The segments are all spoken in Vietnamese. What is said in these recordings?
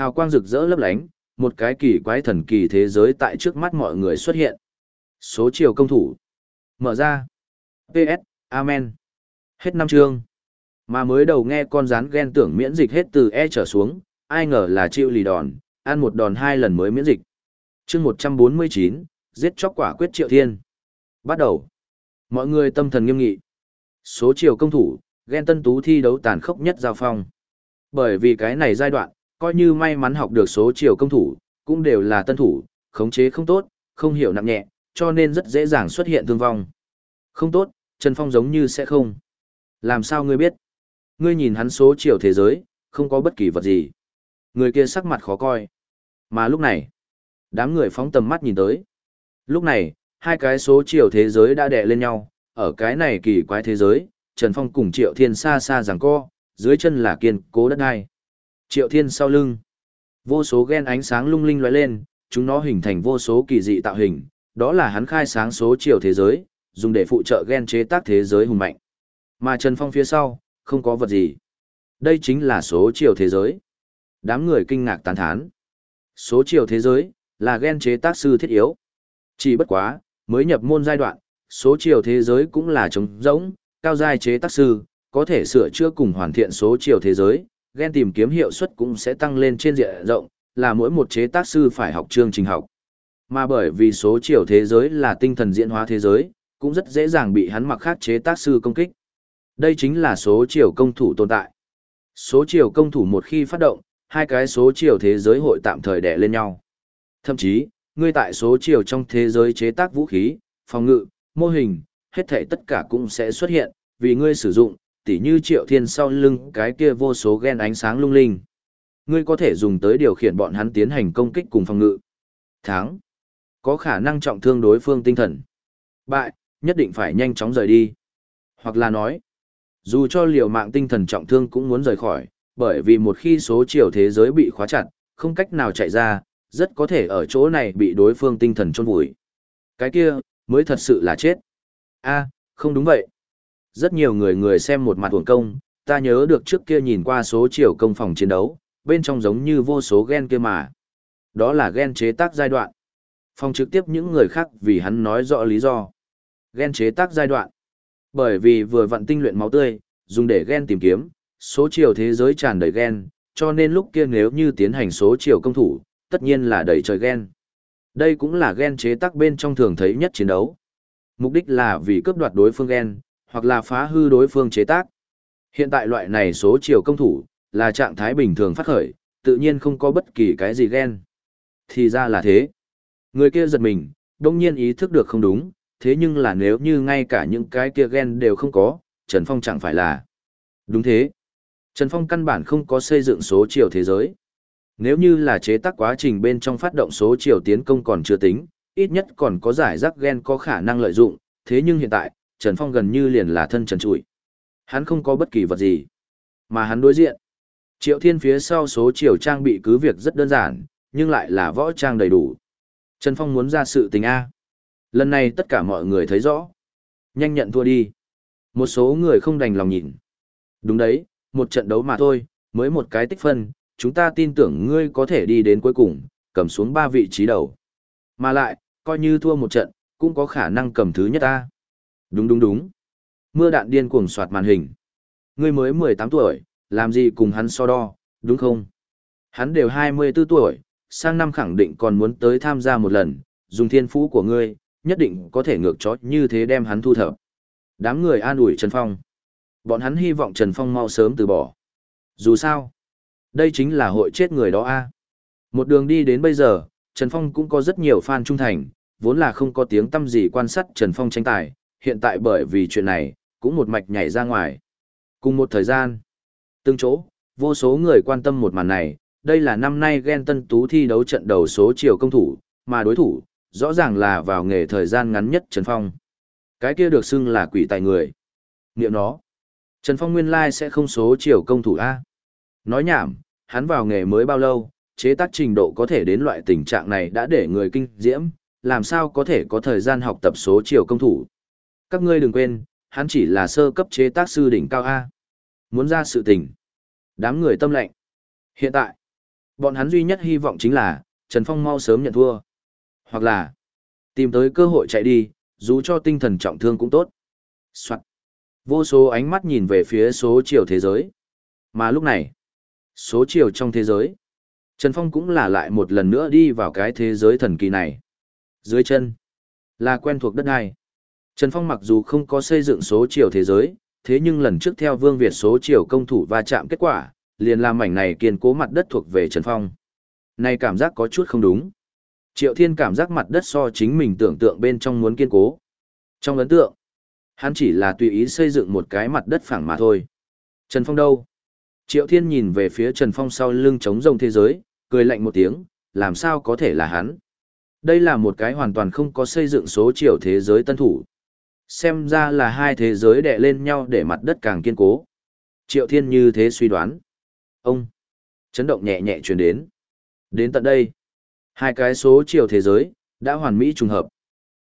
Hào quang rực rỡ lấp lánh, một cái kỳ quái thần kỳ thế giới tại trước mắt mọi người xuất hiện. Số chiều công thủ. Mở ra. PS, Amen. Hết năm chương. Mà mới đầu nghe con rắn ghen tưởng miễn dịch hết từ E trở xuống, ai ngờ là chịu lì đòn, ăn một đòn hai lần mới miễn dịch. chương 149, giết chóc quả quyết triệu thiên. Bắt đầu. Mọi người tâm thần nghiêm nghị. Số chiều công thủ, ghen tân tú thi đấu tàn khốc nhất giao phong. Bởi vì cái này giai đoạn, coi như may mắn học được số chiều công thủ, cũng đều là tân thủ, khống chế không tốt, không hiểu nặng nhẹ, cho nên rất dễ dàng xuất hiện thương vong. Không tốt, Trần Phong giống như sẽ không. Làm sao ngươi biết? Ngươi nhìn hắn số chiều thế giới, không có bất kỳ vật gì. Người kia sắc mặt khó coi. Mà lúc này, đám người phóng tầm mắt nhìn tới. Lúc này, hai cái số chiều thế giới đã đè lên nhau, ở cái này kỳ quái thế giới, Trần Phong cùng Triệu Thiên xa xa giằng co, dưới chân là kiên cố đất ai Triệu Thiên sau lưng, vô số gen ánh sáng lung linh lóe lên, chúng nó hình thành vô số kỳ dị tạo hình, đó là hắn khai sáng số chiều thế giới, dùng để phụ trợ gen chế tác thế giới hùng mạnh. Mà Trần Phong phía sau, không có vật gì. Đây chính là số chiều thế giới. Đám người kinh ngạc tán thán. Số chiều thế giới, là gen chế tác sư thiết yếu. Chỉ bất quá, mới nhập môn giai đoạn, số chiều thế giới cũng là trống rỗng, cao giai chế tác sư, có thể sửa chữa cùng hoàn thiện số chiều thế giới, gen tìm kiếm hiệu suất cũng sẽ tăng lên trên diện rộng, là mỗi một chế tác sư phải học chương trình học. Mà bởi vì số chiều thế giới là tinh thần diễn hóa thế giới, cũng rất dễ dàng bị hắn mặc khác chế tác sư công kích. Đây chính là số chiều công thủ tồn tại. Số chiều công thủ một khi phát động, hai cái số chiều thế giới hội tạm thời đè lên nhau. Thậm chí, ngươi tại số chiều trong thế giới chế tác vũ khí, phòng ngự, mô hình, hết thảy tất cả cũng sẽ xuất hiện, vì ngươi sử dụng, tỉ như triệu thiên sau lưng cái kia vô số gen ánh sáng lung linh. Ngươi có thể dùng tới điều khiển bọn hắn tiến hành công kích cùng phòng ngự. Tháng. Có khả năng trọng thương đối phương tinh thần. Bại, nhất định phải nhanh chóng rời đi. Hoặc là nói, dù cho liều mạng tinh thần trọng thương cũng muốn rời khỏi, bởi vì một khi số chiều thế giới bị khóa chặt, không cách nào chạy ra, rất có thể ở chỗ này bị đối phương tinh thần chôn vùi. Cái kia, mới thật sự là chết. a không đúng vậy. Rất nhiều người người xem một mặt hưởng công, ta nhớ được trước kia nhìn qua số chiều công phòng chiến đấu, bên trong giống như vô số gen kia mà. Đó là gen chế tác giai đoạn. Phòng trực tiếp những người khác vì hắn nói rõ lý do. Gen chế tác giai đoạn. Bởi vì vừa vận tinh luyện máu tươi, dùng để gen tìm kiếm, số chiều thế giới tràn đầy gen, cho nên lúc kia nếu như tiến hành số chiều công thủ, tất nhiên là đầy trời gen. Đây cũng là gen chế tác bên trong thường thấy nhất chiến đấu. Mục đích là vì cướp đoạt đối phương gen, hoặc là phá hư đối phương chế tác. Hiện tại loại này số chiều công thủ, là trạng thái bình thường phát khởi, tự nhiên không có bất kỳ cái gì gen. Thì ra là thế. Người kia giật mình, đông nhiên ý thức được không đúng, thế nhưng là nếu như ngay cả những cái kia gen đều không có, Trần Phong chẳng phải là. Đúng thế. Trần Phong căn bản không có xây dựng số chiều thế giới. Nếu như là chế tác quá trình bên trong phát động số chiều tiến công còn chưa tính, ít nhất còn có giải rác gen có khả năng lợi dụng, thế nhưng hiện tại, Trần Phong gần như liền là thân trần trụi. Hắn không có bất kỳ vật gì. Mà hắn đối diện. Triệu Thiên phía sau số chiều trang bị cứ việc rất đơn giản, nhưng lại là võ trang đầy đủ. Trần Phong muốn ra sự tình A. Lần này tất cả mọi người thấy rõ. Nhanh nhận thua đi. Một số người không đành lòng nhìn. Đúng đấy, một trận đấu mà thôi, mới một cái tích phân, chúng ta tin tưởng ngươi có thể đi đến cuối cùng, cầm xuống ba vị trí đầu. Mà lại, coi như thua một trận, cũng có khả năng cầm thứ nhất ta. Đúng đúng đúng. Mưa đạn điên cuồng soạt màn hình. Ngươi mới 18 tuổi, làm gì cùng hắn so đo, đúng không? Hắn đều 24 tuổi, sang năm khẳng định còn muốn tới tham gia một lần, dùng thiên phú của ngươi, nhất định có thể ngược chó như thế đem hắn thu thập. Đám người an ủi Trần Phong. Bọn hắn hy vọng Trần Phong mau sớm từ bỏ. Dù sao, đây chính là hội chết người đó a. Một đường đi đến bây giờ, Trần Phong cũng có rất nhiều fan trung thành, vốn là không có tiếng tâm gì quan sát Trần Phong tranh tài, hiện tại bởi vì chuyện này, cũng một mạch nhảy ra ngoài. Cùng một thời gian, từng chỗ, vô số người quan tâm một màn này, đây là năm nay Gen tân tú thi đấu trận đầu số chiều công thủ, mà đối thủ, rõ ràng là vào nghề thời gian ngắn nhất Trần Phong. Cái kia được xưng là quỷ tài người. Niệm nó. Trần Phong nguyên lai sẽ không số chiều công thủ A. Nói nhảm, hắn vào nghề mới bao lâu, chế tác trình độ có thể đến loại tình trạng này đã để người kinh diễm, làm sao có thể có thời gian học tập số chiều công thủ. Các ngươi đừng quên, hắn chỉ là sơ cấp chế tác sư đỉnh cao A. Muốn ra sự tình. Đám người tâm lệnh. Hiện tại, Bọn hắn duy nhất hy vọng chính là, Trần Phong mau sớm nhận thua. Hoặc là, tìm tới cơ hội chạy đi, dù cho tinh thần trọng thương cũng tốt. Soạn. Vô số ánh mắt nhìn về phía số chiều thế giới. Mà lúc này, số chiều trong thế giới, Trần Phong cũng là lại một lần nữa đi vào cái thế giới thần kỳ này. Dưới chân, là quen thuộc đất này. Trần Phong mặc dù không có xây dựng số chiều thế giới, thế nhưng lần trước theo Vương Việt số chiều công thủ va chạm kết quả, liền làm mảnh này kiên cố mặt đất thuộc về Trần Phong. Này cảm giác có chút không đúng. Triệu Thiên cảm giác mặt đất so chính mình tưởng tượng bên trong muốn kiên cố. Trong ấn tượng, hắn chỉ là tùy ý xây dựng một cái mặt đất phẳng mà thôi. Trần Phong đâu? Triệu Thiên nhìn về phía Trần Phong sau lưng chống rông thế giới, cười lạnh một tiếng, làm sao có thể là hắn? Đây là một cái hoàn toàn không có xây dựng số chiều thế giới tân thủ. Xem ra là hai thế giới đè lên nhau để mặt đất càng kiên cố. Triệu Thiên như thế suy đoán. Ông! Chấn động nhẹ nhẹ truyền đến. Đến tận đây, hai cái số chiều thế giới đã hoàn mỹ trùng hợp.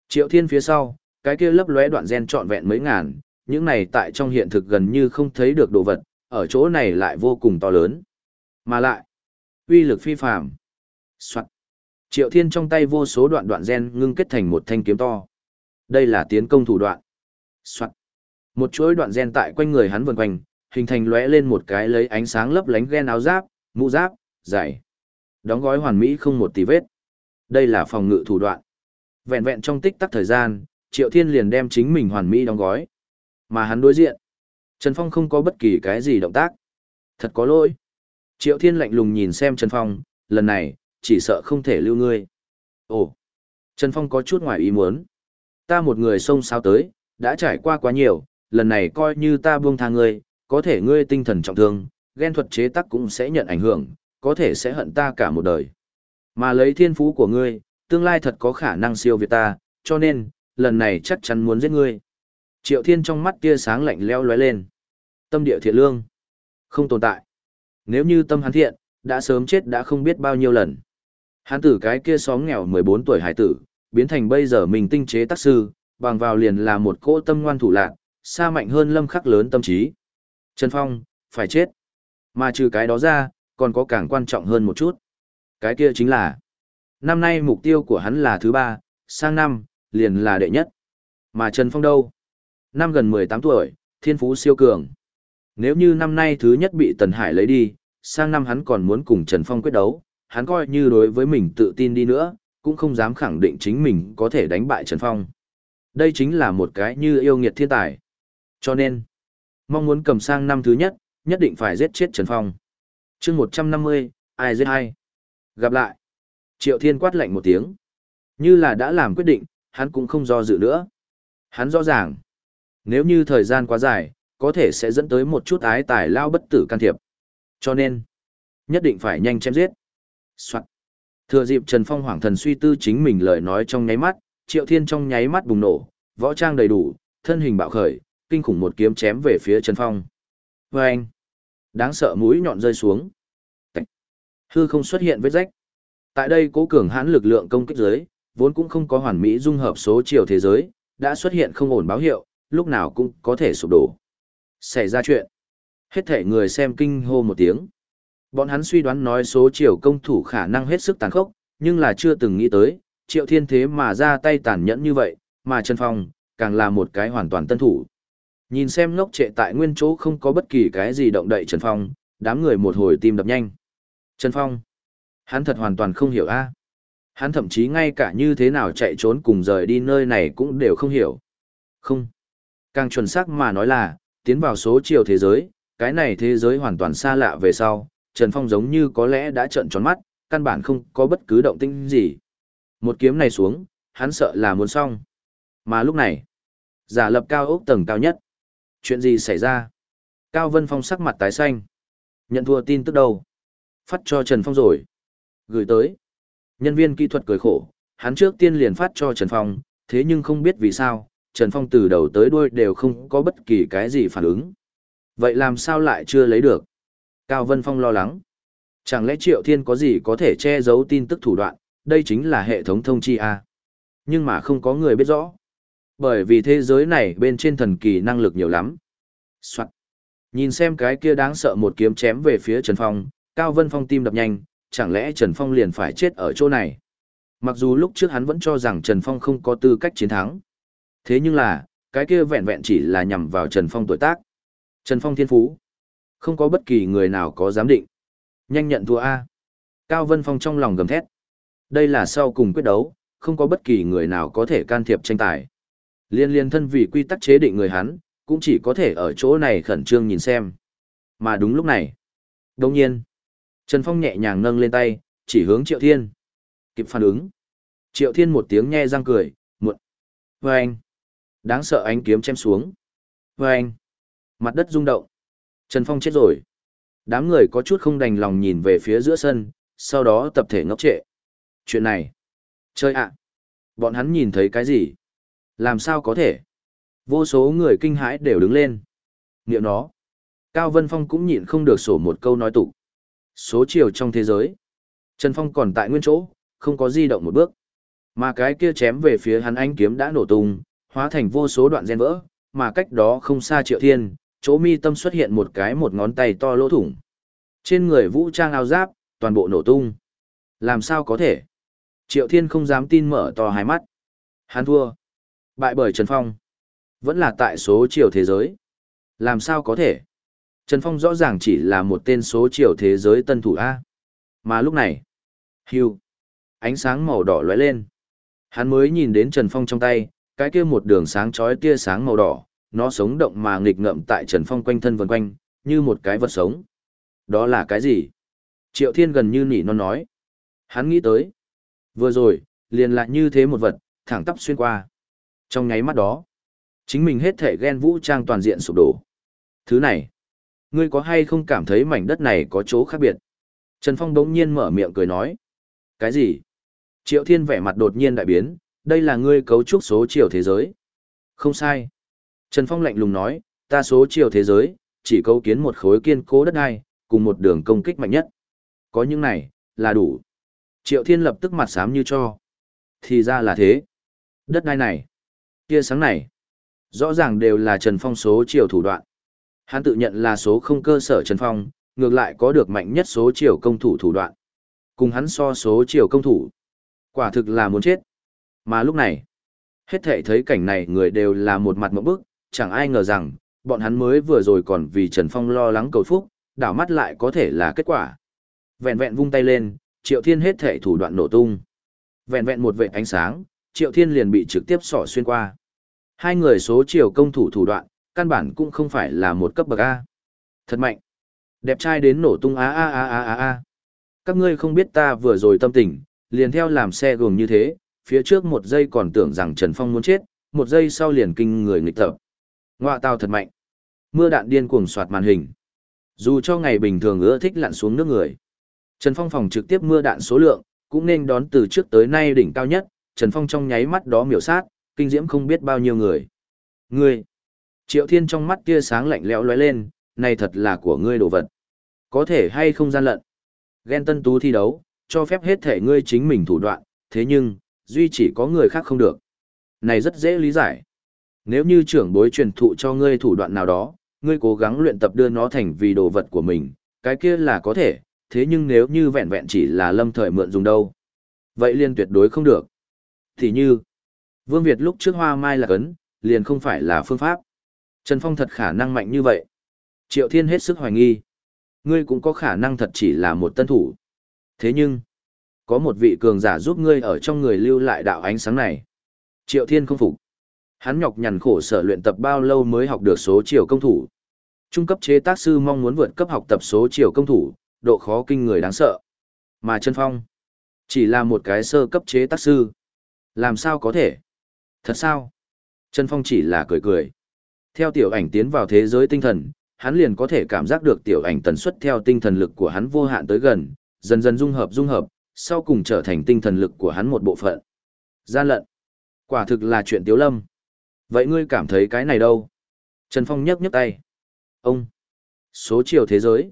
Triệu Thiên phía sau, cái kia lấp lóe đoạn gen trọn vẹn mấy ngàn, những này tại trong hiện thực gần như không thấy được đồ vật, ở chỗ này lại vô cùng to lớn. Mà lại, uy lực phi phàm. Soạn. Triệu Thiên trong tay vô số đoạn đoạn gen ngưng kết thành một thanh kiếm to. Đây là tiến công thủ đoạn. Soạn. Một chuỗi đoạn gen tại quanh người hắn vần quanh, hình thành lóe lên một cái lấy ánh sáng lấp lánh gen áo giáp, mũ giáp, giày. Đóng gói hoàn mỹ không một tì vết. Đây là phòng ngự thủ đoạn. Vẹn vẹn trong tích tắc thời gian, Triệu Thiên liền đem chính mình hoàn mỹ đóng gói. Mà hắn đối diện, Trần Phong không có bất kỳ cái gì động tác. Thật có lỗi. Triệu Thiên lạnh lùng nhìn xem Trần Phong, lần này, chỉ sợ không thể lưu ngươi. Ồ, Trần Phong có chút ngoài ý muốn. Ta một người xông sao tới, đã trải qua quá nhiều, lần này coi như ta buông tha ngươi, có thể ngươi tinh thần trọng thương, ghen thuật chế tắc cũng sẽ nhận ảnh hưởng, có thể sẽ hận ta cả một đời. Mà lấy thiên phú của ngươi, tương lai thật có khả năng siêu việt ta, cho nên, lần này chắc chắn muốn giết ngươi. Triệu Thiên trong mắt tia sáng lạnh leo lóe lên. Tâm địa thiện lương. Không tồn tại. Nếu như tâm hắn thiện, đã sớm chết đã không biết bao nhiêu lần. Hắn tử cái kia xóm nghèo 14 tuổi hải tử, biến thành bây giờ mình tinh chế tác sư, bằng vào liền là một cỗ tâm ngoan thủ lạc, xa mạnh hơn lâm khắc lớn tâm trí. Trần Phong, phải chết. Mà trừ cái đó ra, còn có càng quan trọng hơn một chút. Cái kia chính là, năm nay mục tiêu của hắn là thứ ba, sang năm, liền là đệ nhất. Mà Trần Phong đâu? Năm gần 18 tuổi, thiên phú siêu cường. Nếu như năm nay thứ nhất bị Tần Hải lấy đi, sang năm hắn còn muốn cùng Trần Phong quyết đấu, hắn coi như đối với mình tự tin đi nữa, cũng không dám khẳng định chính mình có thể đánh bại Trần Phong. Đây chính là một cái như yêu nghiệt thiên tài. Cho nên, mong muốn cầm sang năm thứ nhất, nhất định phải giết chết Trần Phong. chương 150, ai giết ai? Gặp lại. Triệu Thiên quát lạnh một tiếng. Như là đã làm quyết định, hắn cũng không do dự nữa. Hắn rõ ràng, nếu như thời gian quá dài, có thể sẽ dẫn tới một chút ái tài lao bất tử can thiệp. Cho nên, nhất định phải nhanh chém giết. Soạn. Thừa dịp Trần Phong hoảng thần suy tư chính mình lời nói trong nháy mắt, Triệu Thiên trong nháy mắt bùng nổ, võ trang đầy đủ, thân hình bạo khởi, kinh khủng một kiếm chém về phía Trần Phong. Và anh, đáng sợ mũi nhọn rơi xuống. Hư không xuất hiện vết rách. Tại đây cố cường hãn lực lượng công kích giới, vốn cũng không có hoàn mỹ dung hợp số chiều thế giới, đã xuất hiện không ổn báo hiệu, lúc nào cũng có thể sụp đổ. Xảy ra chuyện. Hết thể người xem kinh hô một tiếng. Bọn hắn suy đoán nói số triệu công thủ khả năng hết sức tàn khốc, nhưng là chưa từng nghĩ tới, triệu thiên thế mà ra tay tàn nhẫn như vậy, mà Trần Phong, càng là một cái hoàn toàn tân thủ. Nhìn xem ngốc trệ tại nguyên chỗ không có bất kỳ cái gì động đậy Trần Phong, đám người một hồi tim đập nhanh. Trần Phong, hắn thật hoàn toàn không hiểu a. Hắn thậm chí ngay cả như thế nào chạy trốn cùng rời đi nơi này cũng đều không hiểu. Không. Càng chuẩn xác mà nói là, tiến vào số chiều thế giới, cái này thế giới hoàn toàn xa lạ về sau, Trần Phong giống như có lẽ đã trợn tròn mắt, căn bản không có bất cứ động tĩnh gì. Một kiếm này xuống, hắn sợ là muốn xong. Mà lúc này, giả lập cao ốc tầng cao nhất. Chuyện gì xảy ra? Cao Vân Phong sắc mặt tái xanh. Nhận thua tin tức đâu? Phát cho Trần Phong rồi. Gửi tới. Nhân viên kỹ thuật cười khổ, hắn trước tiên liền phát cho Trần Phong, thế nhưng không biết vì sao, Trần Phong từ đầu tới đuôi đều không có bất kỳ cái gì phản ứng. Vậy làm sao lại chưa lấy được? Cao Vân Phong lo lắng. Chẳng lẽ Triệu Thiên có gì có thể che giấu tin tức thủ đoạn, đây chính là hệ thống thông chi à? Nhưng mà không có người biết rõ. Bởi vì thế giới này bên trên thần kỳ năng lực nhiều lắm. Soạn. Nhìn xem cái kia đáng sợ một kiếm chém về phía Trần Phong, Cao Vân Phong tim đập nhanh, chẳng lẽ Trần Phong liền phải chết ở chỗ này? Mặc dù lúc trước hắn vẫn cho rằng Trần Phong không có tư cách chiến thắng. Thế nhưng là, cái kia vẹn vẹn chỉ là nhằm vào Trần Phong tuổi tác. Trần Phong thiên phú. Không có bất kỳ người nào có giám định. Nhanh nhận thua A. Cao Vân Phong trong lòng gầm thét. Đây là sau cùng quyết đấu, không có bất kỳ người nào có thể can thiệp tranh tài. Liên liên thân vì quy tắc chế định người hắn, cũng chỉ có thể ở chỗ này khẩn trương nhìn xem. Mà đúng lúc này. Đồng nhiên, Trần Phong nhẹ nhàng nâng lên tay, chỉ hướng Triệu Thiên. Kịp phản ứng. Triệu Thiên một tiếng nhe răng cười, muộn. Vâng! Đáng sợ ánh kiếm chém xuống. Vâng! Mặt đất rung động. Trần Phong chết rồi. Đám người có chút không đành lòng nhìn về phía giữa sân, sau đó tập thể ngốc trệ. Chuyện này. Chơi ạ! Bọn hắn nhìn thấy cái gì? Làm sao có thể? Vô số người kinh hãi đều đứng lên. Niệm nó. Cao Vân Phong cũng nhịn không được sổ một câu nói tụ. Số chiều trong thế giới. Trần Phong còn tại nguyên chỗ, không có di động một bước. Mà cái kia chém về phía hắn anh kiếm đã nổ tung, hóa thành vô số đoạn gen vỡ, mà cách đó không xa triệu thiên, chỗ mi tâm xuất hiện một cái một ngón tay to lỗ thủng. Trên người vũ trang áo giáp, toàn bộ nổ tung. Làm sao có thể? Triệu thiên không dám tin mở to hai mắt. Hắn thua. Bại bởi Trần Phong. Vẫn là tại số chiều thế giới. Làm sao có thể? Trần Phong rõ ràng chỉ là một tên số chiều thế giới tân thủ A. Mà lúc này, hưu, ánh sáng màu đỏ lóe lên. Hắn mới nhìn đến Trần Phong trong tay, cái kia một đường sáng chói tia sáng màu đỏ, nó sống động mà nghịch ngợm tại Trần Phong quanh thân vần quanh, như một cái vật sống. Đó là cái gì? Triệu Thiên gần như nỉ non nói. Hắn nghĩ tới. Vừa rồi, liền lại như thế một vật, thẳng tắp xuyên qua. Trong nháy mắt đó, chính mình hết thể ghen vũ trang toàn diện sụp đổ. Thứ này, ngươi có hay không cảm thấy mảnh đất này có chỗ khác biệt? Trần Phong đống nhiên mở miệng cười nói. Cái gì? Triệu Thiên vẻ mặt đột nhiên đại biến, đây là ngươi cấu trúc số chiều thế giới. Không sai. Trần Phong lạnh lùng nói, ta số chiều thế giới, chỉ cấu kiến một khối kiên cố đất đai, cùng một đường công kích mạnh nhất. Có những này, là đủ. Triệu Thiên lập tức mặt xám như cho. Thì ra là thế. Đất đai này, kia sáng này, rõ ràng đều là Trần Phong số chiều thủ đoạn. Hắn tự nhận là số không cơ sở Trần Phong, ngược lại có được mạnh nhất số chiều công thủ thủ đoạn. Cùng hắn so số chiều công thủ. Quả thực là muốn chết. Mà lúc này, hết thể thấy cảnh này người đều là một mặt mẫu bức, chẳng ai ngờ rằng, bọn hắn mới vừa rồi còn vì Trần Phong lo lắng cầu phúc, đảo mắt lại có thể là kết quả. Vẹn vẹn vung tay lên, Triệu Thiên hết thể thủ đoạn nổ tung. Vẹn vẹn một vệt ánh sáng, Triệu Thiên liền bị trực tiếp sỏ xuyên qua. Hai người số chiều công thủ thủ đoạn, căn bản cũng không phải là một cấp bậc A. Thật mạnh. Đẹp trai đến nổ tung a a a a a a. Các ngươi không biết ta vừa rồi tâm tình, liền theo làm xe gồm như thế, phía trước một giây còn tưởng rằng Trần Phong muốn chết, một giây sau liền kinh người nghịch tập. Ngoạ tao thật mạnh. Mưa đạn điên cuồng soạt màn hình. Dù cho ngày bình thường ưa thích lặn xuống nước người. Trần Phong phòng trực tiếp mưa đạn số lượng, cũng nên đón từ trước tới nay đỉnh cao nhất, Trần Phong trong nháy mắt đó miểu sát, kinh diễm không biết bao nhiêu người. Ngươi! Triệu Thiên trong mắt tia sáng lạnh lẽo lóe lên, này thật là của ngươi đồ vật. Có thể hay không gian lận. Ghen tân tú thi đấu, cho phép hết thể ngươi chính mình thủ đoạn, thế nhưng, duy chỉ có người khác không được. Này rất dễ lý giải. Nếu như trưởng bối truyền thụ cho ngươi thủ đoạn nào đó, ngươi cố gắng luyện tập đưa nó thành vì đồ vật của mình, cái kia là có thể, thế nhưng nếu như vẹn vẹn chỉ là lâm thời mượn dùng đâu. Vậy liền tuyệt đối không được. Thì như, Vương Việt lúc trước hoa mai là cấn, liền không phải là phương pháp. Trần Phong thật khả năng mạnh như vậy. Triệu Thiên hết sức hoài nghi. Ngươi cũng có khả năng thật chỉ là một tân thủ. Thế nhưng, có một vị cường giả giúp ngươi ở trong người lưu lại đạo ánh sáng này. Triệu Thiên không phục. Hắn nhọc nhằn khổ sở luyện tập bao lâu mới học được số chiều công thủ. Trung cấp chế tác sư mong muốn vượt cấp học tập số chiều công thủ, độ khó kinh người đáng sợ. Mà Trần Phong, chỉ là một cái sơ cấp chế tác sư. Làm sao có thể? Thật sao? Trần Phong chỉ là cười cười. Theo tiểu ảnh tiến vào thế giới tinh thần, hắn liền có thể cảm giác được tiểu ảnh tần suất theo tinh thần lực của hắn vô hạn tới gần, dần dần dung hợp dung hợp, sau cùng trở thành tinh thần lực của hắn một bộ phận. Gian lận. Quả thực là chuyện tiếu lâm. Vậy ngươi cảm thấy cái này đâu? Trần Phong nhấc nhấc tay. Ông. Số chiều thế giới.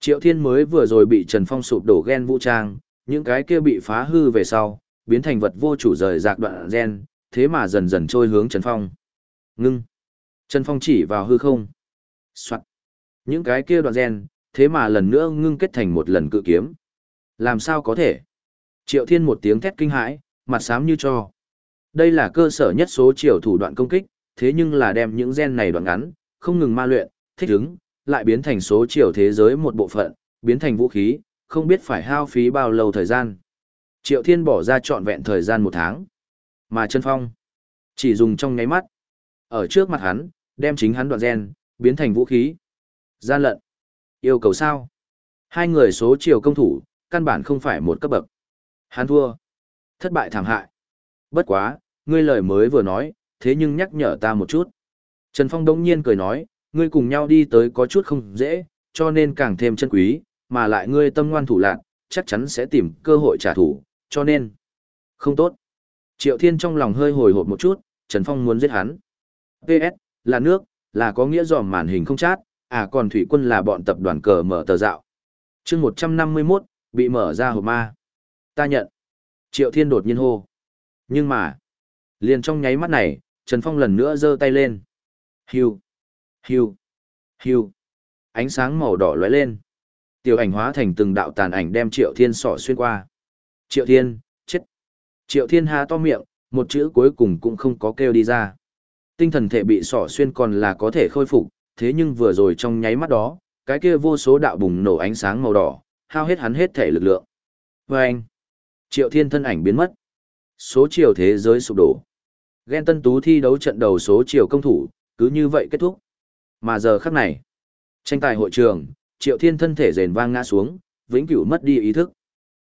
Triệu Thiên mới vừa rồi bị Trần Phong sụp đổ gen vũ trang, những cái kia bị phá hư về sau, biến thành vật vô chủ rời rạc đoạn gen, thế mà dần dần trôi hướng Trần Phong. Ngưng. Trần Phong chỉ vào hư không. Soạn. Những cái kia đoạn gen, thế mà lần nữa ngưng kết thành một lần cự kiếm. Làm sao có thể? Triệu Thiên một tiếng thét kinh hãi, mặt xám như cho. Đây là cơ sở nhất số chiều thủ đoạn công kích, thế nhưng là đem những gen này đoạn ngắn, không ngừng ma luyện, thích ứng, lại biến thành số chiều thế giới một bộ phận, biến thành vũ khí, không biết phải hao phí bao lâu thời gian. Triệu Thiên bỏ ra trọn vẹn thời gian một tháng. Mà chân phong, chỉ dùng trong nháy mắt. Ở trước mặt hắn, đem chính hắn đoạn gen, biến thành vũ khí. Gian lận. Yêu cầu sao? Hai người số chiều công thủ, căn bản không phải một cấp bậc. Hắn thua. Thất bại thảm hại. Bất quá, ngươi lời mới vừa nói, thế nhưng nhắc nhở ta một chút. Trần Phong đống nhiên cười nói, ngươi cùng nhau đi tới có chút không dễ, cho nên càng thêm chân quý, mà lại ngươi tâm ngoan thủ lạc, chắc chắn sẽ tìm cơ hội trả thù, cho nên không tốt. Triệu Thiên trong lòng hơi hồi hộp một chút, Trần Phong muốn giết hắn. PS, là nước, là có nghĩa dòm màn hình không chát, à còn thủy quân là bọn tập đoàn cờ mở tờ dạo. chương 151, bị mở ra hộp ma. Ta nhận. Triệu Thiên đột nhiên hô. Nhưng mà, liền trong nháy mắt này, Trần Phong lần nữa giơ tay lên. Hiu, hiu, hiu. Ánh sáng màu đỏ lóe lên. Tiểu ảnh hóa thành từng đạo tàn ảnh đem Triệu Thiên sỏ xuyên qua. Triệu Thiên, chết. Triệu Thiên há to miệng, một chữ cuối cùng cũng không có kêu đi ra. Tinh thần thể bị sỏ xuyên còn là có thể khôi phục, thế nhưng vừa rồi trong nháy mắt đó, cái kia vô số đạo bùng nổ ánh sáng màu đỏ, hao hết hắn hết thể lực lượng. Và anh, Triệu Thiên thân ảnh biến mất. Số chiều thế giới sụp đổ. Ghen tân tú thi đấu trận đầu số chiều công thủ, cứ như vậy kết thúc. Mà giờ khắc này, tranh tài hội trường, Triệu Thiên thân thể rền vang ngã xuống, vĩnh cửu mất đi ý thức.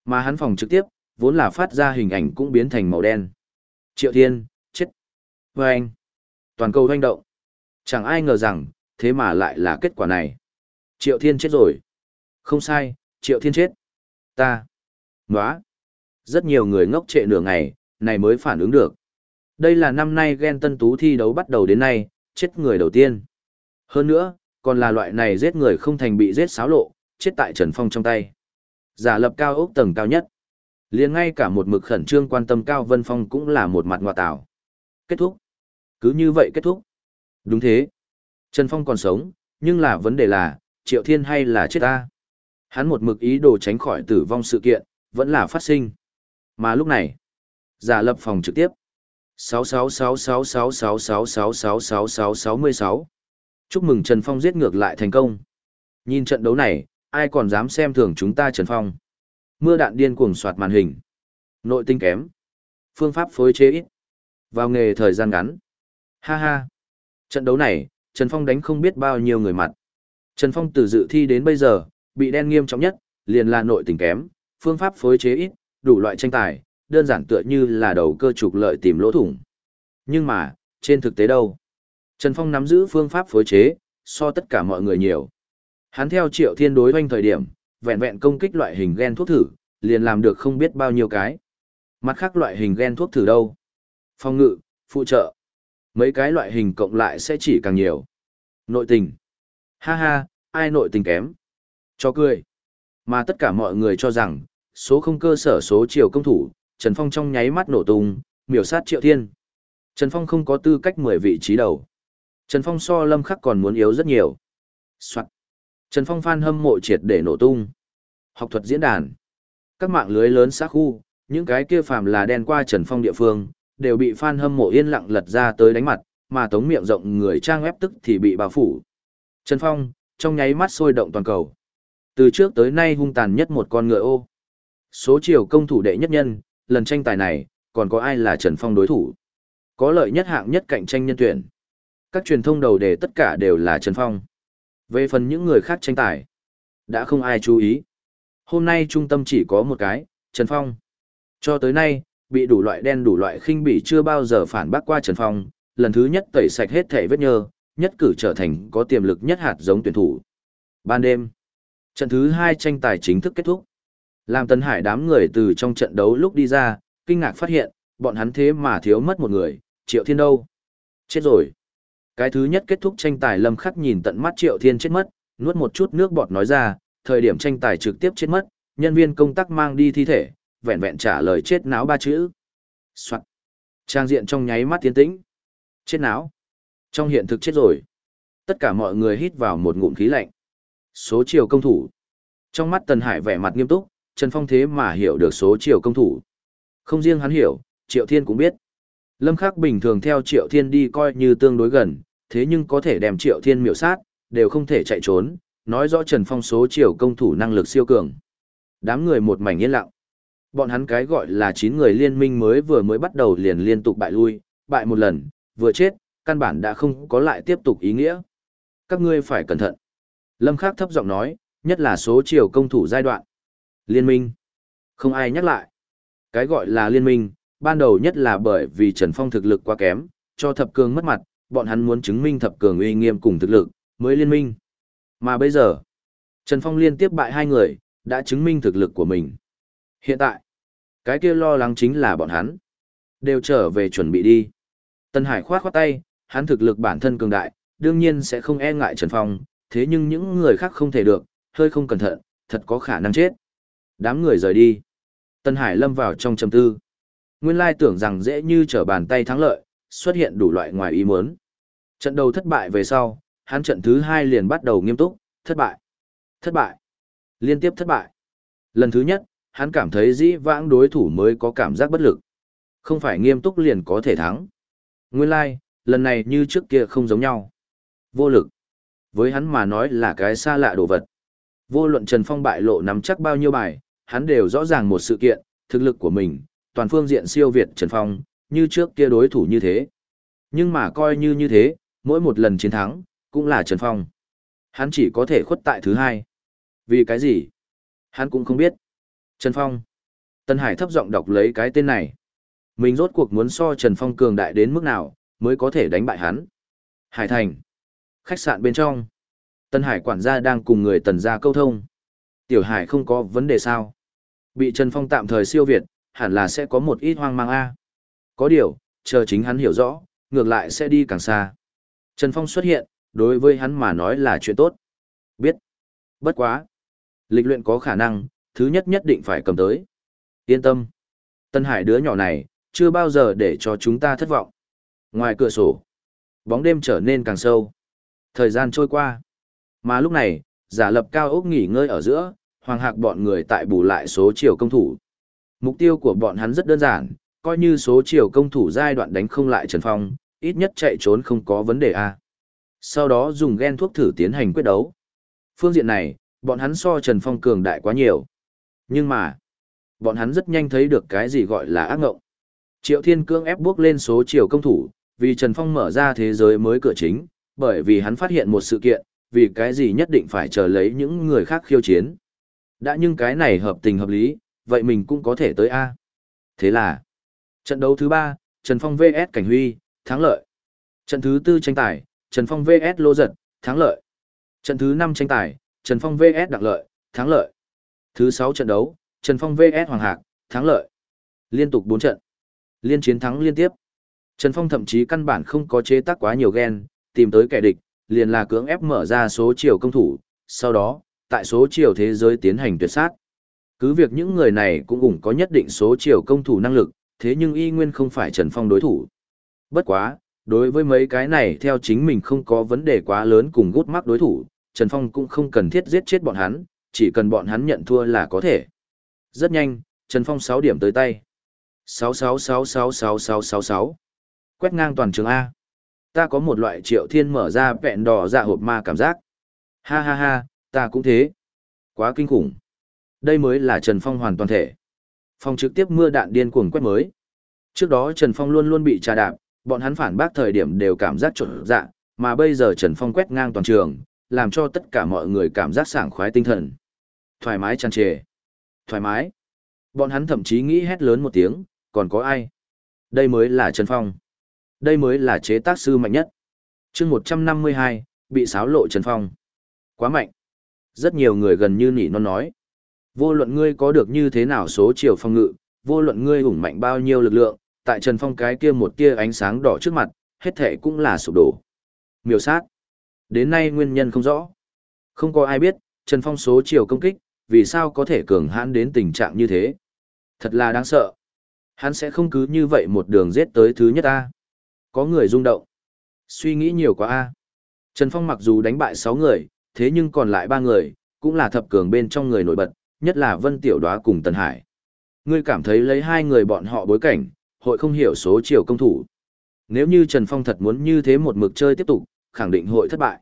Mà hắn phòng trực tiếp, vốn là phát ra hình ảnh cũng biến thành màu đen. Triệu Thiên, chết. Và anh, toàn cầu hoành động. Chẳng ai ngờ rằng, thế mà lại là kết quả này. Triệu Thiên chết rồi. Không sai, Triệu Thiên chết. Ta. Nóa. Rất nhiều người ngốc trệ nửa ngày, này mới phản ứng được. Đây là năm nay ghen tân tú thi đấu bắt đầu đến nay, chết người đầu tiên. Hơn nữa, còn là loại này giết người không thành bị giết xáo lộ, chết tại Trần Phong trong tay. Giả lập cao ốc tầng cao nhất. liền ngay cả một mực khẩn trương quan tâm Cao Vân Phong cũng là một mặt ngoại tảo. Kết thúc. Cứ như vậy kết thúc. Đúng thế. Trần Phong còn sống, nhưng là vấn đề là, Triệu Thiên hay là chết ta? Hắn một mực ý đồ tránh khỏi tử vong sự kiện, vẫn là phát sinh. Mà lúc này, giả lập phòng trực tiếp. 6666666666666 Chúc mừng Trần Phong giết ngược lại thành công. Nhìn trận đấu này, ai còn dám xem thường chúng ta Trần Phong. Mưa đạn điên cuồng soạt màn hình. Nội tinh kém. Phương pháp phối chế ít. Vào nghề thời gian ngắn. Ha ha. Trận đấu này, Trần Phong đánh không biết bao nhiêu người mặt. Trần Phong từ dự thi đến bây giờ, bị đen nghiêm trọng nhất, liền là nội tình kém, phương pháp phối chế ít, đủ loại tranh tài, đơn giản tựa như là đầu cơ trục lợi tìm lỗ thủng. Nhưng mà, trên thực tế đâu? Trần Phong nắm giữ phương pháp phối chế, so tất cả mọi người nhiều. Hắn theo triệu thiên đối doanh thời điểm, vẹn vẹn công kích loại hình gen thuốc thử, liền làm được không biết bao nhiêu cái. Mặt khác loại hình gen thuốc thử đâu? Phong ngự, phụ trợ. Mấy cái loại hình cộng lại sẽ chỉ càng nhiều. Nội tình. Ha ha, ai nội tình kém? Cho cười. Mà tất cả mọi người cho rằng, số không cơ sở số chiều công thủ, Trần Phong trong nháy mắt nổ tung, miểu sát triệu thiên. Trần Phong không có tư cách 10 vị trí đầu. Trần Phong so lâm khắc còn muốn yếu rất nhiều. Soạn. Trần Phong fan hâm mộ triệt để nổ tung. Học thuật diễn đàn. Các mạng lưới lớn xã khu, những cái kia phàm là đen qua Trần Phong địa phương, đều bị fan hâm mộ yên lặng lật ra tới đánh mặt, mà tống miệng rộng người trang web tức thì bị bao phủ. Trần Phong, trong nháy mắt sôi động toàn cầu. Từ trước tới nay hung tàn nhất một con ngựa ô. Số chiều công thủ đệ nhất nhân, lần tranh tài này, còn có ai là Trần Phong đối thủ? Có lợi nhất hạng nhất cạnh tranh nhân tuyển. Các truyền thông đầu đề tất cả đều là Trần Phong. Về phần những người khác tranh tài, đã không ai chú ý. Hôm nay trung tâm chỉ có một cái, Trần Phong. Cho tới nay, bị đủ loại đen đủ loại khinh bỉ chưa bao giờ phản bác qua Trần Phong, lần thứ nhất tẩy sạch hết thể vết nhơ, nhất cử trở thành có tiềm lực nhất hạt giống tuyển thủ. Ban đêm, trận thứ hai tranh tài chính thức kết thúc. Làm Tân Hải đám người từ trong trận đấu lúc đi ra, kinh ngạc phát hiện, bọn hắn thế mà thiếu mất một người, Triệu Thiên đâu? Chết rồi. Cái thứ nhất kết thúc tranh tài Lâm Khắc nhìn tận mắt Triệu Thiên chết mất, nuốt một chút nước bọt nói ra, thời điểm tranh tài trực tiếp chết mất, nhân viên công tác mang đi thi thể, vẹn vẹn trả lời chết náo ba chữ. Soạn. Trang diện trong nháy mắt tiến tĩnh. Chết náo. Trong hiện thực chết rồi. Tất cả mọi người hít vào một ngụm khí lạnh. Số chiều công thủ. Trong mắt Tần Hải vẻ mặt nghiêm túc, Trần Phong thế mà hiểu được số triệu công thủ. Không riêng hắn hiểu, Triệu Thiên cũng biết. Lâm Khắc bình thường theo Triệu Thiên đi coi như tương đối gần, thế nhưng có thể đem Triệu Thiên miểu sát, đều không thể chạy trốn, nói rõ Trần Phong số triệu công thủ năng lực siêu cường. Đám người một mảnh yên lặng. Bọn hắn cái gọi là 9 người liên minh mới vừa mới bắt đầu liền liên tục bại lui, bại một lần, vừa chết, căn bản đã không có lại tiếp tục ý nghĩa. Các ngươi phải cẩn thận. Lâm Khắc thấp giọng nói, nhất là số chiều công thủ giai đoạn. Liên minh. Không ai nhắc lại. Cái gọi là liên minh, ban đầu nhất là bởi vì Trần Phong thực lực quá kém, cho thập cường mất mặt, bọn hắn muốn chứng minh thập cường uy nghiêm cùng thực lực, mới liên minh. Mà bây giờ, Trần Phong liên tiếp bại hai người, đã chứng minh thực lực của mình. Hiện tại, cái kia lo lắng chính là bọn hắn. Đều trở về chuẩn bị đi. Tân Hải khoát khoát tay, hắn thực lực bản thân cường đại, đương nhiên sẽ không e ngại Trần Phong, thế nhưng những người khác không thể được, hơi không cẩn thận, thật có khả năng chết. Đám người rời đi. Tân Hải lâm vào trong trầm tư. Nguyên lai tưởng rằng dễ như trở bàn tay thắng lợi, xuất hiện đủ loại ngoài ý muốn. Trận đầu thất bại về sau, hắn trận thứ hai liền bắt đầu nghiêm túc, thất bại, thất bại, liên tiếp thất bại. Lần thứ nhất, hắn cảm thấy dĩ vãng đối thủ mới có cảm giác bất lực. Không phải nghiêm túc liền có thể thắng. Nguyên lai, like, lần này như trước kia không giống nhau. Vô lực. Với hắn mà nói là cái xa lạ đồ vật. Vô luận Trần Phong bại lộ nắm chắc bao nhiêu bài, hắn đều rõ ràng một sự kiện, thực lực của mình, toàn phương diện siêu việt Trần Phong, như trước kia đối thủ như thế. Nhưng mà coi như như thế, mỗi một lần chiến thắng, cũng là Trần Phong. Hắn chỉ có thể khuất tại thứ hai. Vì cái gì? Hắn cũng không biết. Trần Phong. Tân Hải thấp giọng đọc lấy cái tên này. Mình rốt cuộc muốn so Trần Phong cường đại đến mức nào, mới có thể đánh bại hắn. Hải Thành. Khách sạn bên trong. Tân Hải quản gia đang cùng người tần gia câu thông. Tiểu Hải không có vấn đề sao. Bị Trần Phong tạm thời siêu việt, hẳn là sẽ có một ít hoang mang a. Có điều, chờ chính hắn hiểu rõ, ngược lại sẽ đi càng xa. Trần Phong xuất hiện, đối với hắn mà nói là chuyện tốt. Biết. Bất quá. Lịch luyện có khả năng, thứ nhất nhất định phải cầm tới. Yên tâm. Tân Hải đứa nhỏ này, chưa bao giờ để cho chúng ta thất vọng. Ngoài cửa sổ, bóng đêm trở nên càng sâu. Thời gian trôi qua. Mà lúc này, giả lập cao ốc nghỉ ngơi ở giữa, hoàng hạc bọn người tại bù lại số chiều công thủ. Mục tiêu của bọn hắn rất đơn giản, coi như số chiều công thủ giai đoạn đánh không lại Trần Phong, ít nhất chạy trốn không có vấn đề a. Sau đó dùng gen thuốc thử tiến hành quyết đấu. Phương diện này, bọn hắn so Trần Phong cường đại quá nhiều. Nhưng mà, bọn hắn rất nhanh thấy được cái gì gọi là ác ngộng. Triệu Thiên Cương ép bước lên số chiều công thủ, vì Trần Phong mở ra thế giới mới cửa chính, bởi vì hắn phát hiện một sự kiện, vì cái gì nhất định phải chờ lấy những người khác khiêu chiến. Đã nhưng cái này hợp tình hợp lý, vậy mình cũng có thể tới A. Thế là, trận đấu thứ ba, Trần Phong vs Cảnh Huy, thắng lợi. Trận thứ tư tranh tài, Trần Phong vs Lô Giật, thắng lợi. Trận thứ năm tranh tài, Trần Phong vs Đặng Lợi, thắng lợi. Thứ sáu trận đấu, Trần Phong vs Hoàng Hạc, thắng lợi. Liên tục bốn trận. Liên chiến thắng liên tiếp. Trần Phong thậm chí căn bản không có chế tác quá nhiều gen, tìm tới kẻ địch, liền là cưỡng ép mở ra số chiều công thủ, sau đó, tại số chiều thế giới tiến hành tuyệt sát. Cứ việc những người này cũng cũng có nhất định số chiều công thủ năng lực, thế nhưng y nguyên không phải Trần Phong đối thủ. Bất quá, đối với mấy cái này theo chính mình không có vấn đề quá lớn cùng gút mắc đối thủ, Trần Phong cũng không cần thiết giết chết bọn hắn, chỉ cần bọn hắn nhận thua là có thể. Rất nhanh, Trần Phong 6 điểm tới tay. 66666666. Quét ngang toàn trường A. Ta có một loại triệu thiên mở ra vẹn đỏ dạ hộp ma cảm giác. Ha ha ha, ta cũng thế. Quá kinh khủng. Đây mới là Trần Phong hoàn toàn thể. Phong trực tiếp mưa đạn điên cuồng quét mới. Trước đó Trần Phong luôn luôn bị trà đạp, bọn hắn phản bác thời điểm đều cảm giác trộn dạ, mà bây giờ Trần Phong quét ngang toàn trường, làm cho tất cả mọi người cảm giác sảng khoái tinh thần. Thoải mái tràn trề. Thoải mái. Bọn hắn thậm chí nghĩ hét lớn một tiếng, còn có ai? Đây mới là Trần Phong. Đây mới là chế tác sư mạnh nhất. chương 152, bị xáo lộ Trần Phong. Quá mạnh. Rất nhiều người gần như nỉ non nói. Vô luận ngươi có được như thế nào số chiều phong ngự, vô luận ngươi ủng mạnh bao nhiêu lực lượng, tại Trần Phong cái kia một tia ánh sáng đỏ trước mặt, hết thể cũng là sụp đổ. Miêu sát. Đến nay nguyên nhân không rõ. Không có ai biết, Trần Phong số chiều công kích, vì sao có thể cường hãn đến tình trạng như thế. Thật là đáng sợ. Hắn sẽ không cứ như vậy một đường giết tới thứ nhất ta có người rung động. Suy nghĩ nhiều quá A. Trần Phong mặc dù đánh bại 6 người, thế nhưng còn lại 3 người, cũng là thập cường bên trong người nổi bật, nhất là Vân Tiểu Đóa cùng Tần Hải. Ngươi cảm thấy lấy hai người bọn họ bối cảnh, hội không hiểu số chiều công thủ. Nếu như Trần Phong thật muốn như thế một mực chơi tiếp tục, khẳng định hội thất bại.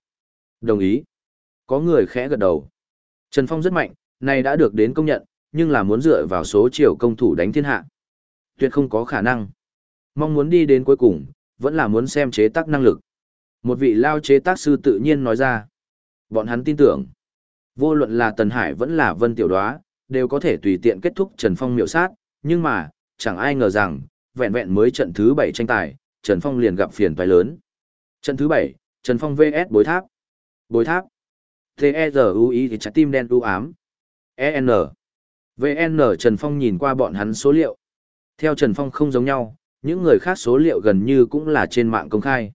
Đồng ý. Có người khẽ gật đầu. Trần Phong rất mạnh, này đã được đến công nhận, nhưng là muốn dựa vào số chiều công thủ đánh thiên hạ. Tuyệt không có khả năng. Mong muốn đi đến cuối cùng, vẫn là muốn xem chế tác năng lực. Một vị lao chế tác sư tự nhiên nói ra. Bọn hắn tin tưởng. Vô luận là Tần Hải vẫn là Vân Tiểu Đoá, đều có thể tùy tiện kết thúc Trần Phong miệu sát, nhưng mà, chẳng ai ngờ rằng, vẹn vẹn mới trận thứ 7 tranh tài, Trần Phong liền gặp phiền toái lớn. Trận thứ 7, Trần Phong VS Bối Tháp. Bối Tháp. T-E-Z-U-I thì trái tim đen u ám. E-N. VN Trần Phong nhìn qua bọn hắn số liệu. Theo Trần Phong không giống nhau, những người khác số liệu gần như cũng là trên mạng công khai.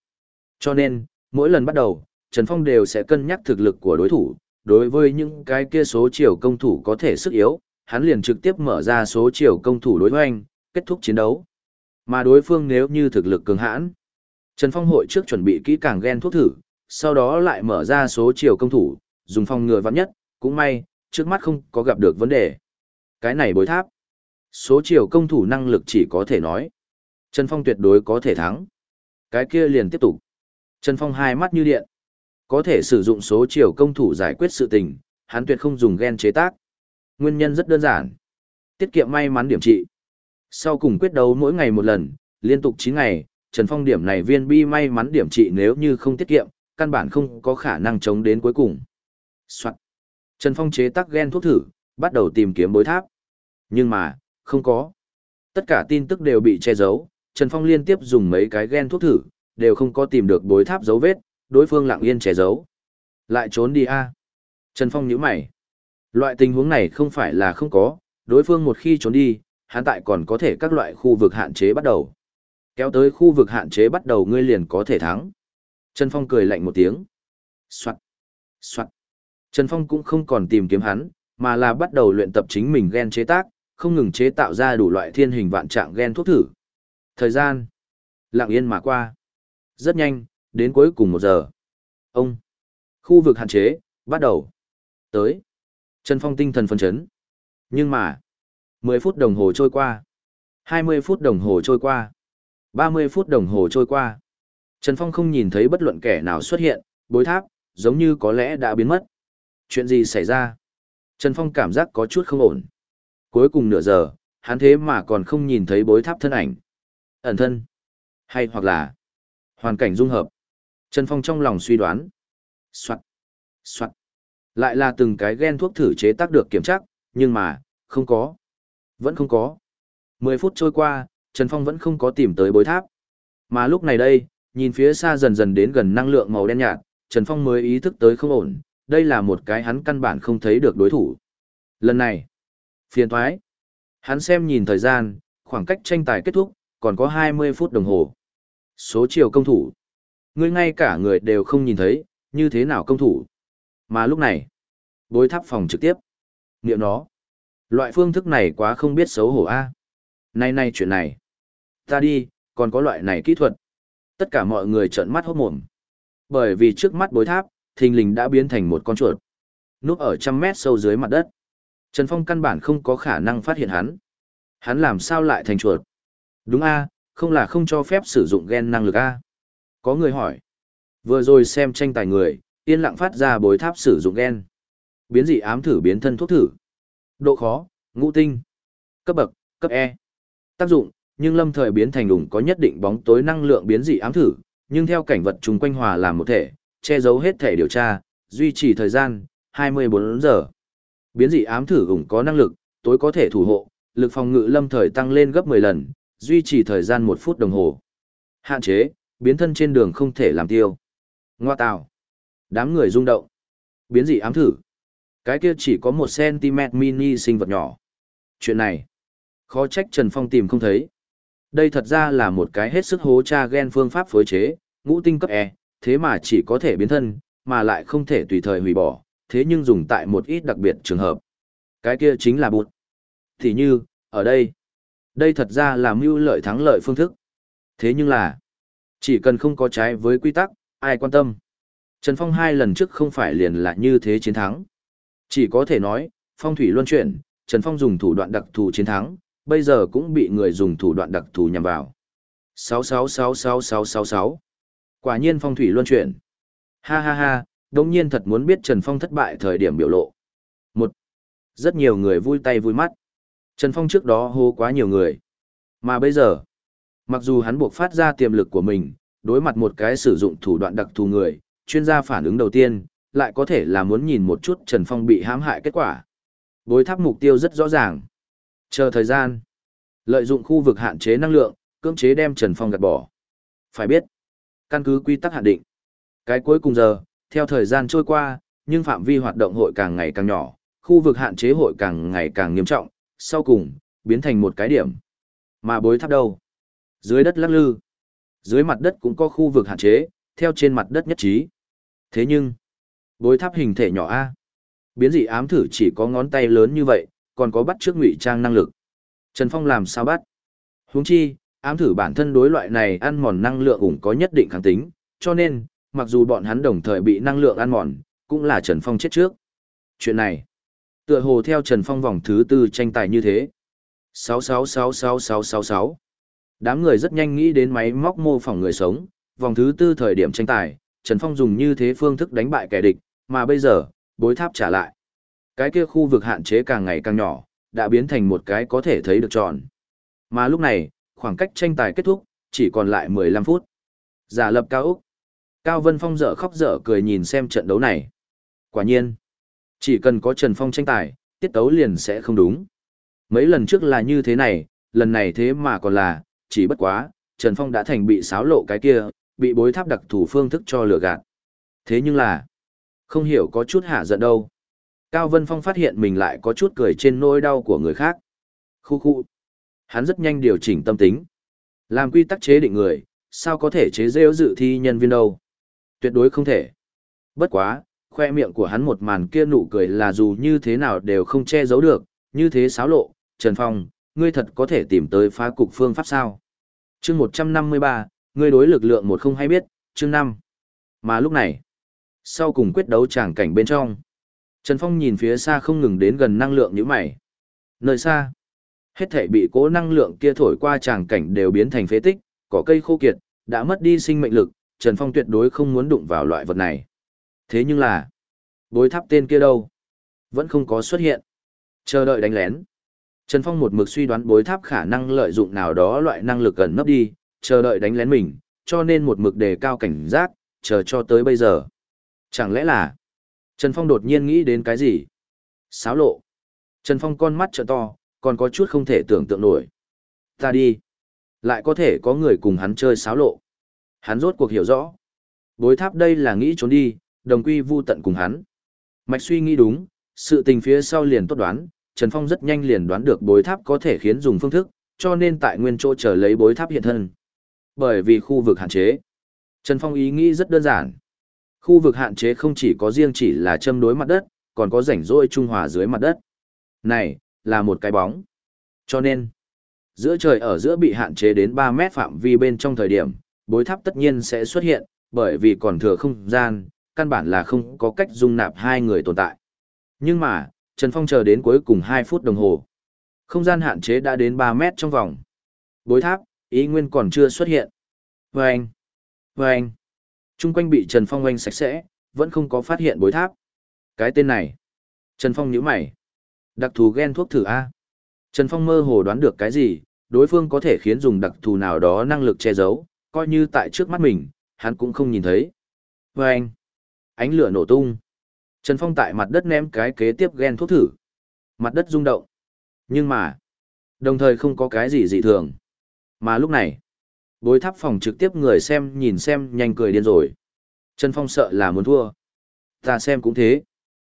Cho nên, mỗi lần bắt đầu, Trần Phong đều sẽ cân nhắc thực lực của đối thủ, đối với những cái kia số chiều công thủ có thể sức yếu, hắn liền trực tiếp mở ra số chiều công thủ đối hoành, kết thúc chiến đấu. Mà đối phương nếu như thực lực cường hãn, Trần Phong hội trước chuẩn bị kỹ càng ghen thuốc thử, sau đó lại mở ra số chiều công thủ, dùng phòng ngừa vắng nhất, cũng may, trước mắt không có gặp được vấn đề. Cái này bối tháp. Số chiều công thủ năng lực chỉ có thể nói. Trần Phong tuyệt đối có thể thắng. Cái kia liền tiếp tục. Trần Phong hai mắt như điện. Có thể sử dụng số chiều công thủ giải quyết sự tình, hắn tuyệt không dùng gen chế tác. Nguyên nhân rất đơn giản. Tiết kiệm may mắn điểm trị. Sau cùng quyết đấu mỗi ngày một lần, liên tục 9 ngày, Trần Phong điểm này viên bi may mắn điểm trị nếu như không tiết kiệm, căn bản không có khả năng chống đến cuối cùng. Soạn. Trần Phong chế tác gen thuốc thử, bắt đầu tìm kiếm bối tháp. Nhưng mà, không có. Tất cả tin tức đều bị che giấu, Trần Phong liên tiếp dùng mấy cái gen thuốc thử, đều không có tìm được bối tháp dấu vết, đối phương lặng yên che giấu. Lại trốn đi a à. Trần Phong nhíu mày. Loại tình huống này không phải là không có, đối phương một khi trốn đi, hắn tại còn có thể các loại khu vực hạn chế bắt đầu. Kéo tới khu vực hạn chế bắt đầu ngươi liền có thể thắng. Trần Phong cười lạnh một tiếng. Soạt. Soạt. Trần Phong cũng không còn tìm kiếm hắn, mà là bắt đầu luyện tập chính mình gen chế tác, không ngừng chế tạo ra đủ loại thiên hình vạn trạng gen thuốc thử. Thời gian. Lặng yên mà qua. Rất nhanh, đến cuối cùng một giờ. Ông. Khu vực hạn chế, bắt đầu. Tới. Trần Phong tinh thần phân chấn. Nhưng mà, 10 phút đồng hồ trôi qua. 20 phút đồng hồ trôi qua. 30 phút đồng hồ trôi qua. Trần Phong không nhìn thấy bất luận kẻ nào xuất hiện, bối tháp, giống như có lẽ đã biến mất. Chuyện gì xảy ra? Trần Phong cảm giác có chút không ổn. Cuối cùng nửa giờ, hắn thế mà còn không nhìn thấy bối tháp thân ảnh. Ẩn thân. Hay hoặc là hoàn cảnh dung hợp. Trần Phong trong lòng suy đoán. Soạn. Soạn. Lại là từng cái gen thuốc thử chế tác được kiểm tra, nhưng mà, không có. Vẫn không có. 10 phút trôi qua, Trần Phong vẫn không có tìm tới bối tháp. Mà lúc này đây, nhìn phía xa dần dần đến gần năng lượng màu đen nhạt, Trần Phong mới ý thức tới không ổn, đây là một cái hắn căn bản không thấy được đối thủ. Lần này, phiền thoái. Hắn xem nhìn thời gian, khoảng cách tranh tài kết thúc, còn có 20 phút đồng hồ. Số chiều công thủ. Ngươi ngay cả người đều không nhìn thấy, như thế nào công thủ. Mà lúc này, bối tháp phòng trực tiếp. Niệm nó. Loại phương thức này quá không biết xấu hổ a. À? Nay nay chuyện này. Ta đi, còn có loại này kỹ thuật. Tất cả mọi người trợn mắt hốt mồm. Bởi vì trước mắt bối tháp, thình lình đã biến thành một con chuột. Núp ở trăm mét sâu dưới mặt đất. Trần Phong căn bản không có khả năng phát hiện hắn. Hắn làm sao lại thành chuột? Đúng a, không là không cho phép sử dụng gen năng lực a. Có người hỏi. Vừa rồi xem tranh tài người, yên lặng phát ra bối tháp sử dụng gen. Biến dị ám thử biến thân thuốc thử. Độ khó, ngũ tinh. Cấp bậc, cấp E. Tác dụng, nhưng lâm thời biến thành đủng có nhất định bóng tối năng lượng biến dị ám thử, nhưng theo cảnh vật chung quanh hòa làm một thể, che giấu hết thể điều tra, duy trì thời gian, 24 giờ. Biến dị ám thử ủng có năng lực, tối có thể thủ hộ, lực phòng ngự lâm thời tăng lên gấp 10 lần, duy trì thời gian một phút đồng hồ. Hạn chế, biến thân trên đường không thể làm tiêu. Ngoa tào. Đám người rung động. Biến dị ám thử. Cái kia chỉ có 1cm mini sinh vật nhỏ. Chuyện này, khó trách Trần Phong tìm không thấy. Đây thật ra là một cái hết sức hố tra gen phương pháp phối chế, ngũ tinh cấp E, thế mà chỉ có thể biến thân, mà lại không thể tùy thời hủy bỏ, thế nhưng dùng tại một ít đặc biệt trường hợp. Cái kia chính là bụt. Thì như, ở đây, đây thật ra là mưu lợi thắng lợi phương thức. Thế nhưng là, chỉ cần không có trái với quy tắc, ai quan tâm. Trần Phong hai lần trước không phải liền là như thế chiến thắng. Chỉ có thể nói, phong thủy luân chuyển, Trần Phong dùng thủ đoạn đặc thù chiến thắng, bây giờ cũng bị người dùng thủ đoạn đặc thù nhằm vào. 666666. Quả nhiên phong thủy luân chuyển. Ha ha ha, đống nhiên thật muốn biết Trần Phong thất bại thời điểm biểu lộ. Một. Rất nhiều người vui tay vui mắt. Trần Phong trước đó hô quá nhiều người. Mà bây giờ, mặc dù hắn buộc phát ra tiềm lực của mình, đối mặt một cái sử dụng thủ đoạn đặc thù người, chuyên gia phản ứng đầu tiên, lại có thể là muốn nhìn một chút Trần Phong bị hãm hại kết quả. Bối tháp mục tiêu rất rõ ràng. Chờ thời gian. Lợi dụng khu vực hạn chế năng lượng, cưỡng chế đem Trần Phong gạt bỏ. Phải biết, căn cứ quy tắc hạn định. Cái cuối cùng giờ, theo thời gian trôi qua, nhưng phạm vi hoạt động hội càng ngày càng nhỏ, khu vực hạn chế hội càng ngày càng nghiêm trọng, sau cùng, biến thành một cái điểm. Mà bối tháp đâu? Dưới đất lắc lư. Dưới mặt đất cũng có khu vực hạn chế, theo trên mặt đất nhất trí. Thế nhưng, bối tháp hình thể nhỏ A. Biến dị ám thử chỉ có ngón tay lớn như vậy, còn có bắt trước ngụy trang năng lực. Trần Phong làm sao bắt? Huống chi, ám thử bản thân đối loại này ăn mòn năng lượng ủng có nhất định kháng tính, cho nên, mặc dù bọn hắn đồng thời bị năng lượng ăn mòn, cũng là Trần Phong chết trước. Chuyện này, tựa hồ theo Trần Phong vòng thứ tư tranh tài như thế. 6666666. Đám người rất nhanh nghĩ đến máy móc mô phỏng người sống, vòng thứ tư thời điểm tranh tài, Trần Phong dùng như thế phương thức đánh bại kẻ địch, mà bây giờ, bối tháp trả lại. Cái kia khu vực hạn chế càng ngày càng nhỏ, đã biến thành một cái có thể thấy được tròn. Mà lúc này, khoảng cách tranh tài kết thúc, chỉ còn lại 15 phút. Giả lập cao Úc. Cao Vân Phong dở khóc dở cười nhìn xem trận đấu này. Quả nhiên, chỉ cần có Trần Phong tranh tài, tiết tấu liền sẽ không đúng. Mấy lần trước là như thế này, lần này thế mà còn là, chỉ bất quá, Trần Phong đã thành bị xáo lộ cái kia, bị bối tháp đặc thủ phương thức cho lừa gạt. Thế nhưng là, không hiểu có chút hạ giận đâu. Cao Vân Phong phát hiện mình lại có chút cười trên nỗi đau của người khác. Khu khu. Hắn rất nhanh điều chỉnh tâm tính. Làm quy tắc chế định người, sao có thể chế rêu dự thi nhân viên đâu. Tuyệt đối không thể. Bất quá, khoe miệng của hắn một màn kia nụ cười là dù như thế nào đều không che giấu được, như thế xáo lộ, Trần Phong, ngươi thật có thể tìm tới phá cục phương pháp sao. chương 153, ngươi đối lực lượng một không hay biết, chương 5. Mà lúc này, sau cùng quyết đấu tràng cảnh bên trong, Trần Phong nhìn phía xa không ngừng đến gần năng lượng như mày. Nơi xa, hết thể bị cố năng lượng kia thổi qua tràng cảnh đều biến thành phế tích, cỏ cây khô kiệt, đã mất đi sinh mệnh lực, Trần Phong tuyệt đối không muốn đụng vào loại vật này. Thế nhưng là, bối tháp tên kia đâu? Vẫn không có xuất hiện. Chờ đợi đánh lén. Trần Phong một mực suy đoán bối tháp khả năng lợi dụng nào đó loại năng lực gần nấp đi, chờ đợi đánh lén mình, cho nên một mực đề cao cảnh giác, chờ cho tới bây giờ. Chẳng lẽ là... Trần Phong đột nhiên nghĩ đến cái gì? Sáo lộ. Trần Phong con mắt trợ to, còn có chút không thể tưởng tượng nổi. Ta đi. Lại có thể có người cùng hắn chơi sáo lộ. Hắn rốt cuộc hiểu rõ. Bối tháp đây là nghĩ trốn đi, đồng quy vu tận cùng hắn. Mạch suy nghĩ đúng, sự tình phía sau liền tốt đoán, Trần Phong rất nhanh liền đoán được bối tháp có thể khiến dùng phương thức, cho nên tại nguyên chỗ chờ lấy bối tháp hiện thân. Bởi vì khu vực hạn chế. Trần Phong ý nghĩ rất đơn giản. Khu vực hạn chế không chỉ có riêng chỉ là châm đối mặt đất, còn có rảnh rỗi trung hòa dưới mặt đất. Này, là một cái bóng. Cho nên, giữa trời ở giữa bị hạn chế đến 3 mét phạm vi bên trong thời điểm, bối tháp tất nhiên sẽ xuất hiện, bởi vì còn thừa không gian, căn bản là không có cách dung nạp hai người tồn tại. Nhưng mà, Trần Phong chờ đến cuối cùng 2 phút đồng hồ. Không gian hạn chế đã đến 3 mét trong vòng. Bối tháp, ý nguyên còn chưa xuất hiện. Vâng! Vâng! Trung quanh bị Trần Phong oanh sạch sẽ, vẫn không có phát hiện bối tháp. Cái tên này. Trần Phong nhíu mày. Đặc thù gen thuốc thử A. Trần Phong mơ hồ đoán được cái gì, đối phương có thể khiến dùng đặc thù nào đó năng lực che giấu, coi như tại trước mắt mình, hắn cũng không nhìn thấy. Vâng! Ánh lửa nổ tung. Trần Phong tại mặt đất ném cái kế tiếp gen thuốc thử. Mặt đất rung động. Nhưng mà, đồng thời không có cái gì dị thường. Mà lúc này, bối tháp phòng trực tiếp người xem nhìn xem nhanh cười điên rồi. Trần Phong sợ là muốn thua. Ta xem cũng thế.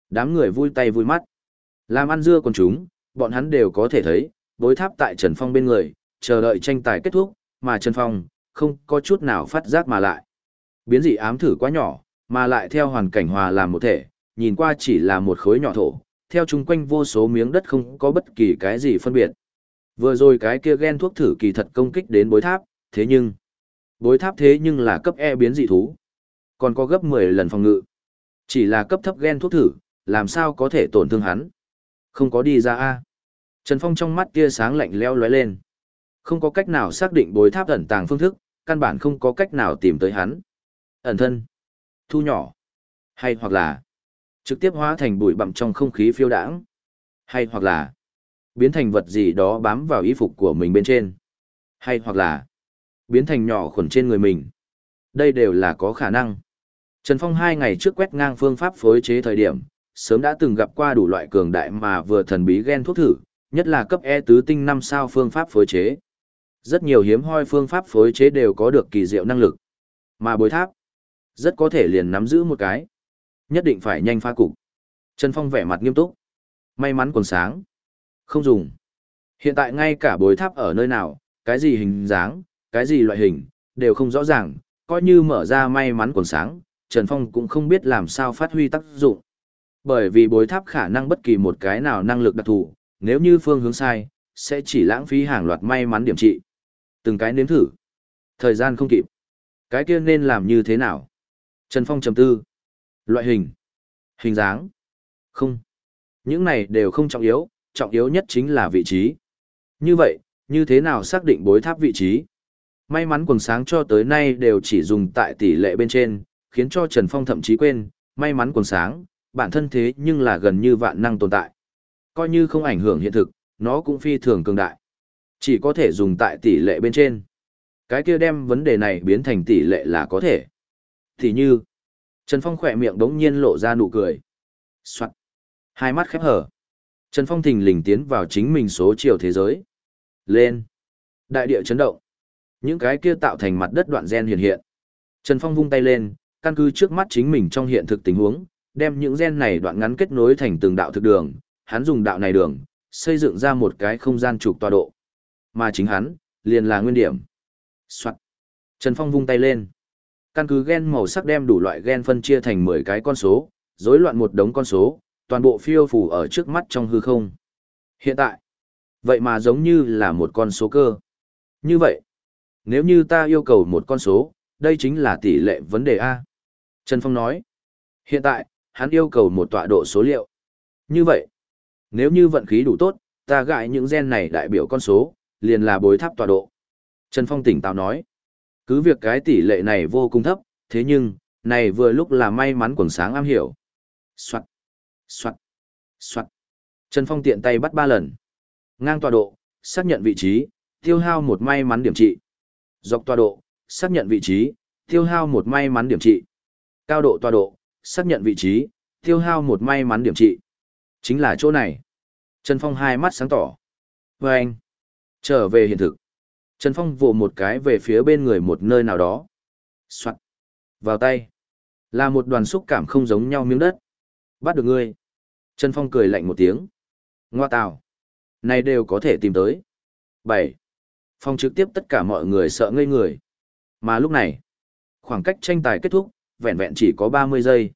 Đám người vui tay vui mắt. Làm ăn dưa còn chúng, bọn hắn đều có thể thấy, bối tháp tại Trần Phong bên người, chờ đợi tranh tài kết thúc, mà Trần Phong, không có chút nào phát giác mà lại. Biến dị ám thử quá nhỏ, mà lại theo hoàn cảnh hòa làm một thể, nhìn qua chỉ là một khối nhỏ thổ, theo chung quanh vô số miếng đất không có bất kỳ cái gì phân biệt. Vừa rồi cái kia ghen thuốc thử kỳ thật công kích đến bối tháp, thế nhưng, bối tháp thế nhưng là cấp E biến dị thú, còn có gấp 10 lần phòng ngự. Chỉ là cấp thấp ghen thuốc thử, làm sao có thể tổn thương hắn. Không có đi ra a Trần Phong trong mắt tia sáng lạnh leo lóe lên. Không có cách nào xác định bối tháp ẩn tàng phương thức, căn bản không có cách nào tìm tới hắn. Ẩn thân, thu nhỏ, hay hoặc là trực tiếp hóa thành bụi bặm trong không khí phiêu đãng, hay hoặc là biến thành vật gì đó bám vào y phục của mình bên trên, hay hoặc là biến thành nhỏ khuẩn trên người mình. Đây đều là có khả năng. Trần Phong hai ngày trước quét ngang phương pháp phối chế thời điểm, sớm đã từng gặp qua đủ loại cường đại mà vừa thần bí gen thuốc thử, nhất là cấp E tứ tinh năm sao phương pháp phối chế. Rất nhiều hiếm hoi phương pháp phối chế đều có được kỳ diệu năng lực. Mà bối tháp, rất có thể liền nắm giữ một cái. Nhất định phải nhanh phá cục. Trần Phong vẻ mặt nghiêm túc. May mắn còn sáng. Không dùng. Hiện tại ngay cả bối tháp ở nơi nào, cái gì hình dáng, cái gì loại hình, đều không rõ ràng, coi như mở ra may mắn còn sáng, Trần Phong cũng không biết làm sao phát huy tác dụng. Bởi vì bối tháp khả năng bất kỳ một cái nào năng lực đặc thù, nếu như phương hướng sai, sẽ chỉ lãng phí hàng loạt may mắn điểm trị. Từng cái nếm thử. Thời gian không kịp. Cái kia nên làm như thế nào? Trần Phong trầm tư. Loại hình. Hình dáng. Không. Những này đều không trọng yếu, trọng yếu nhất chính là vị trí. Như vậy, như thế nào xác định bối tháp vị trí? May mắn quần sáng cho tới nay đều chỉ dùng tại tỷ lệ bên trên, khiến cho Trần Phong thậm chí quên, may mắn quần sáng, bản thân thế nhưng là gần như vạn năng tồn tại. Coi như không ảnh hưởng hiện thực, nó cũng phi thường cường đại. Chỉ có thể dùng tại tỷ lệ bên trên. Cái kia đem vấn đề này biến thành tỷ lệ là có thể. Thì như, Trần Phong khỏe miệng đống nhiên lộ ra nụ cười. Soạn. Hai mắt khép hở. Trần Phong thình lình tiến vào chính mình số chiều thế giới. Lên. Đại địa chấn động. Những cái kia tạo thành mặt đất đoạn gen hiện hiện. Trần Phong vung tay lên, căn cứ trước mắt chính mình trong hiện thực tình huống, đem những gen này đoạn ngắn kết nối thành từng đạo thực đường, hắn dùng đạo này đường, xây dựng ra một cái không gian trục tọa độ. Mà chính hắn, liền là nguyên điểm. Soạn. Trần Phong vung tay lên. Căn cứ gen màu sắc đem đủ loại gen phân chia thành 10 cái con số, rối loạn một đống con số, toàn bộ phiêu phù ở trước mắt trong hư không. Hiện tại, vậy mà giống như là một con số cơ. Như vậy, nếu như ta yêu cầu một con số, đây chính là tỷ lệ vấn đề A. Trần Phong nói, hiện tại, hắn yêu cầu một tọa độ số liệu. Như vậy, nếu như vận khí đủ tốt, ta gại những gen này đại biểu con số, liền là bối tháp tọa độ. Trần Phong tỉnh táo nói, cứ việc cái tỷ lệ này vô cùng thấp, thế nhưng, này vừa lúc là may mắn quần sáng am hiểu. Soạn, soạn, soạn. Trần Phong tiện tay bắt ba lần. Ngang tọa độ, xác nhận vị trí, tiêu hao một may mắn điểm trị. Dọc tọa độ, xác nhận vị trí, tiêu hao một may mắn điểm trị. Cao độ tọa độ, xác nhận vị trí, tiêu hao một may mắn điểm trị. Chính là chỗ này. Trần Phong hai mắt sáng tỏ. Và anh, trở về hiện thực. Trần Phong vồ một cái về phía bên người một nơi nào đó. Soạn. Vào tay. Là một đoàn xúc cảm không giống nhau miếng đất. Bắt được ngươi. Trần Phong cười lạnh một tiếng. Ngoa tào. Này đều có thể tìm tới. 7. Phong trực tiếp tất cả mọi người sợ ngây người. Mà lúc này, khoảng cách tranh tài kết thúc, vẹn vẹn chỉ có 30 giây.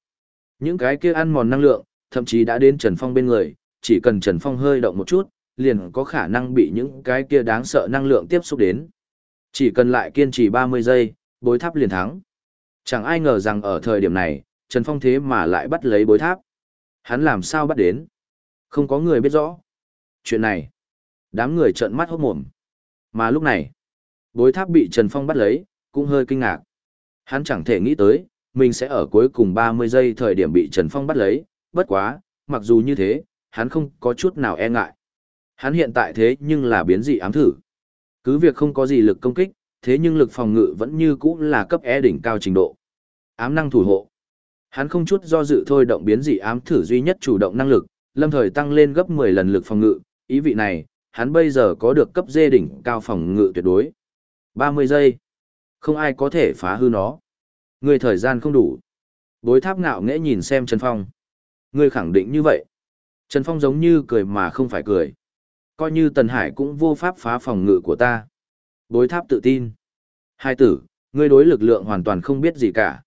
Những cái kia ăn mòn năng lượng, thậm chí đã đến Trần Phong bên người, chỉ cần Trần Phong hơi động một chút, liền có khả năng bị những cái kia đáng sợ năng lượng tiếp xúc đến. Chỉ cần lại kiên trì 30 giây, bối tháp liền thắng. Chẳng ai ngờ rằng ở thời điểm này, Trần Phong thế mà lại bắt lấy bối tháp. Hắn làm sao bắt đến? Không có người biết rõ. Chuyện này, đám người trợn mắt hốt mồm. Mà lúc này, bối tháp bị Trần Phong bắt lấy, cũng hơi kinh ngạc. Hắn chẳng thể nghĩ tới, mình sẽ ở cuối cùng 30 giây thời điểm bị Trần Phong bắt lấy, bất quá, mặc dù như thế, hắn không có chút nào e ngại. Hắn hiện tại thế nhưng là biến dị ám thử. Cứ việc không có gì lực công kích, thế nhưng lực phòng ngự vẫn như cũ là cấp e đỉnh cao trình độ. Ám năng thủ hộ. Hắn không chút do dự thôi động biến dị ám thử duy nhất chủ động năng lực, lâm thời tăng lên gấp 10 lần lực phòng ngự, ý vị này, hắn bây giờ có được cấp dê đỉnh cao phòng ngự tuyệt đối. 30 giây. Không ai có thể phá hư nó. Người thời gian không đủ. Bối tháp ngạo nghễ nhìn xem Trần Phong. Người khẳng định như vậy. Trần Phong giống như cười mà không phải cười. Coi như Tần Hải cũng vô pháp phá phòng ngự của ta. Bối tháp tự tin. Hai tử, ngươi đối lực lượng hoàn toàn không biết gì cả.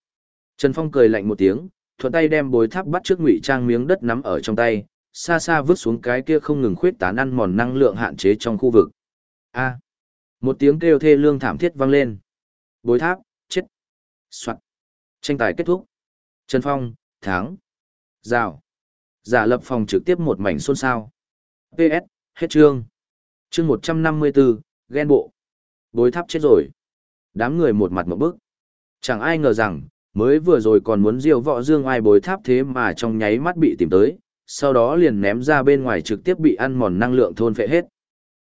Trần Phong cười lạnh một tiếng, thuận tay đem bối tháp bắt trước ngụy trang miếng đất nắm ở trong tay, xa xa vứt xuống cái kia không ngừng khuyết tán ăn mòn năng lượng hạn chế trong khu vực. A. một tiếng kêu thê lương thảm thiết vang lên. Bối tháp, chết. Soạt. Tranh tài kết thúc. Trần Phong, thắng. Rào. Giả lập phòng trực tiếp một mảnh xôn xao. PS, hết chương. Chương 154, ghen bộ. Bối tháp chết rồi. Đám người một mặt một bức. Chẳng ai ngờ rằng, mới vừa rồi còn muốn diêu võ dương ai bối tháp thế mà trong nháy mắt bị tìm tới, sau đó liền ném ra bên ngoài trực tiếp bị ăn mòn năng lượng thôn phệ hết.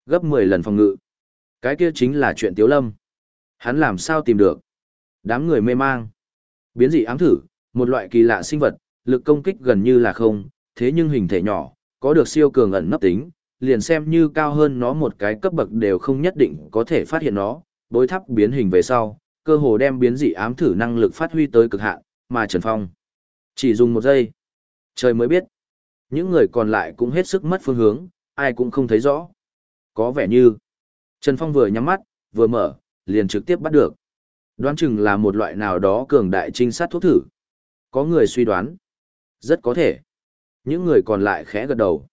Gấp 10 lần phòng ngự. Cái kia chính là chuyện tiếu lâm. Hắn làm sao tìm được? Đám người mê mang. Biến dị ám thử, một loại kỳ lạ sinh vật, lực công kích gần như là không, thế nhưng hình thể nhỏ, có được siêu cường ẩn nấp tính, liền xem như cao hơn nó một cái cấp bậc đều không nhất định có thể phát hiện nó, bối tháp biến hình về sau, cơ hồ đem biến dị ám thử năng lực phát huy tới cực hạn, mà Trần Phong chỉ dùng một giây, trời mới biết. Những người còn lại cũng hết sức mất phương hướng, ai cũng không thấy rõ. Có vẻ như, Trần Phong vừa nhắm mắt, vừa mở, liền trực tiếp bắt được. Đoán chừng là một loại nào đó cường đại trinh sát thuốc thử. Có người suy đoán. Rất có thể. Những người còn lại khẽ gật đầu.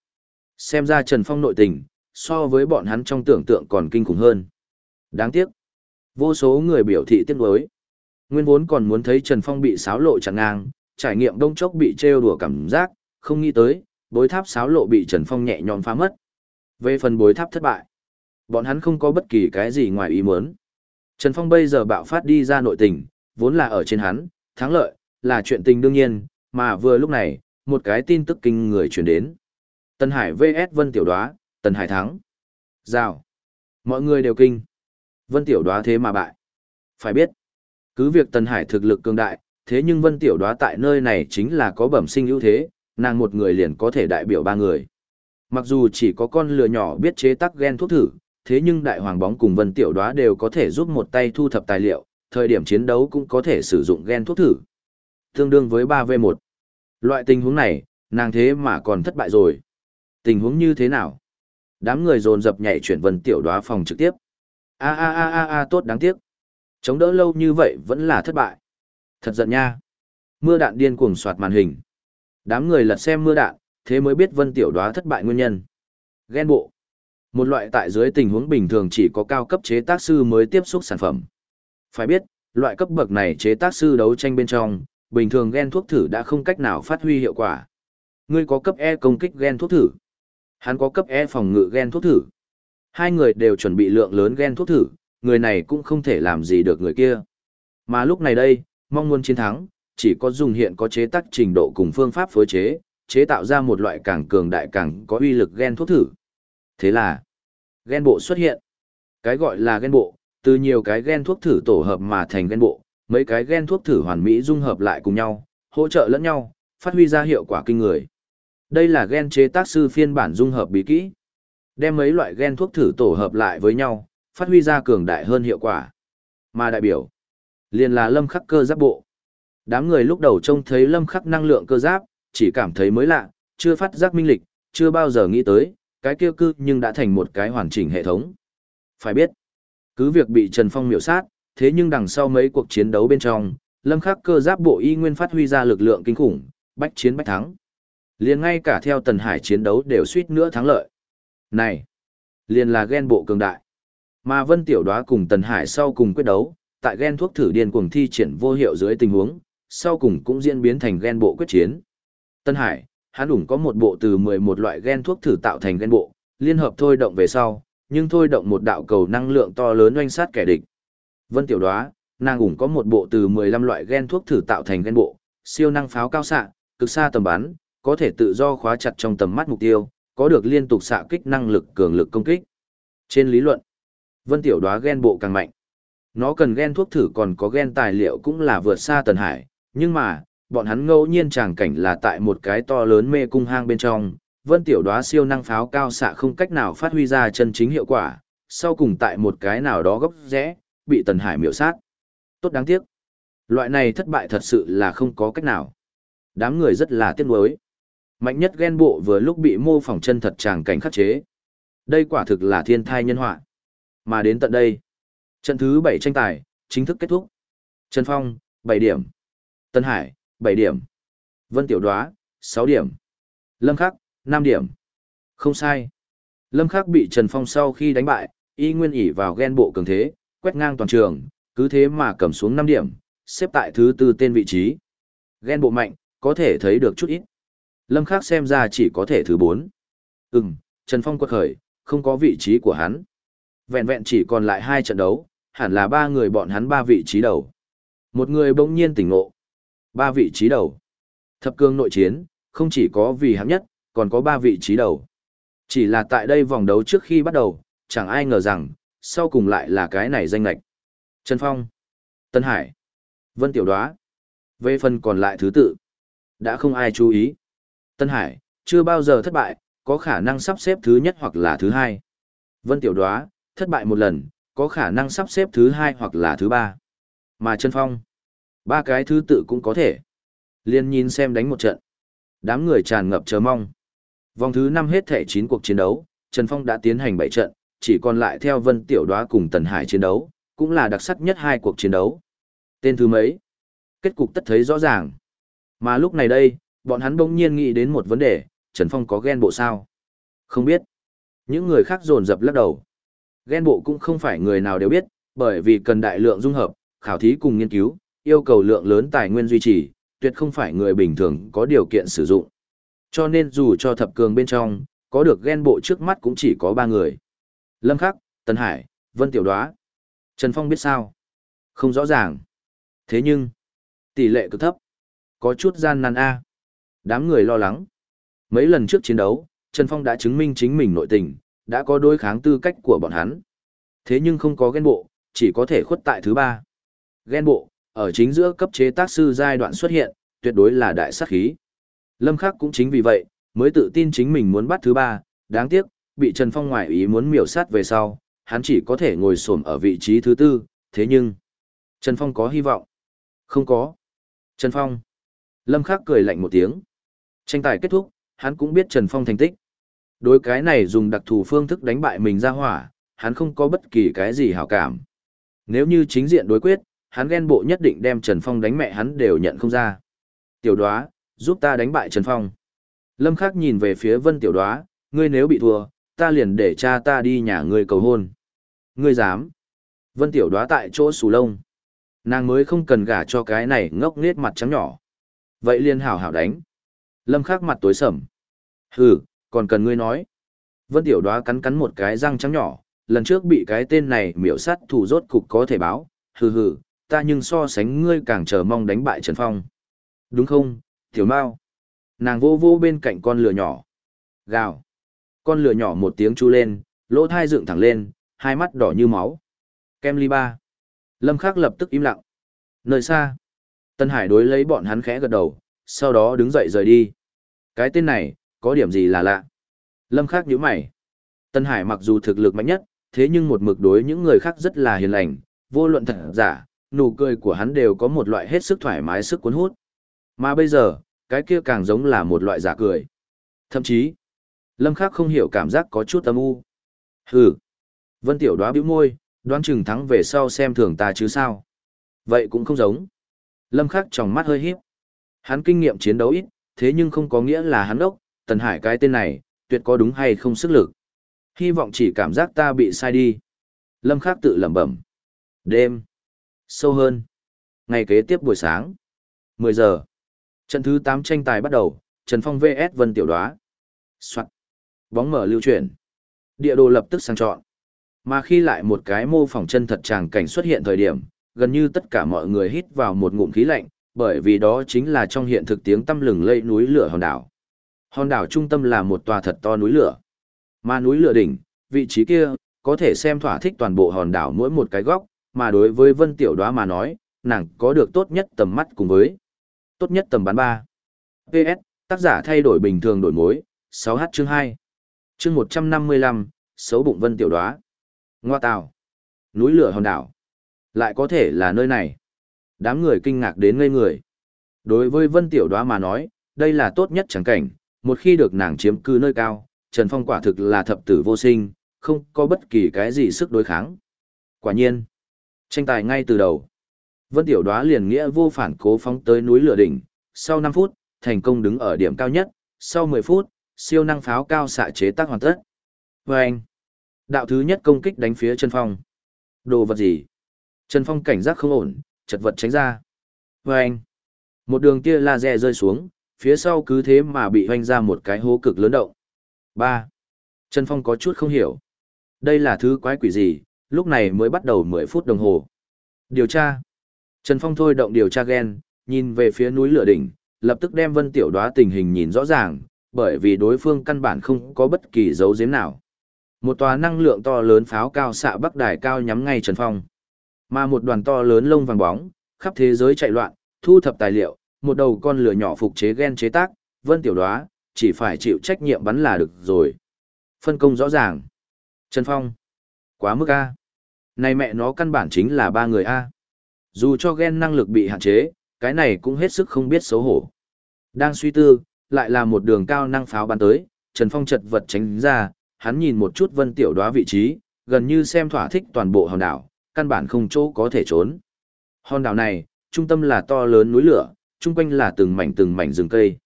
Xem ra Trần Phong nội tình, so với bọn hắn trong tưởng tượng còn kinh khủng hơn. Đáng tiếc. Vô số người biểu thị tiếc nuối. Nguyên vốn còn muốn thấy Trần Phong bị xáo lộ chẳng ngang, trải nghiệm đông chốc bị trêu đùa cảm giác, không nghĩ tới, bối tháp xáo lộ bị Trần Phong nhẹ nhõm phá mất. Về phần bối tháp thất bại, bọn hắn không có bất kỳ cái gì ngoài ý muốn. Trần Phong bây giờ bạo phát đi ra nội tình, vốn là ở trên hắn, thắng lợi, là chuyện tình đương nhiên, mà vừa lúc này, một cái tin tức kinh người truyền đến. Tân Hải vs Vân Tiểu Đoá, Tần Hải thắng. Rào. Mọi người đều kinh. Vân Tiểu Đoá thế mà bại. Phải biết, cứ việc Tần Hải thực lực cường đại, thế nhưng Vân Tiểu Đoá tại nơi này chính là có bẩm sinh ưu thế, nàng một người liền có thể đại biểu ba người. Mặc dù chỉ có con lừa nhỏ biết chế tác gen thuốc thử, thế nhưng đại hoàng bóng cùng Vân Tiểu Đoá đều có thể giúp một tay thu thập tài liệu, thời điểm chiến đấu cũng có thể sử dụng gen thuốc thử. Tương đương với 3v1. Loại tình huống này, nàng thế mà còn thất bại rồi. Tình huống như thế nào? Đám người dồn dập nhảy chuyển Vân Tiểu Đoá phòng trực tiếp. A a a a a tốt đáng tiếc. Chống đỡ lâu như vậy vẫn là thất bại. Thật giận nha. Mưa đạn điên cuồng soạt màn hình. Đám người lật xem mưa đạn, thế mới biết Vân Tiểu Đoá thất bại nguyên nhân. Ghen bộ. Một loại tại dưới tình huống bình thường chỉ có cao cấp chế tác sư mới tiếp xúc sản phẩm. Phải biết, loại cấp bậc này chế tác sư đấu tranh bên trong, bình thường gen thuốc thử đã không cách nào phát huy hiệu quả. Ngươi có cấp E công kích gen thuốc thử. Hắn có cấp E phòng ngự gen thuốc thử. Hai người đều chuẩn bị lượng lớn gen thuốc thử, người này cũng không thể làm gì được người kia. Mà lúc này đây, mong muốn chiến thắng, chỉ có dùng hiện có chế tác trình độ cùng phương pháp phối chế, chế tạo ra một loại càng cường đại càng có uy lực gen thuốc thử. Thế là, gen bộ xuất hiện. Cái gọi là gen bộ, từ nhiều cái gen thuốc thử tổ hợp mà thành gen bộ, mấy cái gen thuốc thử hoàn mỹ dung hợp lại cùng nhau, hỗ trợ lẫn nhau, phát huy ra hiệu quả kinh người. Đây là gen chế tác sư phiên bản dung hợp bí kỹ. Đem mấy loại gen thuốc thử tổ hợp lại với nhau, phát huy ra cường đại hơn hiệu quả. Mà đại biểu, liền là lâm khắc cơ giáp bộ. Đám người lúc đầu trông thấy lâm khắc năng lượng cơ giáp, chỉ cảm thấy mới lạ, chưa phát giác minh lịch, chưa bao giờ nghĩ tới, cái kia cư nhưng đã thành một cái hoàn chỉnh hệ thống. Phải biết, cứ việc bị Trần Phong miểu sát, thế nhưng đằng sau mấy cuộc chiến đấu bên trong, lâm khắc cơ giáp bộ y nguyên phát huy ra lực lượng kinh khủng, bách chiến bách thắng liền ngay cả theo Tần Hải chiến đấu đều suýt nữa thắng lợi. Này, liền là ghen bộ cường đại. Mà Vân Tiểu Đóa cùng Tần Hải sau cùng quyết đấu, tại ghen thuốc thử điên cuồng thi triển vô hiệu dưới tình huống, sau cùng cũng diễn biến thành ghen bộ quyết chiến. Tân Hải, hắn ủng có một bộ từ 11 loại gen thuốc thử tạo thành gen bộ, liên hợp thôi động về sau, nhưng thôi động một đạo cầu năng lượng to lớn oanh sát kẻ địch. Vân Tiểu Đoá, nàng ủng có một bộ từ 15 loại gen thuốc thử tạo thành gen bộ, siêu năng pháo cao xạ, cực xa tầm bắn, có thể tự do khóa chặt trong tầm mắt mục tiêu, có được liên tục xạ kích năng lực cường lực công kích. Trên lý luận, Vân Tiểu Đoá gen bộ càng mạnh. Nó cần gen thuốc thử còn có gen tài liệu cũng là vượt xa Tần Hải, nhưng mà, bọn hắn ngẫu nhiên tràng cảnh là tại một cái to lớn mê cung hang bên trong, vân tiểu đoá siêu năng pháo cao xạ không cách nào phát huy ra chân chính hiệu quả, sau cùng tại một cái nào đó góc rẽ, bị Tần Hải miểu sát. Tốt đáng tiếc. Loại này thất bại thật sự là không có cách nào. Đám người rất là tiếc nuối. Mạnh nhất ghen bộ vừa lúc bị mô phỏng chân thật tràng cảnh khắc chế. Đây quả thực là thiên thai nhân họa. Mà đến tận đây, trận thứ 7 tranh tài, chính thức kết thúc. Trần Phong, 7 điểm. Tân Hải, 7 điểm. Vân Tiểu Đoá, 6 điểm. Lâm Khắc, 5 điểm. Không sai. Lâm Khắc bị Trần Phong sau khi đánh bại, y nguyên ỉ vào ghen bộ cường thế, quét ngang toàn trường, cứ thế mà cầm xuống 5 điểm, xếp tại thứ tư tên vị trí. Ghen bộ mạnh, có thể thấy được chút ít. Lâm Khắc xem ra chỉ có thể thứ 4. Ừm, Trần Phong quật khởi, không có vị trí của hắn. Vẹn vẹn chỉ còn lại hai trận đấu, hẳn là ba người bọn hắn ba vị trí đầu. Một người bỗng nhiên tỉnh ngộ. Ba vị trí đầu. Thập cương nội chiến, không chỉ có vì hạng nhất, còn có ba vị trí đầu. Chỉ là tại đây vòng đấu trước khi bắt đầu, chẳng ai ngờ rằng, sau cùng lại là cái này danh lệch. Trần Phong, Tân Hải, Vân Tiểu Đoá. Về phần còn lại thứ tự, đã không ai chú ý. Tân Hải, chưa bao giờ thất bại, có khả năng sắp xếp thứ nhất hoặc là thứ hai. Vân Tiểu Đoá, thất bại một lần, có khả năng sắp xếp thứ hai hoặc là thứ ba. Mà Trần Phong, ba cái thứ tự cũng có thể. Liên nhìn xem đánh một trận. Đám người tràn ngập chờ mong. Vòng thứ năm hết thể chín cuộc chiến đấu, Trần Phong đã tiến hành bảy trận, chỉ còn lại theo Vân Tiểu Đoá cùng Tần Hải chiến đấu, cũng là đặc sắc nhất hai cuộc chiến đấu. Tên thứ mấy? Kết cục tất thấy rõ ràng. Mà lúc này đây, bọn hắn bỗng nhiên nghĩ đến một vấn đề, Trần Phong có ghen bộ sao? Không biết. Những người khác dồn dập lắc đầu. Ghen bộ cũng không phải người nào đều biết, bởi vì cần đại lượng dung hợp, khảo thí cùng nghiên cứu, yêu cầu lượng lớn tài nguyên duy trì, tuyệt không phải người bình thường có điều kiện sử dụng. Cho nên dù cho thập cường bên trong, có được ghen bộ trước mắt cũng chỉ có ba người. Lâm Khắc, Tần Hải, Vân Tiểu Đoá. Trần Phong biết sao? Không rõ ràng. Thế nhưng, tỷ lệ cực thấp. Có chút gian nan a. Đám người lo lắng. Mấy lần trước chiến đấu, Trần Phong đã chứng minh chính mình nội tình, đã có đối kháng tư cách của bọn hắn. Thế nhưng không có ghen bộ, chỉ có thể khuất tại thứ ba. Ghen bộ, ở chính giữa cấp chế tác sư giai đoạn xuất hiện, tuyệt đối là đại sát khí. Lâm Khắc cũng chính vì vậy, mới tự tin chính mình muốn bắt thứ ba, đáng tiếc, bị Trần Phong ngoại ý muốn miểu sát về sau, hắn chỉ có thể ngồi xổm ở vị trí thứ tư, thế nhưng, Trần Phong có hy vọng. Không có. Trần Phong. Lâm Khắc cười lạnh một tiếng. Tranh tài kết thúc, hắn cũng biết Trần Phong thành tích. Đối cái này dùng đặc thù phương thức đánh bại mình ra hỏa, hắn không có bất kỳ cái gì hảo cảm. Nếu như chính diện đối quyết, hắn ghen bộ nhất định đem Trần Phong đánh mẹ hắn đều nhận không ra. Tiểu đoá, giúp ta đánh bại Trần Phong. Lâm Khắc nhìn về phía Vân Tiểu đoá, ngươi nếu bị thua, ta liền để cha ta đi nhà ngươi cầu hôn. Ngươi dám. Vân Tiểu đoá tại chỗ sù lông. Nàng mới không cần gả cho cái này ngốc nghếch mặt trắng nhỏ. Vậy liền hảo hảo đánh. Lâm Khắc mặt tối sầm. Hừ, còn cần ngươi nói. Vân Tiểu đoá cắn cắn một cái răng trắng nhỏ, lần trước bị cái tên này miểu sát thủ rốt cục có thể báo. Hừ hừ, ta nhưng so sánh ngươi càng chờ mong đánh bại Trần Phong. Đúng không, Tiểu Mao? Nàng vô vô bên cạnh con lửa nhỏ. Gào. Con lửa nhỏ một tiếng chu lên, lỗ thai dựng thẳng lên, hai mắt đỏ như máu. Kem ly ba. Lâm Khắc lập tức im lặng. Nơi xa. Tân Hải đối lấy bọn hắn khẽ gật đầu, sau đó đứng dậy rời đi. Cái tên này, có điểm gì là lạ. Lâm Khắc nhíu mày. Tân Hải mặc dù thực lực mạnh nhất, thế nhưng một mực đối những người khác rất là hiền lành, vô luận thật giả, nụ cười của hắn đều có một loại hết sức thoải mái sức cuốn hút. Mà bây giờ, cái kia càng giống là một loại giả cười. Thậm chí, Lâm Khắc không hiểu cảm giác có chút âm u. Hừ. Vân Tiểu đoá bĩu môi, đoán chừng thắng về sau xem thường ta chứ sao. Vậy cũng không giống. Lâm Khắc trong mắt hơi híp. Hắn kinh nghiệm chiến đấu ít, thế nhưng không có nghĩa là hắn ốc, Tần Hải cái tên này, tuyệt có đúng hay không sức lực. Hy vọng chỉ cảm giác ta bị sai đi. Lâm Khắc tự lẩm bẩm. Đêm. Sâu hơn. Ngày kế tiếp buổi sáng. 10 giờ. Trận thứ 8 tranh tài bắt đầu, Trần Phong vs Vân Tiểu Đoá. Soạn. Bóng mở lưu chuyển. Địa đồ lập tức sang chọn. Mà khi lại một cái mô phỏng chân thật tràng cảnh xuất hiện thời điểm, gần như tất cả mọi người hít vào một ngụm khí lạnh, bởi vì đó chính là trong hiện thực tiếng tâm lừng lây núi lửa hòn đảo. Hòn đảo trung tâm là một tòa thật to núi lửa. Mà núi lửa đỉnh, vị trí kia, có thể xem thỏa thích toàn bộ hòn đảo mỗi một cái góc, mà đối với Vân Tiểu Đoá mà nói, nàng có được tốt nhất tầm mắt cùng với tốt nhất tầm bán 3. PS, tác giả thay đổi bình thường đổi mối, 6H chương 2. Chương 155, xấu bụng Vân Tiểu Đoá. Ngoa tào. Núi lửa hòn đảo. Lại có thể là nơi này. Đám người kinh ngạc đến ngây người. Đối với Vân Tiểu Đoá mà nói, đây là tốt nhất chẳng cảnh, một khi được nàng chiếm cư nơi cao, Trần Phong quả thực là thập tử vô sinh, không có bất kỳ cái gì sức đối kháng. Quả nhiên, tranh tài ngay từ đầu. Vân Tiểu Đoá liền nghĩa vô phản cố phóng tới núi lửa đỉnh, sau 5 phút, thành công đứng ở điểm cao nhất, sau 10 phút, siêu năng pháo cao xạ chế tác hoàn tất. Vâng! đạo thứ nhất công kích đánh phía Trần Phong. Đồ vật gì? Trần Phong cảnh giác không ổn, chật vật tránh ra. Và anh, một đường tia laser rơi xuống, phía sau cứ thế mà bị hoanh ra một cái hố cực lớn động. 3. Trần Phong có chút không hiểu. Đây là thứ quái quỷ gì, lúc này mới bắt đầu 10 phút đồng hồ. Điều tra. Trần Phong thôi động điều tra gen, nhìn về phía núi lửa đỉnh, lập tức đem Vân Tiểu Đóa tình hình nhìn rõ ràng, bởi vì đối phương căn bản không có bất kỳ dấu giếm nào. Một tòa năng lượng to lớn pháo cao xạ bắc đài cao nhắm ngay Trần Phong. Mà một đoàn to lớn lông vàng bóng, khắp thế giới chạy loạn, thu thập tài liệu, một đầu con lửa nhỏ phục chế gen chế tác, Vân Tiểu Đóa chỉ phải chịu trách nhiệm bắn là được rồi. Phân công rõ ràng. Trần Phong. Quá mức A. Này mẹ nó căn bản chính là ba người A. Dù cho gen năng lực bị hạn chế, cái này cũng hết sức không biết xấu hổ. Đang suy tư, lại là một đường cao năng pháo bắn tới, Trần Phong chật vật tránh ra, hắn nhìn một chút vân tiểu đoá vị trí, gần như xem thỏa thích toàn bộ hòn đảo, căn bản không chỗ có thể trốn. Hòn đảo này, trung tâm là to lớn núi lửa, chung quanh là từng mảnh từng mảnh rừng cây.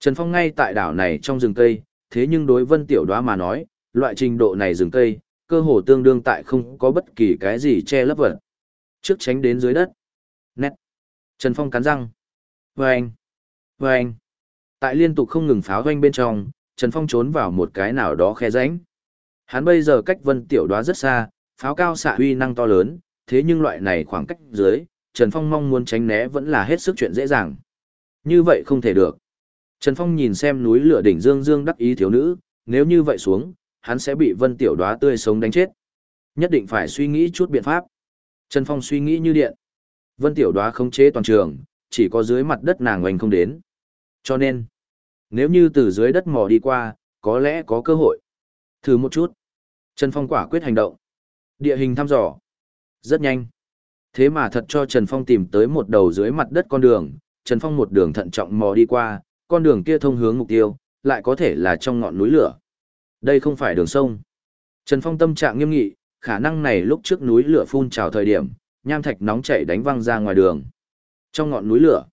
Trần Phong ngay tại đảo này trong rừng cây, thế nhưng đối vân tiểu đoá mà nói, loại trình độ này rừng cây, cơ hồ tương đương tại không có bất kỳ cái gì che lấp vật. Trước tránh đến dưới đất. Nét. Trần Phong cắn răng. Vâng. Vâng. Tại liên tục không ngừng pháo doanh bên trong, Trần Phong trốn vào một cái nào đó khe rãnh. Hắn bây giờ cách vân tiểu đoá rất xa, pháo cao xạ huy năng to lớn, thế nhưng loại này khoảng cách dưới, Trần Phong mong muốn tránh né vẫn là hết sức chuyện dễ dàng. Như vậy không thể được. Trần Phong nhìn xem núi lửa đỉnh dương dương đắc ý thiếu nữ, nếu như vậy xuống, hắn sẽ bị vân tiểu Đóa tươi sống đánh chết. Nhất định phải suy nghĩ chút biện pháp. Trần Phong suy nghĩ như điện. Vân tiểu Đóa khống chế toàn trường, chỉ có dưới mặt đất nàng oanh không đến. Cho nên, nếu như từ dưới đất mò đi qua, có lẽ có cơ hội. Thử một chút. Trần Phong quả quyết hành động. Địa hình thăm dò. Rất nhanh. Thế mà thật cho Trần Phong tìm tới một đầu dưới mặt đất con đường, Trần Phong một đường thận trọng mò đi qua, con đường kia thông hướng mục tiêu, lại có thể là trong ngọn núi lửa. Đây không phải đường sông. Trần Phong tâm trạng nghiêm nghị, khả năng này lúc trước núi lửa phun trào thời điểm, nham thạch nóng chảy đánh văng ra ngoài đường. Trong ngọn núi lửa,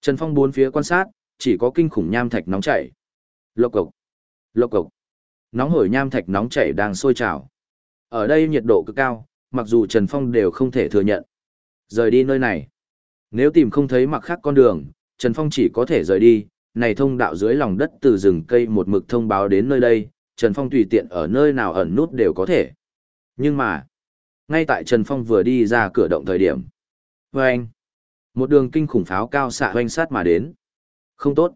Trần Phong bốn phía quan sát, chỉ có kinh khủng nham thạch nóng chảy. Lộc cộc, lộc cộc. Nóng hổi nham thạch nóng chảy đang sôi trào. Ở đây nhiệt độ cực cao, mặc dù Trần Phong đều không thể thừa nhận. Rời đi nơi này. Nếu tìm không thấy mặc khác con đường, Trần Phong chỉ có thể rời đi. Này thông đạo dưới lòng đất từ rừng cây một mực thông báo đến nơi đây, Trần Phong tùy tiện ở nơi nào ẩn nút đều có thể. Nhưng mà, ngay tại Trần Phong vừa đi ra cửa động thời điểm. Vâng! Một đường kinh khủng pháo cao xạ hoanh sát mà đến. Không tốt.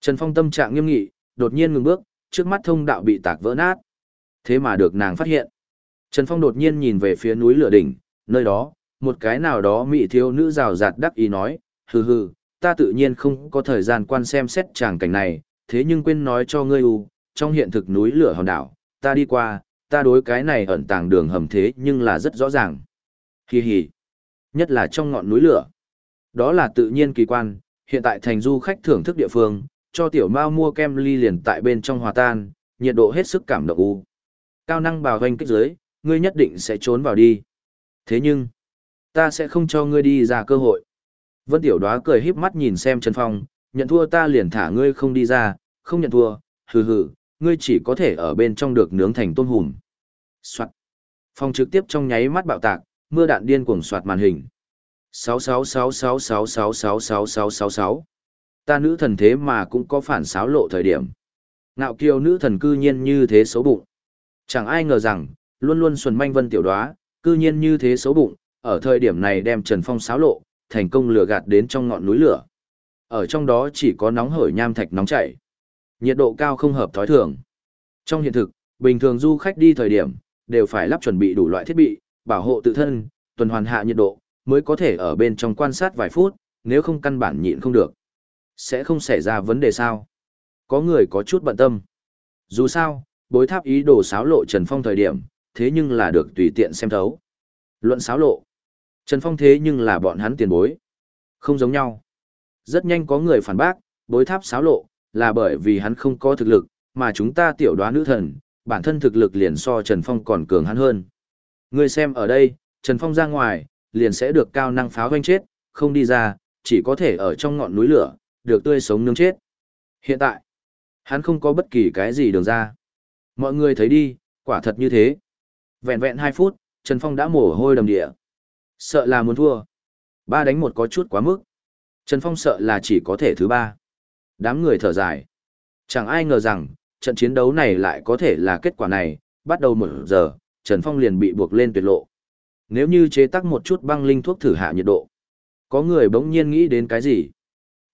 Trần Phong tâm trạng nghiêm nghị, đột nhiên ngừng bước, trước mắt thông đạo bị tạc vỡ nát. Thế mà được nàng phát hiện. Trần Phong đột nhiên nhìn về phía núi lửa đỉnh, nơi đó, một cái nào đó mị thiếu nữ rào rạt đắc ý nói, hừ hừ, ta tự nhiên không có thời gian quan xem xét tràng cảnh này, thế nhưng quên nói cho ngươi u, trong hiện thực núi lửa hòn đảo, ta đi qua, ta đối cái này ẩn tàng đường hầm thế nhưng là rất rõ ràng. Hi hi. Nhất là trong ngọn núi lửa. Đó là tự nhiên kỳ quan, hiện tại thành du khách thưởng thức địa phương, cho tiểu mao mua kem ly liền tại bên trong hòa tan, nhiệt độ hết sức cảm động u. Cao năng bào hoanh kích dưới, ngươi nhất định sẽ trốn vào đi. Thế nhưng, ta sẽ không cho ngươi đi ra cơ hội. Vân tiểu đoá cười híp mắt nhìn xem Trần Phong, nhận thua ta liền thả ngươi không đi ra, không nhận thua, hừ hừ, ngươi chỉ có thể ở bên trong được nướng thành tôm hùm. Soạt. Phong trực tiếp trong nháy mắt bạo tạc, mưa đạn điên cuồng soạt màn hình. 66666666666. Ta nữ thần thế mà cũng có phản xáo lộ thời điểm. Ngạo kiều nữ thần cư nhiên như thế xấu bụng. Chẳng ai ngờ rằng, luôn luôn xuân manh vân tiểu đoá, cư nhiên như thế xấu bụng, ở thời điểm này đem Trần Phong xáo lộ, thành công lừa gạt đến trong ngọn núi lửa. Ở trong đó chỉ có nóng hổi nham thạch nóng chảy. Nhiệt độ cao không hợp thói thường. Trong hiện thực, bình thường du khách đi thời điểm, đều phải lắp chuẩn bị đủ loại thiết bị, bảo hộ tự thân, tuần hoàn hạ nhiệt độ, mới có thể ở bên trong quan sát vài phút, nếu không căn bản nhịn không được. Sẽ không xảy ra vấn đề sao? Có người có chút bận tâm. Dù sao, bối tháp ý đồ xáo lộ Trần Phong thời điểm, thế nhưng là được tùy tiện xem thấu. Luận xáo lộ. Trần Phong thế nhưng là bọn hắn tiền bối. Không giống nhau. Rất nhanh có người phản bác, bối tháp xáo lộ, là bởi vì hắn không có thực lực, mà chúng ta tiểu đoán nữ thần, bản thân thực lực liền so Trần Phong còn cường hắn hơn. Người xem ở đây, Trần Phong ra ngoài, liền sẽ được cao năng pháo hoanh chết, không đi ra, chỉ có thể ở trong ngọn núi lửa, được tươi sống nướng chết. Hiện tại, hắn không có bất kỳ cái gì đường ra. Mọi người thấy đi, quả thật như thế. Vẹn vẹn 2 phút, Trần Phong đã mồ hôi đầm địa. Sợ là muốn thua. Ba đánh một có chút quá mức. Trần Phong sợ là chỉ có thể thứ ba. Đám người thở dài. Chẳng ai ngờ rằng, trận chiến đấu này lại có thể là kết quả này, bắt đầu một giờ, Trần Phong liền bị buộc lên tuyệt lộ. Nếu như chế tác một chút băng linh thuốc thử hạ nhiệt độ, có người bỗng nhiên nghĩ đến cái gì?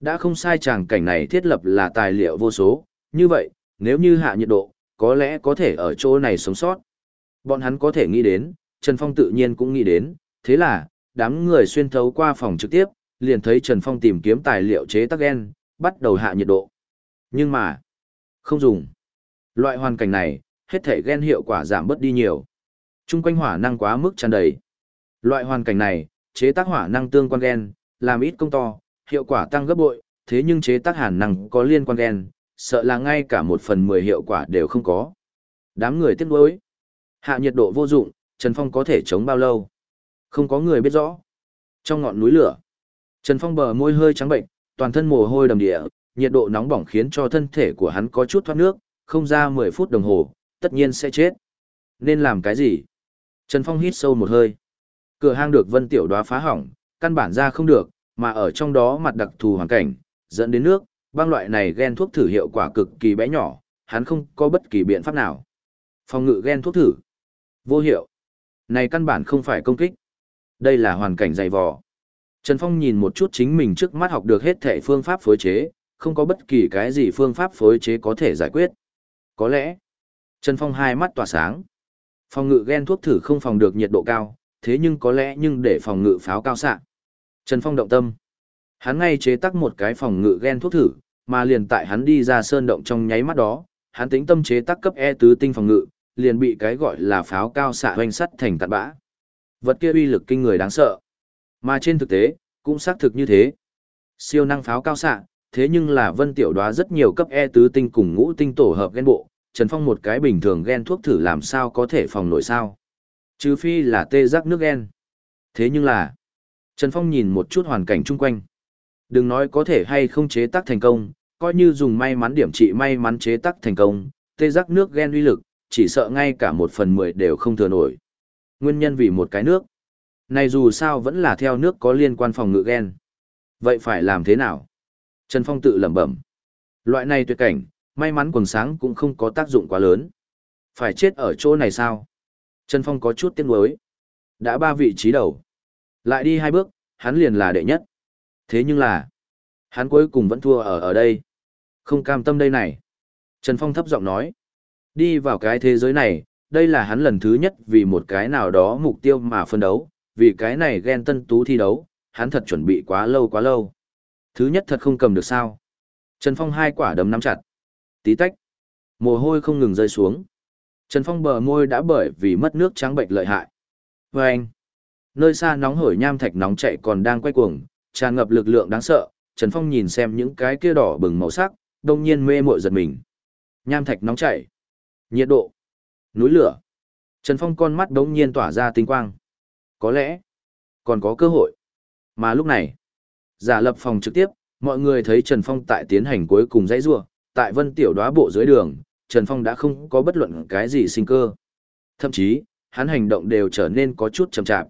Đã không sai chàng cảnh này thiết lập là tài liệu vô số, như vậy, nếu như hạ nhiệt độ, có lẽ có thể ở chỗ này sống sót. Bọn hắn có thể nghĩ đến, Trần Phong tự nhiên cũng nghĩ đến, thế là, đám người xuyên thấu qua phòng trực tiếp, liền thấy Trần Phong tìm kiếm tài liệu chế tác gen, bắt đầu hạ nhiệt độ. Nhưng mà, không dùng. Loại hoàn cảnh này, hết thể gen hiệu quả giảm bớt đi nhiều. Trung quanh hỏa năng quá mức tràn đầy. Loại hoàn cảnh này, chế tác hỏa năng tương quan gen, làm ít công to, hiệu quả tăng gấp bội, thế nhưng chế tác hàn năng có liên quan gen, sợ là ngay cả một phần mười hiệu quả đều không có. Đám người tiếc nuối. Hạ nhiệt độ vô dụng, Trần Phong có thể chống bao lâu? Không có người biết rõ. Trong ngọn núi lửa, Trần Phong bờ môi hơi trắng bệnh, toàn thân mồ hôi đầm địa, nhiệt độ nóng bỏng khiến cho thân thể của hắn có chút thoát nước, không ra 10 phút đồng hồ, tất nhiên sẽ chết. Nên làm cái gì? Trần Phong hít sâu một hơi. Cửa hang được Vân Tiểu Đóa phá hỏng, căn bản ra không được, mà ở trong đó mặt đặc thù hoàn cảnh, dẫn đến nước, băng loại này gen thuốc thử hiệu quả cực kỳ bé nhỏ, hắn không có bất kỳ biện pháp nào. Phòng ngự gen thuốc thử. Vô hiệu. Này căn bản không phải công kích. Đây là hoàn cảnh dày vò. Trần Phong nhìn một chút chính mình trước mắt học được hết thảy phương pháp phối chế, không có bất kỳ cái gì phương pháp phối chế có thể giải quyết. Có lẽ, Trần Phong hai mắt tỏa sáng. Phòng ngự gen thuốc thử không phòng được nhiệt độ cao, thế nhưng có lẽ nhưng để phòng ngự pháo cao xạ. Trần Phong động tâm. Hắn ngay chế tác một cái phòng ngự gen thuốc thử, mà liền tại hắn đi ra sơn động trong nháy mắt đó, hắn tính tâm chế tác cấp E tứ tinh phòng ngự, liền bị cái gọi là pháo cao xạ hoành sắt thành tạt bã. Vật kia uy lực kinh người đáng sợ. Mà trên thực tế, cũng xác thực như thế. Siêu năng pháo cao xạ, thế nhưng là vân tiểu đoá rất nhiều cấp E tứ tinh cùng ngũ tinh tổ hợp gen bộ, Trần Phong một cái bình thường gen thuốc thử làm sao có thể phòng nổi sao. Trừ phi là tê giác nước gen. Thế nhưng là, Trần Phong nhìn một chút hoàn cảnh chung quanh. Đừng nói có thể hay không chế tác thành công, coi như dùng may mắn điểm trị may mắn chế tác thành công, tê giác nước gen uy lực, chỉ sợ ngay cả một phần mười đều không thừa nổi. Nguyên nhân vì một cái nước. Này dù sao vẫn là theo nước có liên quan phòng ngự gen. Vậy phải làm thế nào? Trần Phong tự lẩm bẩm. Loại này tuyệt cảnh, may mắn quần sáng cũng không có tác dụng quá lớn. Phải chết ở chỗ này sao? Trần Phong có chút tiếc nuối. Đã ba vị trí đầu. Lại đi hai bước, hắn liền là đệ nhất. Thế nhưng là, hắn cuối cùng vẫn thua ở ở đây. Không cam tâm đây này. Trần Phong thấp giọng nói. Đi vào cái thế giới này, đây là hắn lần thứ nhất vì một cái nào đó mục tiêu mà phân đấu, vì cái này ghen tân tú thi đấu, hắn thật chuẩn bị quá lâu quá lâu. Thứ nhất thật không cầm được sao. Trần Phong hai quả đấm nắm chặt. Tí tách. Mồ hôi không ngừng rơi xuống. Trần Phong bờ môi đã bởi vì mất nước trắng bệnh lợi hại. Và anh. Nơi xa nóng hổi nham thạch nóng chạy còn đang quay cuồng, tràn ngập lực lượng đáng sợ. Trần Phong nhìn xem những cái kia đỏ bừng màu sắc, đông nhiên mê mội giật mình. Nham thạch nóng chảy. Nhiệt độ. Núi lửa. Trần Phong con mắt đống nhiên tỏa ra tinh quang. Có lẽ, còn có cơ hội. Mà lúc này, giả lập phòng trực tiếp, mọi người thấy Trần Phong tại tiến hành cuối cùng dãy rua, tại vân tiểu đoá bộ dưới đường, Trần Phong đã không có bất luận cái gì sinh cơ. Thậm chí, hắn hành động đều trở nên có chút chậm chạp.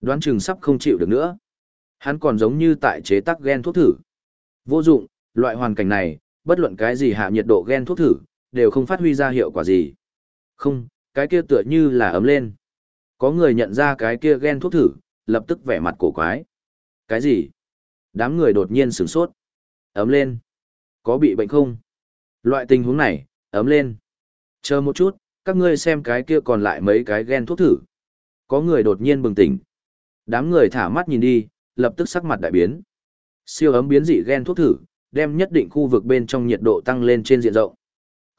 Đoán chừng sắp không chịu được nữa. Hắn còn giống như tại chế tác gen thuốc thử. Vô dụng, loại hoàn cảnh này, bất luận cái gì hạ nhiệt độ gen thuốc thử, đều không phát huy ra hiệu quả gì. Không, cái kia tựa như là ấm lên. Có người nhận ra cái kia gen thuốc thử, lập tức vẻ mặt cổ quái. Cái gì? Đám người đột nhiên sửng sốt. Ấm lên. Có bị bệnh không? Loại tình huống này, ấm lên. Chờ một chút, các ngươi xem cái kia còn lại mấy cái gen thuốc thử. Có người đột nhiên bừng tỉnh. Đám người thả mắt nhìn đi, lập tức sắc mặt đại biến. Siêu ấm biến dị gen thuốc thử, đem nhất định khu vực bên trong nhiệt độ tăng lên trên diện rộng.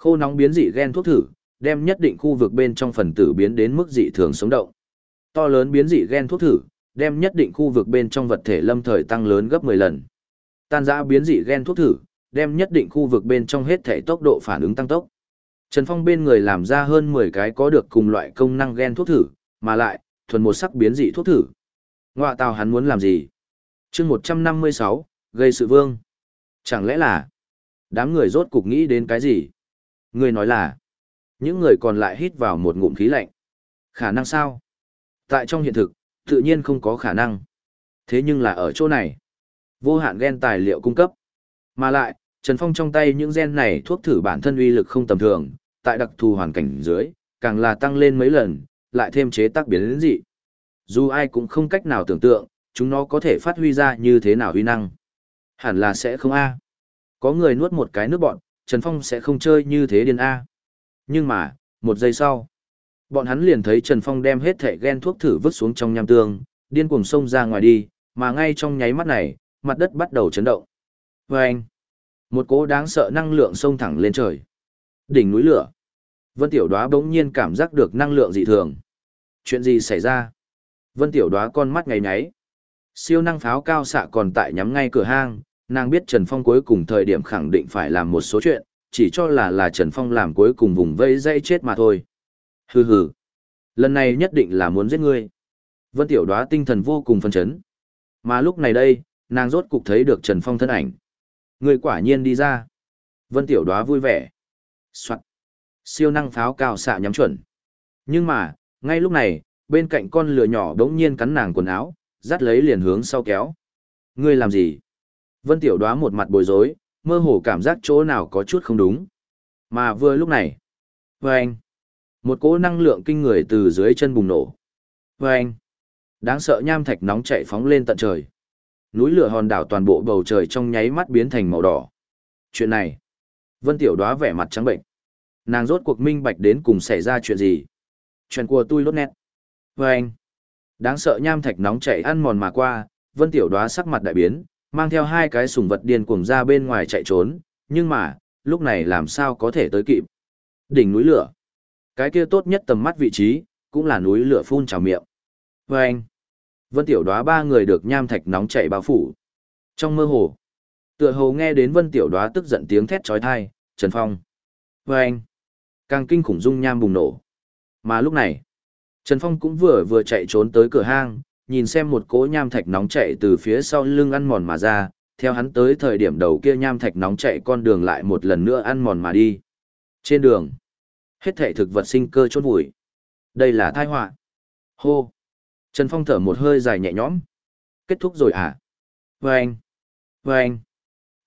Khô nóng biến dị gen thuốc thử, đem nhất định khu vực bên trong phần tử biến đến mức dị thường sống động. To lớn biến dị gen thuốc thử, đem nhất định khu vực bên trong vật thể lâm thời tăng lớn gấp 10 lần. Tan rã biến dị gen thuốc thử, đem nhất định khu vực bên trong hết thể tốc độ phản ứng tăng tốc. Trần Phong bên người làm ra hơn 10 cái có được cùng loại công năng gen thuốc thử, mà lại, thuần một sắc biến dị thuốc thử. Ngoạ tào hắn muốn làm gì? chương 156, gây sự vương. Chẳng lẽ là, đám người rốt cục nghĩ đến cái gì? Ngươi nói là, những người còn lại hít vào một ngụm khí lạnh. Khả năng sao? Tại trong hiện thực, tự nhiên không có khả năng. Thế nhưng là ở chỗ này, vô hạn gen tài liệu cung cấp. Mà lại, Trần Phong trong tay những gen này thuốc thử bản thân uy lực không tầm thường, tại đặc thù hoàn cảnh dưới, càng là tăng lên mấy lần, lại thêm chế tác biến dị. Dù ai cũng không cách nào tưởng tượng, chúng nó có thể phát huy ra như thế nào uy năng. Hẳn là sẽ không A. Có người nuốt một cái nước bọn, Trần Phong sẽ không chơi như thế điên A. Nhưng mà, một giây sau, bọn hắn liền thấy Trần Phong đem hết thẻ ghen thuốc thử vứt xuống trong nham tương, điên cuồng xông ra ngoài đi, mà ngay trong nháy mắt này, mặt đất bắt đầu chấn động. Vâng! Một cỗ đáng sợ năng lượng xông thẳng lên trời. Đỉnh núi lửa. Vân Tiểu Đóa bỗng nhiên cảm giác được năng lượng dị thường. Chuyện gì xảy ra? Vân Tiểu Đóa con mắt ngáy nháy. Siêu năng pháo cao xạ còn tại nhắm ngay cửa hang, nàng biết Trần Phong cuối cùng thời điểm khẳng định phải làm một số chuyện, chỉ cho là là Trần Phong làm cuối cùng vùng vây dây chết mà thôi. Hừ hừ. Lần này nhất định là muốn giết ngươi. Vân Tiểu Đóa tinh thần vô cùng phân chấn. Mà lúc này đây, nàng rốt cục thấy được Trần Phong thân ảnh. Người quả nhiên đi ra. Vân Tiểu Đóa vui vẻ. Soạn. Siêu năng pháo cao xạ nhắm chuẩn. Nhưng mà, ngay lúc này, bên cạnh con lửa nhỏ đống nhiên cắn nàng quần áo, dắt lấy liền hướng sau kéo. Ngươi làm gì? Vân Tiểu Đóa một mặt bối rối, mơ hồ cảm giác chỗ nào có chút không đúng. Mà vừa lúc này, vâng, một cỗ năng lượng kinh người từ dưới chân bùng nổ. Vâng, đáng sợ nham thạch nóng chạy phóng lên tận trời. Núi lửa hòn đảo toàn bộ bầu trời trong nháy mắt biến thành màu đỏ. Chuyện này, Vân Tiểu Đóa vẻ mặt trắng bệnh. Nàng rốt cuộc minh bạch đến cùng xảy ra chuyện gì. Chuyện của tôi lốt nét. Vâng, đáng sợ nham thạch nóng chạy ăn mòn mà qua, Vân Tiểu Đóa sắc mặt đại biến, mang theo hai cái sùng vật điên cuồng ra bên ngoài chạy trốn, nhưng mà, lúc này làm sao có thể tới kịp. Đỉnh núi lửa. Cái kia tốt nhất tầm mắt vị trí, cũng là núi lửa phun trào miệng. Và anh, Vân Tiểu Đóa ba người được nham thạch nóng chảy bao phủ. Trong mơ hồ, tựa hồ nghe đến Vân Tiểu Đóa tức giận tiếng thét chói tai, Trần Phong. Và anh, Càng kinh khủng dung nham bùng nổ. Mà lúc này, Trần Phong cũng vừa vừa chạy trốn tới cửa hang, nhìn xem một cỗ nham thạch nóng chạy từ phía sau lưng ăn mòn mà ra, theo hắn tới thời điểm đầu kia nham thạch nóng chạy con đường lại một lần nữa ăn mòn mà đi. Trên đường, hết thể thực vật sinh cơ chốt vùi. Đây là tai họa. Hô. Trần Phong thở một hơi dài nhẹ nhõm. Kết thúc rồi à? Vâng. Vâng.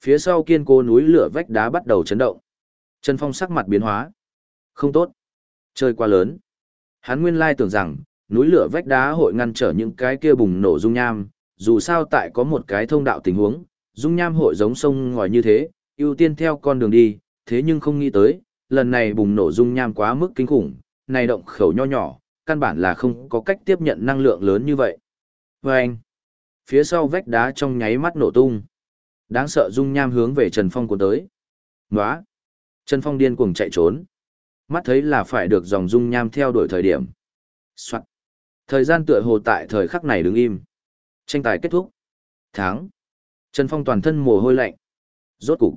Phía sau kiên cố núi lửa vách đá bắt đầu chấn động. Trần Phong sắc mặt biến hóa. Không tốt. Chơi quá lớn. Hắn nguyên lai tưởng rằng, núi lửa vách đá hội ngăn trở những cái kia bùng nổ dung nham, dù sao tại có một cái thông đạo tình huống, dung nham hội giống sông ngòi như thế, ưu tiên theo con đường đi, thế nhưng không nghĩ tới, lần này bùng nổ dung nham quá mức kinh khủng, này động khẩu nho nhỏ, căn bản là không có cách tiếp nhận năng lượng lớn như vậy. Và anh, phía sau vách đá trong nháy mắt nổ tung. Đáng sợ dung nham hướng về Trần Phong cuốn tới. Nóa! Trần Phong điên cuồng chạy trốn. Mắt thấy là phải được dòng dung nham theo đuổi thời điểm. Soạn. Thời gian tựa hồ tại thời khắc này đứng im. Tranh tài kết thúc. Tháng. Trần Phong toàn thân mồ hôi lạnh. Rốt cục.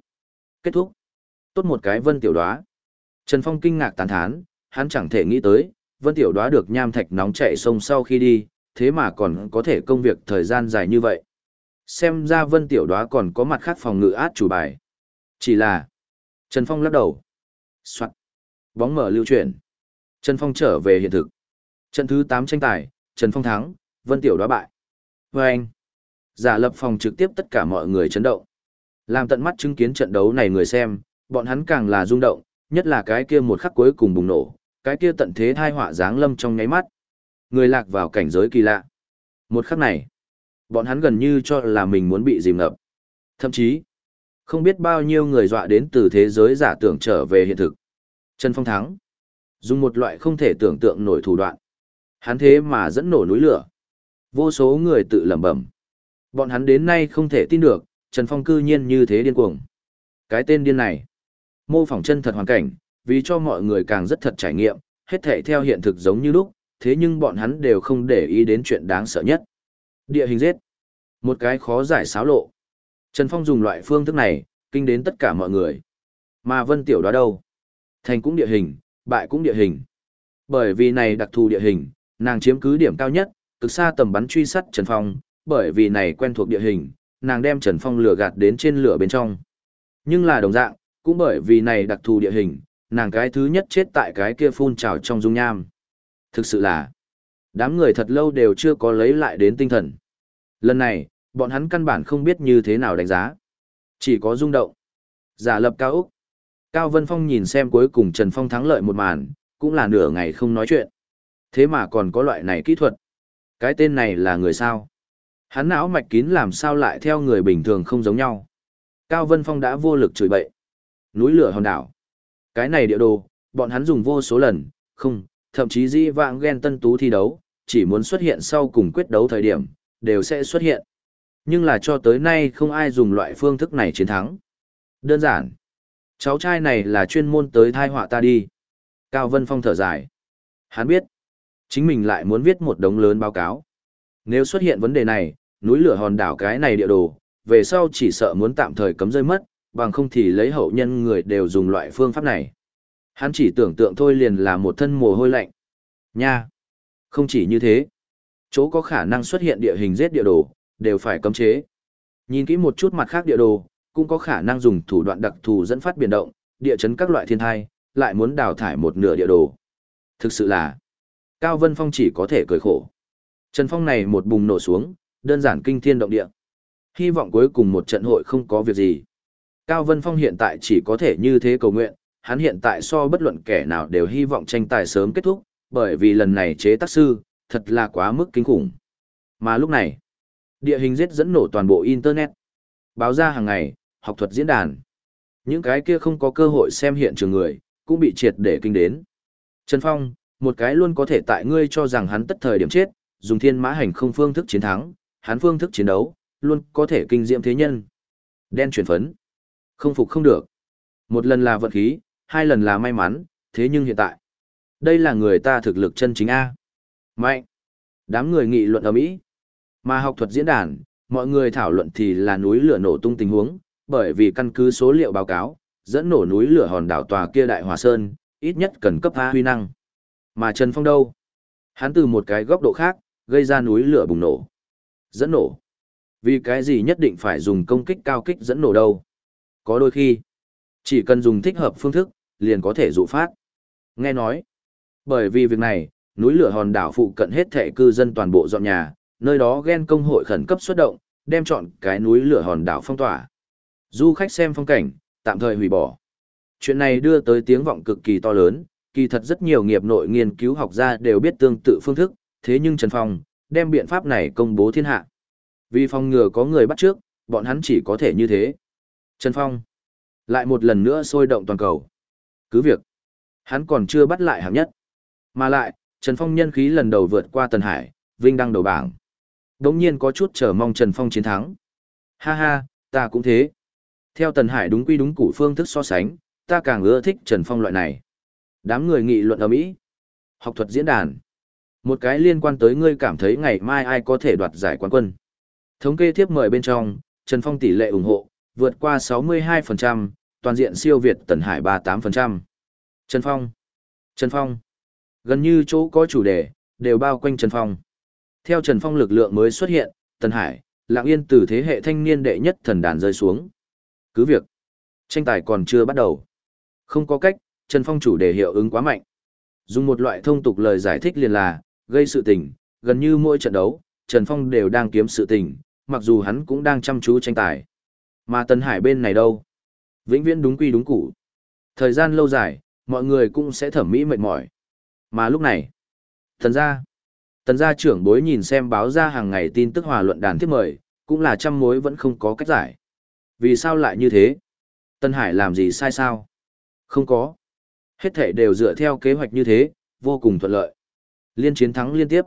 Kết thúc. Tốt một cái vân tiểu đoá. Trần Phong kinh ngạc tán thán, hắn chẳng thể nghĩ tới, vân tiểu đoá được nham thạch nóng chạy sông sau khi đi, thế mà còn có thể công việc thời gian dài như vậy. Xem ra vân tiểu đoá còn có mặt khác phòng ngự át chủ bài. Chỉ là... Trần Phong lắc đầu. Soạn. Bóng mở lưu chuyển. Trần Phong trở về hiện thực. Trận thứ 8 tranh tài, Trần Phong thắng, Vân Tiểu Đóa bại. Và anh, giả lập phòng trực tiếp tất cả mọi người chấn động. Làm tận mắt chứng kiến trận đấu này người xem, bọn hắn càng là rung động, nhất là cái kia một khắc cuối cùng bùng nổ, cái kia tận thế thai họa dáng lâm trong nháy mắt. Người lạc vào cảnh giới kỳ lạ. Một khắc này, bọn hắn gần như cho là mình muốn bị dìm ngập. Thậm chí, không biết bao nhiêu người dọa đến từ thế giới giả tưởng trở về hiện thực. Trần Phong thắng. Dùng một loại không thể tưởng tượng nổi thủ đoạn. Hắn thế mà dẫn nổ núi lửa. Vô số người tự lẩm bẩm. Bọn hắn đến nay không thể tin được, Trần Phong cư nhiên như thế điên cuồng. Cái tên điên này, mô phỏng chân thật hoàn cảnh, vì cho mọi người càng rất thật trải nghiệm, hết thể theo hiện thực giống như lúc, thế nhưng bọn hắn đều không để ý đến chuyện đáng sợ nhất. Địa hình giết. Một cái khó giải xáo lộ. Trần Phong dùng loại phương thức này, kinh đến tất cả mọi người. Mà Vân Tiểu đó đâu? Thành cũng địa hình, bại cũng địa hình. Bởi vì này đặc thù địa hình, nàng chiếm cứ điểm cao nhất, cực xa tầm bắn truy sát Trần Phong, bởi vì này quen thuộc địa hình, nàng đem Trần Phong lửa gạt đến trên lửa bên trong. Nhưng là đồng dạng, cũng bởi vì này đặc thù địa hình, nàng cái thứ nhất chết tại cái kia phun trào trong dung nham. Thực sự là, đám người thật lâu đều chưa có lấy lại đến tinh thần. Lần này, bọn hắn căn bản không biết như thế nào đánh giá. Chỉ có rung động. Giả lập cao Úc. Cao Vân Phong nhìn xem cuối cùng Trần Phong thắng lợi một màn, cũng là nửa ngày không nói chuyện. Thế mà còn có loại này kỹ thuật. Cái tên này là người sao? Hắn não mạch kín làm sao lại theo người bình thường không giống nhau. Cao Vân Phong đã vô lực chửi bậy. Núi lửa hòn đảo. Cái này địa đồ, bọn hắn dùng vô số lần, không, thậm chí di vãng ghen tân tú thi đấu, chỉ muốn xuất hiện sau cùng quyết đấu thời điểm, đều sẽ xuất hiện. Nhưng là cho tới nay không ai dùng loại phương thức này chiến thắng. Đơn giản. Cháu trai này là chuyên môn tới thai họa ta đi. Cao Vân Phong thở dài. Hắn biết, chính mình lại muốn viết một đống lớn báo cáo. Nếu xuất hiện vấn đề này, núi lửa hòn đảo cái này địa đồ, về sau chỉ sợ muốn tạm thời cấm rơi mất, bằng không thì lấy hậu nhân người đều dùng loại phương pháp này. Hắn chỉ tưởng tượng thôi liền là một thân mồ hôi lạnh. Nha! Không chỉ như thế. Chỗ có khả năng xuất hiện địa hình giết địa đồ, đều phải cấm chế. Nhìn kỹ một chút mặt khác địa đồ, cũng có khả năng dùng thủ đoạn đặc thù dẫn phát biển động, địa chấn các loại thiên thai, lại muốn đào thải một nửa địa đồ. Thực sự là, Cao Vân Phong chỉ có thể cười khổ. Trần Phong này một bùng nổ xuống, đơn giản kinh thiên động địa. Hy vọng cuối cùng một trận hội không có việc gì. Cao Vân Phong hiện tại chỉ có thể như thế cầu nguyện, hắn hiện tại so bất luận kẻ nào đều hy vọng tranh tài sớm kết thúc, bởi vì lần này chế tác sư, thật là quá mức kinh khủng. Mà lúc này, địa hình giết dẫn nổ toàn bộ Internet. Báo ra hàng ngày, học thuật diễn đàn. Những cái kia không có cơ hội xem hiện trường người, cũng bị triệt để kinh đến. Trần Phong, một cái luôn có thể tại ngươi cho rằng hắn tất thời điểm chết, dùng thiên mã hành không phương thức chiến thắng, hắn phương thức chiến đấu, luôn có thể kinh diệm thế nhân. Đen chuyển phấn. Không phục không được. Một lần là vận khí, hai lần là may mắn, thế nhưng hiện tại, đây là người ta thực lực chân chính A. Mạnh. Đám người nghị luận ở Mỹ. Mà học thuật diễn đàn, mọi người thảo luận thì là núi lửa nổ tung tình huống, bởi vì căn cứ số liệu báo cáo, dẫn nổ núi lửa hòn đảo tòa kia Đại Hòa Sơn, ít nhất cần cấp A huy năng. Mà Trần Phong đâu? Hắn từ một cái góc độ khác, gây ra núi lửa bùng nổ. Dẫn nổ. Vì cái gì nhất định phải dùng công kích cao kích dẫn nổ đâu? Có đôi khi, chỉ cần dùng thích hợp phương thức, liền có thể dụ phát. Nghe nói, bởi vì việc này, núi lửa hòn đảo phụ cận hết thệ cư dân toàn bộ dọn nhà, nơi đó ghen công hội khẩn cấp xuất động, đem chọn cái núi lửa hòn đảo phong tỏa. Du khách xem phong cảnh, tạm thời hủy bỏ. Chuyện này đưa tới tiếng vọng cực kỳ to lớn, kỳ thật rất nhiều nghiệp nội nghiên cứu học gia đều biết tương tự phương thức, thế nhưng Trần Phong đem biện pháp này công bố thiên hạ. Vì phòng ngừa có người bắt trước, bọn hắn chỉ có thể như thế. Trần Phong lại một lần nữa sôi động toàn cầu. Cứ việc, hắn còn chưa bắt lại hạng nhất. Mà lại, Trần Phong nhân khí lần đầu vượt qua Tần Hải, vinh đăng đầu bảng. Đống nhiên có chút chờ mong Trần Phong chiến thắng. Ha ha, ta cũng thế. Theo Tần Hải đúng quy đúng củ phương thức so sánh, ta càng ưa thích Trần Phong loại này. Đám người nghị luận ở Mỹ. Học thuật diễn đàn. Một cái liên quan tới ngươi cảm thấy ngày mai ai có thể đoạt giải quán quân. Thống kê tiếp mời bên trong, Trần Phong tỷ lệ ủng hộ, vượt qua 62%, toàn diện siêu Việt Tần Hải 38%. Trần Phong. Trần Phong. Gần như chỗ có chủ đề, đều bao quanh Trần Phong. Theo Trần Phong lực lượng mới xuất hiện, Tần Hải, lạng yên từ thế hệ thanh niên đệ nhất thần đàn rơi xuống. Cứ việc, tranh tài còn chưa bắt đầu. Không có cách, Trần Phong chủ đề hiệu ứng quá mạnh. Dùng một loại thông tục lời giải thích liền là, gây sự tình, gần như mỗi trận đấu, Trần Phong đều đang kiếm sự tình, mặc dù hắn cũng đang chăm chú tranh tài. Mà Tân Hải bên này đâu? Vĩnh viễn đúng quy đúng củ. Thời gian lâu dài, mọi người cũng sẽ thẩm mỹ mệt mỏi. Mà lúc này, thần gia, tần gia trưởng bối nhìn xem báo ra hàng ngày tin tức hòa luận đàn tiếp mời, cũng là trăm mối vẫn không có cách giải. Vì sao lại như thế? Tân Hải làm gì sai sao? Không có. Hết thể đều dựa theo kế hoạch như thế, vô cùng thuận lợi. Liên chiến thắng liên tiếp.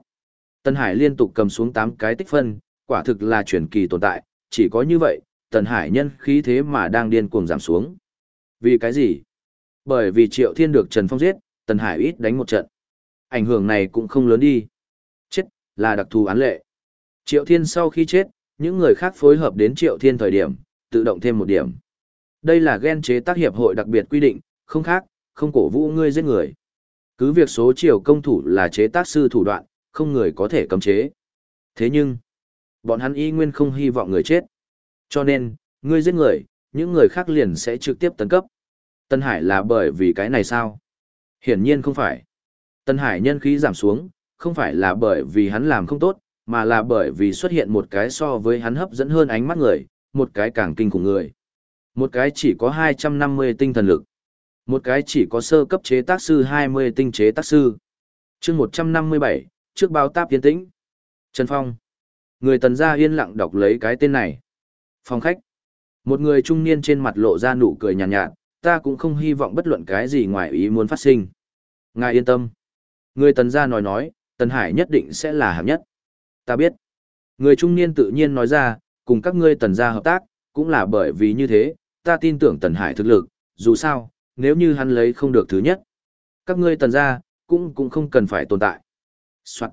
Tân Hải liên tục cầm xuống 8 cái tích phân, quả thực là chuyển kỳ tồn tại, chỉ có như vậy, Tần Hải nhân khí thế mà đang điên cuồng giảm xuống. Vì cái gì? Bởi vì Triệu Thiên được Trần Phong giết, Tần Hải ít đánh một trận. Ảnh hưởng này cũng không lớn đi. Chết, là đặc thù án lệ. Triệu Thiên sau khi chết, những người khác phối hợp đến Triệu Thiên thời điểm, tự động thêm một điểm. Đây là ghen chế tác hiệp hội đặc biệt quy định, không khác, không cổ vũ ngươi giết người. Cứ việc số chiều công thủ là chế tác sư thủ đoạn, không người có thể cấm chế. Thế nhưng, bọn hắn y nguyên không hy vọng người chết. Cho nên, ngươi giết người, những người khác liền sẽ trực tiếp tấn cấp. Tân Hải là bởi vì cái này sao? Hiển nhiên không phải. Tân Hải nhân khí giảm xuống, không phải là bởi vì hắn làm không tốt, mà là bởi vì xuất hiện một cái so với hắn hấp dẫn hơn ánh mắt người, một cái càng kinh khủng người. Một cái chỉ có 250 tinh thần lực. Một cái chỉ có sơ cấp chế tác sư 20 tinh chế tác sư. chương 157, trước báo táp tiến tĩnh. Trần Phong. Người tần gia yên lặng đọc lấy cái tên này. Phòng khách. Một người trung niên trên mặt lộ ra nụ cười nhàn nhạt, nhạt, ta cũng không hy vọng bất luận cái gì ngoài ý muốn phát sinh. Ngài yên tâm. Người tần gia nói nói, tần hải nhất định sẽ là hạng nhất. Ta biết. Người trung niên tự nhiên nói ra, cùng các ngươi tần gia hợp tác, cũng là bởi vì như thế, ta tin tưởng tần hải thực lực, dù sao, nếu như hắn lấy không được thứ nhất. Các ngươi tần gia, cũng cũng không cần phải tồn tại. Soạn.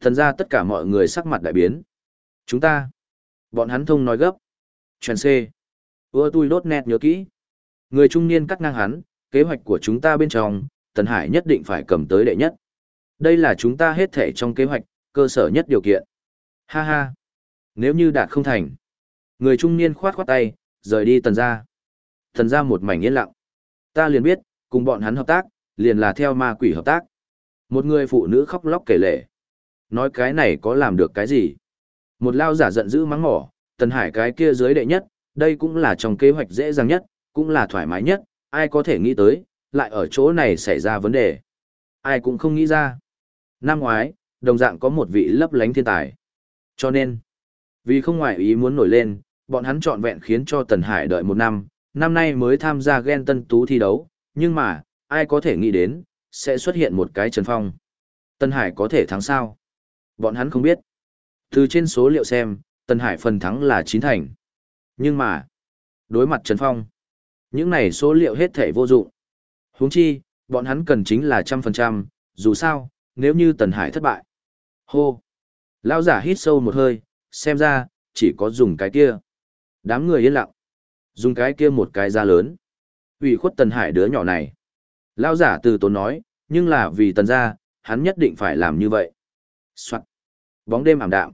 Tần gia tất cả mọi người sắc mặt đại biến. Chúng ta. Bọn hắn thông nói gấp. Chuyển C. Ưa tôi đốt nét nhớ kỹ. Người trung niên cắt ngang hắn, kế hoạch của chúng ta bên trong, Tần Hải nhất định phải cầm tới đệ nhất. Đây là chúng ta hết thể trong kế hoạch, cơ sở nhất điều kiện. Ha ha. Nếu như đạt không thành. Người trung niên khoát khoát tay, rời đi tần ra. Tần ra một mảnh yên lặng. Ta liền biết, cùng bọn hắn hợp tác, liền là theo ma quỷ hợp tác. Một người phụ nữ khóc lóc kể lể. Nói cái này có làm được cái gì? Một lao giả giận dữ mắng mỏ, tần hải cái kia dưới đệ nhất, đây cũng là trong kế hoạch dễ dàng nhất, cũng là thoải mái nhất, ai có thể nghĩ tới, lại ở chỗ này xảy ra vấn đề. Ai cũng không nghĩ ra. Năm ngoái, đồng dạng có một vị lấp lánh thiên tài. Cho nên, vì không ngoại ý muốn nổi lên, bọn hắn chọn vẹn khiến cho Tần Hải đợi một năm, năm nay mới tham gia ghen tân tú thi đấu, nhưng mà, ai có thể nghĩ đến, sẽ xuất hiện một cái Trần Phong. Tần Hải có thể thắng sao? Bọn hắn không biết. Từ trên số liệu xem, Tần Hải phần thắng là chín thành. Nhưng mà, đối mặt Trần Phong, những này số liệu hết thể vô dụng. huống chi, bọn hắn cần chính là trăm phần trăm, dù sao, nếu như Tần Hải thất bại. Hô! Lao giả hít sâu một hơi, xem ra, chỉ có dùng cái kia. Đám người yên lặng. Dùng cái kia một cái ra lớn. ủy khuất Tần Hải đứa nhỏ này. Lao giả từ tốn nói, nhưng là vì Tần gia, hắn nhất định phải làm như vậy. Soạn. Bóng đêm ảm đạm.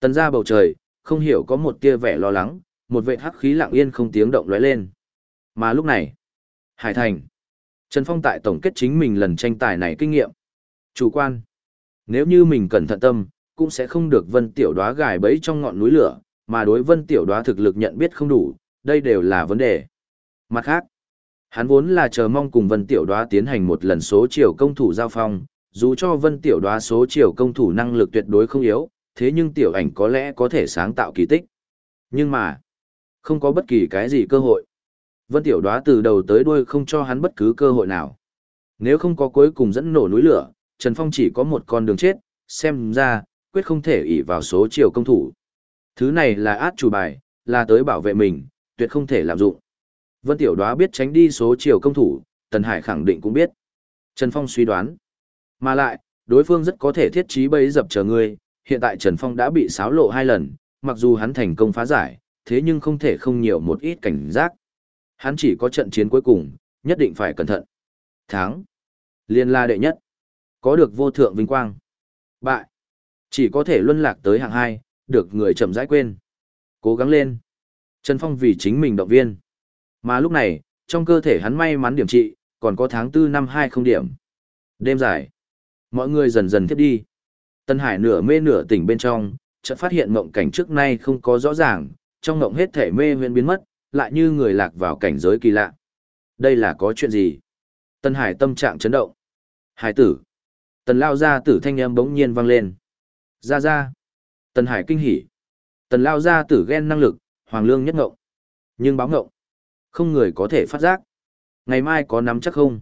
Tần gia bầu trời, không hiểu có một tia vẻ lo lắng, một vệ hắc khí lặng yên không tiếng động lóe lên. Mà lúc này, Hải Thành. Trần Phong tại tổng kết chính mình lần tranh tài này kinh nghiệm. Chủ quan. Nếu như mình cẩn thận tâm, cũng sẽ không được vân tiểu đoá gài bẫy trong ngọn núi lửa, mà đối vân tiểu đoá thực lực nhận biết không đủ, đây đều là vấn đề. Mặt khác, hắn vốn là chờ mong cùng vân tiểu đoá tiến hành một lần số chiều công thủ giao phong, dù cho vân tiểu đoá số chiều công thủ năng lực tuyệt đối không yếu, thế nhưng tiểu ảnh có lẽ có thể sáng tạo kỳ tích. Nhưng mà, không có bất kỳ cái gì cơ hội. Vân tiểu đoá từ đầu tới đuôi không cho hắn bất cứ cơ hội nào. Nếu không có cuối cùng dẫn nổ núi lửa, Trần Phong chỉ có một con đường chết, xem ra, quyết không thể ỷ vào số chiều công thủ. Thứ này là át chủ bài, là tới bảo vệ mình, tuyệt không thể lạm dụng. Vân Tiểu Đoá biết tránh đi số chiều công thủ, Tần Hải khẳng định cũng biết. Trần Phong suy đoán. Mà lại, đối phương rất có thể thiết trí bấy dập chờ người, hiện tại Trần Phong đã bị xáo lộ hai lần, mặc dù hắn thành công phá giải, thế nhưng không thể không nhiều một ít cảnh giác. Hắn chỉ có trận chiến cuối cùng, nhất định phải cẩn thận. Thắng. Liên la đệ nhất. Có được vô thượng vinh quang. Bại. Chỉ có thể luân lạc tới hạng hai, được người chậm rãi quên. Cố gắng lên. Trần Phong vì chính mình động viên. Mà lúc này, trong cơ thể hắn may mắn điểm trị, còn có tháng 4 năm 20 điểm. Đêm dài. Mọi người dần dần tiếp đi. Tân Hải nửa mê nửa tỉnh bên trong, chợt phát hiện mộng cảnh trước nay không có rõ ràng, trong mộng hết thể mê huyễn biến mất, lại như người lạc vào cảnh giới kỳ lạ. Đây là có chuyện gì? Tân Hải tâm trạng chấn động. Hải tử. Tần lao gia tử thanh âm bỗng nhiên vang lên. Ra ra. Tần Hải kinh hỉ. Tần lao gia tử ghen năng lực, hoàng lương nhất ngộng. Nhưng báo ngộng. Không người có thể phát giác. Ngày mai có nắm chắc không?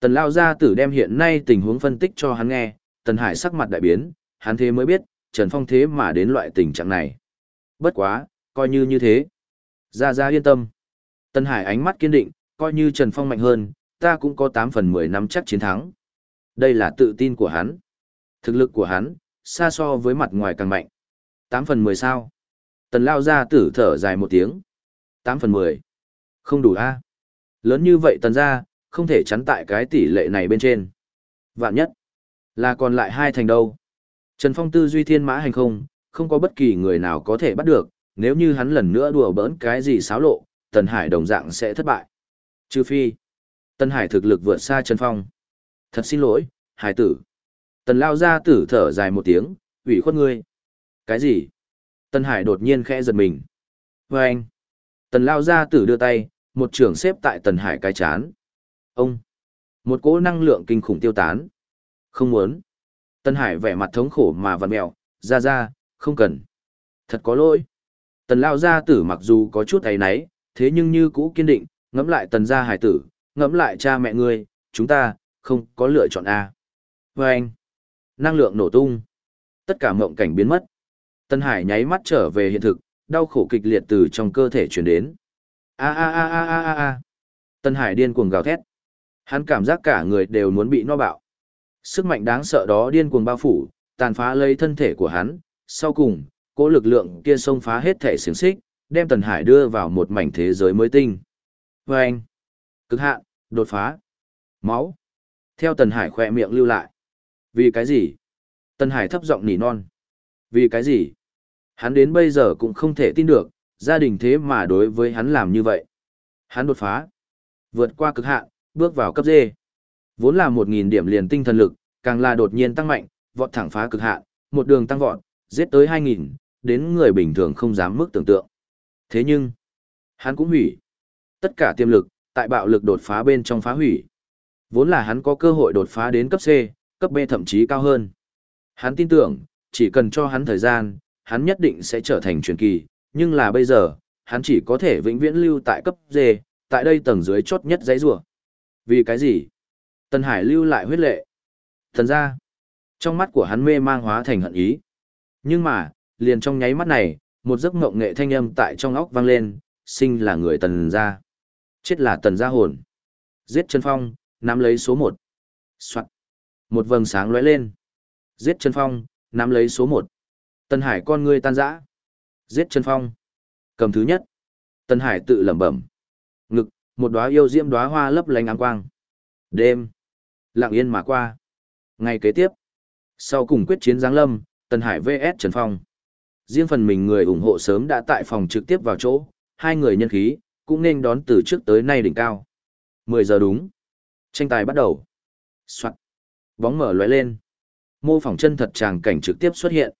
Tần lao gia tử đem hiện nay tình huống phân tích cho hắn nghe. Tần Hải sắc mặt đại biến, hắn thế mới biết, Trần Phong thế mà đến loại tình trạng này. Bất quá, coi như như thế. gia gia yên tâm. Tần Hải ánh mắt kiên định, coi như Trần Phong mạnh hơn, ta cũng có 8 phần 10 năm chắc chiến thắng. Đây là tự tin của hắn. Thực lực của hắn, xa so với mặt ngoài càng mạnh. 8 phần 10 sao. Tần lao ra tử thở dài một tiếng. 8 phần 10. Không đủ a Lớn như vậy tần ra, không thể chắn tại cái tỷ lệ này bên trên. Vạn nhất, là còn lại hai thành đâu. Trần Phong tư duy thiên mã hành không, không có bất kỳ người nào có thể bắt được, nếu như hắn lần nữa đùa bỡn cái gì xáo lộ, Tần Hải đồng dạng sẽ thất bại. Trừ phi, Tần Hải thực lực vượt xa Trần Phong. Thật xin lỗi, hải tử. Tần lao ra tử thở dài một tiếng, ủy khuất ngươi. Cái gì? Tần hải đột nhiên khẽ giật mình. Và anh, Tần lao ra tử đưa tay, một trưởng xếp tại tần hải cái chán. Ông! Một cỗ năng lượng kinh khủng tiêu tán. Không muốn. Tần hải vẻ mặt thống khổ mà vằn mẹo, ra ra, không cần. Thật có lỗi. Tần lao gia tử mặc dù có chút ấy náy, thế nhưng như cũ kiên định, ngẫm lại tần gia hải tử, ngẫm lại cha mẹ ngươi, chúng ta, không có lựa chọn A. Và anh, năng lượng nổ tung. Tất cả mộng cảnh biến mất. Tân hải nháy mắt trở về hiện thực, đau khổ kịch liệt từ trong cơ thể truyền đến. A a a a a a a. Tân hải điên cuồng gào thét. Hắn cảm giác cả người đều muốn bị no bạo. Sức mạnh đáng sợ đó điên cuồng bao phủ, tàn phá lấy thân thể của hắn, sau cùng, cỗ lực lượng kia xông phá hết thể xiềng xích, đem Tần Hải đưa vào một mảnh thế giới mới tinh. Và anh, cực hạn, đột phá, máu. Theo Tần Hải khỏe miệng lưu lại. Vì cái gì? Tần Hải thấp giọng nỉ non. Vì cái gì? Hắn đến bây giờ cũng không thể tin được, gia đình thế mà đối với hắn làm như vậy. Hắn đột phá, vượt qua cực hạn, bước vào cấp D. Vốn là 1.000 điểm liền tinh thần lực, càng là đột nhiên tăng mạnh, vọt thẳng phá cực hạn, một đường tăng vọt, giết tới 2.000, đến người bình thường không dám mức tưởng tượng. Thế nhưng, hắn cũng hủy. Tất cả tiềm lực, tại bạo lực đột phá bên trong phá hủy. Vốn là hắn có cơ hội đột phá đến cấp C, cấp B thậm chí cao hơn. Hắn tin tưởng, chỉ cần cho hắn thời gian, hắn nhất định sẽ trở thành truyền kỳ, nhưng là bây giờ, hắn chỉ có thể vĩnh viễn lưu tại cấp D, tại đây tầng dưới chốt nhất giấy rùa. Vì cái gì? Tần Hải lưu lại huyết lệ. Thần ra, trong mắt của hắn mê mang hóa thành hận ý. Nhưng mà, liền trong nháy mắt này, một giấc mộng nghệ thanh âm tại trong óc vang lên, sinh là người tần gia. Chết là tần gia hồn. Giết chân phong, nắm lấy số một. Soạn. Một vầng sáng lóe lên. Giết chân phong, nắm lấy số một. Tần Hải con ngươi tan rã. Giết Trần phong. Cầm thứ nhất. Tần Hải tự lẩm bẩm. Ngực, một đóa yêu diễm đóa hoa lấp lánh ánh quang. Đêm. Lặng yên mà qua. Ngày kế tiếp. Sau cùng quyết chiến giáng lâm, Tần Hải vs Trần Phong. Riêng phần mình người ủng hộ sớm đã tại phòng trực tiếp vào chỗ, hai người nhân khí, cũng nên đón từ trước tới nay đỉnh cao. 10 giờ đúng. Tranh tài bắt đầu. Soạn. Bóng mở lóe lên. Mô phỏng chân thật tràng cảnh trực tiếp xuất hiện.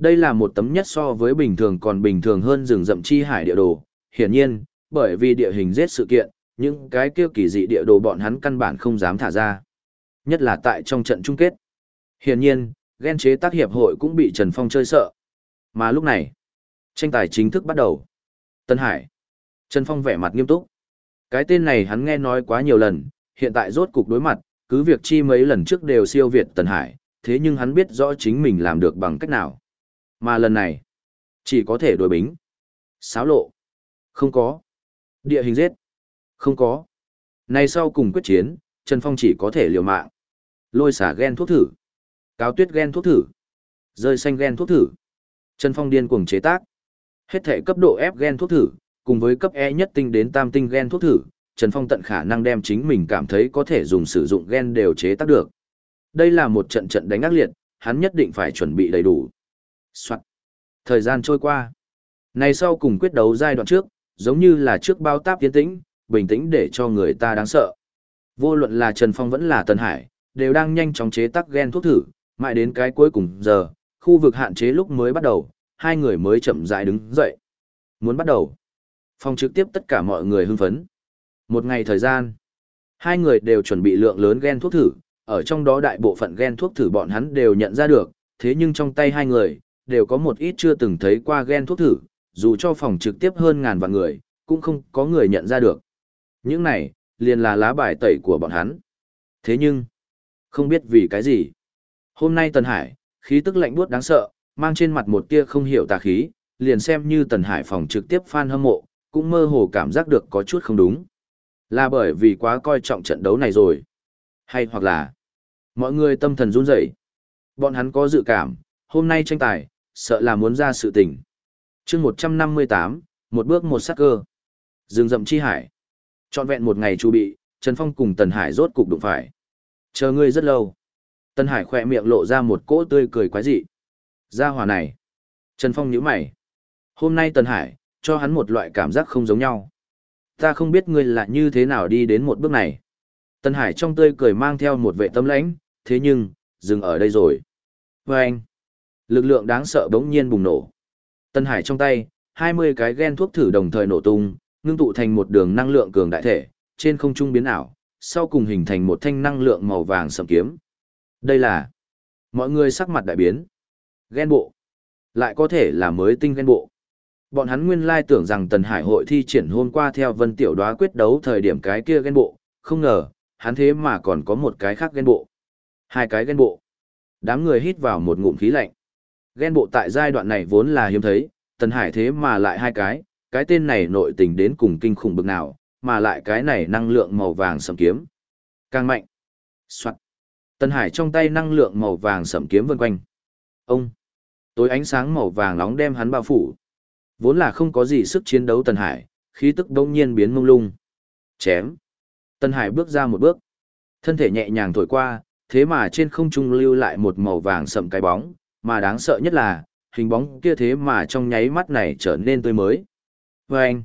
Đây là một tấm nhất so với bình thường còn bình thường hơn rừng rậm chi hải địa đồ. Hiển nhiên, bởi vì địa hình giết sự kiện, những cái kia kỳ dị địa đồ bọn hắn căn bản không dám thả ra. Nhất là tại trong trận chung kết. Hiển nhiên, ghen chế tác hiệp hội cũng bị Trần Phong chơi sợ. Mà lúc này, tranh tài chính thức bắt đầu. Tân Hải. Trần Phong vẻ mặt nghiêm túc. Cái tên này hắn nghe nói quá nhiều lần, hiện tại rốt cục đối mặt, cứ việc chi mấy lần trước đều siêu việt Tần Hải, thế nhưng hắn biết rõ chính mình làm được bằng cách nào. Mà lần này, chỉ có thể đối bính. Sáo lộ. Không có. Địa hình giết. Không có. Này sau cùng quyết chiến, Trần Phong chỉ có thể liều mạng. Lôi xả ghen thuốc thử. Cáo tuyết ghen thuốc thử. Rơi xanh ghen thuốc thử. Trần Phong điên cuồng chế tác. Hết thể cấp độ F gen thuốc thử, cùng với cấp E nhất tinh đến tam tinh gen thuốc thử, Trần Phong tận khả năng đem chính mình cảm thấy có thể dùng sử dụng gen đều chế tác được. Đây là một trận trận đánh ác liệt, hắn nhất định phải chuẩn bị đầy đủ. Soạn. Thời gian trôi qua. Này sau cùng quyết đấu giai đoạn trước, giống như là trước bao táp tiến tĩnh, bình tĩnh để cho người ta đáng sợ. Vô luận là Trần Phong vẫn là Tần Hải, đều đang nhanh chóng chế tác gen thuốc thử, mãi đến cái cuối cùng giờ, khu vực hạn chế lúc mới bắt đầu, hai người mới chậm rãi đứng dậy. Muốn bắt đầu. Phong trực tiếp tất cả mọi người hưng phấn. Một ngày thời gian, hai người đều chuẩn bị lượng lớn gen thuốc thử, ở trong đó đại bộ phận gen thuốc thử bọn hắn đều nhận ra được, thế nhưng trong tay hai người, đều có một ít chưa từng thấy qua gen thuốc thử, dù cho phòng trực tiếp hơn ngàn vạn người, cũng không có người nhận ra được. Những này, liền là lá bài tẩy của bọn hắn. Thế nhưng, không biết vì cái gì. Hôm nay Tần Hải, khí tức lạnh buốt đáng sợ, mang trên mặt một tia không hiểu tà khí, liền xem như Tần Hải phòng trực tiếp fan hâm mộ, cũng mơ hồ cảm giác được có chút không đúng. Là bởi vì quá coi trọng trận đấu này rồi. Hay hoặc là, mọi người tâm thần run rẩy. Bọn hắn có dự cảm, hôm nay tranh tài, sợ là muốn ra sự tình. chương 158, một bước một sắc cơ. Dương rậm chi hải. Trọn vẹn một ngày chu bị, Trần Phong cùng Tần Hải rốt cục đụng phải. Chờ ngươi rất lâu. Tần Hải khỏe miệng lộ ra một cỗ tươi cười quái dị. Gia hòa này. Trần Phong nhíu mày. Hôm nay Tần Hải, cho hắn một loại cảm giác không giống nhau. Ta không biết ngươi là như thế nào đi đến một bước này. Tần Hải trong tươi cười mang theo một vệ tâm lãnh, thế nhưng, dừng ở đây rồi. Và anh, lực lượng đáng sợ bỗng nhiên bùng nổ. Tân Hải trong tay, 20 cái gen thuốc thử đồng thời nổ tung, ngưng tụ thành một đường năng lượng cường đại thể, trên không trung biến ảo, sau cùng hình thành một thanh năng lượng màu vàng sẫm kiếm. Đây là mọi người sắc mặt đại biến. Gen bộ, lại có thể là mới tinh gen bộ. Bọn hắn nguyên lai tưởng rằng Tần Hải hội thi triển hôm qua theo Vân Tiểu Đoá quyết đấu thời điểm cái kia gen bộ, không ngờ, hắn thế mà còn có một cái khác gen bộ. Hai cái gen bộ. Đám người hít vào một ngụm khí lạnh. Ghen bộ tại giai đoạn này vốn là hiếm thấy, Tần Hải thế mà lại hai cái, cái tên này nội tình đến cùng kinh khủng bực nào, mà lại cái này năng lượng màu vàng sầm kiếm. Càng mạnh. Soạn. Tần Hải trong tay năng lượng màu vàng sầm kiếm vân quanh. Ông. Tối ánh sáng màu vàng nóng đem hắn bao phủ. Vốn là không có gì sức chiến đấu Tần Hải, khí tức đông nhiên biến mông lung. Chém. Tần Hải bước ra một bước. Thân thể nhẹ nhàng thổi qua, thế mà trên không trung lưu lại một màu vàng sầm cái bóng, mà đáng sợ nhất là, hình bóng kia thế mà trong nháy mắt này trở nên tươi mới. Và anh,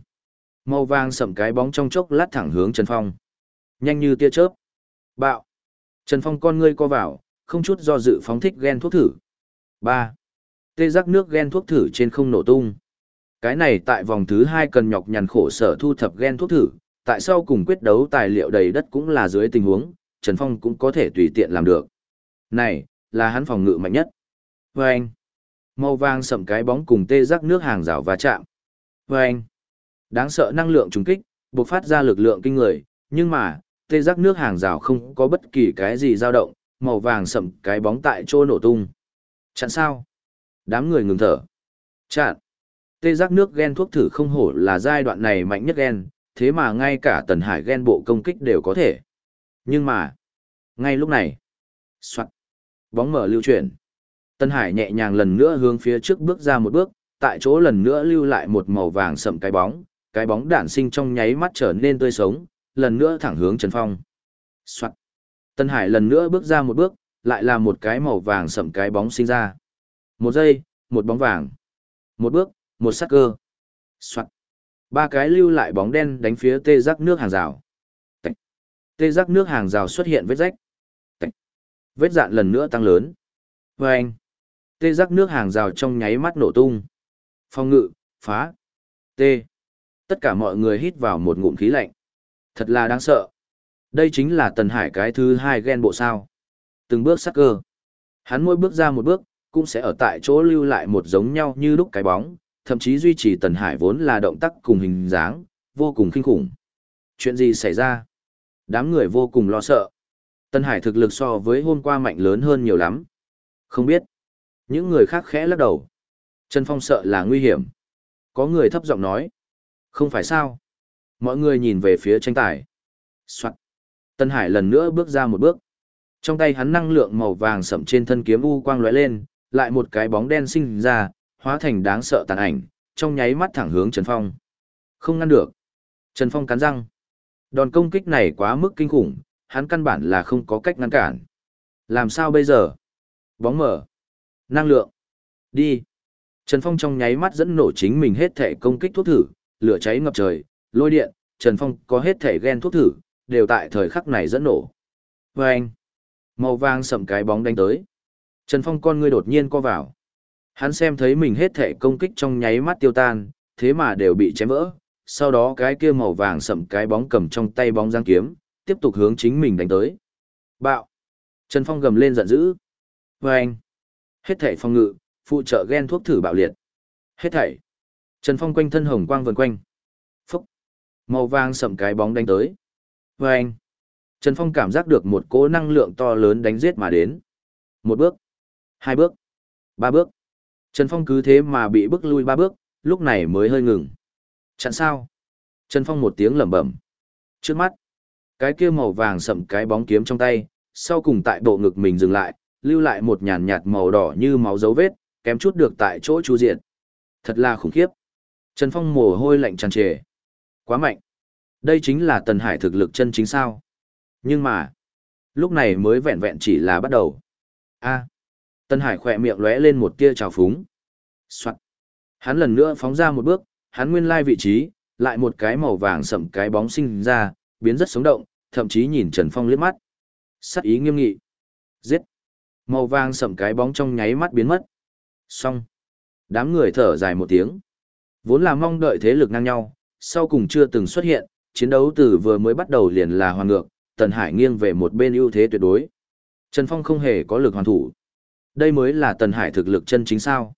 màu vàng sậm cái bóng trong chốc lát thẳng hướng Trần Phong. Nhanh như tia chớp. Bạo. Trần Phong con ngươi co vào, không chút do dự phóng thích gen thuốc thử. 3. Tê giác nước gen thuốc thử trên không nổ tung. Cái này tại vòng thứ 2 cần nhọc nhằn khổ sở thu thập gen thuốc thử, tại sao cùng quyết đấu tài liệu đầy đất cũng là dưới tình huống, Trần Phong cũng có thể tùy tiện làm được. Này, là hắn phòng ngự mạnh nhất. Và anh, màu vàng sậm cái bóng cùng tê giác nước hàng rào va chạm. Và anh, đáng sợ năng lượng trùng kích, bộc phát ra lực lượng kinh người, nhưng mà, tê giác nước hàng rào không có bất kỳ cái gì dao động, màu vàng sậm cái bóng tại chỗ nổ tung. Chặn sao? Đám người ngừng thở. Chặn. Tê giác nước gen thuốc thử không hổ là giai đoạn này mạnh nhất gen, thế mà ngay cả tần hải gen bộ công kích đều có thể. Nhưng mà, ngay lúc này, soạt, bóng mở lưu chuyển. Tân Hải nhẹ nhàng lần nữa hướng phía trước bước ra một bước, tại chỗ lần nữa lưu lại một màu vàng sậm cái bóng, cái bóng đản sinh trong nháy mắt trở nên tươi sống, lần nữa thẳng hướng Trần Phong. Soạt. Tân Hải lần nữa bước ra một bước, lại là một cái màu vàng sậm cái bóng sinh ra. Một giây, một bóng vàng. Một bước, một sắc cơ. Soạt. Ba cái lưu lại bóng đen đánh phía tê giác nước hàng rào. Tạch. Tê giác nước hàng rào xuất hiện vết rách. Tạch. Vết dạn lần nữa tăng lớn. Vâng anh. Tê giác nước hàng rào trong nháy mắt nổ tung. Phong ngự, phá. Tê. Tất cả mọi người hít vào một ngụm khí lạnh. Thật là đáng sợ. Đây chính là tần hải cái thứ hai ghen bộ sao. Từng bước sắc cơ. Hắn mỗi bước ra một bước, cũng sẽ ở tại chỗ lưu lại một giống nhau như lúc cái bóng, thậm chí duy trì tần hải vốn là động tác cùng hình dáng, vô cùng kinh khủng. Chuyện gì xảy ra? Đám người vô cùng lo sợ. Tần Hải thực lực so với hôm qua mạnh lớn hơn nhiều lắm. Không biết. Những người khác khẽ lắc đầu. Trần Phong sợ là nguy hiểm. Có người thấp giọng nói. Không phải sao. Mọi người nhìn về phía tranh tài. Soạn. Tân Hải lần nữa bước ra một bước. Trong tay hắn năng lượng màu vàng sậm trên thân kiếm u quang lóe lên, lại một cái bóng đen sinh ra, hóa thành đáng sợ tàn ảnh, trong nháy mắt thẳng hướng Trần Phong. Không ngăn được. Trần Phong cắn răng. Đòn công kích này quá mức kinh khủng, hắn căn bản là không có cách ngăn cản. Làm sao bây giờ? Bóng mở. Năng lượng. Đi. Trần Phong trong nháy mắt dẫn nổ chính mình hết thể công kích thuốc thử, lửa cháy ngập trời, lôi điện, Trần Phong có hết thể gen thuốc thử, đều tại thời khắc này dẫn nổ. Và anh. Màu vàng sầm cái bóng đánh tới. Trần Phong con ngươi đột nhiên co vào. Hắn xem thấy mình hết thể công kích trong nháy mắt tiêu tan, thế mà đều bị chém vỡ, sau đó cái kia màu vàng sậm cái bóng cầm trong tay bóng giang kiếm, tiếp tục hướng chính mình đánh tới. Bạo! Trần Phong gầm lên giận dữ. Và anh! Hết thảy phòng ngự, phụ trợ ghen thuốc thử bạo liệt. Hết thảy! Trần Phong quanh thân hồng quang vần quanh. Phúc! Màu vàng sậm cái bóng đánh tới. Và anh! Trần Phong cảm giác được một cỗ năng lượng to lớn đánh giết mà đến. Một bước, hai bước, ba bước. Trần Phong cứ thế mà bị bước lui ba bước, lúc này mới hơi ngừng. Chặn sao? Trần Phong một tiếng lẩm bẩm. Trước mắt, cái kia màu vàng sậm cái bóng kiếm trong tay, sau cùng tại bộ ngực mình dừng lại, lưu lại một nhàn nhạt màu đỏ như máu dấu vết, kém chút được tại chỗ chu diện. Thật là khủng khiếp. Trần Phong mồ hôi lạnh tràn trề. Quá mạnh. Đây chính là Tần Hải thực lực chân chính sao. Nhưng mà, lúc này mới vẹn vẹn chỉ là bắt đầu. A. Tần Hải khỏe miệng lóe lên một tia trào phúng. Soạn. Hắn lần nữa phóng ra một bước, hắn nguyên lai vị trí, lại một cái màu vàng sậm cái bóng sinh ra, biến rất sống động, thậm chí nhìn Trần Phong liếc mắt. Sắc ý nghiêm nghị. Giết. Màu vàng sậm cái bóng trong nháy mắt biến mất. Xong. Đám người thở dài một tiếng. Vốn là mong đợi thế lực ngang nhau, sau cùng chưa từng xuất hiện, chiến đấu từ vừa mới bắt đầu liền là hoàn ngược, Tần Hải nghiêng về một bên ưu thế tuyệt đối. Trần Phong không hề có lực hoàn thủ. Đây mới là Tần Hải thực lực chân chính sao.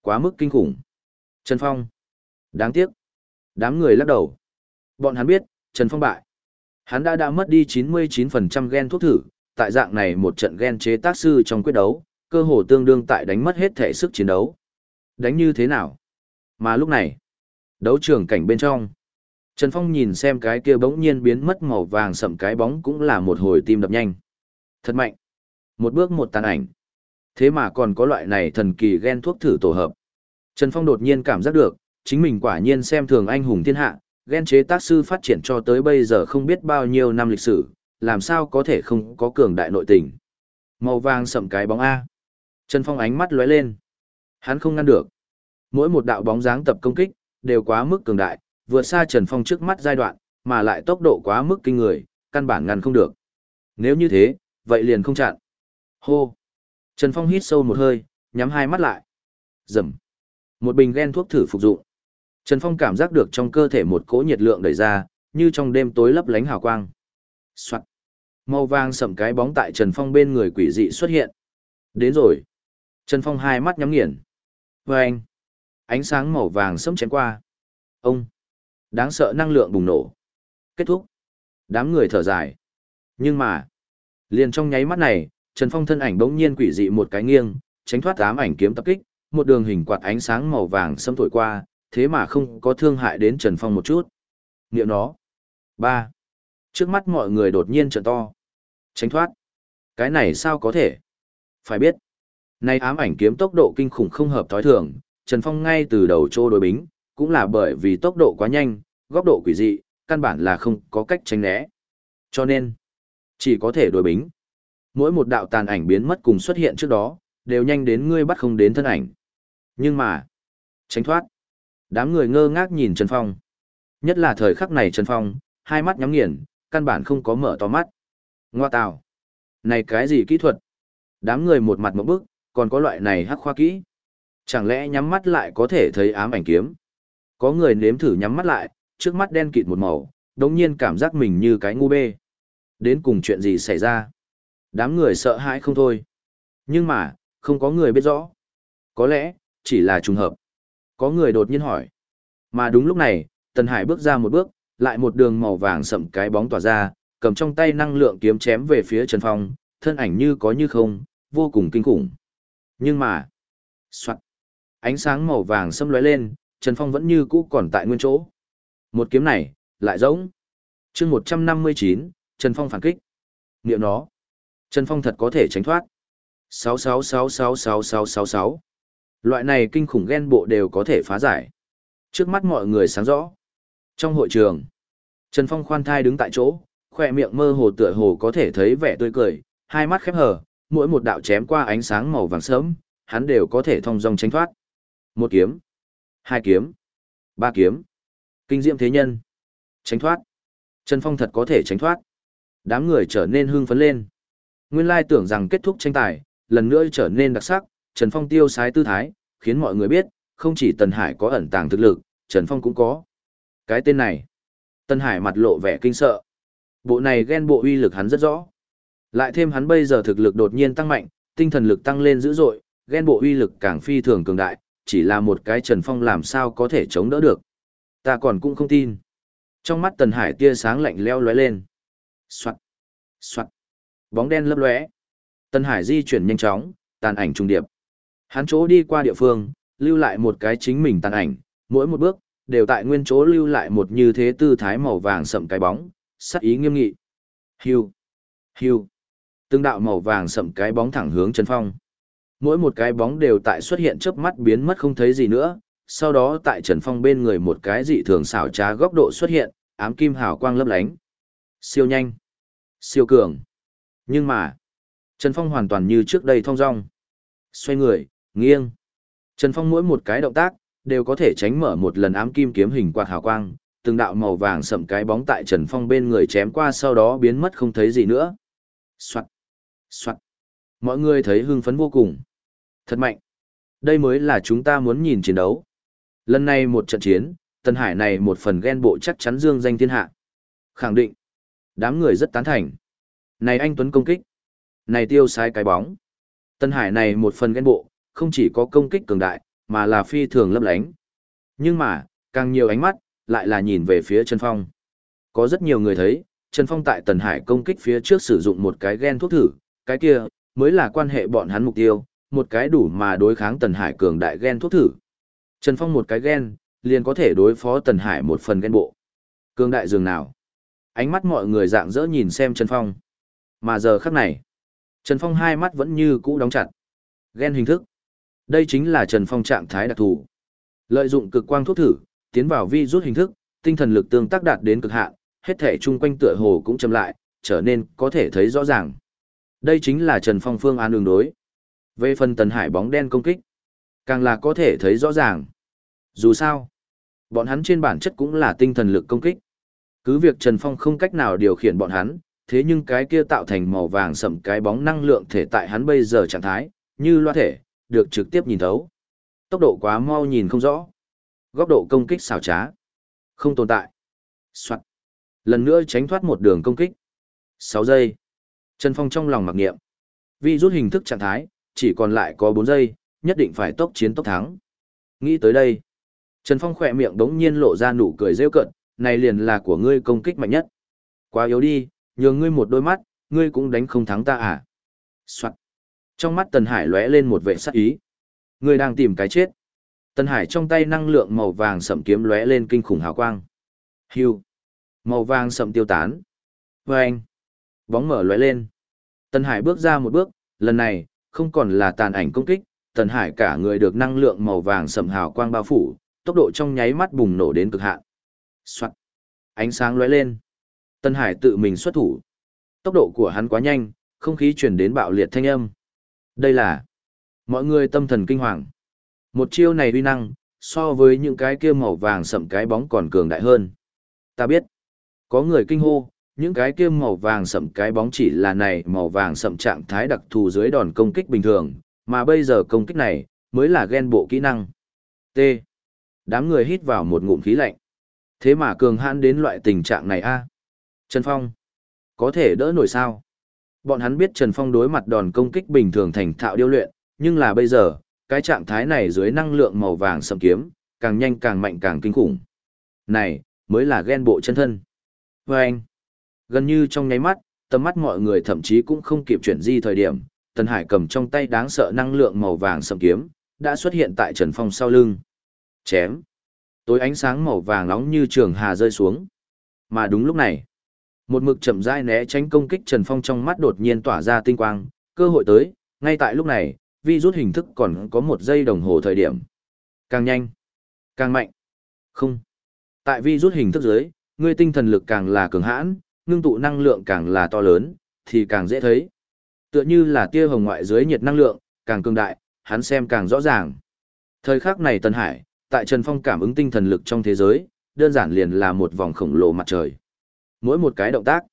Quá mức kinh khủng. Trần Phong. Đáng tiếc. Đám người lắc đầu. Bọn hắn biết, Trần Phong bại. Hắn đã đã mất đi 99% gen thuốc thử, tại dạng này một trận ghen chế tác sư trong quyết đấu, cơ hồ tương đương tại đánh mất hết thể sức chiến đấu. Đánh như thế nào? Mà lúc này, đấu trường cảnh bên trong, Trần Phong nhìn xem cái kia bỗng nhiên biến mất màu vàng sậm cái bóng cũng là một hồi tim đập nhanh. Thật mạnh. Một bước một tàn ảnh. Thế mà còn có loại này thần kỳ ghen thuốc thử tổ hợp. Trần Phong đột nhiên cảm giác được, chính mình quả nhiên xem thường anh hùng thiên hạ, ghen chế tác sư phát triển cho tới bây giờ không biết bao nhiêu năm lịch sử, làm sao có thể không có cường đại nội tình. Màu vàng sậm cái bóng A. Trần Phong ánh mắt lóe lên. Hắn không ngăn được. Mỗi một đạo bóng dáng tập công kích, đều quá mức cường đại, vượt xa Trần Phong trước mắt giai đoạn, mà lại tốc độ quá mức kinh người, căn bản ngăn không được. Nếu như thế, vậy liền không chặn. Hô. Trần Phong hít sâu một hơi, nhắm hai mắt lại. Dầm! Một bình ghen thuốc thử phục dụng. Trần Phong cảm giác được trong cơ thể một cỗ nhiệt lượng đẩy ra, như trong đêm tối lấp lánh hào quang. Soạn! Màu vàng sậm cái bóng tại Trần Phong bên người quỷ dị xuất hiện. Đến rồi. Trần Phong hai mắt nhắm nghiền. Và anh. Ánh sáng màu vàng sẫm chém qua. Ông. Đáng sợ năng lượng bùng nổ. Kết thúc. Đám người thở dài. Nhưng mà. Liền trong nháy mắt này, Trần Phong thân ảnh bỗng nhiên quỷ dị một cái nghiêng, tránh thoát ám ảnh kiếm tập kích, một đường hình quạt ánh sáng màu vàng sẫm thổi qua, thế mà không có thương hại đến Trần Phong một chút. Niệm nó. ba Trước mắt mọi người đột nhiên trợn to. Tránh thoát. Cái này sao có thể? Phải biết. Nay ám ảnh kiếm tốc độ kinh khủng không hợp thói thường, Trần Phong ngay từ đầu trô đối bính, cũng là bởi vì tốc độ quá nhanh, góc độ quỷ dị, căn bản là không có cách tránh né. Cho nên, chỉ có thể đối bính. Mỗi một đạo tàn ảnh biến mất cùng xuất hiện trước đó, đều nhanh đến ngươi bắt không đến thân ảnh. Nhưng mà, tránh thoát. Đám người ngơ ngác nhìn Trần Phong. Nhất là thời khắc này Trần Phong, hai mắt nhắm nghiền, căn bản không có mở to mắt. Ngoa tào. Này cái gì kỹ thuật? Đám người một mặt một bức, còn có loại này hắc khoa kỹ. Chẳng lẽ nhắm mắt lại có thể thấy ám ảnh kiếm? Có người nếm thử nhắm mắt lại, trước mắt đen kịt một màu, đồng nhiên cảm giác mình như cái ngu bê. Đến cùng chuyện gì xảy ra? Đám người sợ hãi không thôi. Nhưng mà, không có người biết rõ. Có lẽ, chỉ là trùng hợp. Có người đột nhiên hỏi. Mà đúng lúc này, Tần Hải bước ra một bước, lại một đường màu vàng sậm cái bóng tỏa ra, cầm trong tay năng lượng kiếm chém về phía Trần Phong, thân ảnh như có như không, vô cùng kinh khủng. Nhưng mà, soạn, ánh sáng màu vàng xâm lóe lên, Trần Phong vẫn như cũ còn tại nguyên chỗ. Một kiếm này, lại giống. chương 159, Trần Phong phản kích. Niệm nó. Trần Phong thật có thể tránh thoát. 66666666. Loại này kinh khủng ghen bộ đều có thể phá giải. Trước mắt mọi người sáng rõ. Trong hội trường, Trần Phong khoan thai đứng tại chỗ, khỏe miệng mơ hồ tựa hồ có thể thấy vẻ tươi cười, hai mắt khép hờ, mỗi một đạo chém qua ánh sáng màu vàng sớm, hắn đều có thể thông dong tránh thoát. Một kiếm, hai kiếm, ba kiếm. Kinh diệm thế nhân. Tránh thoát. Trần Phong thật có thể tránh thoát. Đám người trở nên hưng phấn lên. Nguyên lai tưởng rằng kết thúc tranh tài, lần nữa trở nên đặc sắc, Trần Phong tiêu sái tư thái, khiến mọi người biết, không chỉ Tần Hải có ẩn tàng thực lực, Trần Phong cũng có. Cái tên này, tân Hải mặt lộ vẻ kinh sợ. Bộ này ghen bộ uy lực hắn rất rõ. Lại thêm hắn bây giờ thực lực đột nhiên tăng mạnh, tinh thần lực tăng lên dữ dội, ghen bộ uy lực càng phi thường cường đại, chỉ là một cái Trần Phong làm sao có thể chống đỡ được. Ta còn cũng không tin. Trong mắt Tần Hải tia sáng lạnh leo lóe lên. Soạt, soạt, bóng đen lấp lóe. Tần Hải di chuyển nhanh chóng, tàn ảnh trung điệp. Hắn chỗ đi qua địa phương, lưu lại một cái chính mình tàn ảnh, mỗi một bước, đều tại nguyên chỗ lưu lại một như thế tư thái màu vàng sậm cái bóng, sắc ý nghiêm nghị. hưu hưu Từng đạo màu vàng sậm cái bóng thẳng hướng Trần Phong. Mỗi một cái bóng đều tại xuất hiện chớp mắt biến mất không thấy gì nữa, sau đó tại Trần Phong bên người một cái dị thường xảo trá góc độ xuất hiện, ám kim hào quang lấp lánh. Siêu nhanh, siêu cường. Nhưng mà, Trần Phong hoàn toàn như trước đây thong dong. Xoay người, nghiêng. Trần Phong mỗi một cái động tác, đều có thể tránh mở một lần ám kim kiếm hình quạt hào quang, từng đạo màu vàng sậm cái bóng tại Trần Phong bên người chém qua sau đó biến mất không thấy gì nữa. Soạt, soạt. Mọi người thấy hưng phấn vô cùng. Thật mạnh. Đây mới là chúng ta muốn nhìn chiến đấu. Lần này một trận chiến, Tân Hải này một phần ghen bộ chắc chắn dương danh thiên hạ. Khẳng định. Đám người rất tán thành. Này anh Tuấn công kích. Này tiêu sai cái bóng. Tân Hải này một phần ghen bộ, không chỉ có công kích cường đại, mà là phi thường lấp lánh. Nhưng mà, càng nhiều ánh mắt, lại là nhìn về phía Trần Phong. Có rất nhiều người thấy, Trần Phong tại Tần Hải công kích phía trước sử dụng một cái gen thuốc thử, cái kia, mới là quan hệ bọn hắn mục tiêu, một cái đủ mà đối kháng Tần Hải cường đại gen thuốc thử. Trần Phong một cái gen, liền có thể đối phó Tần Hải một phần gen bộ. Cường đại dường nào? Ánh mắt mọi người dạng dỡ nhìn xem Trần Phong. Mà giờ khắc này, Trần Phong hai mắt vẫn như cũ đóng chặt. Gen hình thức. Đây chính là Trần Phong trạng thái đặc thù. Lợi dụng cực quang thuốc thử, tiến vào vi rút hình thức, tinh thần lực tương tác đạt đến cực hạn, hết thể chung quanh tựa hồ cũng chậm lại, trở nên có thể thấy rõ ràng. Đây chính là Trần Phong phương án đường đối. Về phần Tần Hải bóng đen công kích, càng là có thể thấy rõ ràng. Dù sao, bọn hắn trên bản chất cũng là tinh thần lực công kích. Cứ việc Trần Phong không cách nào điều khiển bọn hắn, thế nhưng cái kia tạo thành màu vàng sậm cái bóng năng lượng thể tại hắn bây giờ trạng thái, như loa thể, được trực tiếp nhìn thấu. Tốc độ quá mau nhìn không rõ. Góc độ công kích xảo trá. Không tồn tại. Soạn. Lần nữa tránh thoát một đường công kích. 6 giây. Trần Phong trong lòng mặc nghiệm. Vì rút hình thức trạng thái, chỉ còn lại có 4 giây, nhất định phải tốc chiến tốc thắng. Nghĩ tới đây. Trần Phong khỏe miệng đống nhiên lộ ra nụ cười rêu cận, này liền là của ngươi công kích mạnh nhất. Quá yếu đi, nhường ngươi một đôi mắt, ngươi cũng đánh không thắng ta à. Soạn. Trong mắt Tần Hải lóe lên một vẻ sắc ý. Ngươi đang tìm cái chết. Tần Hải trong tay năng lượng màu vàng sậm kiếm lóe lên kinh khủng hào quang. Hưu. Màu vàng sậm tiêu tán. Và anh. Bóng mở lóe lên. Tần Hải bước ra một bước, lần này, không còn là tàn ảnh công kích, Tần Hải cả người được năng lượng màu vàng sậm hào quang bao phủ, tốc độ trong nháy mắt bùng nổ đến cực hạn. Soạt. Ánh sáng lóe lên. Tần Hải tự mình xuất thủ. Tốc độ của hắn quá nhanh, không khí truyền đến bạo liệt thanh âm. Đây là mọi người tâm thần kinh hoàng. Một chiêu này uy năng, so với những cái kia màu vàng sậm cái bóng còn cường đại hơn. Ta biết, có người kinh hô, những cái kia màu vàng sậm cái bóng chỉ là này màu vàng sậm trạng thái đặc thù dưới đòn công kích bình thường, mà bây giờ công kích này, mới là ghen bộ kỹ năng. T. Đám người hít vào một ngụm khí lạnh. Thế mà cường hãn đến loại tình trạng này a Trần Phong. Có thể đỡ nổi sao? Bọn hắn biết Trần Phong đối mặt đòn công kích bình thường thành thạo điêu luyện, nhưng là bây giờ, cái trạng thái này dưới năng lượng màu vàng sầm kiếm, càng nhanh càng mạnh càng kinh khủng. Này, mới là ghen bộ chân thân. Và anh, gần như trong nháy mắt, tầm mắt mọi người thậm chí cũng không kịp chuyển di thời điểm, Tần Hải cầm trong tay đáng sợ năng lượng màu vàng sầm kiếm, đã xuất hiện tại Trần Phong sau lưng. Chém. Tối ánh sáng màu vàng nóng như trường hà rơi xuống. Mà đúng lúc này, một mực chậm rãi né tránh công kích Trần Phong trong mắt đột nhiên tỏa ra tinh quang, cơ hội tới, ngay tại lúc này, vi rút hình thức còn có một giây đồng hồ thời điểm. Càng nhanh, càng mạnh. Không. Tại vi rút hình thức dưới, ngươi tinh thần lực càng là cường hãn, ngưng tụ năng lượng càng là to lớn, thì càng dễ thấy. Tựa như là tia hồng ngoại dưới nhiệt năng lượng, càng cường đại, hắn xem càng rõ ràng. Thời khắc này Tân Hải, tại Trần Phong cảm ứng tinh thần lực trong thế giới, đơn giản liền là một vòng khổng lồ mặt trời. Mỗi một cái động tác,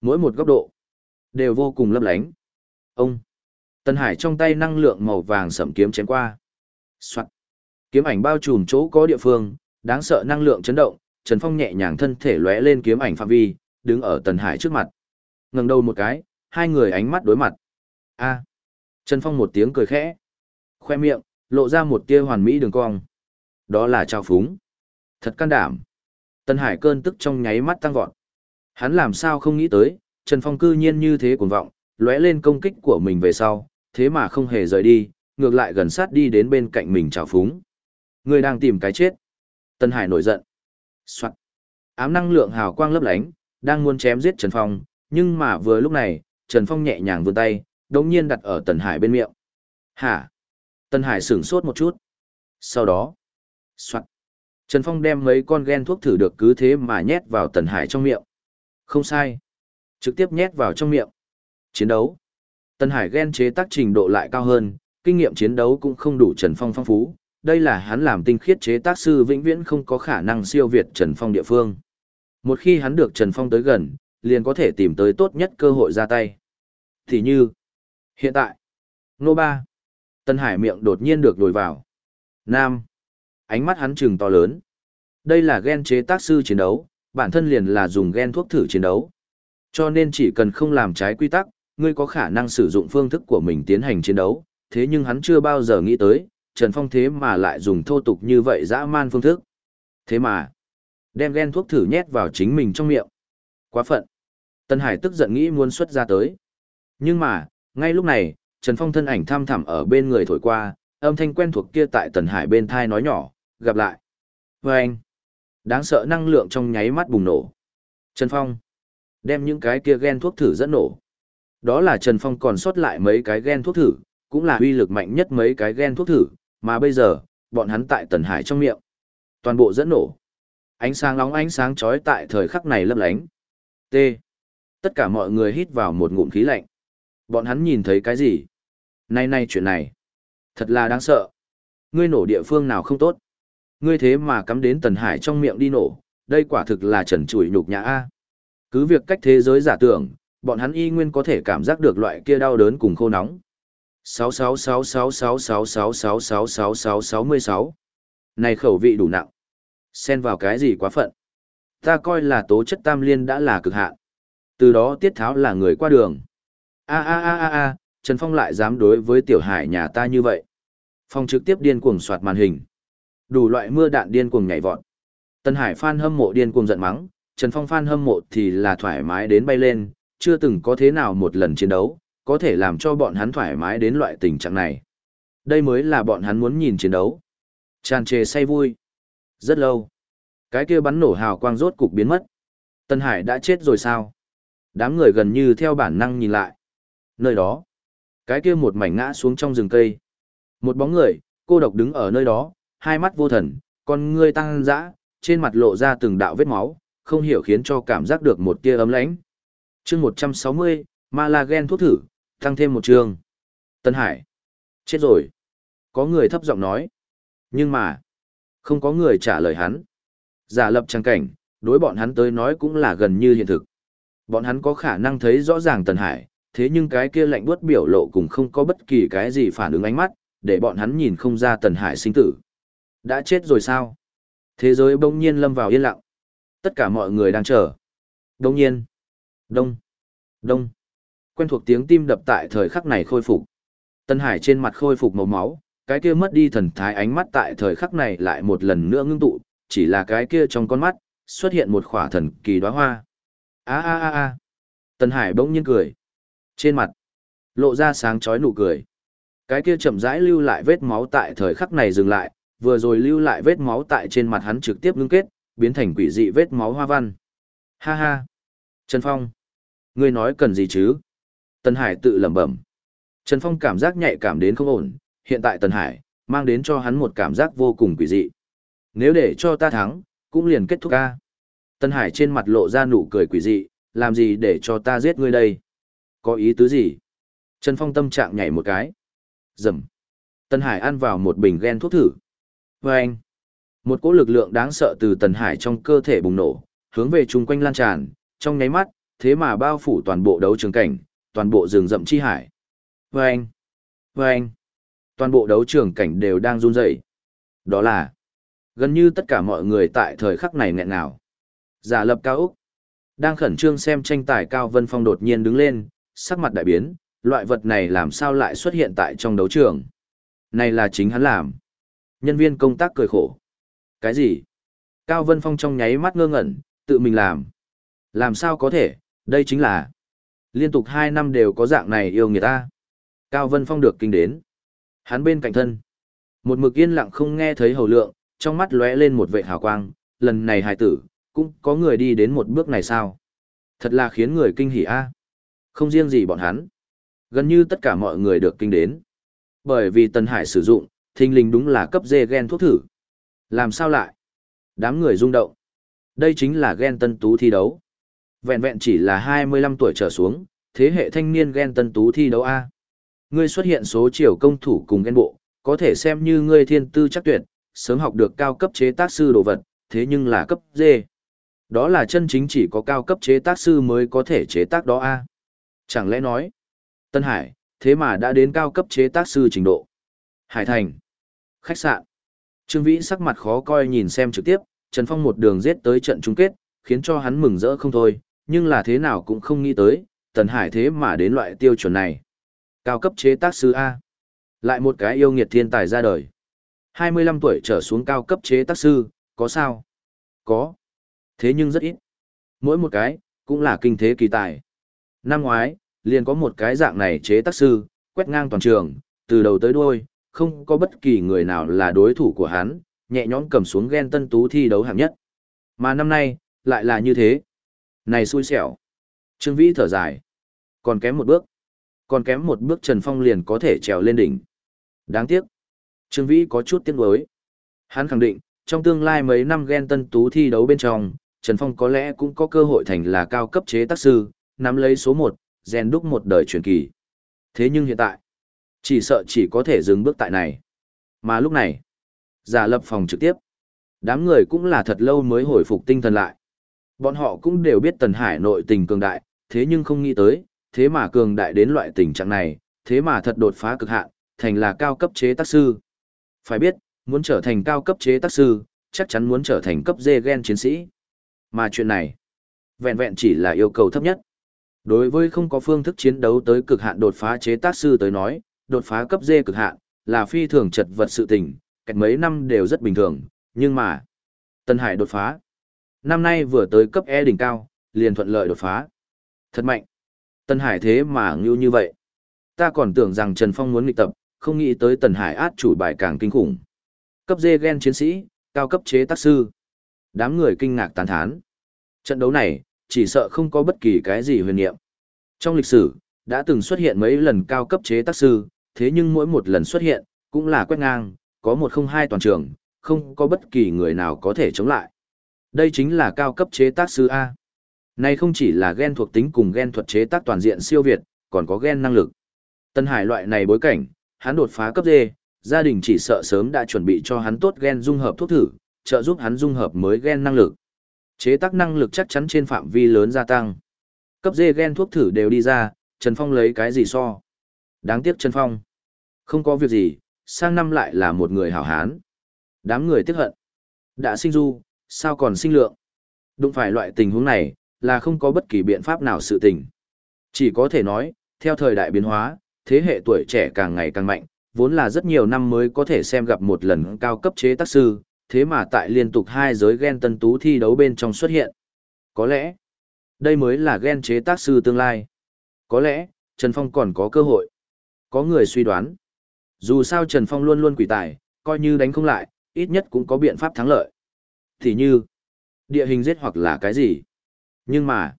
mỗi một góc độ, đều vô cùng lấp lánh. Ông, Tân Hải trong tay năng lượng màu vàng sẫm kiếm chém qua. Soạn. Kiếm ảnh bao trùm chỗ có địa phương, đáng sợ năng lượng chấn động, Trần Phong nhẹ nhàng thân thể lóe lên kiếm ảnh phạm vi, đứng ở Tần Hải trước mặt. Ngẩng đầu một cái, hai người ánh mắt đối mặt. A. Trần Phong một tiếng cười khẽ, khoe miệng lộ ra một tia hoàn mỹ đường cong. Đó là trao phúng. Thật can đảm. Tần Hải cơn tức trong nháy mắt tăng vọt. Hắn làm sao không nghĩ tới, Trần Phong cư nhiên như thế cuồng vọng, lóe lên công kích của mình về sau, thế mà không hề rời đi, ngược lại gần sát đi đến bên cạnh mình trào phúng. Người đang tìm cái chết. Tân Hải nổi giận. Soạn. Ám năng lượng hào quang lấp lánh, đang muốn chém giết Trần Phong, nhưng mà vừa lúc này, Trần Phong nhẹ nhàng vươn tay, đống nhiên đặt ở Tần Hải bên miệng. Hả? Tần Hải sửng sốt một chút. Sau đó, soạn. Trần Phong đem mấy con gen thuốc thử được cứ thế mà nhét vào Tần Hải trong miệng. Không sai. Trực tiếp nhét vào trong miệng. Chiến đấu. Tân Hải ghen chế tác trình độ lại cao hơn, kinh nghiệm chiến đấu cũng không đủ Trần Phong phong phú, đây là hắn làm tinh khiết chế tác sư vĩnh viễn không có khả năng siêu việt Trần Phong địa phương. Một khi hắn được Trần Phong tới gần, liền có thể tìm tới tốt nhất cơ hội ra tay. Thì như, hiện tại, nô ba, Tân Hải miệng đột nhiên được đổi vào. Nam, Ánh mắt hắn trừng to lớn. Đây là gen chế tác sư chiến đấu, bản thân liền là dùng gen thuốc thử chiến đấu. Cho nên chỉ cần không làm trái quy tắc, ngươi có khả năng sử dụng phương thức của mình tiến hành chiến đấu, thế nhưng hắn chưa bao giờ nghĩ tới, Trần Phong thế mà lại dùng thô tục như vậy dã man phương thức. Thế mà, đem gen thuốc thử nhét vào chính mình trong miệng. Quá phận. Tân Hải tức giận nghĩ muốn xuất ra tới. Nhưng mà, ngay lúc này, Trần Phong thân ảnh tham thẳm ở bên người thổi qua, âm thanh quen thuộc kia tại Tần Hải bên thai nói nhỏ, gặp lại. Và anh, đáng sợ năng lượng trong nháy mắt bùng nổ. Trần Phong, đem những cái kia gen thuốc thử dẫn nổ. Đó là Trần Phong còn sót lại mấy cái gen thuốc thử, cũng là uy lực mạnh nhất mấy cái gen thuốc thử, mà bây giờ, bọn hắn tại Tần Hải trong miệng. Toàn bộ dẫn nổ. Ánh sáng nóng ánh sáng chói tại thời khắc này lấp lánh. T. Tất cả mọi người hít vào một ngụm khí lạnh. Bọn hắn nhìn thấy cái gì? Nay nay chuyện này. Thật là đáng sợ. Ngươi nổ địa phương nào không tốt. Ngươi thế mà cắm đến Tần Hải trong miệng đi nổ. Đây quả thực là trần trụi nhục nhã A. Cứ việc cách thế giới giả tưởng, bọn hắn y nguyên có thể cảm giác được loại kia đau đớn cùng khô nóng. 6666666666666 Này khẩu vị đủ nặng. Xen vào cái gì quá phận. Ta coi là tố chất tam liên đã là cực hạn. Từ đó tiết tháo là người qua đường. A a a a a, Trần Phong lại dám đối với tiểu hải nhà ta như vậy. Phong trực tiếp điên cuồng soạt màn hình. Đủ loại mưa đạn điên cuồng nhảy vọt. Tân Hải phan hâm mộ điên cuồng giận mắng, Trần Phong phan hâm mộ thì là thoải mái đến bay lên, chưa từng có thế nào một lần chiến đấu, có thể làm cho bọn hắn thoải mái đến loại tình trạng này. Đây mới là bọn hắn muốn nhìn chiến đấu. Tràn trề say vui. Rất lâu. Cái kia bắn nổ hào quang rốt cục biến mất. Tân Hải đã chết rồi sao? Đám người gần như theo bản năng nhìn lại. Nơi đó. Cái kia một mảnh ngã xuống trong rừng cây. Một bóng người, cô độc đứng ở nơi đó, hai mắt vô thần, con ngươi tăng dã, trên mặt lộ ra từng đạo vết máu, không hiểu khiến cho cảm giác được một tia ấm lãnh. Chương 160, Malagen thuốc thử, tăng thêm một chương. Tân Hải. Chết rồi. Có người thấp giọng nói. Nhưng mà, không có người trả lời hắn. Giả lập trang cảnh, đối bọn hắn tới nói cũng là gần như hiện thực. Bọn hắn có khả năng thấy rõ ràng Tần Hải, thế nhưng cái kia lạnh buốt biểu lộ cũng không có bất kỳ cái gì phản ứng ánh mắt, để bọn hắn nhìn không ra Tần Hải sinh tử. Đã chết rồi sao? Thế giới bỗng nhiên lâm vào yên lặng. Tất cả mọi người đang chờ. Đông nhiên. Đông. Đông. Quen thuộc tiếng tim đập tại thời khắc này khôi phục. Tân Hải trên mặt khôi phục màu máu, cái kia mất đi thần thái ánh mắt tại thời khắc này lại một lần nữa ngưng tụ, chỉ là cái kia trong con mắt, xuất hiện một khỏa thần kỳ đóa hoa. a a a a Tân Hải bỗng nhiên cười. Trên mặt, lộ ra sáng chói nụ cười. Cái kia chậm rãi lưu lại vết máu tại thời khắc này dừng lại, vừa rồi lưu lại vết máu tại trên mặt hắn trực tiếp ngưng kết, biến thành quỷ dị vết máu hoa văn. Ha ha! Trần Phong! Ngươi nói cần gì chứ? Tân Hải tự lẩm bẩm. Trần Phong cảm giác nhạy cảm đến không ổn, hiện tại Tân Hải, mang đến cho hắn một cảm giác vô cùng quỷ dị. Nếu để cho ta thắng, cũng liền kết thúc ca. Tân Hải trên mặt lộ ra nụ cười quỷ dị, làm gì để cho ta giết ngươi đây? Có ý tứ gì? Trần Phong tâm trạng nhảy một cái. Dầm. Tân Hải ăn vào một bình ghen thuốc thử. Và anh. Một cỗ lực lượng đáng sợ từ Tần Hải trong cơ thể bùng nổ, hướng về chung quanh lan tràn, trong nháy mắt, thế mà bao phủ toàn bộ đấu trường cảnh, toàn bộ rừng rậm chi hải. Và anh. Và anh. Toàn bộ đấu trường cảnh đều đang run rẩy. Đó là gần như tất cả mọi người tại thời khắc này nghẹn ngào. Giả lập cao Úc. Đang khẩn trương xem tranh tài Cao Vân Phong đột nhiên đứng lên, sắc mặt đại biến, loại vật này làm sao lại xuất hiện tại trong đấu trường. Này là chính hắn làm. Nhân viên công tác cười khổ. Cái gì? Cao Vân Phong trong nháy mắt ngơ ngẩn, tự mình làm. Làm sao có thể, đây chính là. Liên tục 2 năm đều có dạng này yêu người ta. Cao Vân Phong được kinh đến. Hắn bên cạnh thân. Một mực yên lặng không nghe thấy hầu lượng, trong mắt lóe lên một vệ hào quang, lần này hài tử, cũng có người đi đến một bước này sao? Thật là khiến người kinh hỉ a. Không riêng gì bọn hắn. Gần như tất cả mọi người được kinh đến. Bởi vì Tân Hải sử dụng, thình lình đúng là cấp dê gen thuốc thử. Làm sao lại? Đám người rung động. Đây chính là gen tân tú thi đấu. Vẹn vẹn chỉ là 25 tuổi trở xuống, thế hệ thanh niên gen tân tú thi đấu A. Ngươi xuất hiện số chiều công thủ cùng gen bộ, có thể xem như ngươi thiên tư chắc tuyệt, sớm học được cao cấp chế tác sư đồ vật, thế nhưng là cấp D. Đó là chân chính chỉ có cao cấp chế tác sư mới có thể chế tác đó A. Chẳng lẽ nói, Tân Hải, thế mà đã đến cao cấp chế tác sư trình độ. Hải Thành, khách sạn, Trương Vĩ sắc mặt khó coi nhìn xem trực tiếp, Trần Phong một đường giết tới trận chung kết, khiến cho hắn mừng rỡ không thôi, nhưng là thế nào cũng không nghĩ tới, Tần Hải thế mà đến loại tiêu chuẩn này. Cao cấp chế tác sư A. Lại một cái yêu nghiệt thiên tài ra đời. 25 tuổi trở xuống cao cấp chế tác sư, có sao? Có. Thế nhưng rất ít. Mỗi một cái, cũng là kinh thế kỳ tài. Năm ngoái, liền có một cái dạng này chế tác sư, quét ngang toàn trường, từ đầu tới đuôi, không có bất kỳ người nào là đối thủ của hắn, nhẹ nhõm cầm xuống ghen tân tú thi đấu hạng nhất. Mà năm nay, lại là như thế. Này xui xẻo. Trương Vĩ thở dài. Còn kém một bước. Còn kém một bước Trần Phong liền có thể trèo lên đỉnh. Đáng tiếc. Trương Vĩ có chút tiếc nuối. Hắn khẳng định, trong tương lai mấy năm ghen tân tú thi đấu bên trong, Trần Phong có lẽ cũng có cơ hội thành là cao cấp chế tác sư, nắm lấy số 1, rèn đúc một đời truyền kỳ. Thế nhưng hiện tại, chỉ sợ chỉ có thể dừng bước tại này. Mà lúc này, giả lập phòng trực tiếp. Đám người cũng là thật lâu mới hồi phục tinh thần lại. Bọn họ cũng đều biết Tần Hải nội tình cường đại, thế nhưng không nghĩ tới, thế mà cường đại đến loại tình trạng này, thế mà thật đột phá cực hạn, thành là cao cấp chế tác sư. Phải biết, muốn trở thành cao cấp chế tác sư, chắc chắn muốn trở thành cấp dê gen chiến sĩ. Mà chuyện này, vẹn vẹn chỉ là yêu cầu thấp nhất. Đối với không có phương thức chiến đấu tới cực hạn đột phá chế tác sư tới nói, đột phá cấp dê cực hạn, là phi thường chật vật sự tình, cách mấy năm đều rất bình thường, nhưng mà, Tân Hải đột phá. Năm nay vừa tới cấp E đỉnh cao, liền thuận lợi đột phá. Thật mạnh. Tân Hải thế mà ngưu như vậy. Ta còn tưởng rằng Trần Phong muốn nghịch tập, không nghĩ tới Tần Hải át chủ bài càng kinh khủng. Cấp dê gen chiến sĩ, cao cấp chế tác sư. Đám người kinh ngạc tán thán. Trận đấu này, chỉ sợ không có bất kỳ cái gì huyền niệm. Trong lịch sử, đã từng xuất hiện mấy lần cao cấp chế tác sư, thế nhưng mỗi một lần xuất hiện, cũng là quét ngang, có một không hai toàn trường, không có bất kỳ người nào có thể chống lại. Đây chính là cao cấp chế tác sư A. Này không chỉ là gen thuộc tính cùng gen thuật chế tác toàn diện siêu việt, còn có gen năng lực. Tân Hải loại này bối cảnh, hắn đột phá cấp D, gia đình chỉ sợ sớm đã chuẩn bị cho hắn tốt gen dung hợp thuốc thử, trợ giúp hắn dung hợp mới gen năng lực. Chế tác năng lực chắc chắn trên phạm vi lớn gia tăng. Cấp D gen thuốc thử đều đi ra, Trần Phong lấy cái gì so? Đáng tiếc Trần Phong. Không có việc gì, sang năm lại là một người hảo hán. Đám người tiếc hận. Đã sinh du, sao còn sinh lượng? Đụng phải loại tình huống này, là không có bất kỳ biện pháp nào sự tình. Chỉ có thể nói, theo thời đại biến hóa, thế hệ tuổi trẻ càng ngày càng mạnh, vốn là rất nhiều năm mới có thể xem gặp một lần cao cấp chế tác sư, thế mà tại liên tục hai giới gen tân tú thi đấu bên trong xuất hiện. Có lẽ, đây mới là gen chế tác sư tương lai. Có lẽ, Trần Phong còn có cơ hội. Có người suy đoán. Dù sao Trần Phong luôn luôn quỷ tài, coi như đánh không lại, ít nhất cũng có biện pháp thắng lợi. Thì như, địa hình giết hoặc là cái gì. Nhưng mà,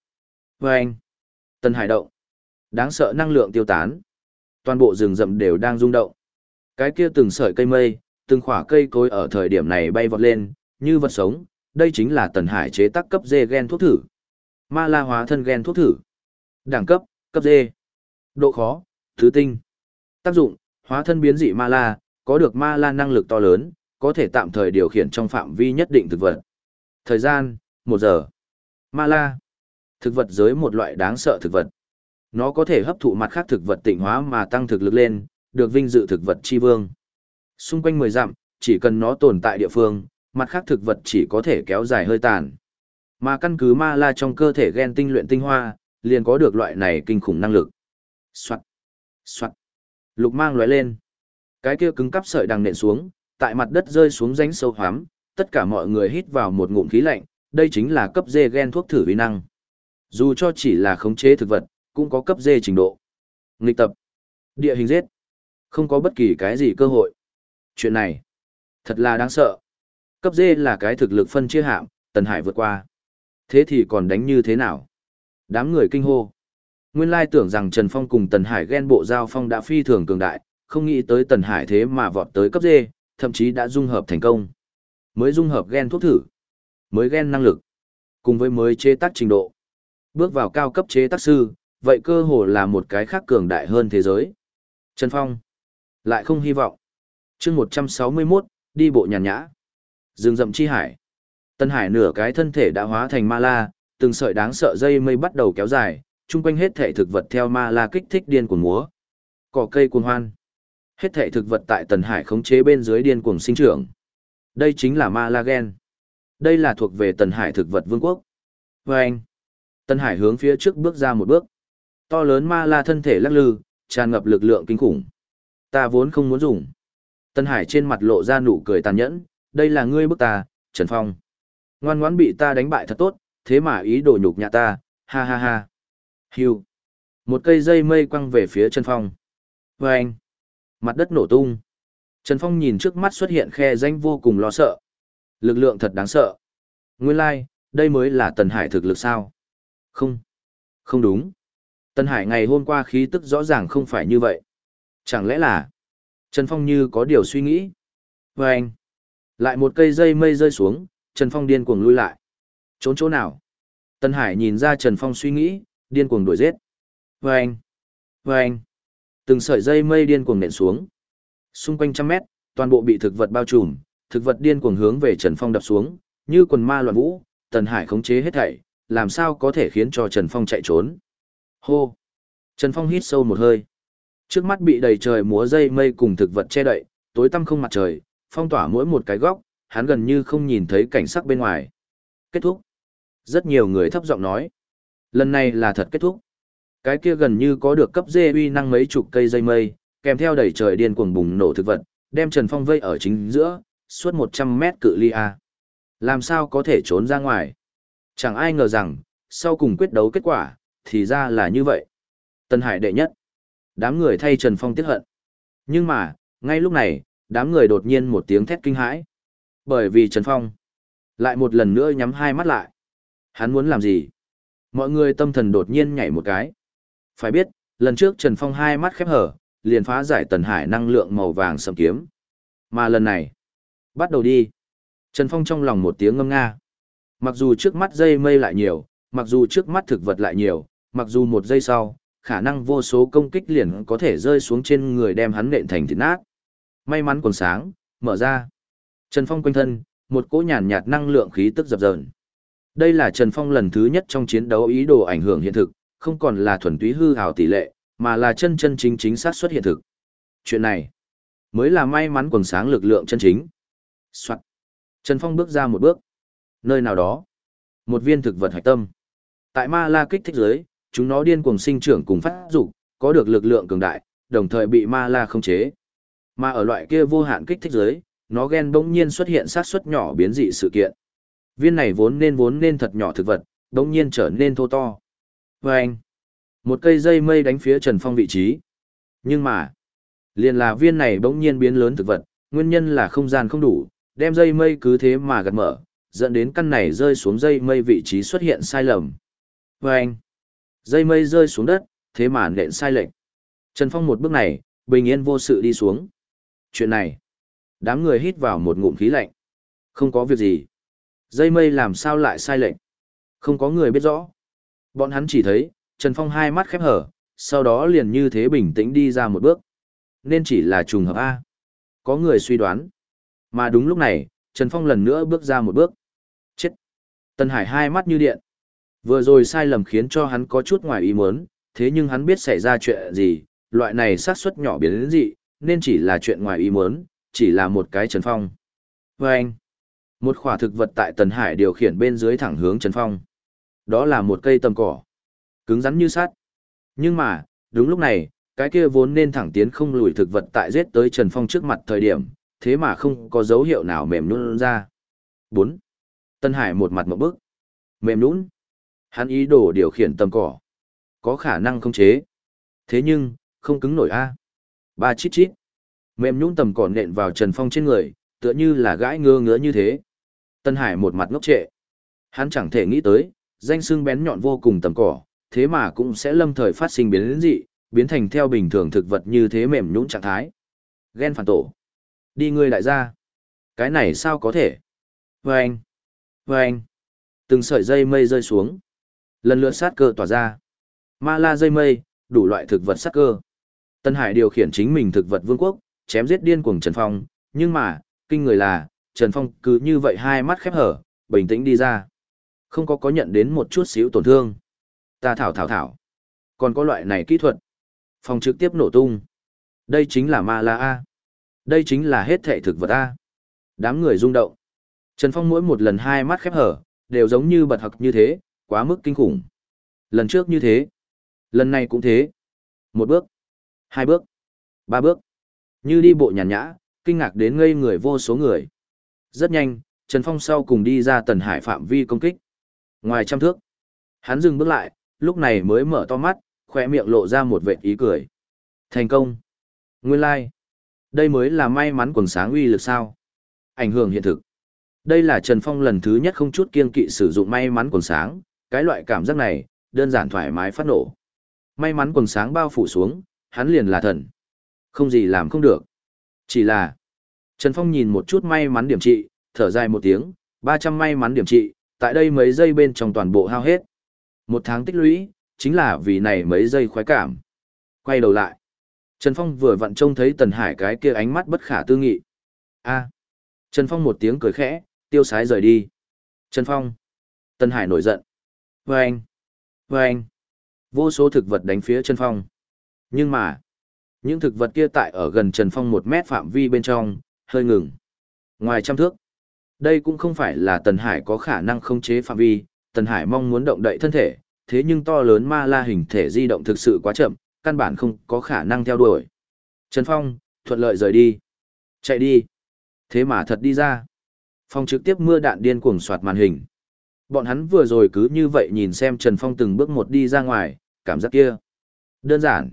với anh, Tân Hải động, đáng sợ năng lượng tiêu tán. Toàn bộ rừng rậm đều đang rung động. Cái kia từng sợi cây mây, từng khỏa cây cối ở thời điểm này bay vọt lên, như vật sống, đây chính là Tần Hải chế tác cấp dê gen thuốc thử. Ma la hóa thân gen thuốc thử. Đẳng cấp, cấp dê. Độ khó, thứ tinh. Tác dụng, hóa thân biến dị ma la, có được ma la năng lực to lớn, có thể tạm thời điều khiển trong phạm vi nhất định thực vật. Thời gian, một giờ. Ma la. Thực vật giới một loại đáng sợ thực vật. Nó có thể hấp thụ mặt khác thực vật tịnh hóa mà tăng thực lực lên, được vinh dự thực vật chi vương. Xung quanh 10 dặm, chỉ cần nó tồn tại địa phương, mặt khác thực vật chỉ có thể kéo dài hơi tàn. Mà căn cứ ma la trong cơ thể gen tinh luyện tinh hoa, liền có được loại này kinh khủng năng lực. Soạn, soạn, lục mang lóe lên. Cái kia cứng cắp sợi đằng nện xuống, tại mặt đất rơi xuống rãnh sâu hoắm, tất cả mọi người hít vào một ngụm khí lạnh, đây chính là cấp dê gen thuốc thử vi năng. Dù cho chỉ là khống chế thực vật, cũng có cấp dê trình độ. Nghịch tập, địa hình giết, không có bất kỳ cái gì cơ hội. Chuyện này, thật là đáng sợ. Cấp dê là cái thực lực phân chia hạm, Tần Hải vượt qua. Thế thì còn đánh như thế nào? Đám người kinh hô. Nguyên lai tưởng rằng Trần Phong cùng Tần Hải ghen bộ giao phong đã phi thường cường đại, không nghĩ tới Tần Hải thế mà vọt tới cấp dê, thậm chí đã dung hợp thành công. Mới dung hợp gen thuốc thử, mới gen năng lực, cùng với mới chế tác trình độ. Bước vào cao cấp chế tác sư, vậy cơ hồ là một cái khác cường đại hơn thế giới. Trần Phong, lại không hy vọng. chương 161, đi bộ nhàn nhã. Rừng rậm chi hải. Tân hải nửa cái thân thể đã hóa thành ma la, từng sợi đáng sợ dây mây bắt đầu kéo dài, chung quanh hết thể thực vật theo ma la kích thích điên cuồng múa. Cỏ cây cuồng hoan. Hết thể thực vật tại tần hải khống chế bên dưới điên cuồng sinh trưởng. Đây chính là ma la gen. Đây là thuộc về Tần Hải thực vật vương quốc. Và anh, Tần Hải hướng phía trước bước ra một bước. To lớn ma la thân thể lắc lư, tràn ngập lực lượng kinh khủng. Ta vốn không muốn dùng. Tần Hải trên mặt lộ ra nụ cười tàn nhẫn, đây là ngươi bức ta, Trần Phong. Ngoan ngoãn bị ta đánh bại thật tốt, thế mà ý đồ nhục nhã ta, ha ha ha. Hưu. Một cây dây mây quăng về phía Trần Phong. Và anh. Mặt đất nổ tung. Trần Phong nhìn trước mắt xuất hiện khe danh vô cùng lo sợ. Lực lượng thật đáng sợ. Nguyên lai, like, đây mới là Tần Hải thực lực sao? Không. Không đúng. Tần Hải ngày hôm qua khí tức rõ ràng không phải như vậy. Chẳng lẽ là... Trần Phong như có điều suy nghĩ. Và anh. Lại một cây dây mây rơi xuống, Trần Phong điên cuồng lui lại. Trốn chỗ nào? Tần Hải nhìn ra Trần Phong suy nghĩ, điên cuồng đuổi giết. Vâng! anh. Anh. Từng sợi dây mây điên cuồng nện xuống. Xung quanh trăm mét, toàn bộ bị thực vật bao trùm, thực vật điên cuồng hướng về Trần Phong đập xuống, như quần ma loạn vũ, Tần Hải khống chế hết thảy, làm sao có thể khiến cho Trần Phong chạy trốn. Hô! Trần Phong hít sâu một hơi. Trước mắt bị đầy trời múa dây mây cùng thực vật che đậy, tối tăm không mặt trời, phong tỏa mỗi một cái góc, hắn gần như không nhìn thấy cảnh sắc bên ngoài. Kết thúc. Rất nhiều người thấp giọng nói. Lần này là thật kết thúc. Cái kia gần như có được cấp dê uy năng mấy chục cây dây mây, kèm theo đầy trời điên cuồng bùng nổ thực vật, đem Trần Phong vây ở chính giữa, suốt 100 mét cự ly A. Làm sao có thể trốn ra ngoài? Chẳng ai ngờ rằng, sau cùng quyết đấu kết quả, thì ra là như vậy. Tân Hải đệ nhất. Đám người thay Trần Phong tiếc hận. Nhưng mà, ngay lúc này, đám người đột nhiên một tiếng thét kinh hãi. Bởi vì Trần Phong lại một lần nữa nhắm hai mắt lại. Hắn muốn làm gì? Mọi người tâm thần đột nhiên nhảy một cái. Phải biết, lần trước Trần Phong hai mắt khép hở, liền phá giải tần hải năng lượng màu vàng sầm kiếm. Mà lần này, bắt đầu đi. Trần Phong trong lòng một tiếng ngâm nga. Mặc dù trước mắt dây mây lại nhiều, mặc dù trước mắt thực vật lại nhiều, mặc dù một giây sau, khả năng vô số công kích liền có thể rơi xuống trên người đem hắn nện thành thịt nát. May mắn còn sáng, mở ra. Trần Phong quanh thân, một cỗ nhàn nhạt năng lượng khí tức dập dờn. Đây là Trần Phong lần thứ nhất trong chiến đấu ý đồ ảnh hưởng hiện thực, không còn là thuần túy hư ảo tỷ lệ, mà là chân chân chính chính sát xuất hiện thực. Chuyện này, mới là may mắn quần sáng lực lượng chân chính. Soạn. Trần Phong bước ra một bước. Nơi nào đó, một viên thực vật hạch tâm. Tại ma la kích thích giới, chúng nó điên cuồng sinh trưởng cùng phát dục, có được lực lượng cường đại, đồng thời bị ma la không chế. Mà ở loại kia vô hạn kích thích giới, nó ghen bỗng nhiên xuất hiện sát suất nhỏ biến dị sự kiện. Viên này vốn nên vốn nên thật nhỏ thực vật, bỗng nhiên trở nên thô to. Và anh, một cây dây mây đánh phía Trần Phong vị trí. Nhưng mà, liền là viên này bỗng nhiên biến lớn thực vật, nguyên nhân là không gian không đủ, đem dây mây cứ thế mà gạt mở, dẫn đến căn này rơi xuống dây mây vị trí xuất hiện sai lầm. Và anh, dây mây rơi xuống đất, thế mà nện sai lệch. Trần Phong một bước này, bình yên vô sự đi xuống. Chuyện này, đám người hít vào một ngụm khí lạnh. Không có việc gì. Dây mây làm sao lại sai lệch? Không có người biết rõ. Bọn hắn chỉ thấy, Trần Phong hai mắt khép hở, sau đó liền như thế bình tĩnh đi ra một bước. Nên chỉ là trùng hợp A. Có người suy đoán. Mà đúng lúc này, Trần Phong lần nữa bước ra một bước. Chết! Tân Hải hai mắt như điện. Vừa rồi sai lầm khiến cho hắn có chút ngoài ý muốn, thế nhưng hắn biết xảy ra chuyện gì, loại này xác suất nhỏ biến đến gì, nên chỉ là chuyện ngoài ý muốn, chỉ là một cái Trần Phong. Và anh, một khỏa thực vật tại Tần Hải điều khiển bên dưới thẳng hướng Trần Phong. Đó là một cây tầm cỏ, cứng rắn như sắt. Nhưng mà, đúng lúc này, cái kia vốn nên thẳng tiến không lùi thực vật tại giết tới Trần Phong trước mặt thời điểm, thế mà không có dấu hiệu nào mềm nhũn ra. 4. Tân Hải một mặt một bước. Mềm nhũn. Hắn ý đồ điều khiển tầm cỏ. Có khả năng không chế. Thế nhưng, không cứng nổi a. Ba chít chít. Mềm nhũn tầm cỏ nện vào Trần Phong trên người, tựa như là gãi ngơ ngứa như thế. Tân Hải một mặt ngốc trệ. Hắn chẳng thể nghĩ tới, danh xương bén nhọn vô cùng tầm cỏ, thế mà cũng sẽ lâm thời phát sinh biến dị, biến thành theo bình thường thực vật như thế mềm nhũn trạng thái. Ghen phản tổ. Đi ngươi lại ra. Cái này sao có thể? Vâng! Vâng! Từng sợi dây mây rơi xuống. Lần lượt sát cơ tỏa ra. Ma la dây mây, đủ loại thực vật sát cơ. Tân Hải điều khiển chính mình thực vật vương quốc, chém giết điên cuồng Trần Phong, nhưng mà, kinh người là, Trần Phong cứ như vậy hai mắt khép hở, bình tĩnh đi ra. Không có có nhận đến một chút xíu tổn thương. Ta thảo thảo thảo. Còn có loại này kỹ thuật. Phòng trực tiếp nổ tung. Đây chính là ma la A. Đây chính là hết thể thực vật A. Đám người rung động. Trần Phong mỗi một lần hai mắt khép hở, đều giống như bật học như thế, quá mức kinh khủng. Lần trước như thế. Lần này cũng thế. Một bước. Hai bước. Ba bước. Như đi bộ nhàn nhã, kinh ngạc đến ngây người vô số người. Rất nhanh, Trần Phong sau cùng đi ra tần hải phạm vi công kích. Ngoài trăm thước, hắn dừng bước lại, lúc này mới mở to mắt, khỏe miệng lộ ra một vệt ý cười. Thành công. Nguyên lai. Like. Đây mới là may mắn quần sáng uy lực sao. Ảnh hưởng hiện thực. Đây là Trần Phong lần thứ nhất không chút kiên kỵ sử dụng may mắn quần sáng, cái loại cảm giác này, đơn giản thoải mái phát nổ. May mắn quần sáng bao phủ xuống, hắn liền là thần. Không gì làm không được. Chỉ là, Trần Phong nhìn một chút may mắn điểm trị, thở dài một tiếng, 300 may mắn điểm trị, tại đây mấy giây bên trong toàn bộ hao hết. Một tháng tích lũy, chính là vì này mấy giây khoái cảm. Quay đầu lại. Trần Phong vừa vặn trông thấy Tần Hải cái kia ánh mắt bất khả tư nghị. a Trần Phong một tiếng cười khẽ, tiêu sái rời đi. Trần Phong. Tần Hải nổi giận. Vâng. Vâng. Vô số thực vật đánh phía Trần Phong. Nhưng mà, những thực vật kia tại ở gần Trần Phong một mét phạm vi bên trong, hơi ngừng. Ngoài trăm thước, đây cũng không phải là Tần Hải có khả năng khống chế phạm vi, Tần Hải mong muốn động đậy thân thể, thế nhưng to lớn ma la hình thể di động thực sự quá chậm, căn bản không có khả năng theo đuổi. Trần Phong, thuận lợi rời đi. Chạy đi. Thế mà thật đi ra. Phong trực tiếp mưa đạn điên cuồng soạt màn hình. Bọn hắn vừa rồi cứ như vậy nhìn xem Trần Phong từng bước một đi ra ngoài, cảm giác kia. Đơn giản.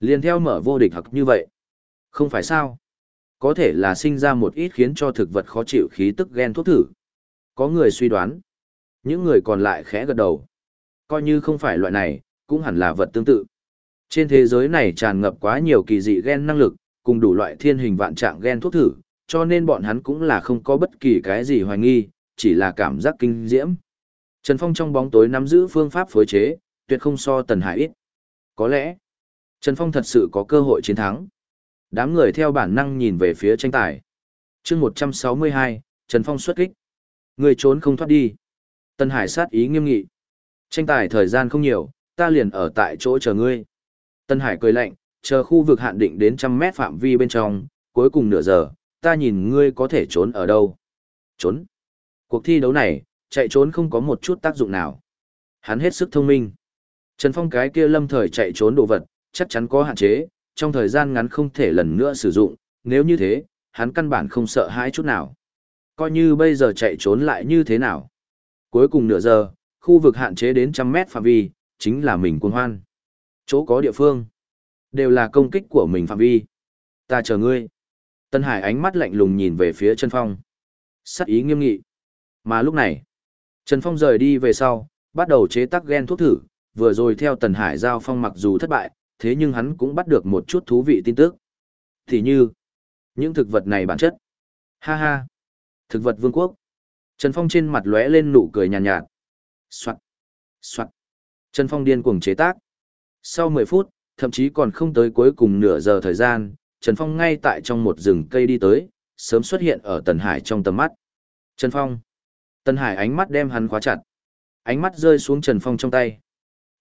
Liền theo mở vô địch hoặc như vậy. Không phải sao. Có thể là sinh ra một ít khiến cho thực vật khó chịu khí tức ghen thuốc thử. Có người suy đoán. Những người còn lại khẽ gật đầu. Coi như không phải loại này, cũng hẳn là vật tương tự. Trên thế giới này tràn ngập quá nhiều kỳ dị gen năng lực, cùng đủ loại thiên hình vạn trạng gen thuốc thử, cho nên bọn hắn cũng là không có bất kỳ cái gì hoài nghi, chỉ là cảm giác kinh diễm. Trần Phong trong bóng tối nắm giữ phương pháp phối chế, tuyệt không so Tần Hải ít. Có lẽ, Trần Phong thật sự có cơ hội chiến thắng. Đám người theo bản năng nhìn về phía tranh tài. chương 162, Trần Phong xuất kích. Người trốn không thoát đi. tân Hải sát ý nghiêm nghị. Tranh tài thời gian không nhiều, ta liền ở tại chỗ chờ ngươi. Tân Hải cười lạnh, chờ khu vực hạn định đến trăm mét phạm vi bên trong, cuối cùng nửa giờ, ta nhìn ngươi có thể trốn ở đâu. Trốn. Cuộc thi đấu này, chạy trốn không có một chút tác dụng nào. Hắn hết sức thông minh. Trần Phong cái kia lâm thời chạy trốn đồ vật, chắc chắn có hạn chế, trong thời gian ngắn không thể lần nữa sử dụng, nếu như thế, hắn căn bản không sợ hãi chút nào. Coi như bây giờ chạy trốn lại như thế nào. Cuối cùng nửa giờ, khu vực hạn chế đến trăm mét phạm vi, chính là mình quân hoan. Chỗ có địa phương, đều là công kích của mình phạm vi. Ta chờ ngươi. Tân Hải ánh mắt lạnh lùng nhìn về phía Trần Phong. Sắc ý nghiêm nghị. Mà lúc này, Trần Phong rời đi về sau, bắt đầu chế tác gen thuốc thử, vừa rồi theo Tần Hải giao phong mặc dù thất bại, thế nhưng hắn cũng bắt được một chút thú vị tin tức. Thì như, những thực vật này bản chất. Ha ha. Thực vật vương quốc. Trần Phong trên mặt lóe lên nụ cười nhàn nhạt, nhạt. Soạn. Trần Phong điên cuồng chế tác. Sau 10 phút, thậm chí còn không tới cuối cùng nửa giờ thời gian, Trần Phong ngay tại trong một rừng cây đi tới, sớm xuất hiện ở Tần Hải trong tầm mắt. Trần Phong. Tần Hải ánh mắt đem hắn khóa chặt. Ánh mắt rơi xuống Trần Phong trong tay.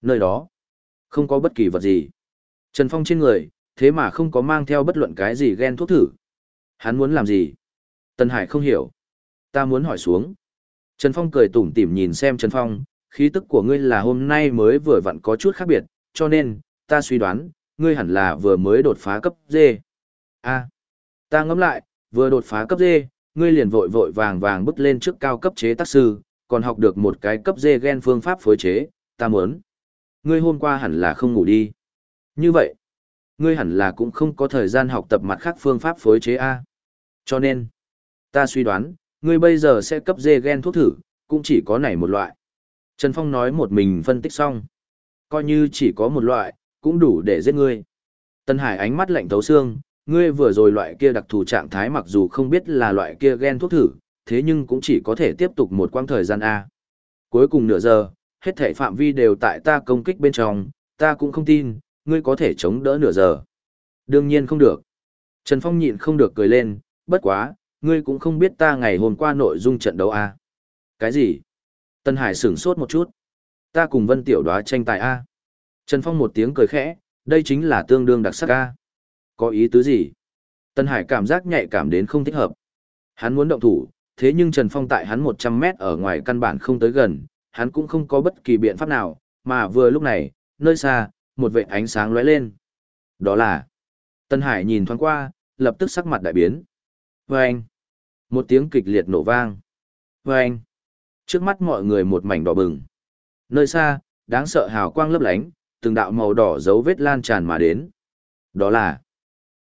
Nơi đó, không có bất kỳ vật gì. Trần Phong trên người, thế mà không có mang theo bất luận cái gì ghen thuốc thử. Hắn muốn làm gì? Tần Hải không hiểu. Ta muốn hỏi xuống. Trần Phong cười tủm tỉm nhìn xem Trần Phong, khí tức của ngươi là hôm nay mới vừa vặn có chút khác biệt, cho nên, ta suy đoán, ngươi hẳn là vừa mới đột phá cấp D. A. ta ngẫm lại, vừa đột phá cấp D, ngươi liền vội vội vàng vàng bước lên trước cao cấp chế tác sư, còn học được một cái cấp D gen phương pháp phối chế, ta muốn. Ngươi hôm qua hẳn là không ngủ đi. Như vậy, ngươi hẳn là cũng không có thời gian học tập mặt khác phương pháp phối chế A. Cho nên, ta suy đoán, ngươi bây giờ sẽ cấp dê gen thuốc thử, cũng chỉ có này một loại. Trần Phong nói một mình phân tích xong. Coi như chỉ có một loại, cũng đủ để giết ngươi. Tân Hải ánh mắt lạnh thấu xương, ngươi vừa rồi loại kia đặc thù trạng thái mặc dù không biết là loại kia gen thuốc thử, thế nhưng cũng chỉ có thể tiếp tục một quãng thời gian A. Cuối cùng nửa giờ, hết thể phạm vi đều tại ta công kích bên trong, ta cũng không tin, ngươi có thể chống đỡ nửa giờ. Đương nhiên không được. Trần Phong nhịn không được cười lên, bất quá, ngươi cũng không biết ta ngày hôm qua nội dung trận đấu à? Cái gì? Tân Hải sửng sốt một chút. Ta cùng Vân Tiểu đoá tranh tài A. Trần Phong một tiếng cười khẽ, đây chính là tương đương đặc sắc A. Có ý tứ gì? Tân Hải cảm giác nhạy cảm đến không thích hợp. Hắn muốn động thủ, thế nhưng Trần Phong tại hắn 100 mét ở ngoài căn bản không tới gần, hắn cũng không có bất kỳ biện pháp nào, mà vừa lúc này, nơi xa, một vệ ánh sáng lóe lên. Đó là... Tân Hải nhìn thoáng qua, lập tức sắc mặt đại biến. Vâng! Một tiếng kịch liệt nổ vang. Vâng! Trước mắt mọi người một mảnh đỏ bừng. Nơi xa, đáng sợ hào quang lấp lánh, từng đạo màu đỏ dấu vết lan tràn mà đến. Đó là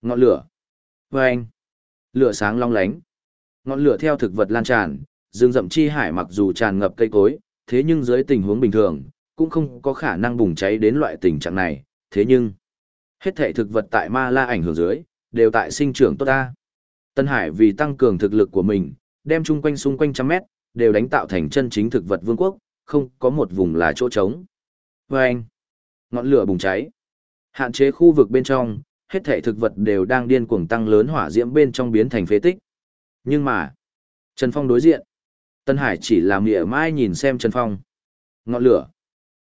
ngọn lửa. Vâng! Lửa sáng long lánh. Ngọn lửa theo thực vật lan tràn, rừng rậm chi hải mặc dù tràn ngập cây cối, thế nhưng dưới tình huống bình thường, cũng không có khả năng bùng cháy đến loại tình trạng này. Thế nhưng, hết thể thực vật tại ma la ảnh hưởng dưới, đều tại sinh trưởng tốt ta. Tân Hải vì tăng cường thực lực của mình, đem chung quanh xung quanh trăm mét, đều đánh tạo thành chân chính thực vật vương quốc, không có một vùng là chỗ trống. Và ngọn lửa bùng cháy. Hạn chế khu vực bên trong, hết thể thực vật đều đang điên cuồng tăng lớn hỏa diễm bên trong biến thành phế tích. Nhưng mà, Trần Phong đối diện. Tân Hải chỉ làm mỉa mai nhìn xem Trần Phong. Ngọn lửa.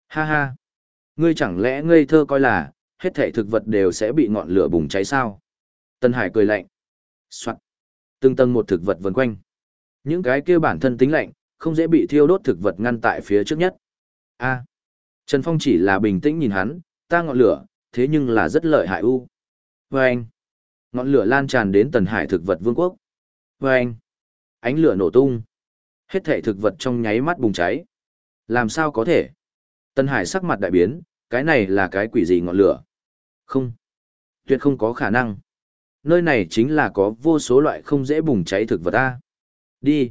Ha ha. Ngươi chẳng lẽ ngây thơ coi là, hết thể thực vật đều sẽ bị ngọn lửa bùng cháy sao? Tân Hải cười lạnh. Soạn. Từng tầng một thực vật vần quanh. Những cái kia bản thân tính lạnh, không dễ bị thiêu đốt thực vật ngăn tại phía trước nhất. A. Trần Phong chỉ là bình tĩnh nhìn hắn, ta ngọn lửa, thế nhưng là rất lợi hại u. Vâng! Ngọn lửa lan tràn đến tần hải thực vật vương quốc. Vâng! Ánh lửa nổ tung. Hết thể thực vật trong nháy mắt bùng cháy. Làm sao có thể? Tân hải sắc mặt đại biến, cái này là cái quỷ gì ngọn lửa? Không. Tuyệt không có khả năng. Nơi này chính là có vô số loại không dễ bùng cháy thực vật ta. Đi.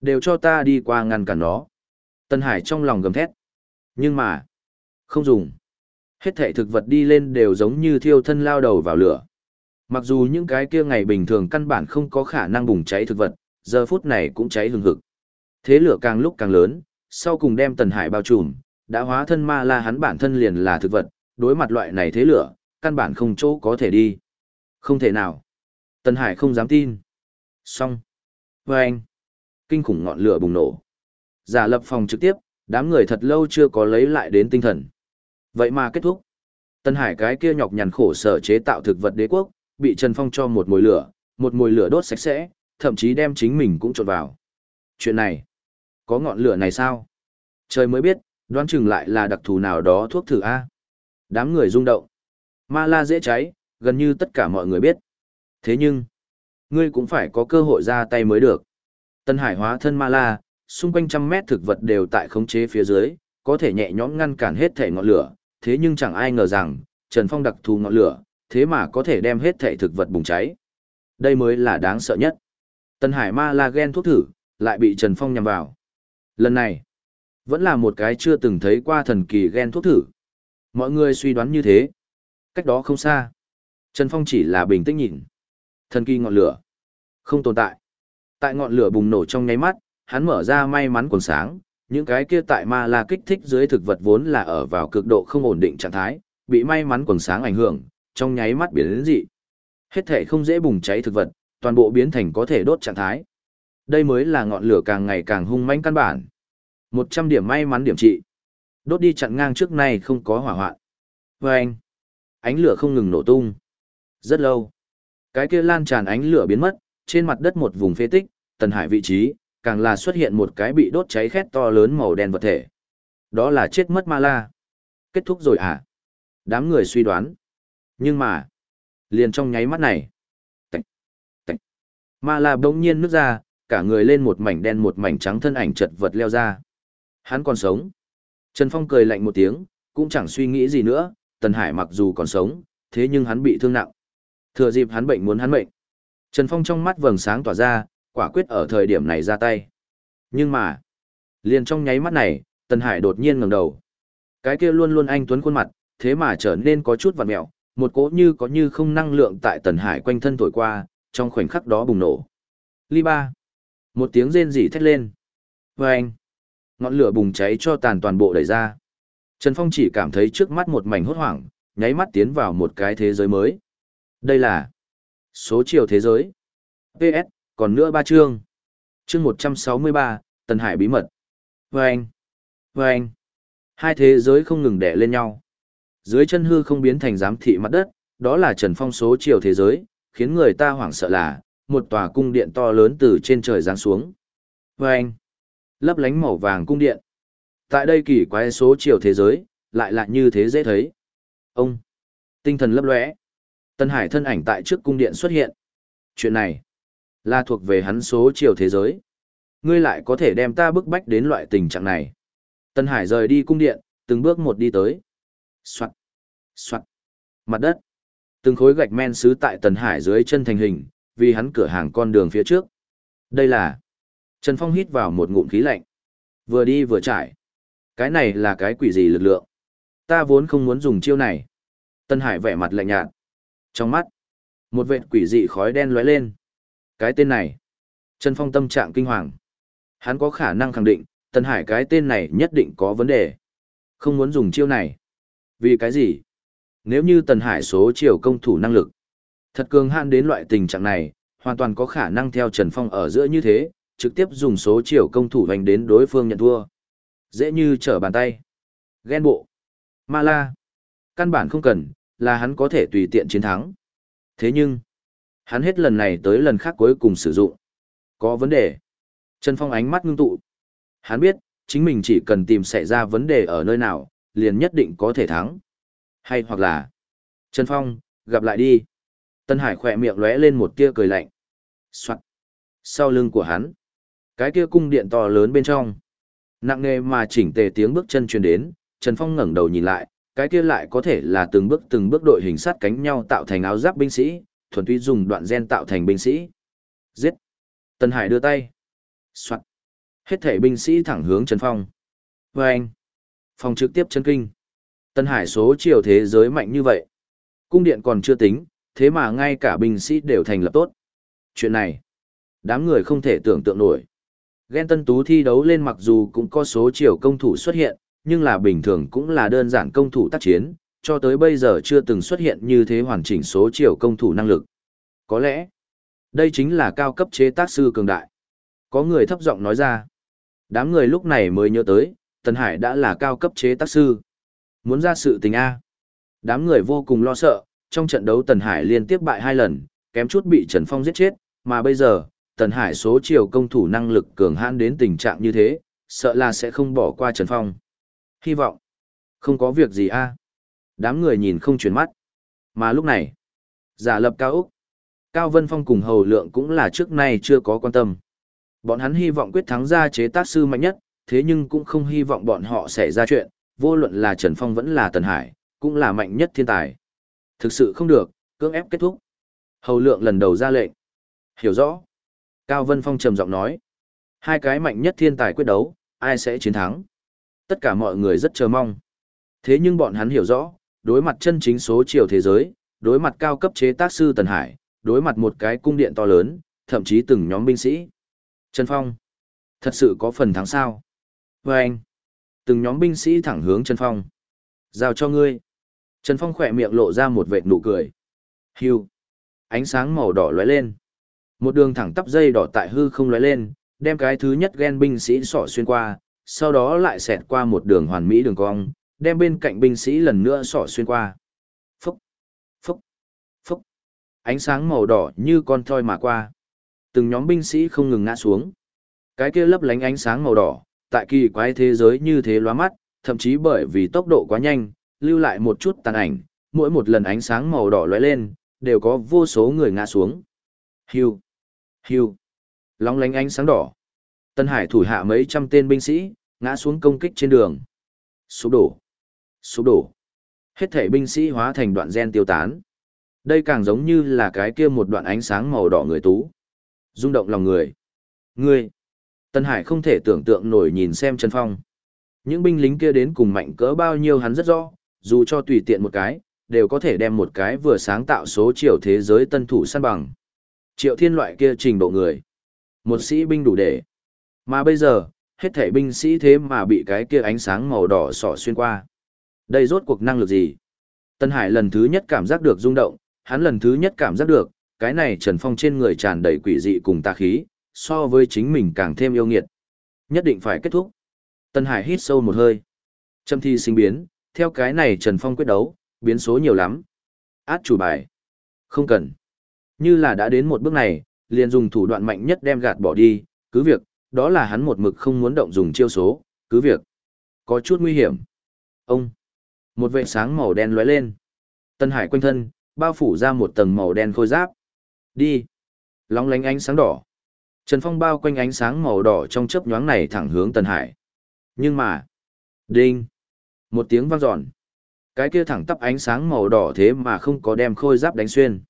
Đều cho ta đi qua ngăn cản nó. Tân Hải trong lòng gầm thét. Nhưng mà. Không dùng. Hết thể thực vật đi lên đều giống như thiêu thân lao đầu vào lửa. Mặc dù những cái kia ngày bình thường căn bản không có khả năng bùng cháy thực vật, giờ phút này cũng cháy hừng hực. Thế lửa càng lúc càng lớn, sau cùng đem Tần Hải bao trùm, đã hóa thân ma la hắn bản thân liền là thực vật, đối mặt loại này thế lửa, căn bản không chỗ có thể đi. Không thể nào. tân Hải không dám tin. Xong. Và anh. Kinh khủng ngọn lửa bùng nổ. Giả lập phòng trực tiếp, đám người thật lâu chưa có lấy lại đến tinh thần. Vậy mà kết thúc. Tân Hải cái kia nhọc nhằn khổ sở chế tạo thực vật đế quốc, bị Trần Phong cho một mùi lửa, một mùi lửa đốt sạch sẽ, thậm chí đem chính mình cũng trộn vào. Chuyện này, có ngọn lửa này sao? Trời mới biết, đoán chừng lại là đặc thù nào đó thuốc thử A. Đám người rung động. Ma la dễ cháy, gần như tất cả mọi người biết. Thế nhưng, ngươi cũng phải có cơ hội ra tay mới được. Tân Hải hóa thân ma la, xung quanh trăm mét thực vật đều tại khống chế phía dưới, có thể nhẹ nhõm ngăn cản hết thể ngọn lửa, thế nhưng chẳng ai ngờ rằng, Trần Phong đặc thù ngọn lửa, thế mà có thể đem hết thể thực vật bùng cháy. Đây mới là đáng sợ nhất. Tân Hải ma la gen thuốc thử, lại bị Trần Phong nhằm vào. Lần này, vẫn là một cái chưa từng thấy qua thần kỳ gen thuốc thử. Mọi người suy đoán như thế. Cách đó không xa. Trần Phong chỉ là bình tĩnh nhìn. Thần kỳ ngọn lửa. Không tồn tại. Tại ngọn lửa bùng nổ trong nháy mắt, hắn mở ra may mắn quần sáng, những cái kia tại ma la kích thích dưới thực vật vốn là ở vào cực độ không ổn định trạng thái, bị may mắn quần sáng ảnh hưởng, trong nháy mắt biến đến dị. Hết thể không dễ bùng cháy thực vật, toàn bộ biến thành có thể đốt trạng thái. Đây mới là ngọn lửa càng ngày càng hung mãnh căn bản. 100 điểm may mắn điểm trị. Đốt đi chặn ngang trước nay không có hỏa hoạn. vê anh, ánh lửa không ngừng nổ tung. Rất lâu. Cái kia lan tràn ánh lửa biến mất, trên mặt đất một vùng phế tích, tần hải vị trí, càng là xuất hiện một cái bị đốt cháy khét to lớn màu đen vật thể. Đó là chết mất ma la. Kết thúc rồi à? Đám người suy đoán. Nhưng mà, liền trong nháy mắt này, tạch, tạch, ma la bỗng nhiên nước ra, cả người lên một mảnh đen một mảnh trắng thân ảnh chật vật leo ra. Hắn còn sống. Trần Phong cười lạnh một tiếng, cũng chẳng suy nghĩ gì nữa, Tần Hải mặc dù còn sống, thế nhưng hắn bị thương nặng. Thừa dịp hắn bệnh muốn hắn bệnh. Trần Phong trong mắt vầng sáng tỏa ra, quả quyết ở thời điểm này ra tay. Nhưng mà, liền trong nháy mắt này, Tần Hải đột nhiên ngẩng đầu. Cái kia luôn luôn anh tuấn khuôn mặt, thế mà trở nên có chút vặn mẹo, một cỗ như có như không năng lượng tại Tần Hải quanh thân thổi qua, trong khoảnh khắc đó bùng nổ. Ly ba. Một tiếng rên rỉ thét lên. Và anh. Ngọn lửa bùng cháy cho tàn toàn bộ đẩy ra. Trần Phong chỉ cảm thấy trước mắt một mảnh hốt hoảng, nháy mắt tiến vào một cái thế giới mới. Đây là số chiều thế giới. PS, còn nữa ba chương. Chương 163, Tần Hải bí mật. Vâng! Vâng! Hai thế giới không ngừng đè lên nhau. Dưới chân hư không biến thành giám thị mặt đất, đó là Trần Phong số chiều thế giới, khiến người ta hoảng sợ là, một tòa cung điện to lớn từ trên trời giáng xuống. Vâng. anh, lấp lánh màu vàng cung điện. Tại đây kỳ quái số chiều thế giới, lại là như thế dễ thấy. Ông, tinh thần lấp lóe. Tân Hải thân ảnh tại trước cung điện xuất hiện. Chuyện này, là thuộc về hắn số chiều thế giới. Ngươi lại có thể đem ta bức bách đến loại tình trạng này. Tân Hải rời đi cung điện, từng bước một đi tới. Soạn, soạn, mặt đất. Từng khối gạch men xứ tại Tân Hải dưới chân thành hình, vì hắn cửa hàng con đường phía trước. Đây là... Trần Phong hít vào một ngụm khí lạnh. Vừa đi vừa trải. Cái này là cái quỷ gì lực lượng? Ta vốn không muốn dùng chiêu này. Tân Hải vẻ mặt lạnh nhạt. Trong mắt, một vệt quỷ dị khói đen lóe lên. Cái tên này, Trần Phong tâm trạng kinh hoàng. Hắn có khả năng khẳng định, Tân Hải cái tên này nhất định có vấn đề. Không muốn dùng chiêu này. Vì cái gì? Nếu như Tần Hải số chiều công thủ năng lực, thật cường hạn đến loại tình trạng này, hoàn toàn có khả năng theo Trần Phong ở giữa như thế, trực tiếp dùng số chiều công thủ hành đến đối phương nhận thua. Dễ như trở bàn tay. Ghen bộ. Ma la. Căn bản không cần, là hắn có thể tùy tiện chiến thắng. Thế nhưng, hắn hết lần này tới lần khác cuối cùng sử dụng. Có vấn đề. Trần Phong ánh mắt ngưng tụ. Hắn biết, chính mình chỉ cần tìm xảy ra vấn đề ở nơi nào, liền nhất định có thể thắng. Hay hoặc là, Trần Phong, gặp lại đi. Tân Hải khỏe miệng lóe lên một tia cười lạnh. Soạn. Sau lưng của hắn, cái kia cung điện to lớn bên trong. Nặng nề mà chỉnh tề tiếng bước chân truyền đến, Trần Phong ngẩng đầu nhìn lại, cái kia lại có thể là từng bước từng bước đội hình sát cánh nhau tạo thành áo giáp binh sĩ, thuần túy dùng đoạn gen tạo thành binh sĩ. Giết! Tân Hải đưa tay. Soạn. Hết thể binh sĩ thẳng hướng Trần Phong. Và anh. phong trực tiếp chân kinh. Tân Hải số chiều thế giới mạnh như vậy. Cung điện còn chưa tính, thế mà ngay cả binh sĩ đều thành lập tốt. Chuyện này, đám người không thể tưởng tượng nổi. Ghen tân tú thi đấu lên mặc dù cũng có số chiều công thủ xuất hiện, nhưng là bình thường cũng là đơn giản công thủ tác chiến, cho tới bây giờ chưa từng xuất hiện như thế hoàn chỉnh số chiều công thủ năng lực. Có lẽ, đây chính là cao cấp chế tác sư cường đại. Có người thấp giọng nói ra. Đám người lúc này mới nhớ tới, Tần Hải đã là cao cấp chế tác sư. Muốn ra sự tình A. Đám người vô cùng lo sợ, trong trận đấu Tần Hải liên tiếp bại hai lần, kém chút bị Trần Phong giết chết, mà bây giờ, Tần Hải số chiều công thủ năng lực cường hãn đến tình trạng như thế, sợ là sẽ không bỏ qua Trần Phong. Hy vọng, không có việc gì a. Đám người nhìn không chuyển mắt. Mà lúc này, giả lập cao Úc, Cao Vân Phong cùng Hầu Lượng cũng là trước nay chưa có quan tâm. Bọn hắn hy vọng quyết thắng ra chế tác sư mạnh nhất, thế nhưng cũng không hy vọng bọn họ xảy ra chuyện, vô luận là Trần Phong vẫn là Tần Hải, cũng là mạnh nhất thiên tài. Thực sự không được, cưỡng ép kết thúc. Hầu Lượng lần đầu ra lệnh. Hiểu rõ. Cao Vân Phong trầm giọng nói. Hai cái mạnh nhất thiên tài quyết đấu, ai sẽ chiến thắng? Tất cả mọi người rất chờ mong. Thế nhưng bọn hắn hiểu rõ, đối mặt chân chính số chiều thế giới, đối mặt cao cấp chế tác sư Tần Hải, đối mặt một cái cung điện to lớn, thậm chí từng nhóm binh sĩ. Trần Phong, thật sự có phần thắng sao? Và anh, từng nhóm binh sĩ thẳng hướng Trần Phong. Giao cho ngươi. Trần Phong khỏe miệng lộ ra một vệt nụ cười. Hưu. Ánh sáng màu đỏ lóe lên. Một đường thẳng tắp dây đỏ tại hư không lóe lên, đem cái thứ nhất ghen binh sĩ sỏ xuyên qua, sau đó lại xẹt qua một đường hoàn mỹ đường cong, đem bên cạnh binh sĩ lần nữa sỏ xuyên qua. Phúc, phúc, phúc. Ánh sáng màu đỏ như con thoi mà qua. Từng nhóm binh sĩ không ngừng ngã xuống. Cái kia lấp lánh ánh sáng màu đỏ, tại kỳ quái thế giới như thế lóa mắt, thậm chí bởi vì tốc độ quá nhanh, lưu lại một chút tàn ảnh, mỗi một lần ánh sáng màu đỏ lóe lên, đều có vô số người ngã xuống. Hưu, hưu, long lánh ánh sáng đỏ, Tân Hải thủ hạ mấy trăm tên binh sĩ, ngã xuống công kích trên đường. Sụp đổ. Sụp đổ. Hết thể binh sĩ hóa thành đoạn gen tiêu tán. Đây càng giống như là cái kia một đoạn ánh sáng màu đỏ người tú. rung động lòng người. Người. Tân Hải không thể tưởng tượng nổi nhìn xem Trần Phong. Những binh lính kia đến cùng mạnh cỡ bao nhiêu hắn rất rõ, dù cho tùy tiện một cái, đều có thể đem một cái vừa sáng tạo số triệu thế giới tân thủ săn bằng. Triệu thiên loại kia trình độ người. Một sĩ binh đủ để. Mà bây giờ, hết thể binh sĩ thế mà bị cái kia ánh sáng màu đỏ sỏ xuyên qua. Đây rốt cuộc năng lực gì? Tân Hải lần thứ nhất cảm giác được rung động, hắn lần thứ nhất cảm giác được, cái này Trần Phong trên người tràn đầy quỷ dị cùng tà khí, so với chính mình càng thêm yêu nghiệt. Nhất định phải kết thúc. Tân Hải hít sâu một hơi. Châm thi sinh biến, theo cái này Trần Phong quyết đấu, biến số nhiều lắm. Át chủ bài. Không cần. Như là đã đến một bước này, liền dùng thủ đoạn mạnh nhất đem gạt bỏ đi, cứ việc, đó là hắn một mực không muốn động dùng chiêu số, cứ việc. Có chút nguy hiểm. Ông. Một vệ sáng màu đen lóe lên. Tân Hải quanh thân, bao phủ ra một tầng màu đen khôi giáp. Đi. Lóng lánh ánh sáng đỏ. Trần Phong bao quanh ánh sáng màu đỏ trong chớp nhoáng này thẳng hướng Tân Hải. Nhưng mà. Đinh. Một tiếng vang dọn. Cái kia thẳng tắp ánh sáng màu đỏ thế mà không có đem khôi giáp đánh xuyên.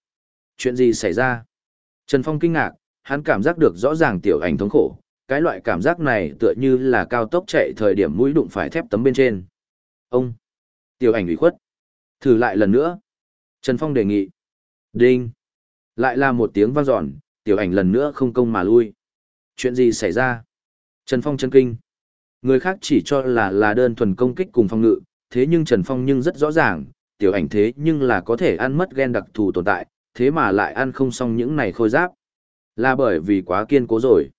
Chuyện gì xảy ra? Trần Phong kinh ngạc, hắn cảm giác được rõ ràng tiểu ảnh thống khổ, cái loại cảm giác này tựa như là cao tốc chạy thời điểm mũi đụng phải thép tấm bên trên. Ông! Tiểu ảnh ủy khuất. Thử lại lần nữa. Trần Phong đề nghị. Đinh! Lại là một tiếng vang dọn, tiểu ảnh lần nữa không công mà lui. Chuyện gì xảy ra? Trần Phong chân kinh. Người khác chỉ cho là là đơn thuần công kích cùng phong ngự, thế nhưng Trần Phong nhưng rất rõ ràng, tiểu ảnh thế nhưng là có thể ăn mất gen đặc thù tồn tại, thế mà lại ăn không xong những này khôi giáp. Là bởi vì quá kiên cố rồi.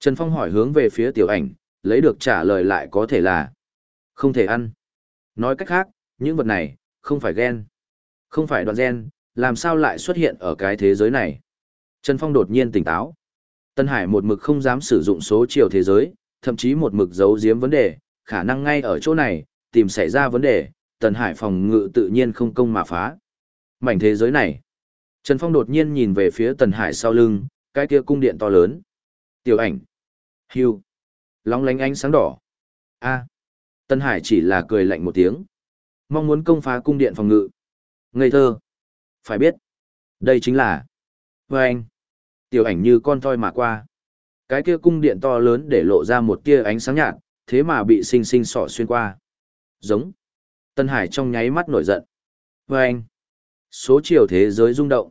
Trần Phong hỏi hướng về phía tiểu ảnh, lấy được trả lời lại có thể là không thể ăn. Nói cách khác, những vật này, không phải gen. Không phải đoạn gen, làm sao lại xuất hiện ở cái thế giới này. Trần Phong đột nhiên tỉnh táo. Tân Hải một mực không dám sử dụng số chiều thế giới, thậm chí một mực giấu giếm vấn đề, khả năng ngay ở chỗ này, tìm xảy ra vấn đề, Tần Hải phòng ngự tự nhiên không công mà phá. Mảnh thế giới này. Trần Phong đột nhiên nhìn về phía Tần Hải sau lưng, cái kia cung điện to lớn. Tiểu ảnh. Hưu. Lóng lánh ánh sáng đỏ. A. Tần Hải chỉ là cười lạnh một tiếng. Mong muốn công phá cung điện phòng ngự. Ngây thơ. Phải biết. Đây chính là. Và anh. Tiểu ảnh như con toi mà qua. Cái kia cung điện to lớn để lộ ra một tia ánh sáng nhạt, thế mà bị sinh sinh sỏ xuyên qua. Giống. Tân Hải trong nháy mắt nổi giận. Và anh. Số chiều thế giới rung động.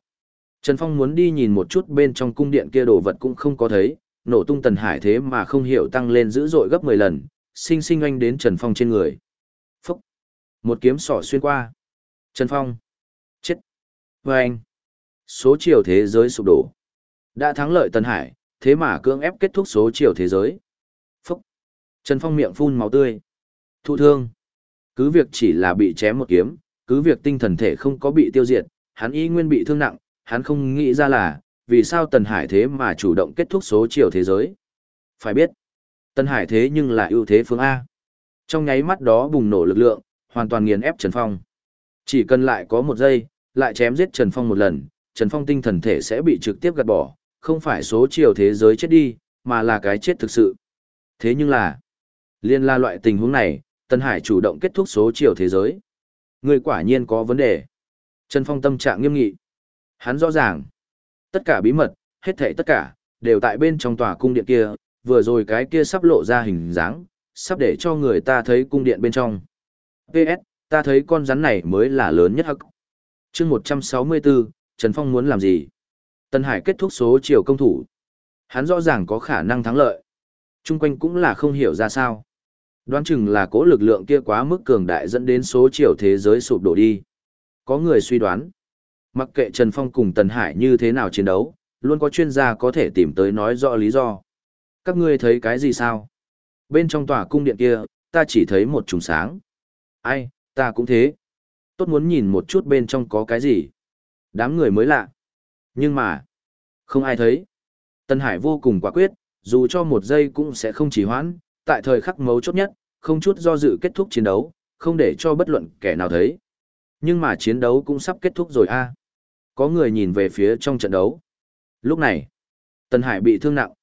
Trần Phong muốn đi nhìn một chút bên trong cung điện kia đồ vật cũng không có thấy, nổ tung Tần Hải thế mà không hiểu tăng lên dữ dội gấp 10 lần, sinh sinh anh đến Trần Phong trên người. Phúc! Một kiếm sỏ xuyên qua. Trần Phong! Chết! Và anh! Số chiều thế giới sụp đổ. Đã thắng lợi Tần Hải, thế mà cưỡng ép kết thúc số chiều thế giới. Phúc! Trần Phong miệng phun máu tươi. Thụ thương! Cứ việc chỉ là bị chém một kiếm, cứ việc tinh thần thể không có bị tiêu diệt, hắn y nguyên bị thương nặng, hắn không nghĩ ra là, vì sao Tần Hải thế mà chủ động kết thúc số chiều thế giới. Phải biết, Tần Hải thế nhưng là ưu thế phương A. Trong nháy mắt đó bùng nổ lực lượng, hoàn toàn nghiền ép Trần Phong. Chỉ cần lại có một giây, lại chém giết Trần Phong một lần, Trần Phong tinh thần thể sẽ bị trực tiếp gạt bỏ, không phải số chiều thế giới chết đi, mà là cái chết thực sự. Thế nhưng là, liên la loại tình huống này, Tân Hải chủ động kết thúc số chiều thế giới. Người quả nhiên có vấn đề. Trần Phong tâm trạng nghiêm nghị. Hắn rõ ràng. Tất cả bí mật, hết thảy tất cả, đều tại bên trong tòa cung điện kia, vừa rồi cái kia sắp lộ ra hình dáng, sắp để cho người ta thấy cung điện bên trong. PS, ta thấy con rắn này mới là lớn nhất hắc. chương 164, Trần Phong muốn làm gì? Tân Hải kết thúc số chiều công thủ. Hắn rõ ràng có khả năng thắng lợi. Trung quanh cũng là không hiểu ra sao. Đoán chừng là cố lực lượng kia quá mức cường đại dẫn đến số chiều thế giới sụp đổ đi. Có người suy đoán, mặc kệ Trần Phong cùng Tần Hải như thế nào chiến đấu, luôn có chuyên gia có thể tìm tới nói rõ lý do. Các ngươi thấy cái gì sao? Bên trong tòa cung điện kia, ta chỉ thấy một trùng sáng. Ai, ta cũng thế. Tốt muốn nhìn một chút bên trong có cái gì. Đám người mới lạ. Nhưng mà, không ai thấy. Tân Hải vô cùng quả quyết, dù cho một giây cũng sẽ không chỉ hoãn, tại thời khắc mấu chốt nhất, không chút do dự kết thúc chiến đấu, không để cho bất luận kẻ nào thấy. Nhưng mà chiến đấu cũng sắp kết thúc rồi a. Có người nhìn về phía trong trận đấu. Lúc này, Tần Hải bị thương nặng.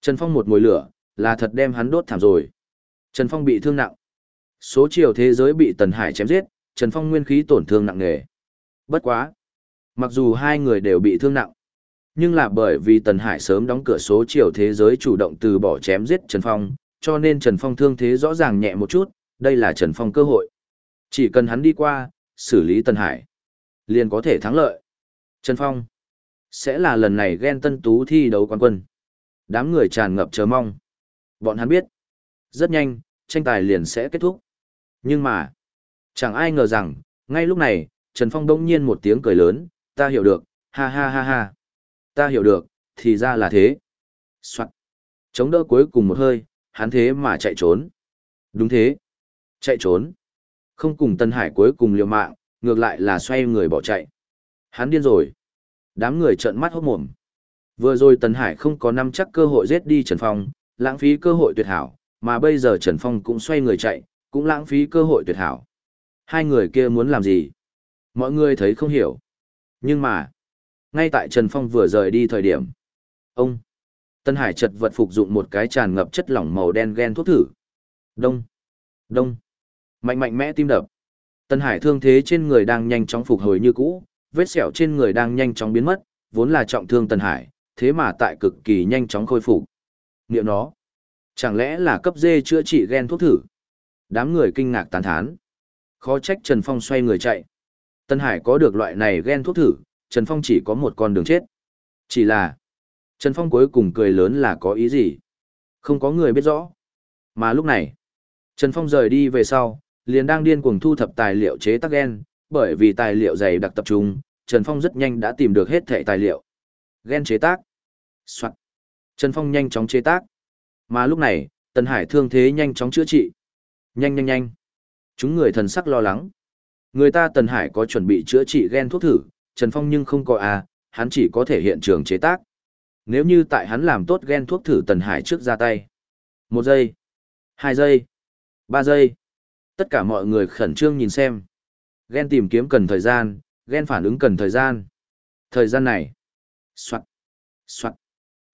Trần Phong một mùi lửa, là thật đem hắn đốt thảm rồi. Trần Phong bị thương nặng. Số chiều thế giới bị Tần Hải chém giết, Trần Phong nguyên khí tổn thương nặng nề. Bất quá. Mặc dù hai người đều bị thương nặng, nhưng là bởi vì Tần Hải sớm đóng cửa số chiều thế giới chủ động từ bỏ chém giết Trần Phong, cho nên Trần Phong thương thế rõ ràng nhẹ một chút, đây là Trần Phong cơ hội. Chỉ cần hắn đi qua, xử lý Tân Hải, liền có thể thắng lợi. Trần Phong sẽ là lần này ghen tân tú thi đấu quán quân. Đám người tràn ngập chờ mong. Bọn hắn biết, rất nhanh, tranh tài liền sẽ kết thúc. Nhưng mà, chẳng ai ngờ rằng, ngay lúc này, Trần Phong đông nhiên một tiếng cười lớn, ta hiểu được, ha ha ha ha. Ta hiểu được, thì ra là thế. Soạn. Chống đỡ cuối cùng một hơi, hắn thế mà chạy trốn. Đúng thế. Chạy trốn. Không cùng Tân Hải cuối cùng liều mạng, ngược lại là xoay người bỏ chạy. Hắn điên rồi. Đám người trợn mắt hốt mồm. Vừa rồi Tần Hải không có nắm chắc cơ hội giết đi Trần Phong, lãng phí cơ hội tuyệt hảo, mà bây giờ Trần Phong cũng xoay người chạy, cũng lãng phí cơ hội tuyệt hảo. Hai người kia muốn làm gì? Mọi người thấy không hiểu. Nhưng mà, ngay tại Trần Phong vừa rời đi thời điểm, ông Tân Hải chật vật phục dụng một cái tràn ngập chất lỏng màu đen gen thuốc thử. Đông, đông, mạnh mạnh mẽ tim đập. Tân Hải thương thế trên người đang nhanh chóng phục hồi như cũ, vết sẹo trên người đang nhanh chóng biến mất, vốn là trọng thương Tân Hải, thế mà tại cực kỳ nhanh chóng khôi phục. Niệm nó, chẳng lẽ là cấp dê chữa trị gen thuốc thử? Đám người kinh ngạc tán thán. Khó trách Trần Phong xoay người chạy. Tân Hải có được loại này gen thuốc thử, Trần Phong chỉ có một con đường chết. Chỉ là, Trần Phong cuối cùng cười lớn là có ý gì? Không có người biết rõ. Mà lúc này, Trần Phong rời đi về sau, liền đang điên cuồng thu thập tài liệu chế tác gen, bởi vì tài liệu dày đặc tập trung, Trần Phong rất nhanh đã tìm được hết thảy tài liệu. Gen chế tác. Soạn. Trần Phong nhanh chóng chế tác. Mà lúc này, Tần Hải thương thế nhanh chóng chữa trị. Nhanh nhanh nhanh. Chúng người thần sắc lo lắng. Người ta Tần Hải có chuẩn bị chữa trị gen thuốc thử, Trần Phong nhưng không có à, hắn chỉ có thể hiện trường chế tác. Nếu như tại hắn làm tốt gen thuốc thử Tần Hải trước ra tay. Một giây, hai giây, ba giây. Tất cả mọi người khẩn trương nhìn xem. Gen tìm kiếm cần thời gian, gen phản ứng cần thời gian. Thời gian này. Soạn, soạn.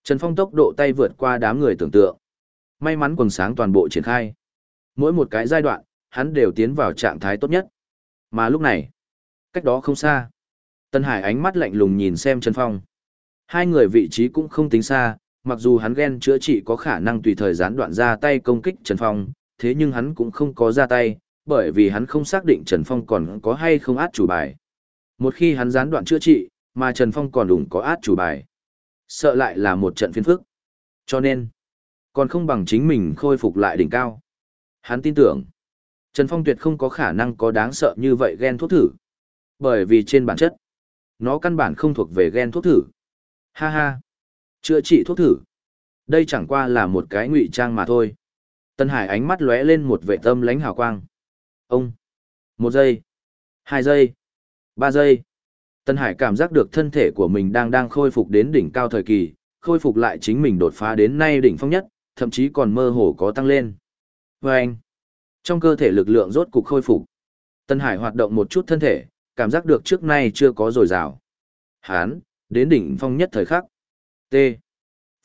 Trần Phong tốc độ tay vượt qua đám người tưởng tượng. May mắn quần sáng toàn bộ triển khai. Mỗi một cái giai đoạn, hắn đều tiến vào trạng thái tốt nhất. Mà lúc này, cách đó không xa. Tân Hải ánh mắt lạnh lùng nhìn xem Trần Phong. Hai người vị trí cũng không tính xa, mặc dù hắn ghen chữa trị có khả năng tùy thời gián đoạn ra tay công kích Trần Phong, thế nhưng hắn cũng không có ra tay, bởi vì hắn không xác định Trần Phong còn có hay không át chủ bài. Một khi hắn gián đoạn chữa trị, mà Trần Phong còn đủng có át chủ bài. Sợ lại là một trận phiên phức. Cho nên, còn không bằng chính mình khôi phục lại đỉnh cao. Hắn tin tưởng, Trần Phong tuyệt không có khả năng có đáng sợ như vậy ghen thuốc thử. Bởi vì trên bản chất, nó căn bản không thuộc về ghen thuốc thử. Ha ha, chữa trị thuốc thử. Đây chẳng qua là một cái ngụy trang mà thôi. Tân Hải ánh mắt lóe lên một vệ tâm lánh hào quang. Ông, một giây, hai giây, ba giây. Tân Hải cảm giác được thân thể của mình đang đang khôi phục đến đỉnh cao thời kỳ, khôi phục lại chính mình đột phá đến nay đỉnh phong nhất, thậm chí còn mơ hồ có tăng lên. Và anh, trong cơ thể lực lượng rốt cục khôi phục. Tân Hải hoạt động một chút thân thể, cảm giác được trước nay chưa có dồi dào. Hán, đến đỉnh phong nhất thời khắc. T.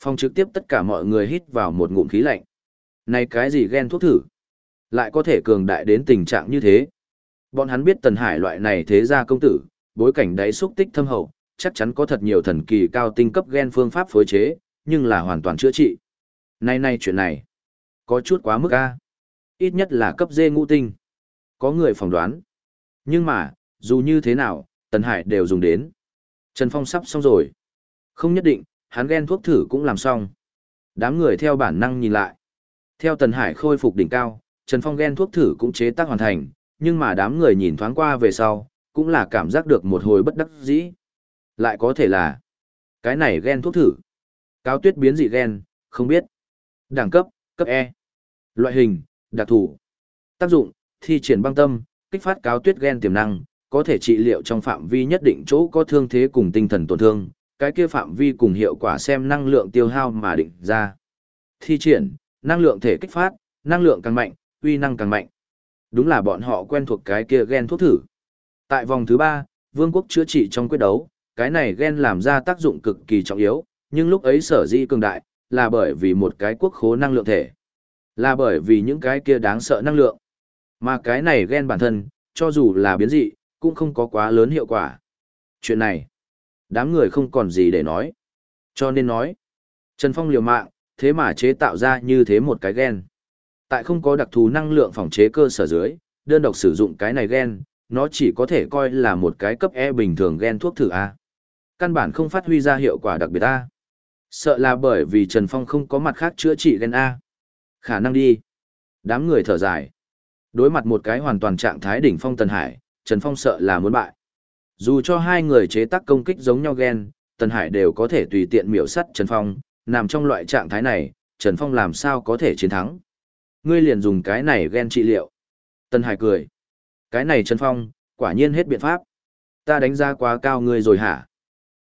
Phong trực tiếp tất cả mọi người hít vào một ngụm khí lạnh. Này cái gì ghen thuốc thử? Lại có thể cường đại đến tình trạng như thế. Bọn hắn biết Tần Hải loại này thế gia công tử, bối cảnh đáy xúc tích thâm hậu, chắc chắn có thật nhiều thần kỳ cao tinh cấp gen phương pháp phối chế, nhưng là hoàn toàn chữa trị. Nay nay chuyện này, có chút quá mức a. Ít nhất là cấp dê ngũ tinh. Có người phỏng đoán. Nhưng mà, dù như thế nào, Tần Hải đều dùng đến. Trần Phong sắp xong rồi. Không nhất định, hắn ghen thuốc thử cũng làm xong. Đám người theo bản năng nhìn lại. Theo Tần Hải khôi phục đỉnh cao, Trần Phong ghen thuốc thử cũng chế tác hoàn thành, nhưng mà đám người nhìn thoáng qua về sau, cũng là cảm giác được một hồi bất đắc dĩ. Lại có thể là, cái này ghen thuốc thử. Cao tuyết biến dị ghen, không biết. Đẳng cấp, cấp E. Loại hình, đặc thù. Tác dụng, thi triển băng tâm, kích phát cáo tuyết ghen tiềm năng, có thể trị liệu trong phạm vi nhất định chỗ có thương thế cùng tinh thần tổn thương, cái kia phạm vi cùng hiệu quả xem năng lượng tiêu hao mà định ra. Thi triển, năng lượng thể kích phát, năng lượng càng mạnh, uy năng càng mạnh. Đúng là bọn họ quen thuộc cái kia gen thuốc thử. Tại vòng thứ 3, vương quốc chữa trị trong quyết đấu, cái này gen làm ra tác dụng cực kỳ trọng yếu, nhưng lúc ấy sở di cường đại, là bởi vì một cái quốc khố năng lượng thể. Là bởi vì những cái kia đáng sợ năng lượng. Mà cái này gen bản thân, cho dù là biến dị, cũng không có quá lớn hiệu quả. Chuyện này, đám người không còn gì để nói. Cho nên nói, Trần Phong liều mạng, thế mà chế tạo ra như thế một cái gen. Tại không có đặc thù năng lượng phòng chế cơ sở dưới, đơn độc sử dụng cái này gen, nó chỉ có thể coi là một cái cấp E bình thường gen thuốc thử A. Căn bản không phát huy ra hiệu quả đặc biệt A. Sợ là bởi vì Trần Phong không có mặt khác chữa trị gen A. Khả năng đi. Đám người thở dài. Đối mặt một cái hoàn toàn trạng thái đỉnh phong Tần Hải, Trần Phong sợ là muốn bại. Dù cho hai người chế tác công kích giống nhau ghen, Tần Hải đều có thể tùy tiện miểu sắt Trần Phong, nằm trong loại trạng thái này, Trần Phong làm sao có thể chiến thắng. Ngươi liền dùng cái này ghen trị liệu. Tần Hải cười. Cái này Trần Phong, quả nhiên hết biện pháp. Ta đánh giá quá cao ngươi rồi hả?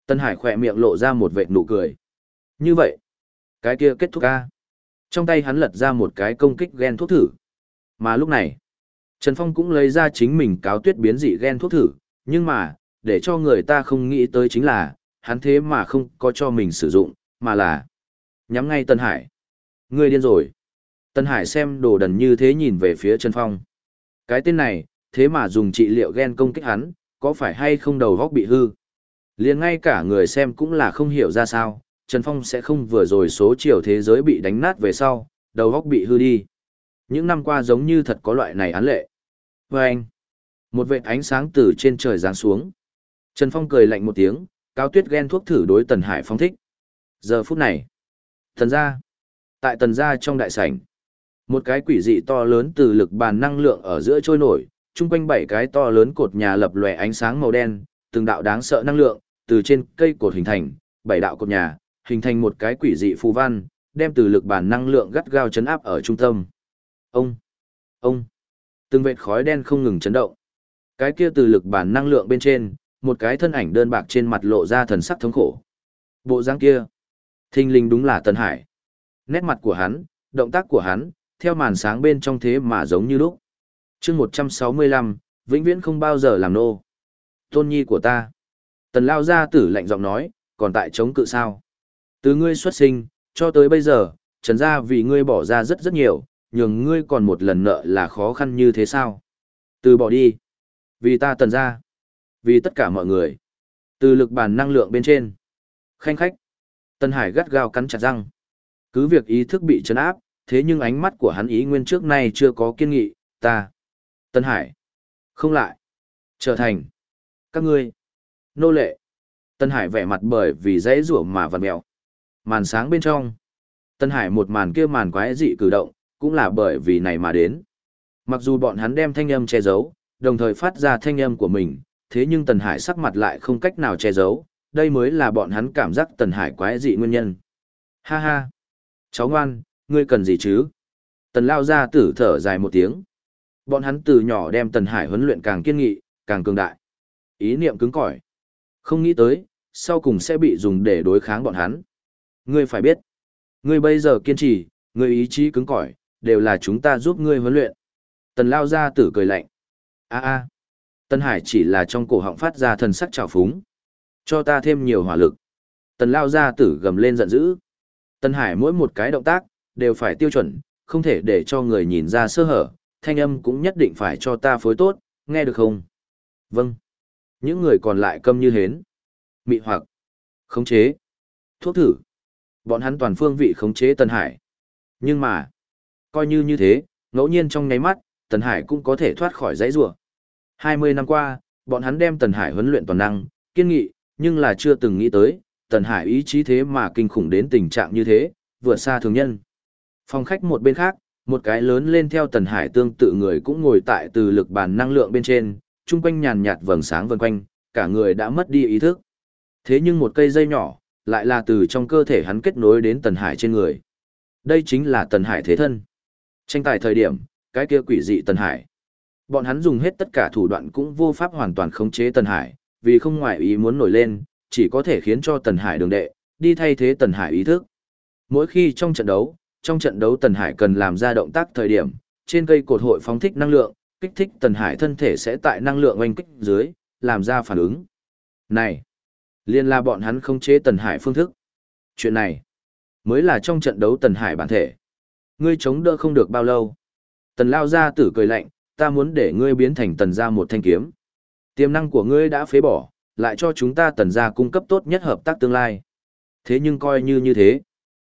Tần Hải khỏe miệng lộ ra một vệt nụ cười. Như vậy, cái kia kết thúc ca. Trong tay hắn lật ra một cái công kích gen thuốc thử. Mà lúc này, Trần Phong cũng lấy ra chính mình cáo tuyết biến dị gen thuốc thử, nhưng mà, để cho người ta không nghĩ tới chính là, hắn thế mà không có cho mình sử dụng, mà là nhắm ngay Tân Hải. Ngươi điên rồi. Tân Hải xem đồ đần như thế nhìn về phía Trần Phong. Cái tên này, thế mà dùng trị liệu gen công kích hắn, có phải hay không đầu góc bị hư? liền ngay cả người xem cũng là không hiểu ra sao, Trần Phong sẽ không vừa rồi số chiều thế giới bị đánh nát về sau, đầu góc bị hư đi. Những năm qua giống như thật có loại này án lệ. Và anh, một vệt ánh sáng từ trên trời giáng xuống. Trần Phong cười lạnh một tiếng, cao tuyết ghen thuốc thử đối Tần Hải phong thích. Giờ phút này, thần gia, tại tần gia trong đại sảnh, một cái quỷ dị to lớn từ lực bàn năng lượng ở giữa trôi nổi, chung quanh bảy cái to lớn cột nhà lập lòe ánh sáng màu đen, từng đạo đáng sợ năng lượng, từ trên cây cột hình thành, bảy đạo cột nhà, hình thành một cái quỷ dị phù văn, đem từ lực bản năng lượng gắt gao chấn áp ở trung tâm. Ông, ông, từng vệt khói đen không ngừng chấn động. Cái kia từ lực bản năng lượng bên trên, một cái thân ảnh đơn bạc trên mặt lộ ra thần sắc thống khổ. Bộ dáng kia, thinh linh đúng là Tân Hải. Nét mặt của hắn, động tác của hắn, theo màn sáng bên trong thế mà giống như lúc. chương 165, vĩnh viễn không bao giờ làm nô. Tôn nhi của ta. Tần lao gia tử lạnh giọng nói, còn tại chống cự sao. Từ ngươi xuất sinh, cho tới bây giờ, trần gia vì ngươi bỏ ra rất rất nhiều, nhường ngươi còn một lần nợ là khó khăn như thế sao. Từ bỏ đi. Vì ta tần gia. Vì tất cả mọi người. Từ lực bản năng lượng bên trên. Khanh khách. Tần Hải gắt gao cắn chặt răng. Cứ việc ý thức bị chấn áp, thế nhưng ánh mắt của hắn ý nguyên trước nay chưa có kiên nghị, ta. Tần Hải. Không lại. Trở thành. Các ngươi. Nô lệ. Tân Hải vẻ mặt bởi vì dãy rủa mà vằn mèo. Màn sáng bên trong. Tân Hải một màn kia màn quái dị cử động, cũng là bởi vì này mà đến. Mặc dù bọn hắn đem thanh âm che giấu, đồng thời phát ra thanh âm của mình, thế nhưng Tần Hải sắc mặt lại không cách nào che giấu, đây mới là bọn hắn cảm giác Tần Hải quái dị nguyên nhân. Ha ha! Cháu ngoan, ngươi cần gì chứ? Tần lao ra tử thở dài một tiếng. Bọn hắn từ nhỏ đem Tần Hải huấn luyện càng kiên nghị, càng cường đại. Ý niệm cứng cỏi. Không nghĩ tới, sau cùng sẽ bị dùng để đối kháng bọn hắn. Ngươi phải biết, ngươi bây giờ kiên trì, ngươi ý chí cứng cỏi, đều là chúng ta giúp ngươi huấn luyện. Tần lao ra tử cười lạnh. a a Tân Hải chỉ là trong cổ họng phát ra thần sắc trào phúng. Cho ta thêm nhiều hỏa lực. Tần lao ra tử gầm lên giận dữ. Tân Hải mỗi một cái động tác, đều phải tiêu chuẩn, không thể để cho người nhìn ra sơ hở, thanh âm cũng nhất định phải cho ta phối tốt, nghe được không? Vâng. Những người còn lại câm như hến. Mị hoặc. Khống chế. Thuốc thử. Bọn hắn toàn phương vị khống chế Tần Hải. Nhưng mà, coi như như thế, ngẫu nhiên trong nháy mắt, Tần Hải cũng có thể thoát khỏi dãy rủa. 20 năm qua, bọn hắn đem Tần Hải huấn luyện toàn năng, kiên nghị, nhưng là chưa từng nghĩ tới, Tần Hải ý chí thế mà kinh khủng đến tình trạng như thế, vượt xa thường nhân. Phòng khách một bên khác, một cái lớn lên theo Tần Hải tương tự người cũng ngồi tại từ lực bàn năng lượng bên trên, chung quanh nhàn nhạt vầng sáng vần quanh, cả người đã mất đi ý thức. Thế nhưng một cây dây nhỏ, lại là từ trong cơ thể hắn kết nối đến Tần Hải trên người. Đây chính là Tần Hải thế thân. Tranh tài thời điểm, cái kia quỷ dị Tần Hải. Bọn hắn dùng hết tất cả thủ đoạn cũng vô pháp hoàn toàn khống chế Tần Hải, vì không ngoại ý muốn nổi lên, chỉ có thể khiến cho Tần Hải đường đệ, đi thay thế Tần Hải ý thức. Mỗi khi trong trận đấu, trong trận đấu Tần Hải cần làm ra động tác thời điểm, trên cây cột hội phóng thích năng lượng, kích thích Tần Hải thân thể sẽ tại năng lượng oanh kích dưới, làm ra phản ứng. Này, liên là bọn hắn không chế Tần Hải phương thức. Chuyện này, mới là trong trận đấu Tần Hải bản thể. Ngươi chống đỡ không được bao lâu. Tần lao ra tử cười lạnh, ta muốn để ngươi biến thành tần gia một thanh kiếm. Tiềm năng của ngươi đã phế bỏ, lại cho chúng ta tần gia cung cấp tốt nhất hợp tác tương lai. Thế nhưng coi như như thế.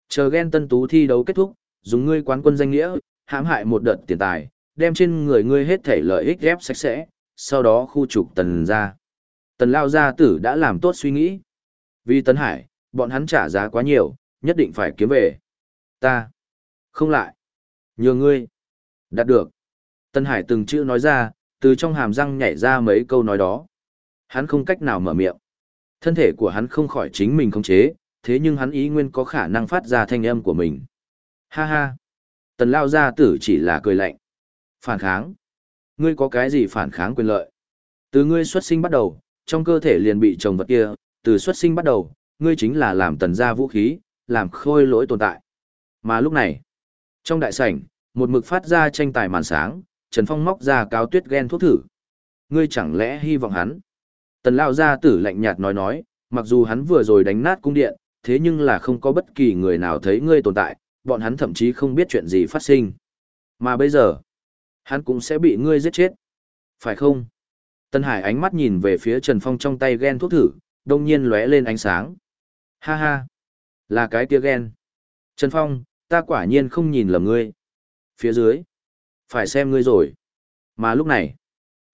Chờ ghen tân tú thi đấu kết thúc, dùng ngươi quán quân danh nghĩa, hãm hại một đợt tiền tài, đem trên người ngươi hết thể lợi ích ghép sạch sẽ, sau đó khu trục tần ra. Tần lao gia tử đã làm tốt suy nghĩ. Vì tấn hải, bọn hắn trả giá quá nhiều, nhất định phải kiếm về. Ta. Không lại. Nhờ ngươi. Đạt được. Tân hải từng chữ nói ra, từ trong hàm răng nhảy ra mấy câu nói đó. Hắn không cách nào mở miệng. Thân thể của hắn không khỏi chính mình khống chế, thế nhưng hắn ý nguyên có khả năng phát ra thanh âm của mình. Ha ha. Tần lao gia tử chỉ là cười lạnh. Phản kháng. Ngươi có cái gì phản kháng quyền lợi? Từ ngươi xuất sinh bắt đầu, trong cơ thể liền bị trồng vật kia, từ xuất sinh bắt đầu, ngươi chính là làm tần gia vũ khí, làm khôi lỗi tồn tại. Mà lúc này, trong đại sảnh, một mực phát ra tranh tài màn sáng, Trần Phong móc ra cáo tuyết ghen thuốc thử. Ngươi chẳng lẽ hy vọng hắn? Tần Lao gia tử lạnh nhạt nói nói, mặc dù hắn vừa rồi đánh nát cung điện, thế nhưng là không có bất kỳ người nào thấy ngươi tồn tại, bọn hắn thậm chí không biết chuyện gì phát sinh. Mà bây giờ, hắn cũng sẽ bị ngươi giết chết. Phải không? Tân Hải ánh mắt nhìn về phía Trần Phong trong tay ghen thuốc thử, đông nhiên lóe lên ánh sáng. Ha ha! Là cái tia ghen. Trần Phong, ta quả nhiên không nhìn lầm ngươi. Phía dưới. Phải xem ngươi rồi. Mà lúc này,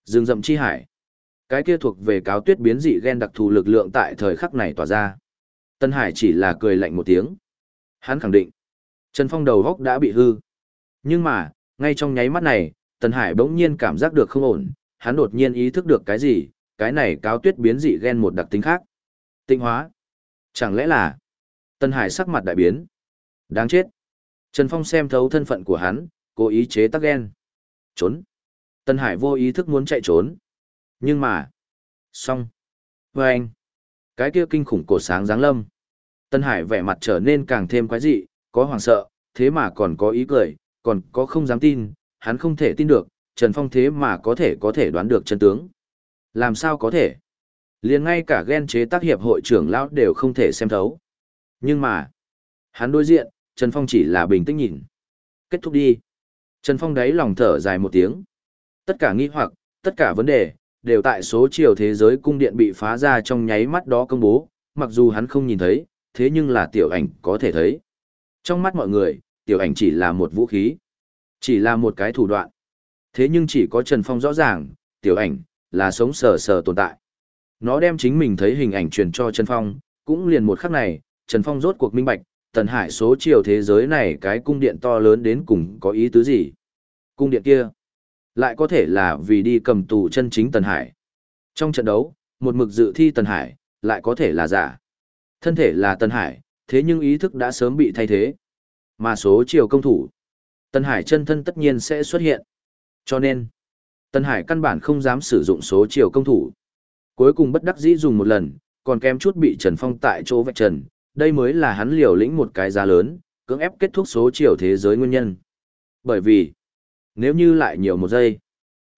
rừng rậm chi hải. Cái kia thuộc về cáo tuyết biến dị ghen đặc thù lực lượng tại thời khắc này tỏa ra. Tân Hải chỉ là cười lạnh một tiếng. Hắn khẳng định, Trần Phong đầu góc đã bị hư. Nhưng mà, ngay trong nháy mắt này, Tân Hải bỗng nhiên cảm giác được không ổn, hắn đột nhiên ý thức được cái gì, cái này cáo tuyết biến dị ghen một đặc tính khác. Tinh hóa. Chẳng lẽ là... Tân Hải sắc mặt đại biến. Đáng chết. Trần Phong xem thấu thân phận của hắn, cố ý chế tắc ghen. Trốn. Tân Hải vô ý thức muốn chạy trốn. Nhưng mà... Xong. Và anh. Cái kia kinh khủng cổ sáng giáng lâm. Tân Hải vẻ mặt trở nên càng thêm quái dị, có hoàng sợ, thế mà còn có ý cười, còn có không dám tin, hắn không thể tin được, Trần Phong thế mà có thể có thể đoán được chân tướng. Làm sao có thể? liền ngay cả ghen chế tác hiệp hội trưởng lão đều không thể xem thấu. Nhưng mà, hắn đối diện, Trần Phong chỉ là bình tĩnh nhìn. Kết thúc đi. Trần Phong đáy lòng thở dài một tiếng. Tất cả nghi hoặc, tất cả vấn đề, đều tại số chiều thế giới cung điện bị phá ra trong nháy mắt đó công bố, mặc dù hắn không nhìn thấy, thế nhưng là tiểu ảnh có thể thấy. Trong mắt mọi người, tiểu ảnh chỉ là một vũ khí, chỉ là một cái thủ đoạn. Thế nhưng chỉ có Trần Phong rõ ràng, tiểu ảnh, là sống sờ sờ tồn tại. Nó đem chính mình thấy hình ảnh truyền cho Trần Phong, cũng liền một khắc này, Trần Phong rốt cuộc minh bạch, tần hải số chiều thế giới này cái cung điện to lớn đến cùng có ý tứ gì. Cung điện kia, lại có thể là vì đi cầm tù chân chính tần hải. Trong trận đấu, một mực dự thi tần hải, lại có thể là giả. Thân thể là tần hải, thế nhưng ý thức đã sớm bị thay thế. Mà số chiều công thủ, tần hải chân thân tất nhiên sẽ xuất hiện. Cho nên, tần hải căn bản không dám sử dụng số chiều công thủ. Cuối cùng bất đắc dĩ dùng một lần, còn kém chút bị Trần Phong tại chỗ vạch trần, đây mới là hắn liều lĩnh một cái giá lớn, cưỡng ép kết thúc số chiều thế giới nguyên nhân. Bởi vì, nếu như lại nhiều một giây,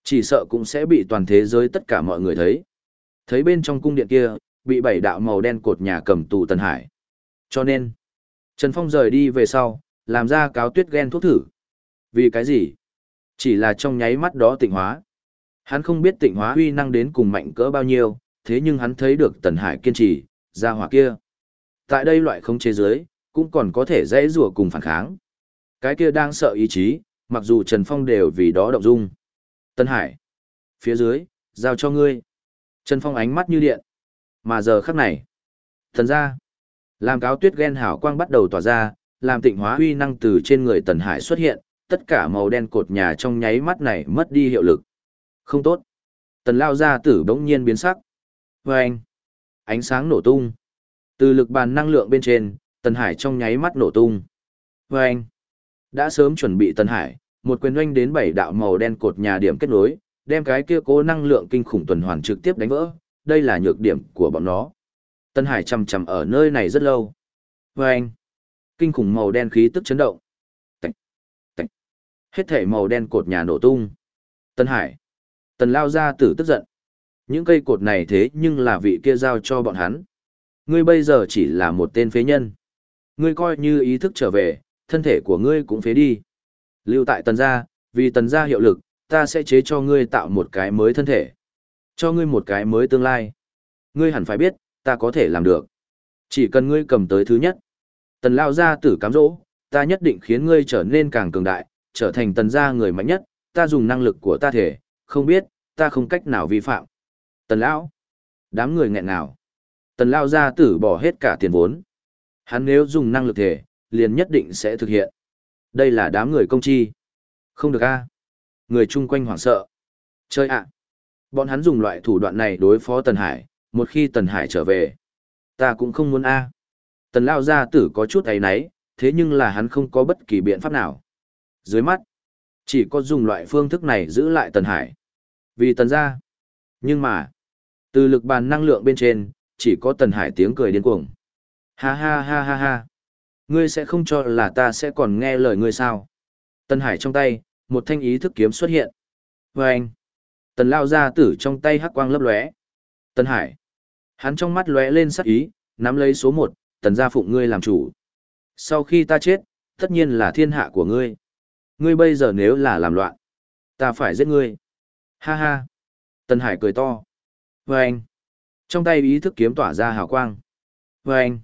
chỉ sợ cũng sẽ bị toàn thế giới tất cả mọi người thấy. Thấy bên trong cung điện kia, bị bảy đạo màu đen cột nhà cầm tù Tần Hải. Cho nên, Trần Phong rời đi về sau, làm ra cáo tuyết ghen thuốc thử. Vì cái gì? Chỉ là trong nháy mắt đó tịnh hóa. Hắn không biết tịnh hóa uy năng đến cùng mạnh cỡ bao nhiêu, thế nhưng hắn thấy được Tần Hải kiên trì, ra hỏa kia. Tại đây loại không chế giới, cũng còn có thể dễ rùa cùng phản kháng. Cái kia đang sợ ý chí, mặc dù Trần Phong đều vì đó động dung. Tân Hải. Phía dưới, giao cho ngươi. Trần Phong ánh mắt như điện. Mà giờ khắc này. Thần ra. Làm cáo tuyết ghen hảo quang bắt đầu tỏa ra, làm tịnh hóa uy năng từ trên người Tần Hải xuất hiện, tất cả màu đen cột nhà trong nháy mắt này mất đi hiệu lực. Không tốt. Tần lao ra tử bỗng nhiên biến sắc. Vâng! anh. Ánh sáng nổ tung. Từ lực bàn năng lượng bên trên, Tần Hải trong nháy mắt nổ tung. Và anh. Đã sớm chuẩn bị Tần Hải, một quyền oanh đến bảy đạo màu đen cột nhà điểm kết nối, đem cái kia cố năng lượng kinh khủng tuần hoàn trực tiếp đánh vỡ. Đây là nhược điểm của bọn nó. Tần Hải chầm chầm ở nơi này rất lâu. Và anh. Kinh khủng màu đen khí tức chấn động. Tạch. Tạch. Hết thể màu đen cột nhà nổ tung. Tân Hải. Tần lao ra tử tức giận. Những cây cột này thế nhưng là vị kia giao cho bọn hắn. Ngươi bây giờ chỉ là một tên phế nhân. Ngươi coi như ý thức trở về, thân thể của ngươi cũng phế đi. Lưu tại tần gia, vì tần gia hiệu lực, ta sẽ chế cho ngươi tạo một cái mới thân thể. Cho ngươi một cái mới tương lai. Ngươi hẳn phải biết, ta có thể làm được. Chỉ cần ngươi cầm tới thứ nhất. Tần lao gia tử cám dỗ, ta nhất định khiến ngươi trở nên càng cường đại, trở thành tần gia người mạnh nhất, ta dùng năng lực của ta thể, không biết, ta không cách nào vi phạm. Tần lão, đám người nghẹn nào. Tần lao gia tử bỏ hết cả tiền vốn. Hắn nếu dùng năng lực thể, liền nhất định sẽ thực hiện. Đây là đám người công chi. Không được a. Người chung quanh hoảng sợ. Chơi ạ. Bọn hắn dùng loại thủ đoạn này đối phó Tần Hải, một khi Tần Hải trở về. Ta cũng không muốn a. Tần lao gia tử có chút ấy náy, thế nhưng là hắn không có bất kỳ biện pháp nào. Dưới mắt, chỉ có dùng loại phương thức này giữ lại Tần Hải. Vì Tần gia. Nhưng mà, từ lực bàn năng lượng bên trên, chỉ có Tần Hải tiếng cười điên cuồng. Ha ha ha ha ha. Ngươi sẽ không cho là ta sẽ còn nghe lời ngươi sao? tần Hải trong tay, một thanh ý thức kiếm xuất hiện. Và anh, Tần lao ra tử trong tay hắc quang lấp lóe. tần Hải, hắn trong mắt lóe lên sắc ý, nắm lấy số một, tần gia phụng ngươi làm chủ. Sau khi ta chết, tất nhiên là thiên hạ của ngươi. Ngươi bây giờ nếu là làm loạn, ta phải giết ngươi. Ha ha. Tần Hải cười to. Và anh, trong tay ý thức kiếm tỏa ra hào quang. Và anh,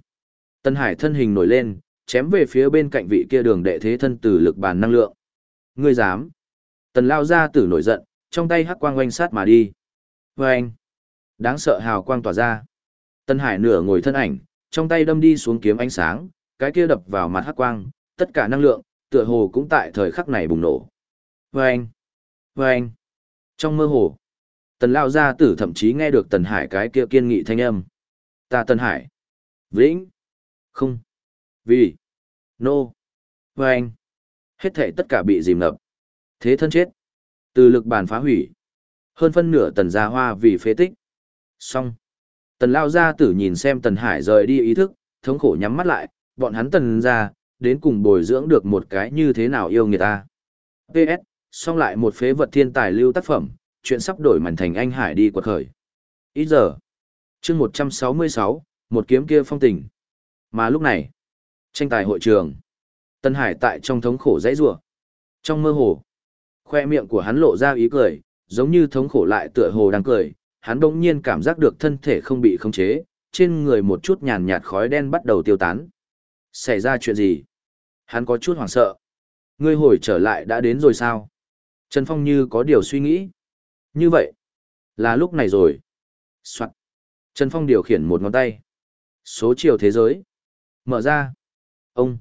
Tần Hải thân hình nổi lên, chém về phía bên cạnh vị kia đường đệ thế thân từ lực bàn năng lượng. Ngươi dám? Tần lao ra tử nổi giận, trong tay hắc quang oanh sát mà đi. Và anh, đáng sợ hào quang tỏa ra. Tần Hải nửa ngồi thân ảnh, trong tay đâm đi xuống kiếm ánh sáng, cái kia đập vào mặt hắc quang, tất cả năng lượng, tựa hồ cũng tại thời khắc này bùng nổ. Và anh, và anh, trong mơ hồ, tần lao gia tử thậm chí nghe được tần hải cái kia kiên nghị thanh âm. Ta tần hải, vĩnh, không, vì, nô, no. và anh, hết thể tất cả bị dìm ngập. Thế thân chết, từ lực bàn phá hủy, hơn phân nửa tần gia hoa vì phế tích. Xong, tần lao gia tử nhìn xem tần hải rời đi ý thức, thống khổ nhắm mắt lại, bọn hắn tần gia, đến cùng bồi dưỡng được một cái như thế nào yêu người ta. PS, xong lại một phế vật thiên tài lưu tác phẩm, chuyện sắp đổi mảnh thành anh hải đi quật khởi. Ít giờ. chương 166, một kiếm kia phong tình. Mà lúc này, tranh tài hội trường. Tân Hải tại trong thống khổ dãy rủa Trong mơ hồ, khoe miệng của hắn lộ ra ý cười, giống như thống khổ lại tựa hồ đang cười, hắn đột nhiên cảm giác được thân thể không bị khống chế, trên người một chút nhàn nhạt khói đen bắt đầu tiêu tán. Xảy ra chuyện gì? Hắn có chút hoảng sợ. Ngươi hồi trở lại đã đến rồi sao? Trần Phong như có điều suy nghĩ. Như vậy, là lúc này rồi. Soạn. Trần Phong điều khiển một ngón tay. Số chiều thế giới. Mở ra. Ông.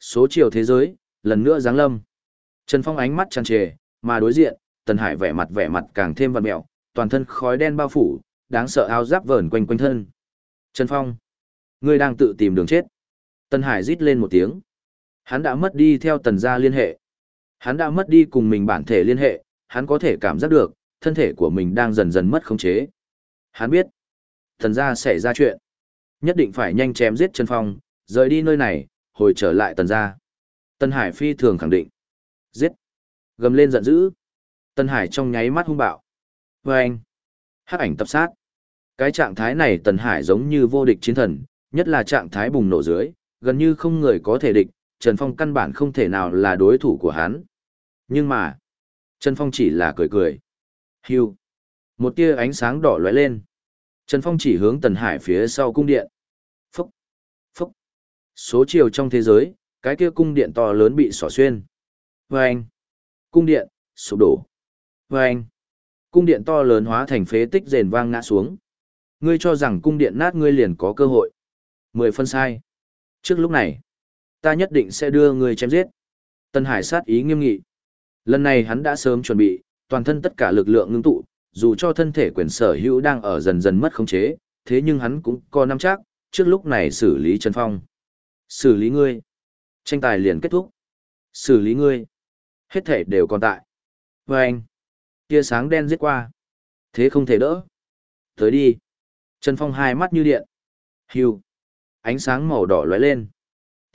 Số chiều thế giới, lần nữa giáng lâm. Trần Phong ánh mắt tràn trề, mà đối diện, Tần Hải vẻ mặt vẻ mặt càng thêm vằn mẹo, toàn thân khói đen bao phủ, đáng sợ áo giáp vờn quanh quanh thân. Trần Phong. Ngươi đang tự tìm đường chết. Tần Hải rít lên một tiếng. Hắn đã mất đi theo tần gia liên hệ. Hắn đã mất đi cùng mình bản thể liên hệ, hắn có thể cảm giác được, thân thể của mình đang dần dần mất khống chế. Hắn biết, tần gia sẽ ra chuyện. Nhất định phải nhanh chém giết Trần Phong, rời đi nơi này, hồi trở lại tần gia. Tần Hải phi thường khẳng định. Giết. Gầm lên giận dữ. Tần Hải trong nháy mắt hung bạo. Và anh. Hắc ảnh tập sát. Cái trạng thái này Tần Hải giống như vô địch chiến thần, nhất là trạng thái bùng nổ dưới, gần như không người có thể địch, Trần Phong căn bản không thể nào là đối thủ của hắn. Nhưng mà, Trần Phong chỉ là cười cười. Hưu. Một tia ánh sáng đỏ lóe lên. Trần Phong chỉ hướng Tần Hải phía sau cung điện. Phúc. Phúc. Số chiều trong thế giới, cái kia cung điện to lớn bị xỏ xuyên. Vâng. Cung điện, sụp đổ. Vâng. Cung điện to lớn hóa thành phế tích rền vang ngã xuống. Ngươi cho rằng cung điện nát ngươi liền có cơ hội. Mười phân sai. Trước lúc này, ta nhất định sẽ đưa ngươi chém giết. Tân Hải sát ý nghiêm nghị. Lần này hắn đã sớm chuẩn bị, toàn thân tất cả lực lượng ngưng tụ, dù cho thân thể quyền sở hữu đang ở dần dần mất khống chế, thế nhưng hắn cũng có nắm chắc, trước lúc này xử lý Trần Phong. Xử lý ngươi. Tranh tài liền kết thúc. Xử lý ngươi. Hết thể đều còn tại. Và anh. Tia sáng đen giết qua. Thế không thể đỡ. Tới đi. Trần Phong hai mắt như điện. Hưu. Ánh sáng màu đỏ lóe lên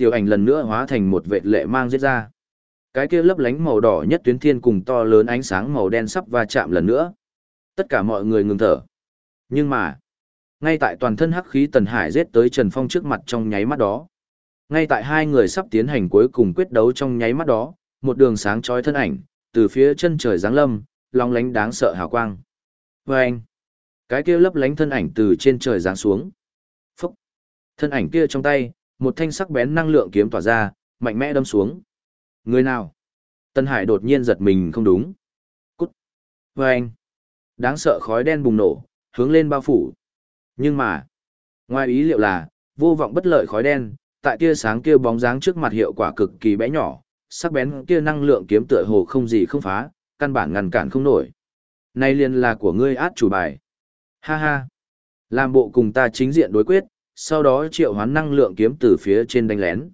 tiểu ảnh lần nữa hóa thành một vệ lệ mang giết ra. Cái kia lấp lánh màu đỏ nhất tuyến thiên cùng to lớn ánh sáng màu đen sắp va chạm lần nữa. Tất cả mọi người ngừng thở. Nhưng mà, ngay tại toàn thân hắc khí Tần Hải giết tới Trần Phong trước mặt trong nháy mắt đó. Ngay tại hai người sắp tiến hành cuối cùng quyết đấu trong nháy mắt đó, một đường sáng chói thân ảnh, từ phía chân trời giáng lâm, long lánh đáng sợ hào quang. Và anh, cái kia lấp lánh thân ảnh từ trên trời giáng xuống. Phúc, thân ảnh kia trong tay, một thanh sắc bén năng lượng kiếm tỏa ra, mạnh mẽ đâm xuống. Người nào? Tân Hải đột nhiên giật mình không đúng. Cút. Và anh. Đáng sợ khói đen bùng nổ, hướng lên bao phủ. Nhưng mà, ngoài ý liệu là, vô vọng bất lợi khói đen, tại tia sáng kia bóng dáng trước mặt hiệu quả cực kỳ bé nhỏ, sắc bén kia năng lượng kiếm tựa hồ không gì không phá, căn bản ngăn cản không nổi. Nay liền là của ngươi át chủ bài. Ha ha. Làm bộ cùng ta chính diện đối quyết, sau đó triệu hoán năng lượng kiếm từ phía trên đánh lén.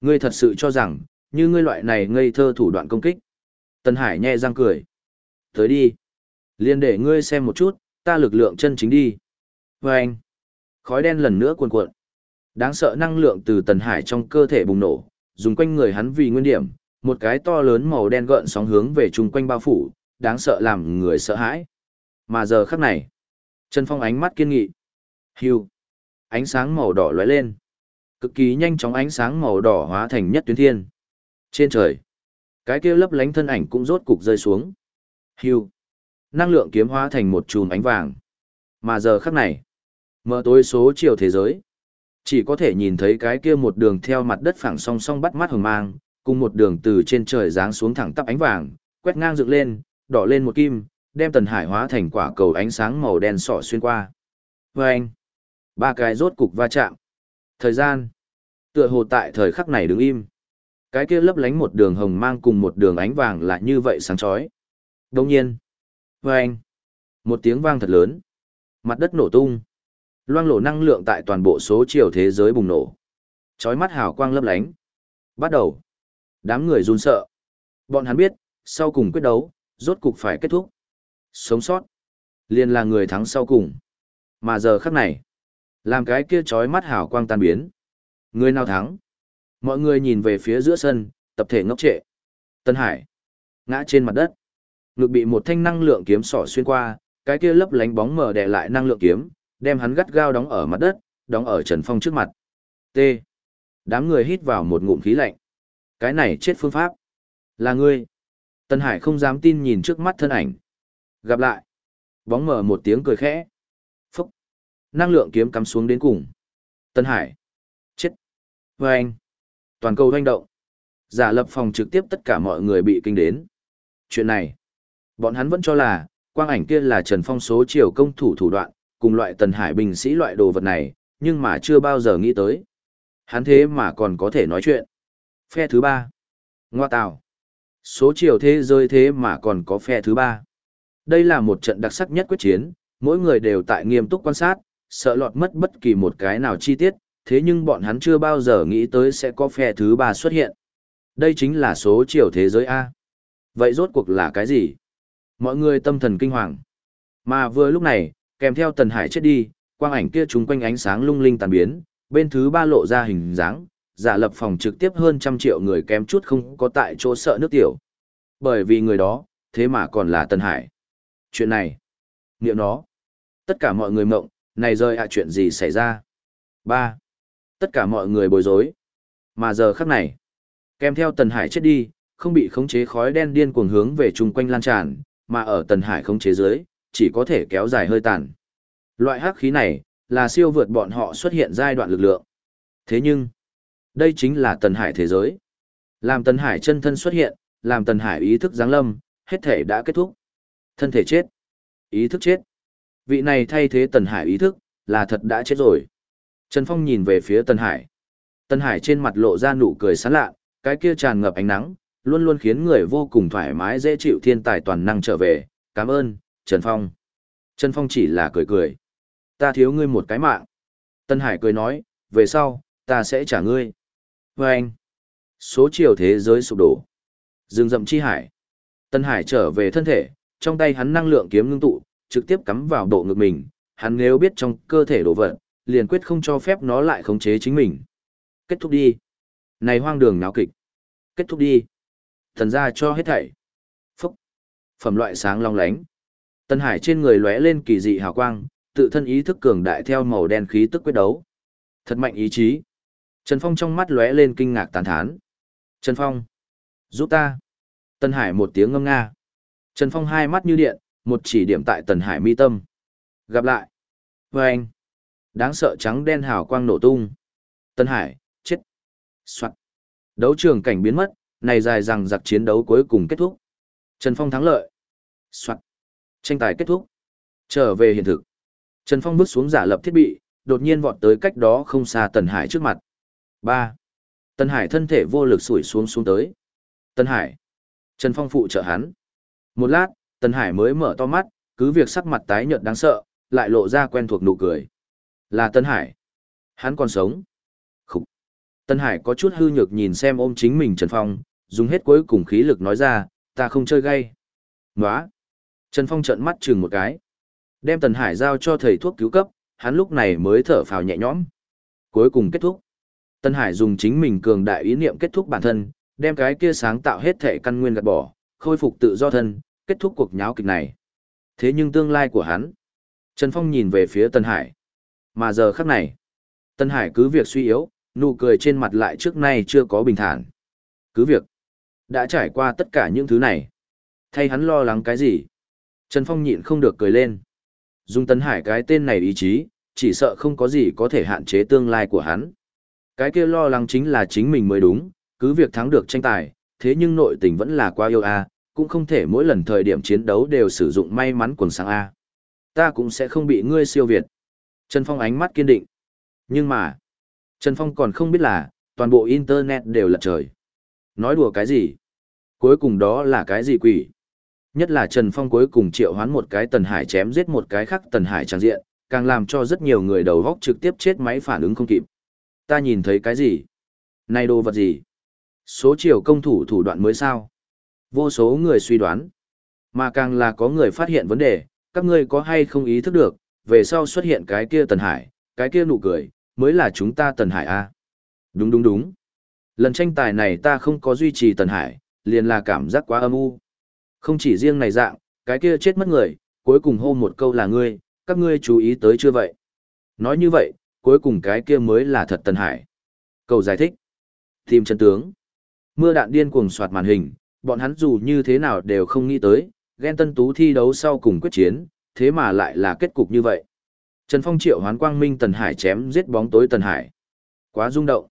Ngươi thật sự cho rằng, như ngươi loại này ngây thơ thủ đoạn công kích. tần Hải nhe răng cười. Tới đi. Liên để ngươi xem một chút, ta lực lượng chân chính đi. Và anh. Khói đen lần nữa cuồn cuộn. Đáng sợ năng lượng từ Tần Hải trong cơ thể bùng nổ, dùng quanh người hắn vì nguyên điểm, một cái to lớn màu đen gợn sóng hướng về chung quanh bao phủ, đáng sợ làm người sợ hãi. Mà giờ khắc này, Trần Phong ánh mắt kiên nghị. Hưu. Ánh sáng màu đỏ lóe lên. Cực kỳ nhanh chóng ánh sáng màu đỏ hóa thành nhất tuyến thiên. Trên trời, cái kia lấp lánh thân ảnh cũng rốt cục rơi xuống. Hưu. Năng lượng kiếm hóa thành một chùm ánh vàng. Mà giờ khắc này, mở tối số chiều thế giới. Chỉ có thể nhìn thấy cái kia một đường theo mặt đất phẳng song song bắt mắt hồng mang, cùng một đường từ trên trời giáng xuống thẳng tắp ánh vàng, quét ngang dựng lên, đỏ lên một kim, đem tần hải hóa thành quả cầu ánh sáng màu đen sỏ xuyên qua. Và anh, ba cái rốt cục va chạm. Thời gian, tựa hồ tại thời khắc này đứng im. Cái kia lấp lánh một đường hồng mang cùng một đường ánh vàng là như vậy sáng chói. Đồng nhiên, và anh, một tiếng vang thật lớn. Mặt đất nổ tung. Loang lổ năng lượng tại toàn bộ số chiều thế giới bùng nổ. Chói mắt hào quang lấp lánh. Bắt đầu. Đám người run sợ. Bọn hắn biết, sau cùng quyết đấu, rốt cục phải kết thúc. Sống sót. liền là người thắng sau cùng. Mà giờ khắc này, làm cái kia chói mắt hào quang tan biến. Người nào thắng? Mọi người nhìn về phía giữa sân, tập thể ngốc trệ. Tân Hải. Ngã trên mặt đất. Ngực bị một thanh năng lượng kiếm sỏ xuyên qua, cái kia lấp lánh bóng mờ đè lại năng lượng kiếm, đem hắn gắt gao đóng ở mặt đất, đóng ở Trần Phong trước mặt. T. Đám người hít vào một ngụm khí lạnh. Cái này chết phương pháp. Là ngươi. Tân Hải không dám tin nhìn trước mắt thân ảnh. Gặp lại. Bóng mở một tiếng cười khẽ. Phúc. Năng lượng kiếm cắm xuống đến cùng. Tân Hải. Chết. Và anh. Toàn cầu hoành động. Giả lập phòng trực tiếp tất cả mọi người bị kinh đến. Chuyện này. Bọn hắn vẫn cho là, quang ảnh kia là Trần Phong số chiều công thủ thủ đoạn, cùng loại Tần Hải bình sĩ loại đồ vật này, nhưng mà chưa bao giờ nghĩ tới. Hắn thế mà còn có thể nói chuyện. Phe thứ ba. Ngoa tạo. Số chiều thế rơi thế mà còn có phe thứ ba. Đây là một trận đặc sắc nhất quyết chiến, mỗi người đều tại nghiêm túc quan sát, sợ lọt mất bất kỳ một cái nào chi tiết, thế nhưng bọn hắn chưa bao giờ nghĩ tới sẽ có phe thứ ba xuất hiện. Đây chính là số chiều thế giới A. Vậy rốt cuộc là cái gì? Mọi người tâm thần kinh hoàng. Mà vừa lúc này, kèm theo Tần Hải chết đi, quang ảnh kia trúng quanh ánh sáng lung linh tàn biến, bên thứ ba lộ ra hình dáng, giả lập phòng trực tiếp hơn trăm triệu người kém chút không có tại chỗ sợ nước tiểu. Bởi vì người đó, thế mà còn là Tần Hải. Chuyện này, niệm nó, tất cả mọi người mộng, này rơi ạ chuyện gì xảy ra. ba Tất cả mọi người bối rối. Mà giờ khắc này, kèm theo Tần Hải chết đi, không bị khống chế khói đen điên cuồng hướng về chung quanh lan tràn, mà ở Tần Hải khống chế dưới, chỉ có thể kéo dài hơi tàn. Loại hắc khí này, là siêu vượt bọn họ xuất hiện giai đoạn lực lượng. Thế nhưng, đây chính là Tần Hải thế giới. Làm Tần Hải chân thân xuất hiện, làm Tần Hải ý thức giáng lâm, hết thể đã kết thúc. Thân thể chết, ý thức chết. Vị này thay thế Tần Hải ý thức, là thật đã chết rồi. Trần Phong nhìn về phía Tần Hải. Tần Hải trên mặt lộ ra nụ cười sán lạ, cái kia tràn ngập ánh nắng, luôn luôn khiến người vô cùng thoải mái dễ chịu thiên tài toàn năng trở về. Cảm ơn, Trần Phong. Trần Phong chỉ là cười cười. Ta thiếu ngươi một cái mạng. Tân Hải cười nói, về sau, ta sẽ trả ngươi. Và anh. Số chiều thế giới sụp đổ. Dừng rậm chi hải. Tân Hải trở về thân thể, trong tay hắn năng lượng kiếm ngưng tụ, trực tiếp cắm vào bộ ngực mình. Hắn nếu biết trong cơ thể đổ vật, liền quyết không cho phép nó lại khống chế chính mình. Kết thúc đi. Này hoang đường náo kịch. Kết thúc đi. Thần ra cho hết thảy. Phúc. Phẩm loại sáng long lánh. Tân Hải trên người lóe lên kỳ dị hào quang, tự thân ý thức cường đại theo màu đen khí tức quyết đấu. Thật mạnh ý chí. Trần Phong trong mắt lóe lên kinh ngạc tán thán. Trần Phong, giúp ta. Tân Hải một tiếng ngâm nga. Trần Phong hai mắt như điện, một chỉ điểm tại Tần Hải mi tâm. Gặp lại. Vâng anh. Đáng sợ trắng đen hào quang nổ tung. Tân Hải, chết. Soạn. Đấu trường cảnh biến mất, này dài rằng giặc chiến đấu cuối cùng kết thúc. Trần Phong thắng lợi. Soạn. Tranh tài kết thúc. Trở về hiện thực. Trần Phong bước xuống giả lập thiết bị, đột nhiên vọt tới cách đó không xa Tần Hải trước mặt. Ba Tần Hải thân thể vô lực sủi xuống xuống tới. Tần Hải. Trần Phong phụ trợ hắn. Một lát, Tần Hải mới mở to mắt, cứ việc sắc mặt tái nhợt đáng sợ, lại lộ ra quen thuộc nụ cười. Là Tân Hải. Hắn còn sống. Khúc. Tân Hải có chút hư nhược nhìn xem ôm chính mình Trần Phong, dùng hết cuối cùng khí lực nói ra, ta không chơi gay. Nóa. Trần Phong trợn mắt chừng một cái. Đem Tần Hải giao cho thầy thuốc cứu cấp, hắn lúc này mới thở phào nhẹ nhõm. Cuối cùng kết thúc. Tân Hải dùng chính mình cường đại ý niệm kết thúc bản thân, đem cái kia sáng tạo hết thể căn nguyên gạt bỏ, khôi phục tự do thân, kết thúc cuộc nháo kịch này. Thế nhưng tương lai của hắn, Trần Phong nhìn về phía Tân Hải. Mà giờ khắc này, Tân Hải cứ việc suy yếu, nụ cười trên mặt lại trước nay chưa có bình thản. Cứ việc, đã trải qua tất cả những thứ này. Thay hắn lo lắng cái gì? Trần Phong nhịn không được cười lên. Dùng Tân Hải cái tên này ý chí, chỉ sợ không có gì có thể hạn chế tương lai của hắn. Cái kia lo lắng chính là chính mình mới đúng, cứ việc thắng được tranh tài, thế nhưng nội tình vẫn là quá yêu a, cũng không thể mỗi lần thời điểm chiến đấu đều sử dụng may mắn quần sáng a. Ta cũng sẽ không bị ngươi siêu việt. Trần Phong ánh mắt kiên định. Nhưng mà, Trần Phong còn không biết là, toàn bộ Internet đều lật trời. Nói đùa cái gì? Cuối cùng đó là cái gì quỷ? Nhất là Trần Phong cuối cùng triệu hoán một cái Tần Hải chém giết một cái khác Tần Hải trang diện, càng làm cho rất nhiều người đầu góc trực tiếp chết máy phản ứng không kịp. Ta nhìn thấy cái gì? Này đồ vật gì? Số chiều công thủ thủ đoạn mới sao? Vô số người suy đoán. Mà càng là có người phát hiện vấn đề, các ngươi có hay không ý thức được, về sau xuất hiện cái kia Tần Hải, cái kia nụ cười, mới là chúng ta Tần Hải A. Đúng đúng đúng. Lần tranh tài này ta không có duy trì Tần Hải, liền là cảm giác quá âm u. Không chỉ riêng này dạng, cái kia chết mất người, cuối cùng hô một câu là ngươi, các ngươi chú ý tới chưa vậy? Nói như vậy, cuối cùng cái kia mới là thật Tần Hải. Cầu giải thích. Tìm chân tướng. Mưa đạn điên cuồng soạt màn hình, bọn hắn dù như thế nào đều không nghĩ tới, ghen tân tú thi đấu sau cùng quyết chiến, thế mà lại là kết cục như vậy. Trần Phong triệu hoán quang minh Tần Hải chém giết bóng tối Tần Hải. Quá rung động.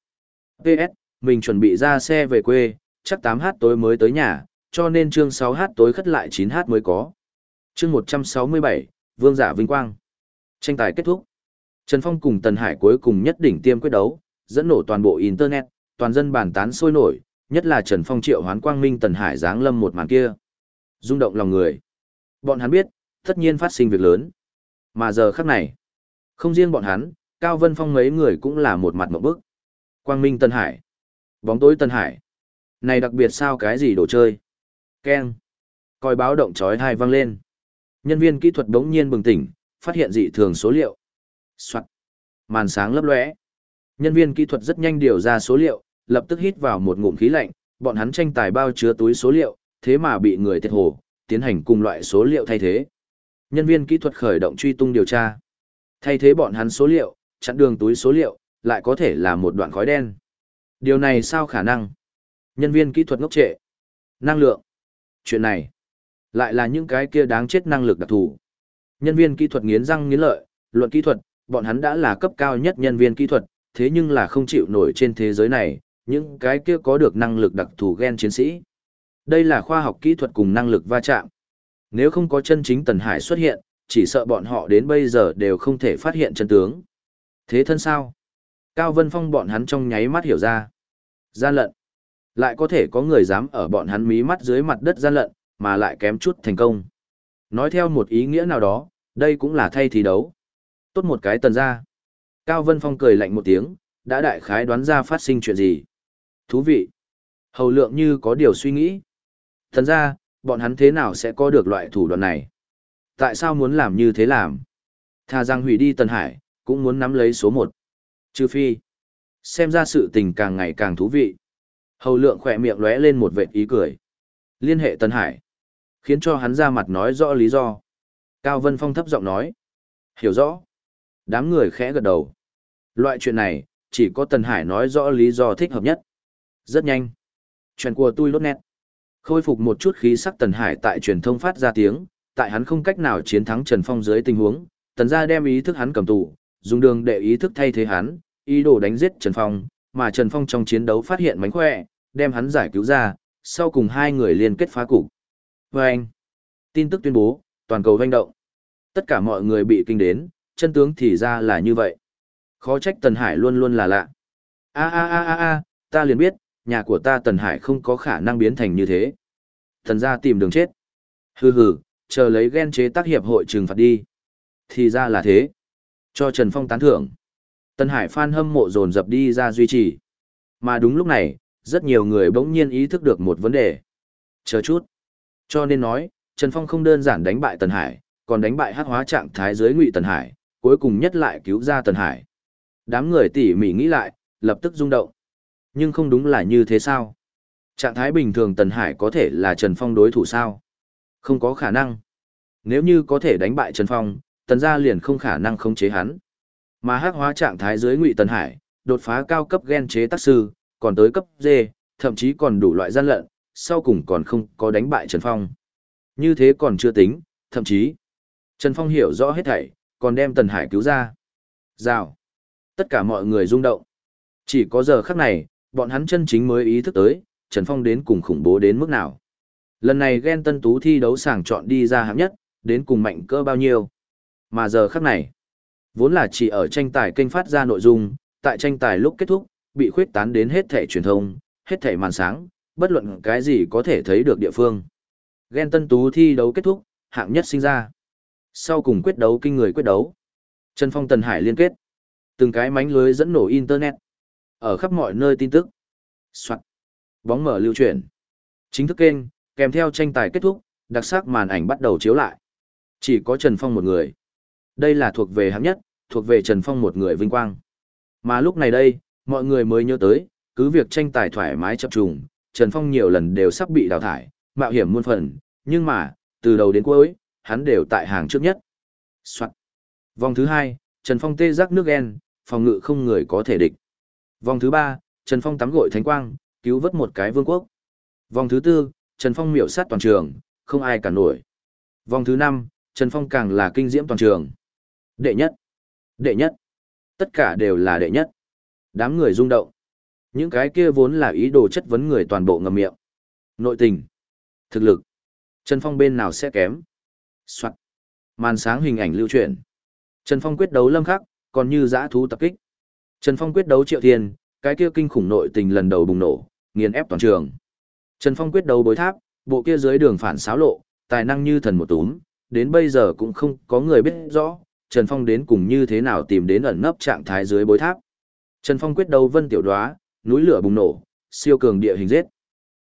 PS, mình chuẩn bị ra xe về quê, chắc 8h tối mới tới nhà, cho nên chương 6h tối khất lại 9h mới có. Chương 167, Vương giả vinh quang. Tranh tài kết thúc. Trần Phong cùng Tần Hải cuối cùng nhất đỉnh tiêm quyết đấu, dẫn nổ toàn bộ internet, toàn dân bàn tán sôi nổi, nhất là Trần Phong triệu hoán quang minh Tần Hải giáng lâm một màn kia. Rung động lòng người. Bọn hắn biết, tất nhiên phát sinh việc lớn. Mà giờ khắc này, không riêng bọn hắn, Cao Vân Phong mấy người cũng là một mặt một bức. Quang Minh Tân Hải. Bóng tối Tân Hải. Này đặc biệt sao cái gì đồ chơi? Ken. Coi báo động chói hai vang lên. Nhân viên kỹ thuật đống nhiên bừng tỉnh, phát hiện dị thường số liệu. Soạn. Màn sáng lấp lóe. Nhân viên kỹ thuật rất nhanh điều ra số liệu, lập tức hít vào một ngụm khí lạnh, bọn hắn tranh tài bao chứa túi số liệu, thế mà bị người thiệt hồ, tiến hành cùng loại số liệu thay thế. Nhân viên kỹ thuật khởi động truy tung điều tra. Thay thế bọn hắn số liệu, chặn đường túi số liệu, lại có thể là một đoạn khói đen. Điều này sao khả năng? Nhân viên kỹ thuật ngốc trệ. Năng lượng. Chuyện này, lại là những cái kia đáng chết năng lực đặc thù. Nhân viên kỹ thuật nghiến răng nghiến lợi, luận kỹ thuật, bọn hắn đã là cấp cao nhất nhân viên kỹ thuật, thế nhưng là không chịu nổi trên thế giới này, những cái kia có được năng lực đặc thù gen chiến sĩ. Đây là khoa học kỹ thuật cùng năng lực va chạm. Nếu không có chân chính Tần Hải xuất hiện, chỉ sợ bọn họ đến bây giờ đều không thể phát hiện chân tướng. Thế thân sao? Cao Vân Phong bọn hắn trong nháy mắt hiểu ra. Gian lận. Lại có thể có người dám ở bọn hắn mí mắt dưới mặt đất gian lận, mà lại kém chút thành công. Nói theo một ý nghĩa nào đó, đây cũng là thay thi đấu. Tốt một cái tần ra. Cao Vân Phong cười lạnh một tiếng, đã đại khái đoán ra phát sinh chuyện gì. Thú vị. Hầu lượng như có điều suy nghĩ. Thần ra, bọn hắn thế nào sẽ có được loại thủ đoạn này? Tại sao muốn làm như thế làm? Thà rằng hủy đi Tần Hải, cũng muốn nắm lấy số một. Trừ phi. Xem ra sự tình càng ngày càng thú vị. Hầu lượng khỏe miệng lóe lên một vệt ý cười. Liên hệ Tần Hải. Khiến cho hắn ra mặt nói rõ lý do. Cao Vân Phong thấp giọng nói. Hiểu rõ. Đám người khẽ gật đầu. Loại chuyện này, chỉ có Tần Hải nói rõ lý do thích hợp nhất. Rất nhanh. Chuyện của tôi lốt nét. Khôi phục một chút khí sắc Tần Hải tại truyền thông phát ra tiếng, tại hắn không cách nào chiến thắng Trần Phong dưới tình huống, Tần gia đem ý thức hắn cầm tù, dùng đường để ý thức thay thế hắn, ý đồ đánh giết Trần Phong, mà Trần Phong trong chiến đấu phát hiện mánh khỏe, đem hắn giải cứu ra, sau cùng hai người liên kết phá cục. Và anh, tin tức tuyên bố, toàn cầu vanh động. Tất cả mọi người bị kinh đến, chân tướng thì ra là như vậy. Khó trách Tần Hải luôn luôn là lạ. A a a a a, ta liền biết, nhà của ta Tần Hải không có khả năng biến thành như thế. Thần gia tìm đường chết. Hừ hừ, chờ lấy ghen chế tác hiệp hội trừng phạt đi. Thì ra là thế. Cho Trần Phong tán thưởng. Tần Hải phan hâm mộ dồn dập đi ra duy trì. Mà đúng lúc này, rất nhiều người bỗng nhiên ý thức được một vấn đề. Chờ chút. Cho nên nói, Trần Phong không đơn giản đánh bại Tần Hải, còn đánh bại hắc hóa trạng thái dưới ngụy Tần Hải, cuối cùng nhất lại cứu ra Tần Hải. Đám người tỉ mỉ nghĩ lại, lập tức rung động. Nhưng không đúng là như thế sao? Trạng thái bình thường Tần Hải có thể là Trần Phong đối thủ sao? Không có khả năng. Nếu như có thể đánh bại Trần Phong, Tần gia liền không khả năng khống chế hắn. Mà hắc hóa trạng thái dưới Ngụy Tần Hải, đột phá cao cấp gen chế tác sư, còn tới cấp D, thậm chí còn đủ loại gian lận, sau cùng còn không có đánh bại Trần Phong. Như thế còn chưa tính, thậm chí Trần Phong hiểu rõ hết thảy, còn đem Tần Hải cứu ra. Rào. Tất cả mọi người rung động. Chỉ có giờ khắc này, bọn hắn chân chính mới ý thức tới, Trần Phong đến cùng khủng bố đến mức nào. Lần này ghen tân tú thi đấu sàng chọn đi ra hạng nhất, đến cùng mạnh cỡ bao nhiêu. Mà giờ khắc này, vốn là chỉ ở tranh tài kênh phát ra nội dung, tại tranh tài lúc kết thúc, bị khuyết tán đến hết thể truyền thông, hết thể màn sáng, bất luận cái gì có thể thấy được địa phương. Ghen tân tú thi đấu kết thúc, hạng nhất sinh ra. Sau cùng quyết đấu kinh người quyết đấu. Trần Phong Tần Hải liên kết. Từng cái mánh lưới dẫn nổ Internet. Ở khắp mọi nơi tin tức. Soạn. Bóng mở lưu truyền. Chính thức kênh, kèm theo tranh tài kết thúc, đặc sắc màn ảnh bắt đầu chiếu lại. Chỉ có Trần Phong một người. Đây là thuộc về hạng nhất, thuộc về Trần Phong một người vinh quang. Mà lúc này đây, mọi người mới nhớ tới, cứ việc tranh tài thoải mái chập trùng, Trần Phong nhiều lần đều sắp bị đào thải, mạo hiểm muôn phần, nhưng mà, từ đầu đến cuối, hắn đều tại hàng trước nhất. Soạn. Vòng thứ hai, Trần Phong tê giác nước en, phòng ngự không người có thể địch. Vòng thứ ba, Trần Phong tắm gội thánh quang, cứu vớt một cái vương quốc. Vòng thứ tư, Trần Phong miểu sát toàn trường, không ai cả nổi. Vòng thứ năm, Trần Phong càng là kinh diễm toàn trường. Đệ nhất. Đệ nhất. Tất cả đều là đệ nhất. Đám người rung động. Những cái kia vốn là ý đồ chất vấn người toàn bộ ngầm miệng. Nội tình. Thực lực. Trần Phong bên nào sẽ kém. Soạn. Màn sáng hình ảnh lưu truyền. Trần Phong quyết đấu lâm khắc, còn như giã thú tập kích. Trần Phong quyết đấu triệu thiên, cái kia kinh khủng nội tình lần đầu bùng nổ, nghiền ép toàn trường. Trần Phong quyết đấu bối tháp, bộ kia dưới đường phản xáo lộ, tài năng như thần một túm, đến bây giờ cũng không có người biết rõ, Trần Phong đến cùng như thế nào tìm đến ẩn nấp trạng thái dưới bối tháp. Trần Phong quyết đấu vân tiểu đóa, núi lửa bùng nổ, siêu cường địa hình giết.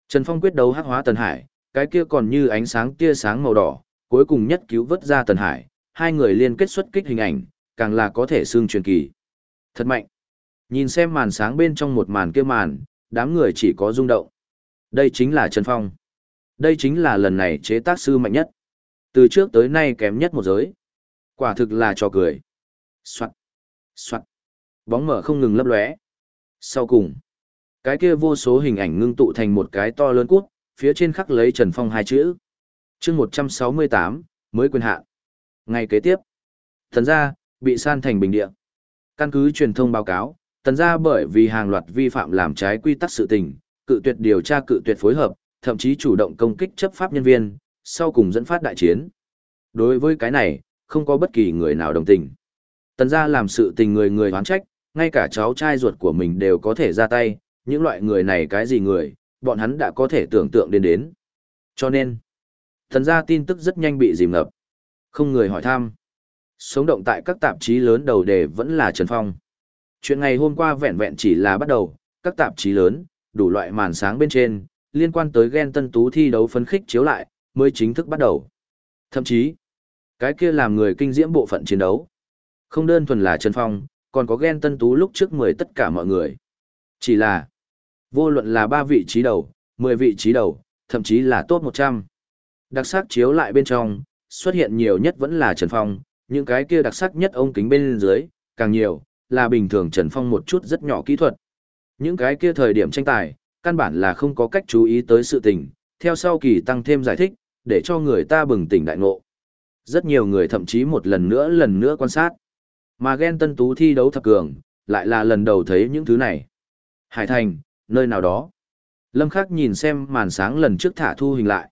Trần Phong quyết đấu hắc hóa Tần Hải, cái kia còn như ánh sáng tia sáng màu đỏ, cuối cùng nhất cứu vớt ra Tần Hải, hai người liên kết xuất kích hình ảnh, càng là có thể xương truyền kỳ. Thật mạnh. Nhìn xem màn sáng bên trong một màn kia màn, đám người chỉ có rung động. Đây chính là Trần Phong. Đây chính là lần này chế tác sư mạnh nhất. Từ trước tới nay kém nhất một giới. Quả thực là trò cười. Soạn. Soạn. Bóng mở không ngừng lấp lóe. Sau cùng, cái kia vô số hình ảnh ngưng tụ thành một cái to lớn cút, phía trên khắc lấy Trần Phong hai chữ. chương 168, mới quyền hạn. Ngày kế tiếp, thần gia, bị san thành bình địa. Căn cứ truyền thông báo cáo, tần gia bởi vì hàng loạt vi phạm làm trái quy tắc sự tình, cự tuyệt điều tra cự tuyệt phối hợp, thậm chí chủ động công kích chấp pháp nhân viên, sau cùng dẫn phát đại chiến. Đối với cái này, không có bất kỳ người nào đồng tình. Tần gia làm sự tình người người oán trách, ngay cả cháu trai ruột của mình đều có thể ra tay, những loại người này cái gì người, bọn hắn đã có thể tưởng tượng đến đến. Cho nên, tần gia tin tức rất nhanh bị dìm ngập. Không người hỏi thăm. Sống động tại các tạp chí lớn đầu đề vẫn là Trần Phong. Chuyện ngày hôm qua vẹn vẹn chỉ là bắt đầu, các tạp chí lớn, đủ loại màn sáng bên trên, liên quan tới ghen tân tú thi đấu phấn khích chiếu lại, mới chính thức bắt đầu. Thậm chí, cái kia làm người kinh diễm bộ phận chiến đấu. Không đơn thuần là Trần Phong, còn có ghen tân tú lúc trước 10 tất cả mọi người. Chỉ là, vô luận là 3 vị trí đầu, 10 vị trí đầu, thậm chí là top 100. Đặc sắc chiếu lại bên trong, xuất hiện nhiều nhất vẫn là Trần Phong, những cái kia đặc sắc nhất ông kính bên dưới, càng nhiều, là bình thường Trần Phong một chút rất nhỏ kỹ thuật. Những cái kia thời điểm tranh tài, căn bản là không có cách chú ý tới sự tình, theo sau kỳ tăng thêm giải thích, để cho người ta bừng tỉnh đại ngộ. Rất nhiều người thậm chí một lần nữa lần nữa quan sát. Mà ghen tân tú thi đấu thập cường, lại là lần đầu thấy những thứ này. Hải Thành, nơi nào đó. Lâm Khắc nhìn xem màn sáng lần trước thả thu hình lại.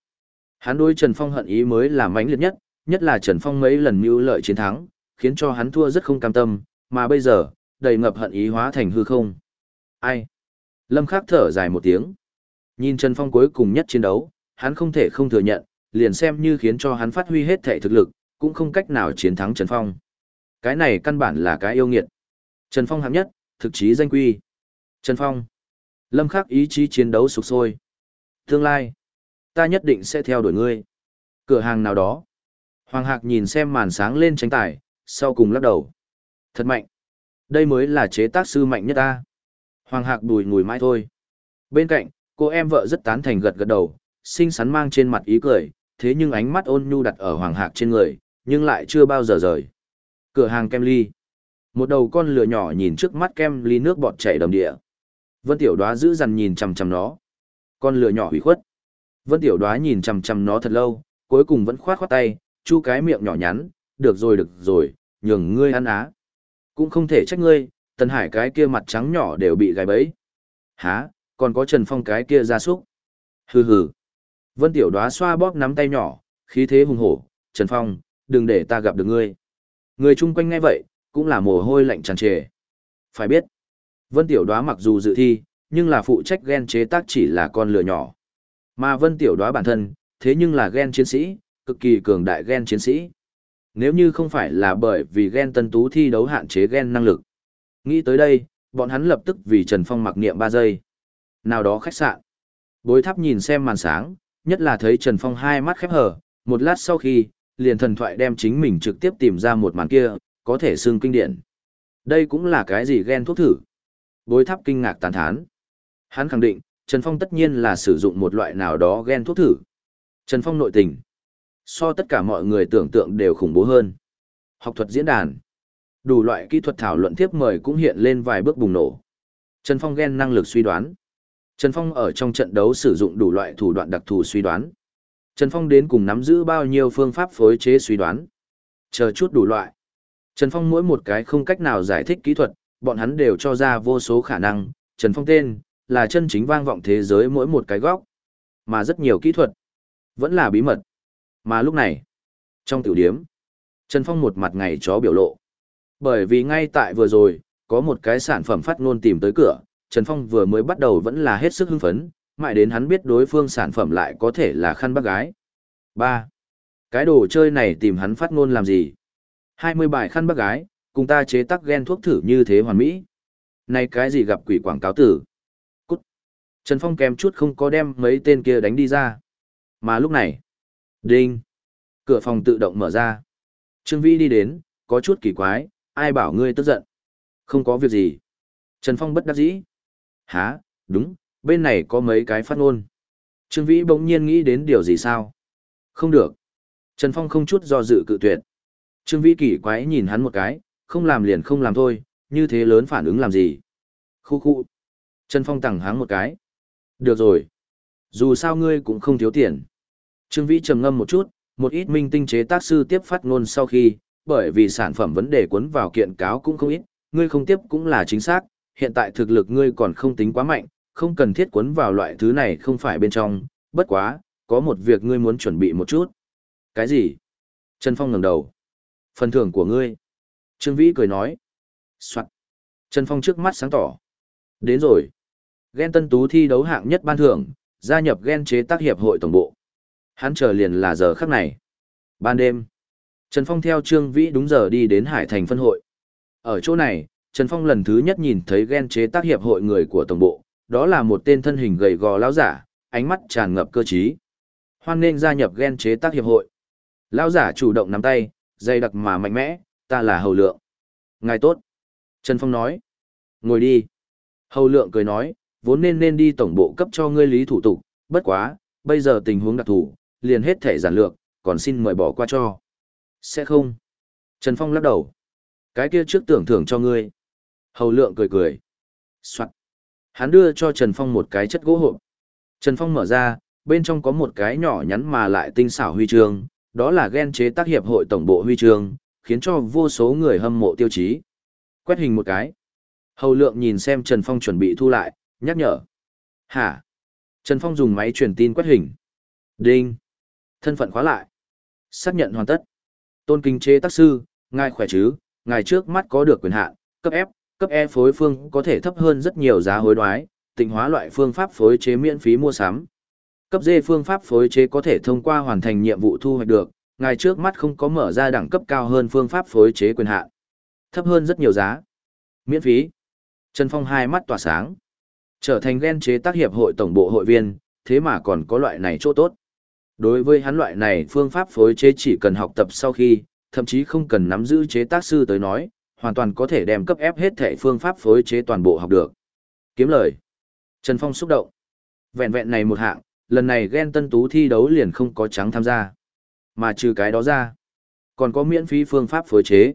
Hắn đối Trần Phong hận ý mới là mãnh liệt nhất, nhất là Trần Phong mấy lần mưu lợi chiến thắng, khiến cho hắn thua rất không cam tâm, mà bây giờ, đầy ngập hận ý hóa thành hư không. Ai? Lâm Khắc thở dài một tiếng. Nhìn Trần Phong cuối cùng nhất chiến đấu, hắn không thể không thừa nhận, liền xem như khiến cho hắn phát huy hết thể thực lực, cũng không cách nào chiến thắng Trần Phong. Cái này căn bản là cái yêu nghiệt. Trần Phong hạng nhất, thực chí danh quy. Trần Phong. Lâm Khắc ý chí chiến đấu sục sôi. Tương lai, ta nhất định sẽ theo đuổi ngươi. Cửa hàng nào đó. Hoàng Hạc nhìn xem màn sáng lên tranh tài, sau cùng lắc đầu. Thật mạnh. Đây mới là chế tác sư mạnh nhất ta. Hoàng Hạc đùi ngùi mãi thôi. Bên cạnh, cô em vợ rất tán thành gật gật đầu, xinh xắn mang trên mặt ý cười, thế nhưng ánh mắt ôn nhu đặt ở Hoàng Hạc trên người, nhưng lại chưa bao giờ rời. Cửa hàng kem ly. Một đầu con lửa nhỏ nhìn trước mắt kem ly nước bọt chảy đầm địa. Vân Tiểu Đóa giữ dằn nhìn chằm chằm nó. Con lửa nhỏ hủy khuất. Vân Tiểu Đóa nhìn chằm chằm nó thật lâu, cuối cùng vẫn khoát khoát tay, chu cái miệng nhỏ nhắn, được rồi được rồi, nhường ngươi ăn á. Cũng không thể trách ngươi, Tần Hải cái kia mặt trắng nhỏ đều bị gài bẫy. Hả, còn có Trần Phong cái kia ra súc. Hừ hừ. Vân Tiểu Đóa xoa bóp nắm tay nhỏ, khí thế hùng hổ, Trần Phong, đừng để ta gặp được ngươi. Người chung quanh nghe vậy, cũng là mồ hôi lạnh tràn trề. Phải biết, Vân Tiểu Đóa mặc dù dự thi, nhưng là phụ trách ghen chế tác chỉ là con lừa nhỏ. Mà Vân Tiểu Đóa bản thân, thế nhưng là ghen chiến sĩ, cực kỳ cường đại ghen chiến sĩ. Nếu như không phải là bởi vì ghen tân tú thi đấu hạn chế ghen năng lực. Nghĩ tới đây, bọn hắn lập tức vì Trần Phong mặc niệm ba giây. Nào đó khách sạn. Bối tháp nhìn xem màn sáng, nhất là thấy Trần Phong hai mắt khép hờ, một lát sau khi, liền thần thoại đem chính mình trực tiếp tìm ra một màn kia, có thể xưng kinh điển. Đây cũng là cái gì ghen thuốc thử. Bối tháp kinh ngạc tán thán. Hắn khẳng định, Trần Phong tất nhiên là sử dụng một loại nào đó ghen thuốc thử. Trần Phong nội tình. So tất cả mọi người tưởng tượng đều khủng bố hơn. Học thuật diễn đàn. Đủ loại kỹ thuật thảo luận tiếp mời cũng hiện lên vài bước bùng nổ. Trần Phong ghen năng lực suy đoán. Trần Phong ở trong trận đấu sử dụng đủ loại thủ đoạn đặc thù suy đoán. Trần Phong đến cùng nắm giữ bao nhiêu phương pháp phối chế suy đoán. Chờ chút đủ loại. Trần Phong mỗi một cái không cách nào giải thích kỹ thuật, bọn hắn đều cho ra vô số khả năng. Trần Phong tên, là chân chính vang vọng thế giới mỗi một cái góc. Mà rất nhiều kỹ thuật, vẫn là bí mật. Mà lúc này, trong tiểu điếm, Trần Phong một mặt ngày chó biểu lộ. Bởi vì ngay tại vừa rồi, có một cái sản phẩm phát ngôn tìm tới cửa, Trần Phong vừa mới bắt đầu vẫn là hết sức hưng phấn, mãi đến hắn biết đối phương sản phẩm lại có thể là khăn bác gái. 3. Cái đồ chơi này tìm hắn phát ngôn làm gì? 20 bài khăn bác gái, cùng ta chế tác gen thuốc thử như thế hoàn mỹ. Này cái gì gặp quỷ quảng cáo tử? Cút. Trần Phong kèm chút không có đem mấy tên kia đánh đi ra. Mà lúc này, đinh, cửa phòng tự động mở ra. Trương Vĩ đi đến, có chút kỳ quái, ai bảo ngươi tức giận? Không có việc gì. Trần Phong bất đắc dĩ. Hả, đúng, bên này có mấy cái phát ngôn. Trương Vĩ bỗng nhiên nghĩ đến điều gì sao? Không được. Trần Phong không chút do dự cự tuyệt. Trương Vĩ kỳ quái nhìn hắn một cái, không làm liền không làm thôi, như thế lớn phản ứng làm gì? Khu khu. Trần Phong tẳng háng một cái. Được rồi. Dù sao ngươi cũng không thiếu tiền. Trương Vĩ trầm ngâm một chút, một ít minh tinh chế tác sư tiếp phát ngôn sau khi, bởi vì sản phẩm vấn đề cuốn vào kiện cáo cũng không ít, ngươi không tiếp cũng là chính xác, hiện tại thực lực ngươi còn không tính quá mạnh, không cần thiết cuốn vào loại thứ này không phải bên trong, bất quá, có một việc ngươi muốn chuẩn bị một chút. Cái gì? Trần Phong ngẩng đầu. Phần thưởng của ngươi. Trương Vĩ cười nói. Soạn. Trần Phong trước mắt sáng tỏ. Đến rồi. Ghen tân tú thi đấu hạng nhất ban thưởng, gia nhập ghen chế tác hiệp hội tổng bộ. Hắn chờ liền là giờ khắc này. Ban đêm. Trần Phong theo Trương Vĩ đúng giờ đi đến Hải Thành phân hội. Ở chỗ này, Trần Phong lần thứ nhất nhìn thấy ghen chế tác hiệp hội người của tổng bộ, đó là một tên thân hình gầy gò lão giả, ánh mắt tràn ngập cơ trí. Hoan nên gia nhập ghen chế tác hiệp hội. Lão giả chủ động nắm tay, dây đặc mà mạnh mẽ, ta là hầu lượng. Ngài tốt. Trần Phong nói. Ngồi đi. Hầu lượng cười nói, vốn nên nên đi tổng bộ cấp cho ngươi lý thủ tục, bất quá, bây giờ tình huống đặc thù, liền hết thể giản lược, còn xin mời bỏ qua cho. Sẽ không. Trần Phong lắc đầu. Cái kia trước tưởng thưởng cho ngươi. Hầu lượng cười cười. Soạn. Hắn đưa cho Trần Phong một cái chất gỗ hộp. Trần Phong mở ra, bên trong có một cái nhỏ nhắn mà lại tinh xảo huy chương, đó là ghen chế tác hiệp hội tổng bộ huy chương, khiến cho vô số người hâm mộ tiêu chí. Quét hình một cái. Hầu lượng nhìn xem Trần Phong chuẩn bị thu lại, nhắc nhở. Hả? Trần Phong dùng máy truyền tin quét hình. Đinh. Thân phận khóa lại. Xác nhận hoàn tất. Tôn kính chế tác sư, ngài khỏe chứ, ngài trước mắt có được quyền hạn, cấp F, cấp E phối phương có thể thấp hơn rất nhiều giá hối đoái, tịnh hóa loại phương pháp phối chế miễn phí mua sắm. Cấp D phương pháp phối chế có thể thông qua hoàn thành nhiệm vụ thu hoạch được, ngài trước mắt không có mở ra đẳng cấp cao hơn phương pháp phối chế quyền hạn. Thấp hơn rất nhiều giá. Miễn phí. Trần Phong hai mắt tỏa sáng. Trở thành ghen chế tác hiệp hội tổng bộ hội viên, thế mà còn có loại này chỗ tốt. Đối với hắn loại này phương pháp phối chế chỉ cần học tập sau khi, thậm chí không cần nắm giữ chế tác sư tới nói, hoàn toàn có thể đem cấp ép hết thể phương pháp phối chế toàn bộ học được. Kiếm lời. Trần Phong xúc động. Vẹn vẹn này một hạng, lần này ghen tân tú thi đấu liền không có trắng tham gia. Mà trừ cái đó ra, còn có miễn phí phương pháp phối chế.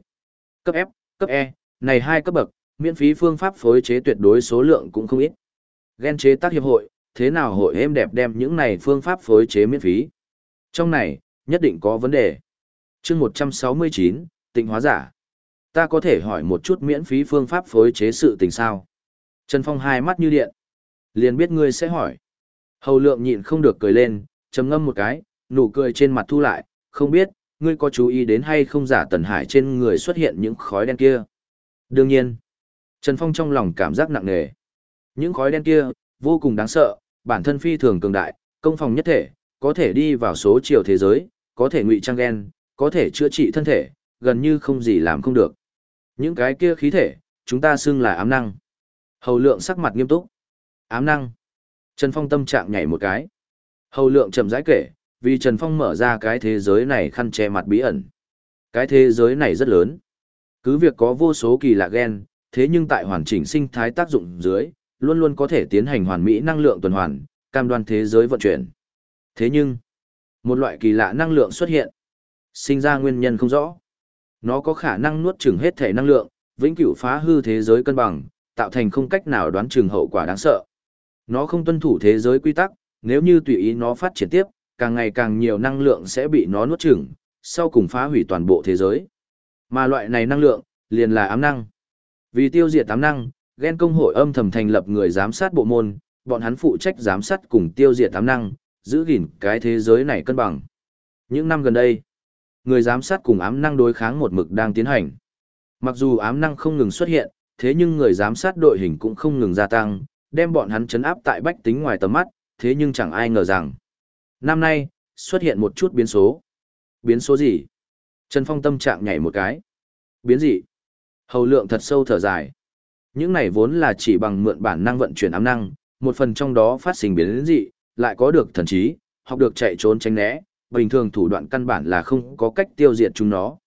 Cấp F, cấp E, này hai cấp bậc, miễn phí phương pháp phối chế tuyệt đối số lượng cũng không ít. Ghen chế tác hiệp hội, thế nào hội êm đẹp đem những này phương pháp phối chế miễn phí. Trong này, nhất định có vấn đề. chương 169, tịnh hóa giả. Ta có thể hỏi một chút miễn phí phương pháp phối chế sự tình sao? Trần Phong hai mắt như điện. Liền biết ngươi sẽ hỏi. Hầu lượng nhịn không được cười lên, trầm ngâm một cái, nụ cười trên mặt thu lại, không biết, ngươi có chú ý đến hay không giả tần hải trên người xuất hiện những khói đen kia. Đương nhiên, Trần Phong trong lòng cảm giác nặng nề. Những khói đen kia, vô cùng đáng sợ, bản thân phi thường cường đại, công phòng nhất thể, có thể đi vào số chiều thế giới, có thể ngụy trang gen, có thể chữa trị thân thể, gần như không gì làm không được. Những cái kia khí thể, chúng ta xưng là ám năng. Hầu lượng sắc mặt nghiêm túc. Ám năng. Trần Phong tâm trạng nhảy một cái. Hầu lượng chậm rãi kể, vì Trần Phong mở ra cái thế giới này khăn che mặt bí ẩn. Cái thế giới này rất lớn. Cứ việc có vô số kỳ lạ gen, thế nhưng tại hoàn chỉnh sinh thái tác dụng dưới, luôn luôn có thể tiến hành hoàn mỹ năng lượng tuần hoàn, cam đoan thế giới vận chuyển. Thế nhưng, một loại kỳ lạ năng lượng xuất hiện, sinh ra nguyên nhân không rõ. Nó có khả năng nuốt chửng hết thể năng lượng, vĩnh cửu phá hư thế giới cân bằng, tạo thành không cách nào đoán chừng hậu quả đáng sợ. Nó không tuân thủ thế giới quy tắc, nếu như tùy ý nó phát triển tiếp, càng ngày càng nhiều năng lượng sẽ bị nó nuốt chửng, sau cùng phá hủy toàn bộ thế giới. Mà loại này năng lượng, liền là ám năng. Vì tiêu diệt ám năng, ghen công hội âm thầm thành lập người giám sát bộ môn, bọn hắn phụ trách giám sát cùng tiêu diệt ám năng, giữ gìn cái thế giới này cân bằng. Những năm gần đây, người giám sát cùng ám năng đối kháng một mực đang tiến hành. Mặc dù ám năng không ngừng xuất hiện, thế nhưng người giám sát đội hình cũng không ngừng gia tăng, đem bọn hắn chấn áp tại bách tính ngoài tầm mắt, thế nhưng chẳng ai ngờ rằng. Năm nay, xuất hiện một chút biến số. Biến số gì? Trần Phong tâm trạng nhảy một cái. Biến gì? Hầu lượng thật sâu thở dài. Những này vốn là chỉ bằng mượn bản năng vận chuyển ám năng, một phần trong đó phát sinh biến dị, lại có được thần trí, học được chạy trốn tránh né, bình thường thủ đoạn căn bản là không có cách tiêu diệt chúng nó.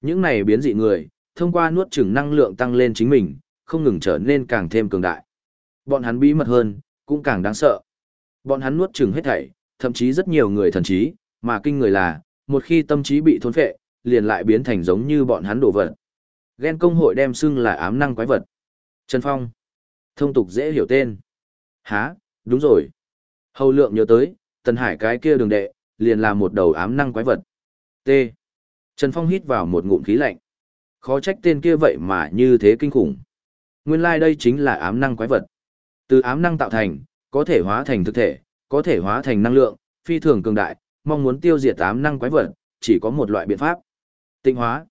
Những này biến dị người, thông qua nuốt chửng năng lượng tăng lên chính mình, không ngừng trở nên càng thêm cường đại. Bọn hắn bí mật hơn, cũng càng đáng sợ. Bọn hắn nuốt chửng hết thảy, thậm chí rất nhiều người thần trí, mà kinh người là, một khi tâm trí bị thôn phệ, liền lại biến thành giống như bọn hắn đổ vật. Ghen công hội đem xưng là ám năng quái vật. Trần Phong. Thông tục dễ hiểu tên. Hả, đúng rồi. Hầu lượng nhớ tới, Tần Hải cái kia đường đệ, liền là một đầu ám năng quái vật. T. Trần Phong hít vào một ngụm khí lạnh. Khó trách tên kia vậy mà như thế kinh khủng. Nguyên lai like đây chính là ám năng quái vật. Từ ám năng tạo thành, có thể hóa thành thực thể, có thể hóa thành năng lượng, phi thường cường đại, mong muốn tiêu diệt ám năng quái vật, chỉ có một loại biện pháp. Tinh hóa.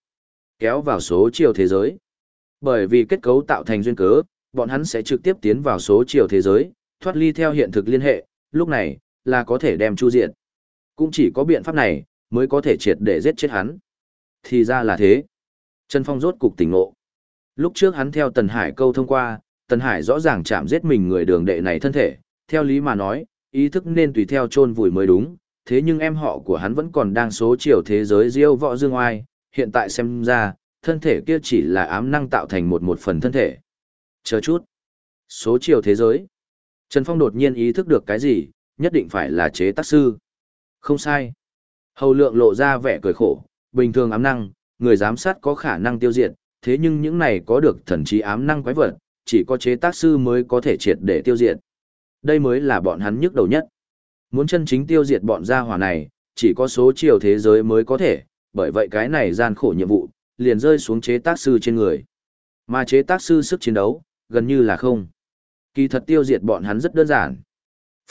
Kéo vào số chiều thế giới. Bởi vì kết cấu tạo thành duyên cớ, bọn hắn sẽ trực tiếp tiến vào số chiều thế giới, thoát ly theo hiện thực liên hệ, lúc này, là có thể đem chu diệt. Cũng chỉ có biện pháp này, mới có thể triệt để giết chết hắn. Thì ra là thế. Trần Phong rốt cục tỉnh ngộ. Lúc trước hắn theo Tần Hải câu thông qua, Tần Hải rõ ràng chạm giết mình người đường đệ này thân thể, theo lý mà nói, ý thức nên tùy theo chôn vùi mới đúng, thế nhưng em họ của hắn vẫn còn đang số chiều thế giới diêu võ dương oai, hiện tại xem ra, thân thể kia chỉ là ám năng tạo thành một một phần thân thể. Chờ chút. Số chiều thế giới. Trần Phong đột nhiên ý thức được cái gì, nhất định phải là chế tác sư. Không sai. Hầu lượng lộ ra vẻ cười khổ, bình thường ám năng, người giám sát có khả năng tiêu diệt, thế nhưng những này có được thần trí ám năng quái vật, chỉ có chế tác sư mới có thể triệt để tiêu diệt. Đây mới là bọn hắn nhức đầu nhất. Muốn chân chính tiêu diệt bọn gia hỏa này, chỉ có số chiều thế giới mới có thể, bởi vậy cái này gian khổ nhiệm vụ, liền rơi xuống chế tác sư trên người. Mà chế tác sư sức chiến đấu, gần như là không. Kỳ thật tiêu diệt bọn hắn rất đơn giản.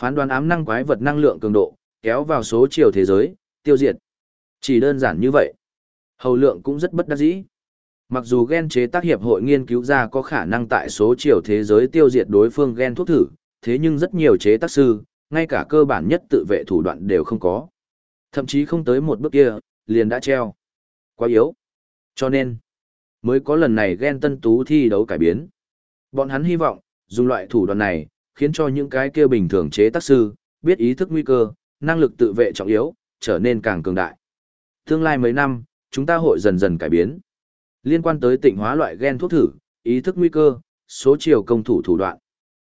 Phán đoán ám năng quái vật năng lượng cường độ, kéo vào số chiều thế giới, tiêu diệt. Chỉ đơn giản như vậy. Hầu lượng cũng rất bất đắc dĩ. Mặc dù gen chế tác hiệp hội nghiên cứu ra có khả năng tại số chiều thế giới tiêu diệt đối phương gen thuốc thử, thế nhưng rất nhiều chế tác sư, ngay cả cơ bản nhất tự vệ thủ đoạn đều không có. Thậm chí không tới một bước kia, liền đã treo. Quá yếu. Cho nên, mới có lần này gen tân tú thi đấu cải biến. Bọn hắn hy vọng, dùng loại thủ đoạn này, khiến cho những cái kia bình thường chế tác sư, biết ý thức nguy cơ, năng lực tự vệ trọng yếu, trở nên càng cường đại. Tương lai mấy năm, chúng ta hội dần dần cải biến. Liên quan tới tịnh hóa loại gen thuốc thử, ý thức nguy cơ, số chiều công thủ thủ đoạn.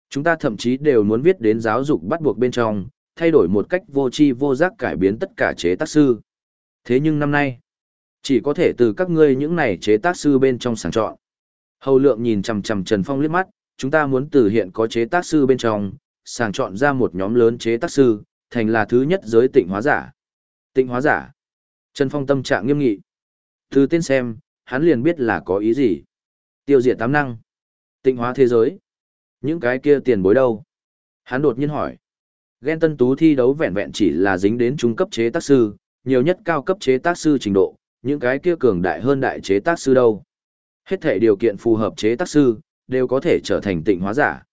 Chúng ta thậm chí đều muốn viết đến giáo dục bắt buộc bên trong, thay đổi một cách vô tri vô giác cải biến tất cả chế tác sư. Thế nhưng năm nay, chỉ có thể từ các ngươi những này chế tác sư bên trong sàng chọn. Hầu lượng nhìn chằm chằm Trần Phong liếc mắt, chúng ta muốn từ hiện có chế tác sư bên trong, sàng chọn ra một nhóm lớn chế tác sư, thành là thứ nhất giới tịnh hóa giả. Tịnh hóa giả. Trần Phong tâm trạng nghiêm nghị. Từ tên xem, hắn liền biết là có ý gì. Tiêu diệt tám năng. Tịnh hóa thế giới. Những cái kia tiền bối đâu? Hắn đột nhiên hỏi. Ghen tân tú thi đấu vẹn vẹn chỉ là dính đến trung cấp chế tác sư, nhiều nhất cao cấp chế tác sư trình độ, những cái kia cường đại hơn đại chế tác sư đâu. Hết thể điều kiện phù hợp chế tác sư, đều có thể trở thành tịnh hóa giả.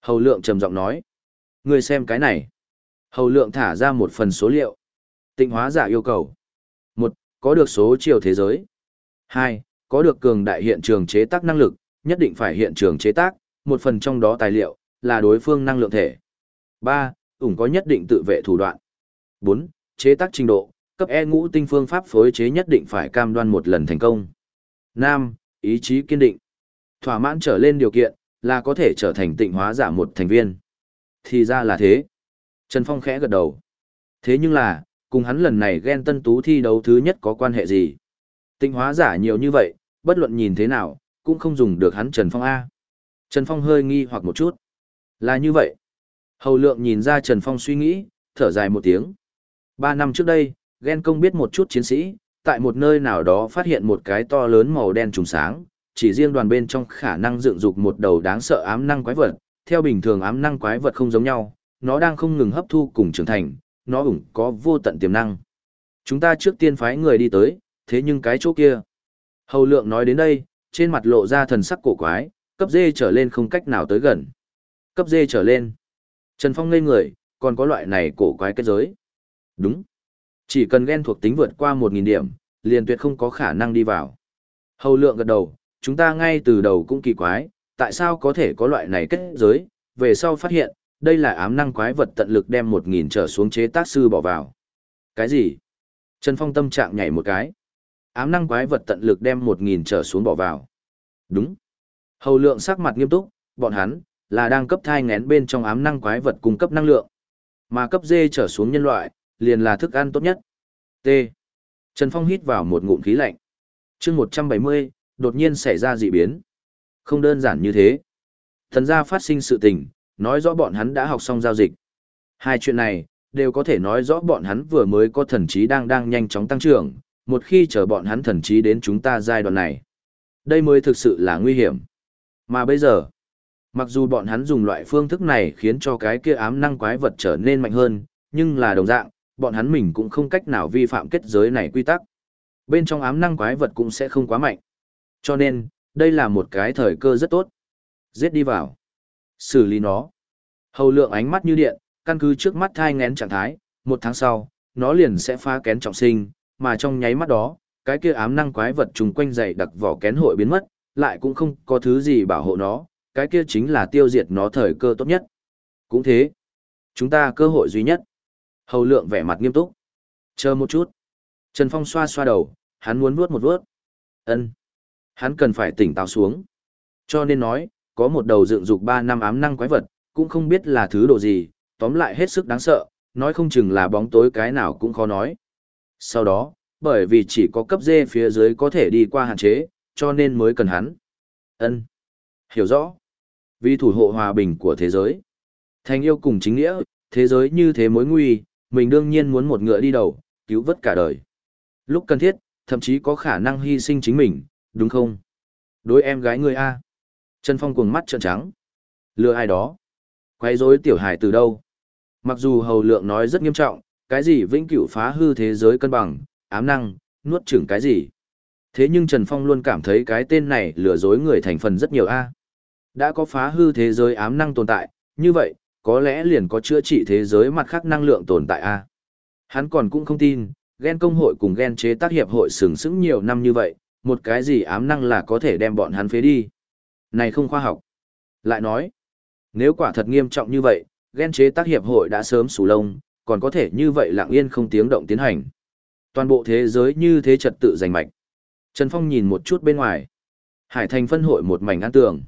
Hầu lượng trầm giọng nói. Người xem cái này. Hầu lượng thả ra một phần số liệu. Tịnh hóa giả yêu cầu. một Có được số chiều thế giới. hai Có được cường đại hiện trường chế tác năng lực, nhất định phải hiện trường chế tác, một phần trong đó tài liệu, là đối phương năng lượng thể. ba ủng có nhất định tự vệ thủ đoạn. 4. Chế tác trình độ, cấp E ngũ tinh phương pháp phối chế nhất định phải cam đoan một lần thành công. 5. Ý chí kiên định. Thỏa mãn trở lên điều kiện, là có thể trở thành tịnh hóa giả một thành viên. Thì ra là thế. Trần Phong khẽ gật đầu. Thế nhưng là, cùng hắn lần này ghen tân tú thi đấu thứ nhất có quan hệ gì? Tịnh hóa giả nhiều như vậy, bất luận nhìn thế nào, cũng không dùng được hắn Trần Phong A. Trần Phong hơi nghi hoặc một chút. Là như vậy. Hầu lượng nhìn ra Trần Phong suy nghĩ, thở dài một tiếng. Ba năm trước đây, ghen công biết một chút chiến sĩ, tại một nơi nào đó phát hiện một cái to lớn màu đen trùng sáng, chỉ riêng đoàn bên trong khả năng dựng dục một đầu đáng sợ ám năng quái vật, theo bình thường ám năng quái vật không giống nhau, nó đang không ngừng hấp thu cùng trưởng thành, nó ủng có vô tận tiềm năng. Chúng ta trước tiên phái người đi tới, thế nhưng cái chỗ kia. Hầu lượng nói đến đây, trên mặt lộ ra thần sắc cổ quái, cấp dê trở lên không cách nào tới gần. Cấp dê trở lên. Trần Phong ngây người, còn có loại này cổ quái kết giới. Đúng. Chỉ cần ghen thuộc tính vượt qua 1.000 điểm, liền tuyệt không có khả năng đi vào. Hầu lượng gật đầu, chúng ta ngay từ đầu cũng kỳ quái, tại sao có thể có loại này kết giới, về sau phát hiện, đây là ám năng quái vật tận lực đem 1.000 trở xuống chế tác sư bỏ vào. Cái gì? Trần Phong tâm trạng nhảy một cái. Ám năng quái vật tận lực đem 1.000 trở xuống bỏ vào. Đúng. Hầu lượng sắc mặt nghiêm túc, bọn hắn, là đang cấp thai ngén bên trong ám năng quái vật cung cấp năng lượng. Mà cấp dê trở xuống nhân loại, liền là thức ăn tốt nhất. T. Trần Phong hít vào một ngụm khí lạnh. chương 170, đột nhiên xảy ra dị biến. Không đơn giản như thế. Thần gia phát sinh sự tình, nói rõ bọn hắn đã học xong giao dịch. Hai chuyện này, đều có thể nói rõ bọn hắn vừa mới có thần trí đang đang nhanh chóng tăng trưởng, một khi chờ bọn hắn thần trí đến chúng ta giai đoạn này. Đây mới thực sự là nguy hiểm. Mà bây giờ, Mặc dù bọn hắn dùng loại phương thức này khiến cho cái kia ám năng quái vật trở nên mạnh hơn, nhưng là đồng dạng, bọn hắn mình cũng không cách nào vi phạm kết giới này quy tắc. Bên trong ám năng quái vật cũng sẽ không quá mạnh. Cho nên, đây là một cái thời cơ rất tốt. Giết đi vào. Xử lý nó. Hầu lượng ánh mắt như điện, căn cứ trước mắt thai ngén trạng thái, một tháng sau, nó liền sẽ phá kén trọng sinh, mà trong nháy mắt đó, cái kia ám năng quái vật trùng quanh dày đặc vỏ kén hội biến mất, lại cũng không có thứ gì bảo hộ nó, cái kia chính là tiêu diệt nó thời cơ tốt nhất. Cũng thế, chúng ta cơ hội duy nhất. Hầu lượng vẻ mặt nghiêm túc. Chờ một chút. Trần Phong xoa xoa đầu, hắn muốn vuốt một vuốt. Ân, Hắn cần phải tỉnh táo xuống. Cho nên nói, có một đầu dựng dục 3 năm ám năng quái vật, cũng không biết là thứ độ gì, tóm lại hết sức đáng sợ, nói không chừng là bóng tối cái nào cũng khó nói. Sau đó, bởi vì chỉ có cấp dê phía dưới có thể đi qua hạn chế, cho nên mới cần hắn. Ân, Hiểu rõ. Vì thủ hộ hòa bình của thế giới. Thành yêu cùng chính nghĩa, thế giới như thế mối nguy, mình đương nhiên muốn một ngựa đi đầu, cứu vớt cả đời. Lúc cần thiết, thậm chí có khả năng hy sinh chính mình, đúng không? Đối em gái ngươi A. Trần Phong cuồng mắt trợn trắng. Lừa ai đó? Quay rối tiểu hài từ đâu? Mặc dù hầu lượng nói rất nghiêm trọng, cái gì vĩnh cửu phá hư thế giới cân bằng, ám năng, nuốt chửng cái gì. Thế nhưng Trần Phong luôn cảm thấy cái tên này lừa dối người thành phần rất nhiều a. Đã có phá hư thế giới ám năng tồn tại, như vậy, có lẽ liền có chữa trị thế giới mặt khác năng lượng tồn tại a. Hắn còn cũng không tin, ghen công hội cùng ghen chế tác hiệp hội sừng sững nhiều năm như vậy, một cái gì ám năng là có thể đem bọn hắn phế đi. Này không khoa học. Lại nói, nếu quả thật nghiêm trọng như vậy, ghen chế tác hiệp hội đã sớm sủ lông, còn có thể như vậy lặng yên không tiếng động tiến hành. Toàn bộ thế giới như thế trật tự giành mạch. Trần Phong nhìn một chút bên ngoài. Hải thành phân hội một mảnh an tường.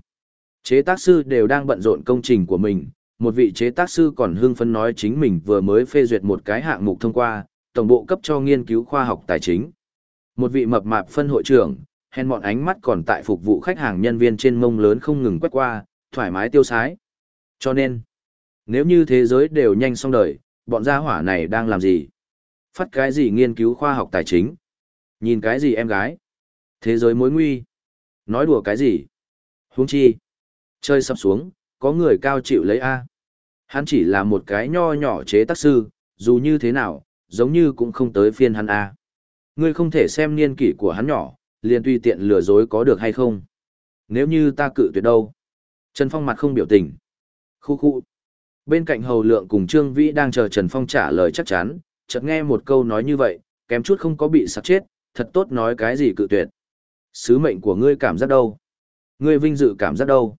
Chế tác sư đều đang bận rộn công trình của mình, một vị chế tác sư còn hưng phấn nói chính mình vừa mới phê duyệt một cái hạng mục thông qua, tổng bộ cấp cho nghiên cứu khoa học tài chính. Một vị mập mạp phân hội trưởng, hèn mọn ánh mắt còn tại phục vụ khách hàng nhân viên trên mông lớn không ngừng quét qua, thoải mái tiêu sái. Cho nên, nếu như thế giới đều nhanh xong đời, bọn gia hỏa này đang làm gì? Phát cái gì nghiên cứu khoa học tài chính? Nhìn cái gì em gái? Thế giới mối nguy? Nói đùa cái gì? Huống chi? Chơi sắp xuống, có người cao chịu lấy A. Hắn chỉ là một cái nho nhỏ chế tác sư, dù như thế nào, giống như cũng không tới phiên hắn A. Ngươi không thể xem niên kỷ của hắn nhỏ, liền tùy tiện lừa dối có được hay không. Nếu như ta cự tuyệt đâu? Trần Phong mặt không biểu tình. Khu khu. Bên cạnh Hầu Lượng cùng Trương Vĩ đang chờ Trần Phong trả lời chắc chắn, chợt nghe một câu nói như vậy, kém chút không có bị sặc chết, thật tốt nói cái gì cự tuyệt. Sứ mệnh của ngươi cảm giác đâu? Ngươi vinh dự cảm giác đâu?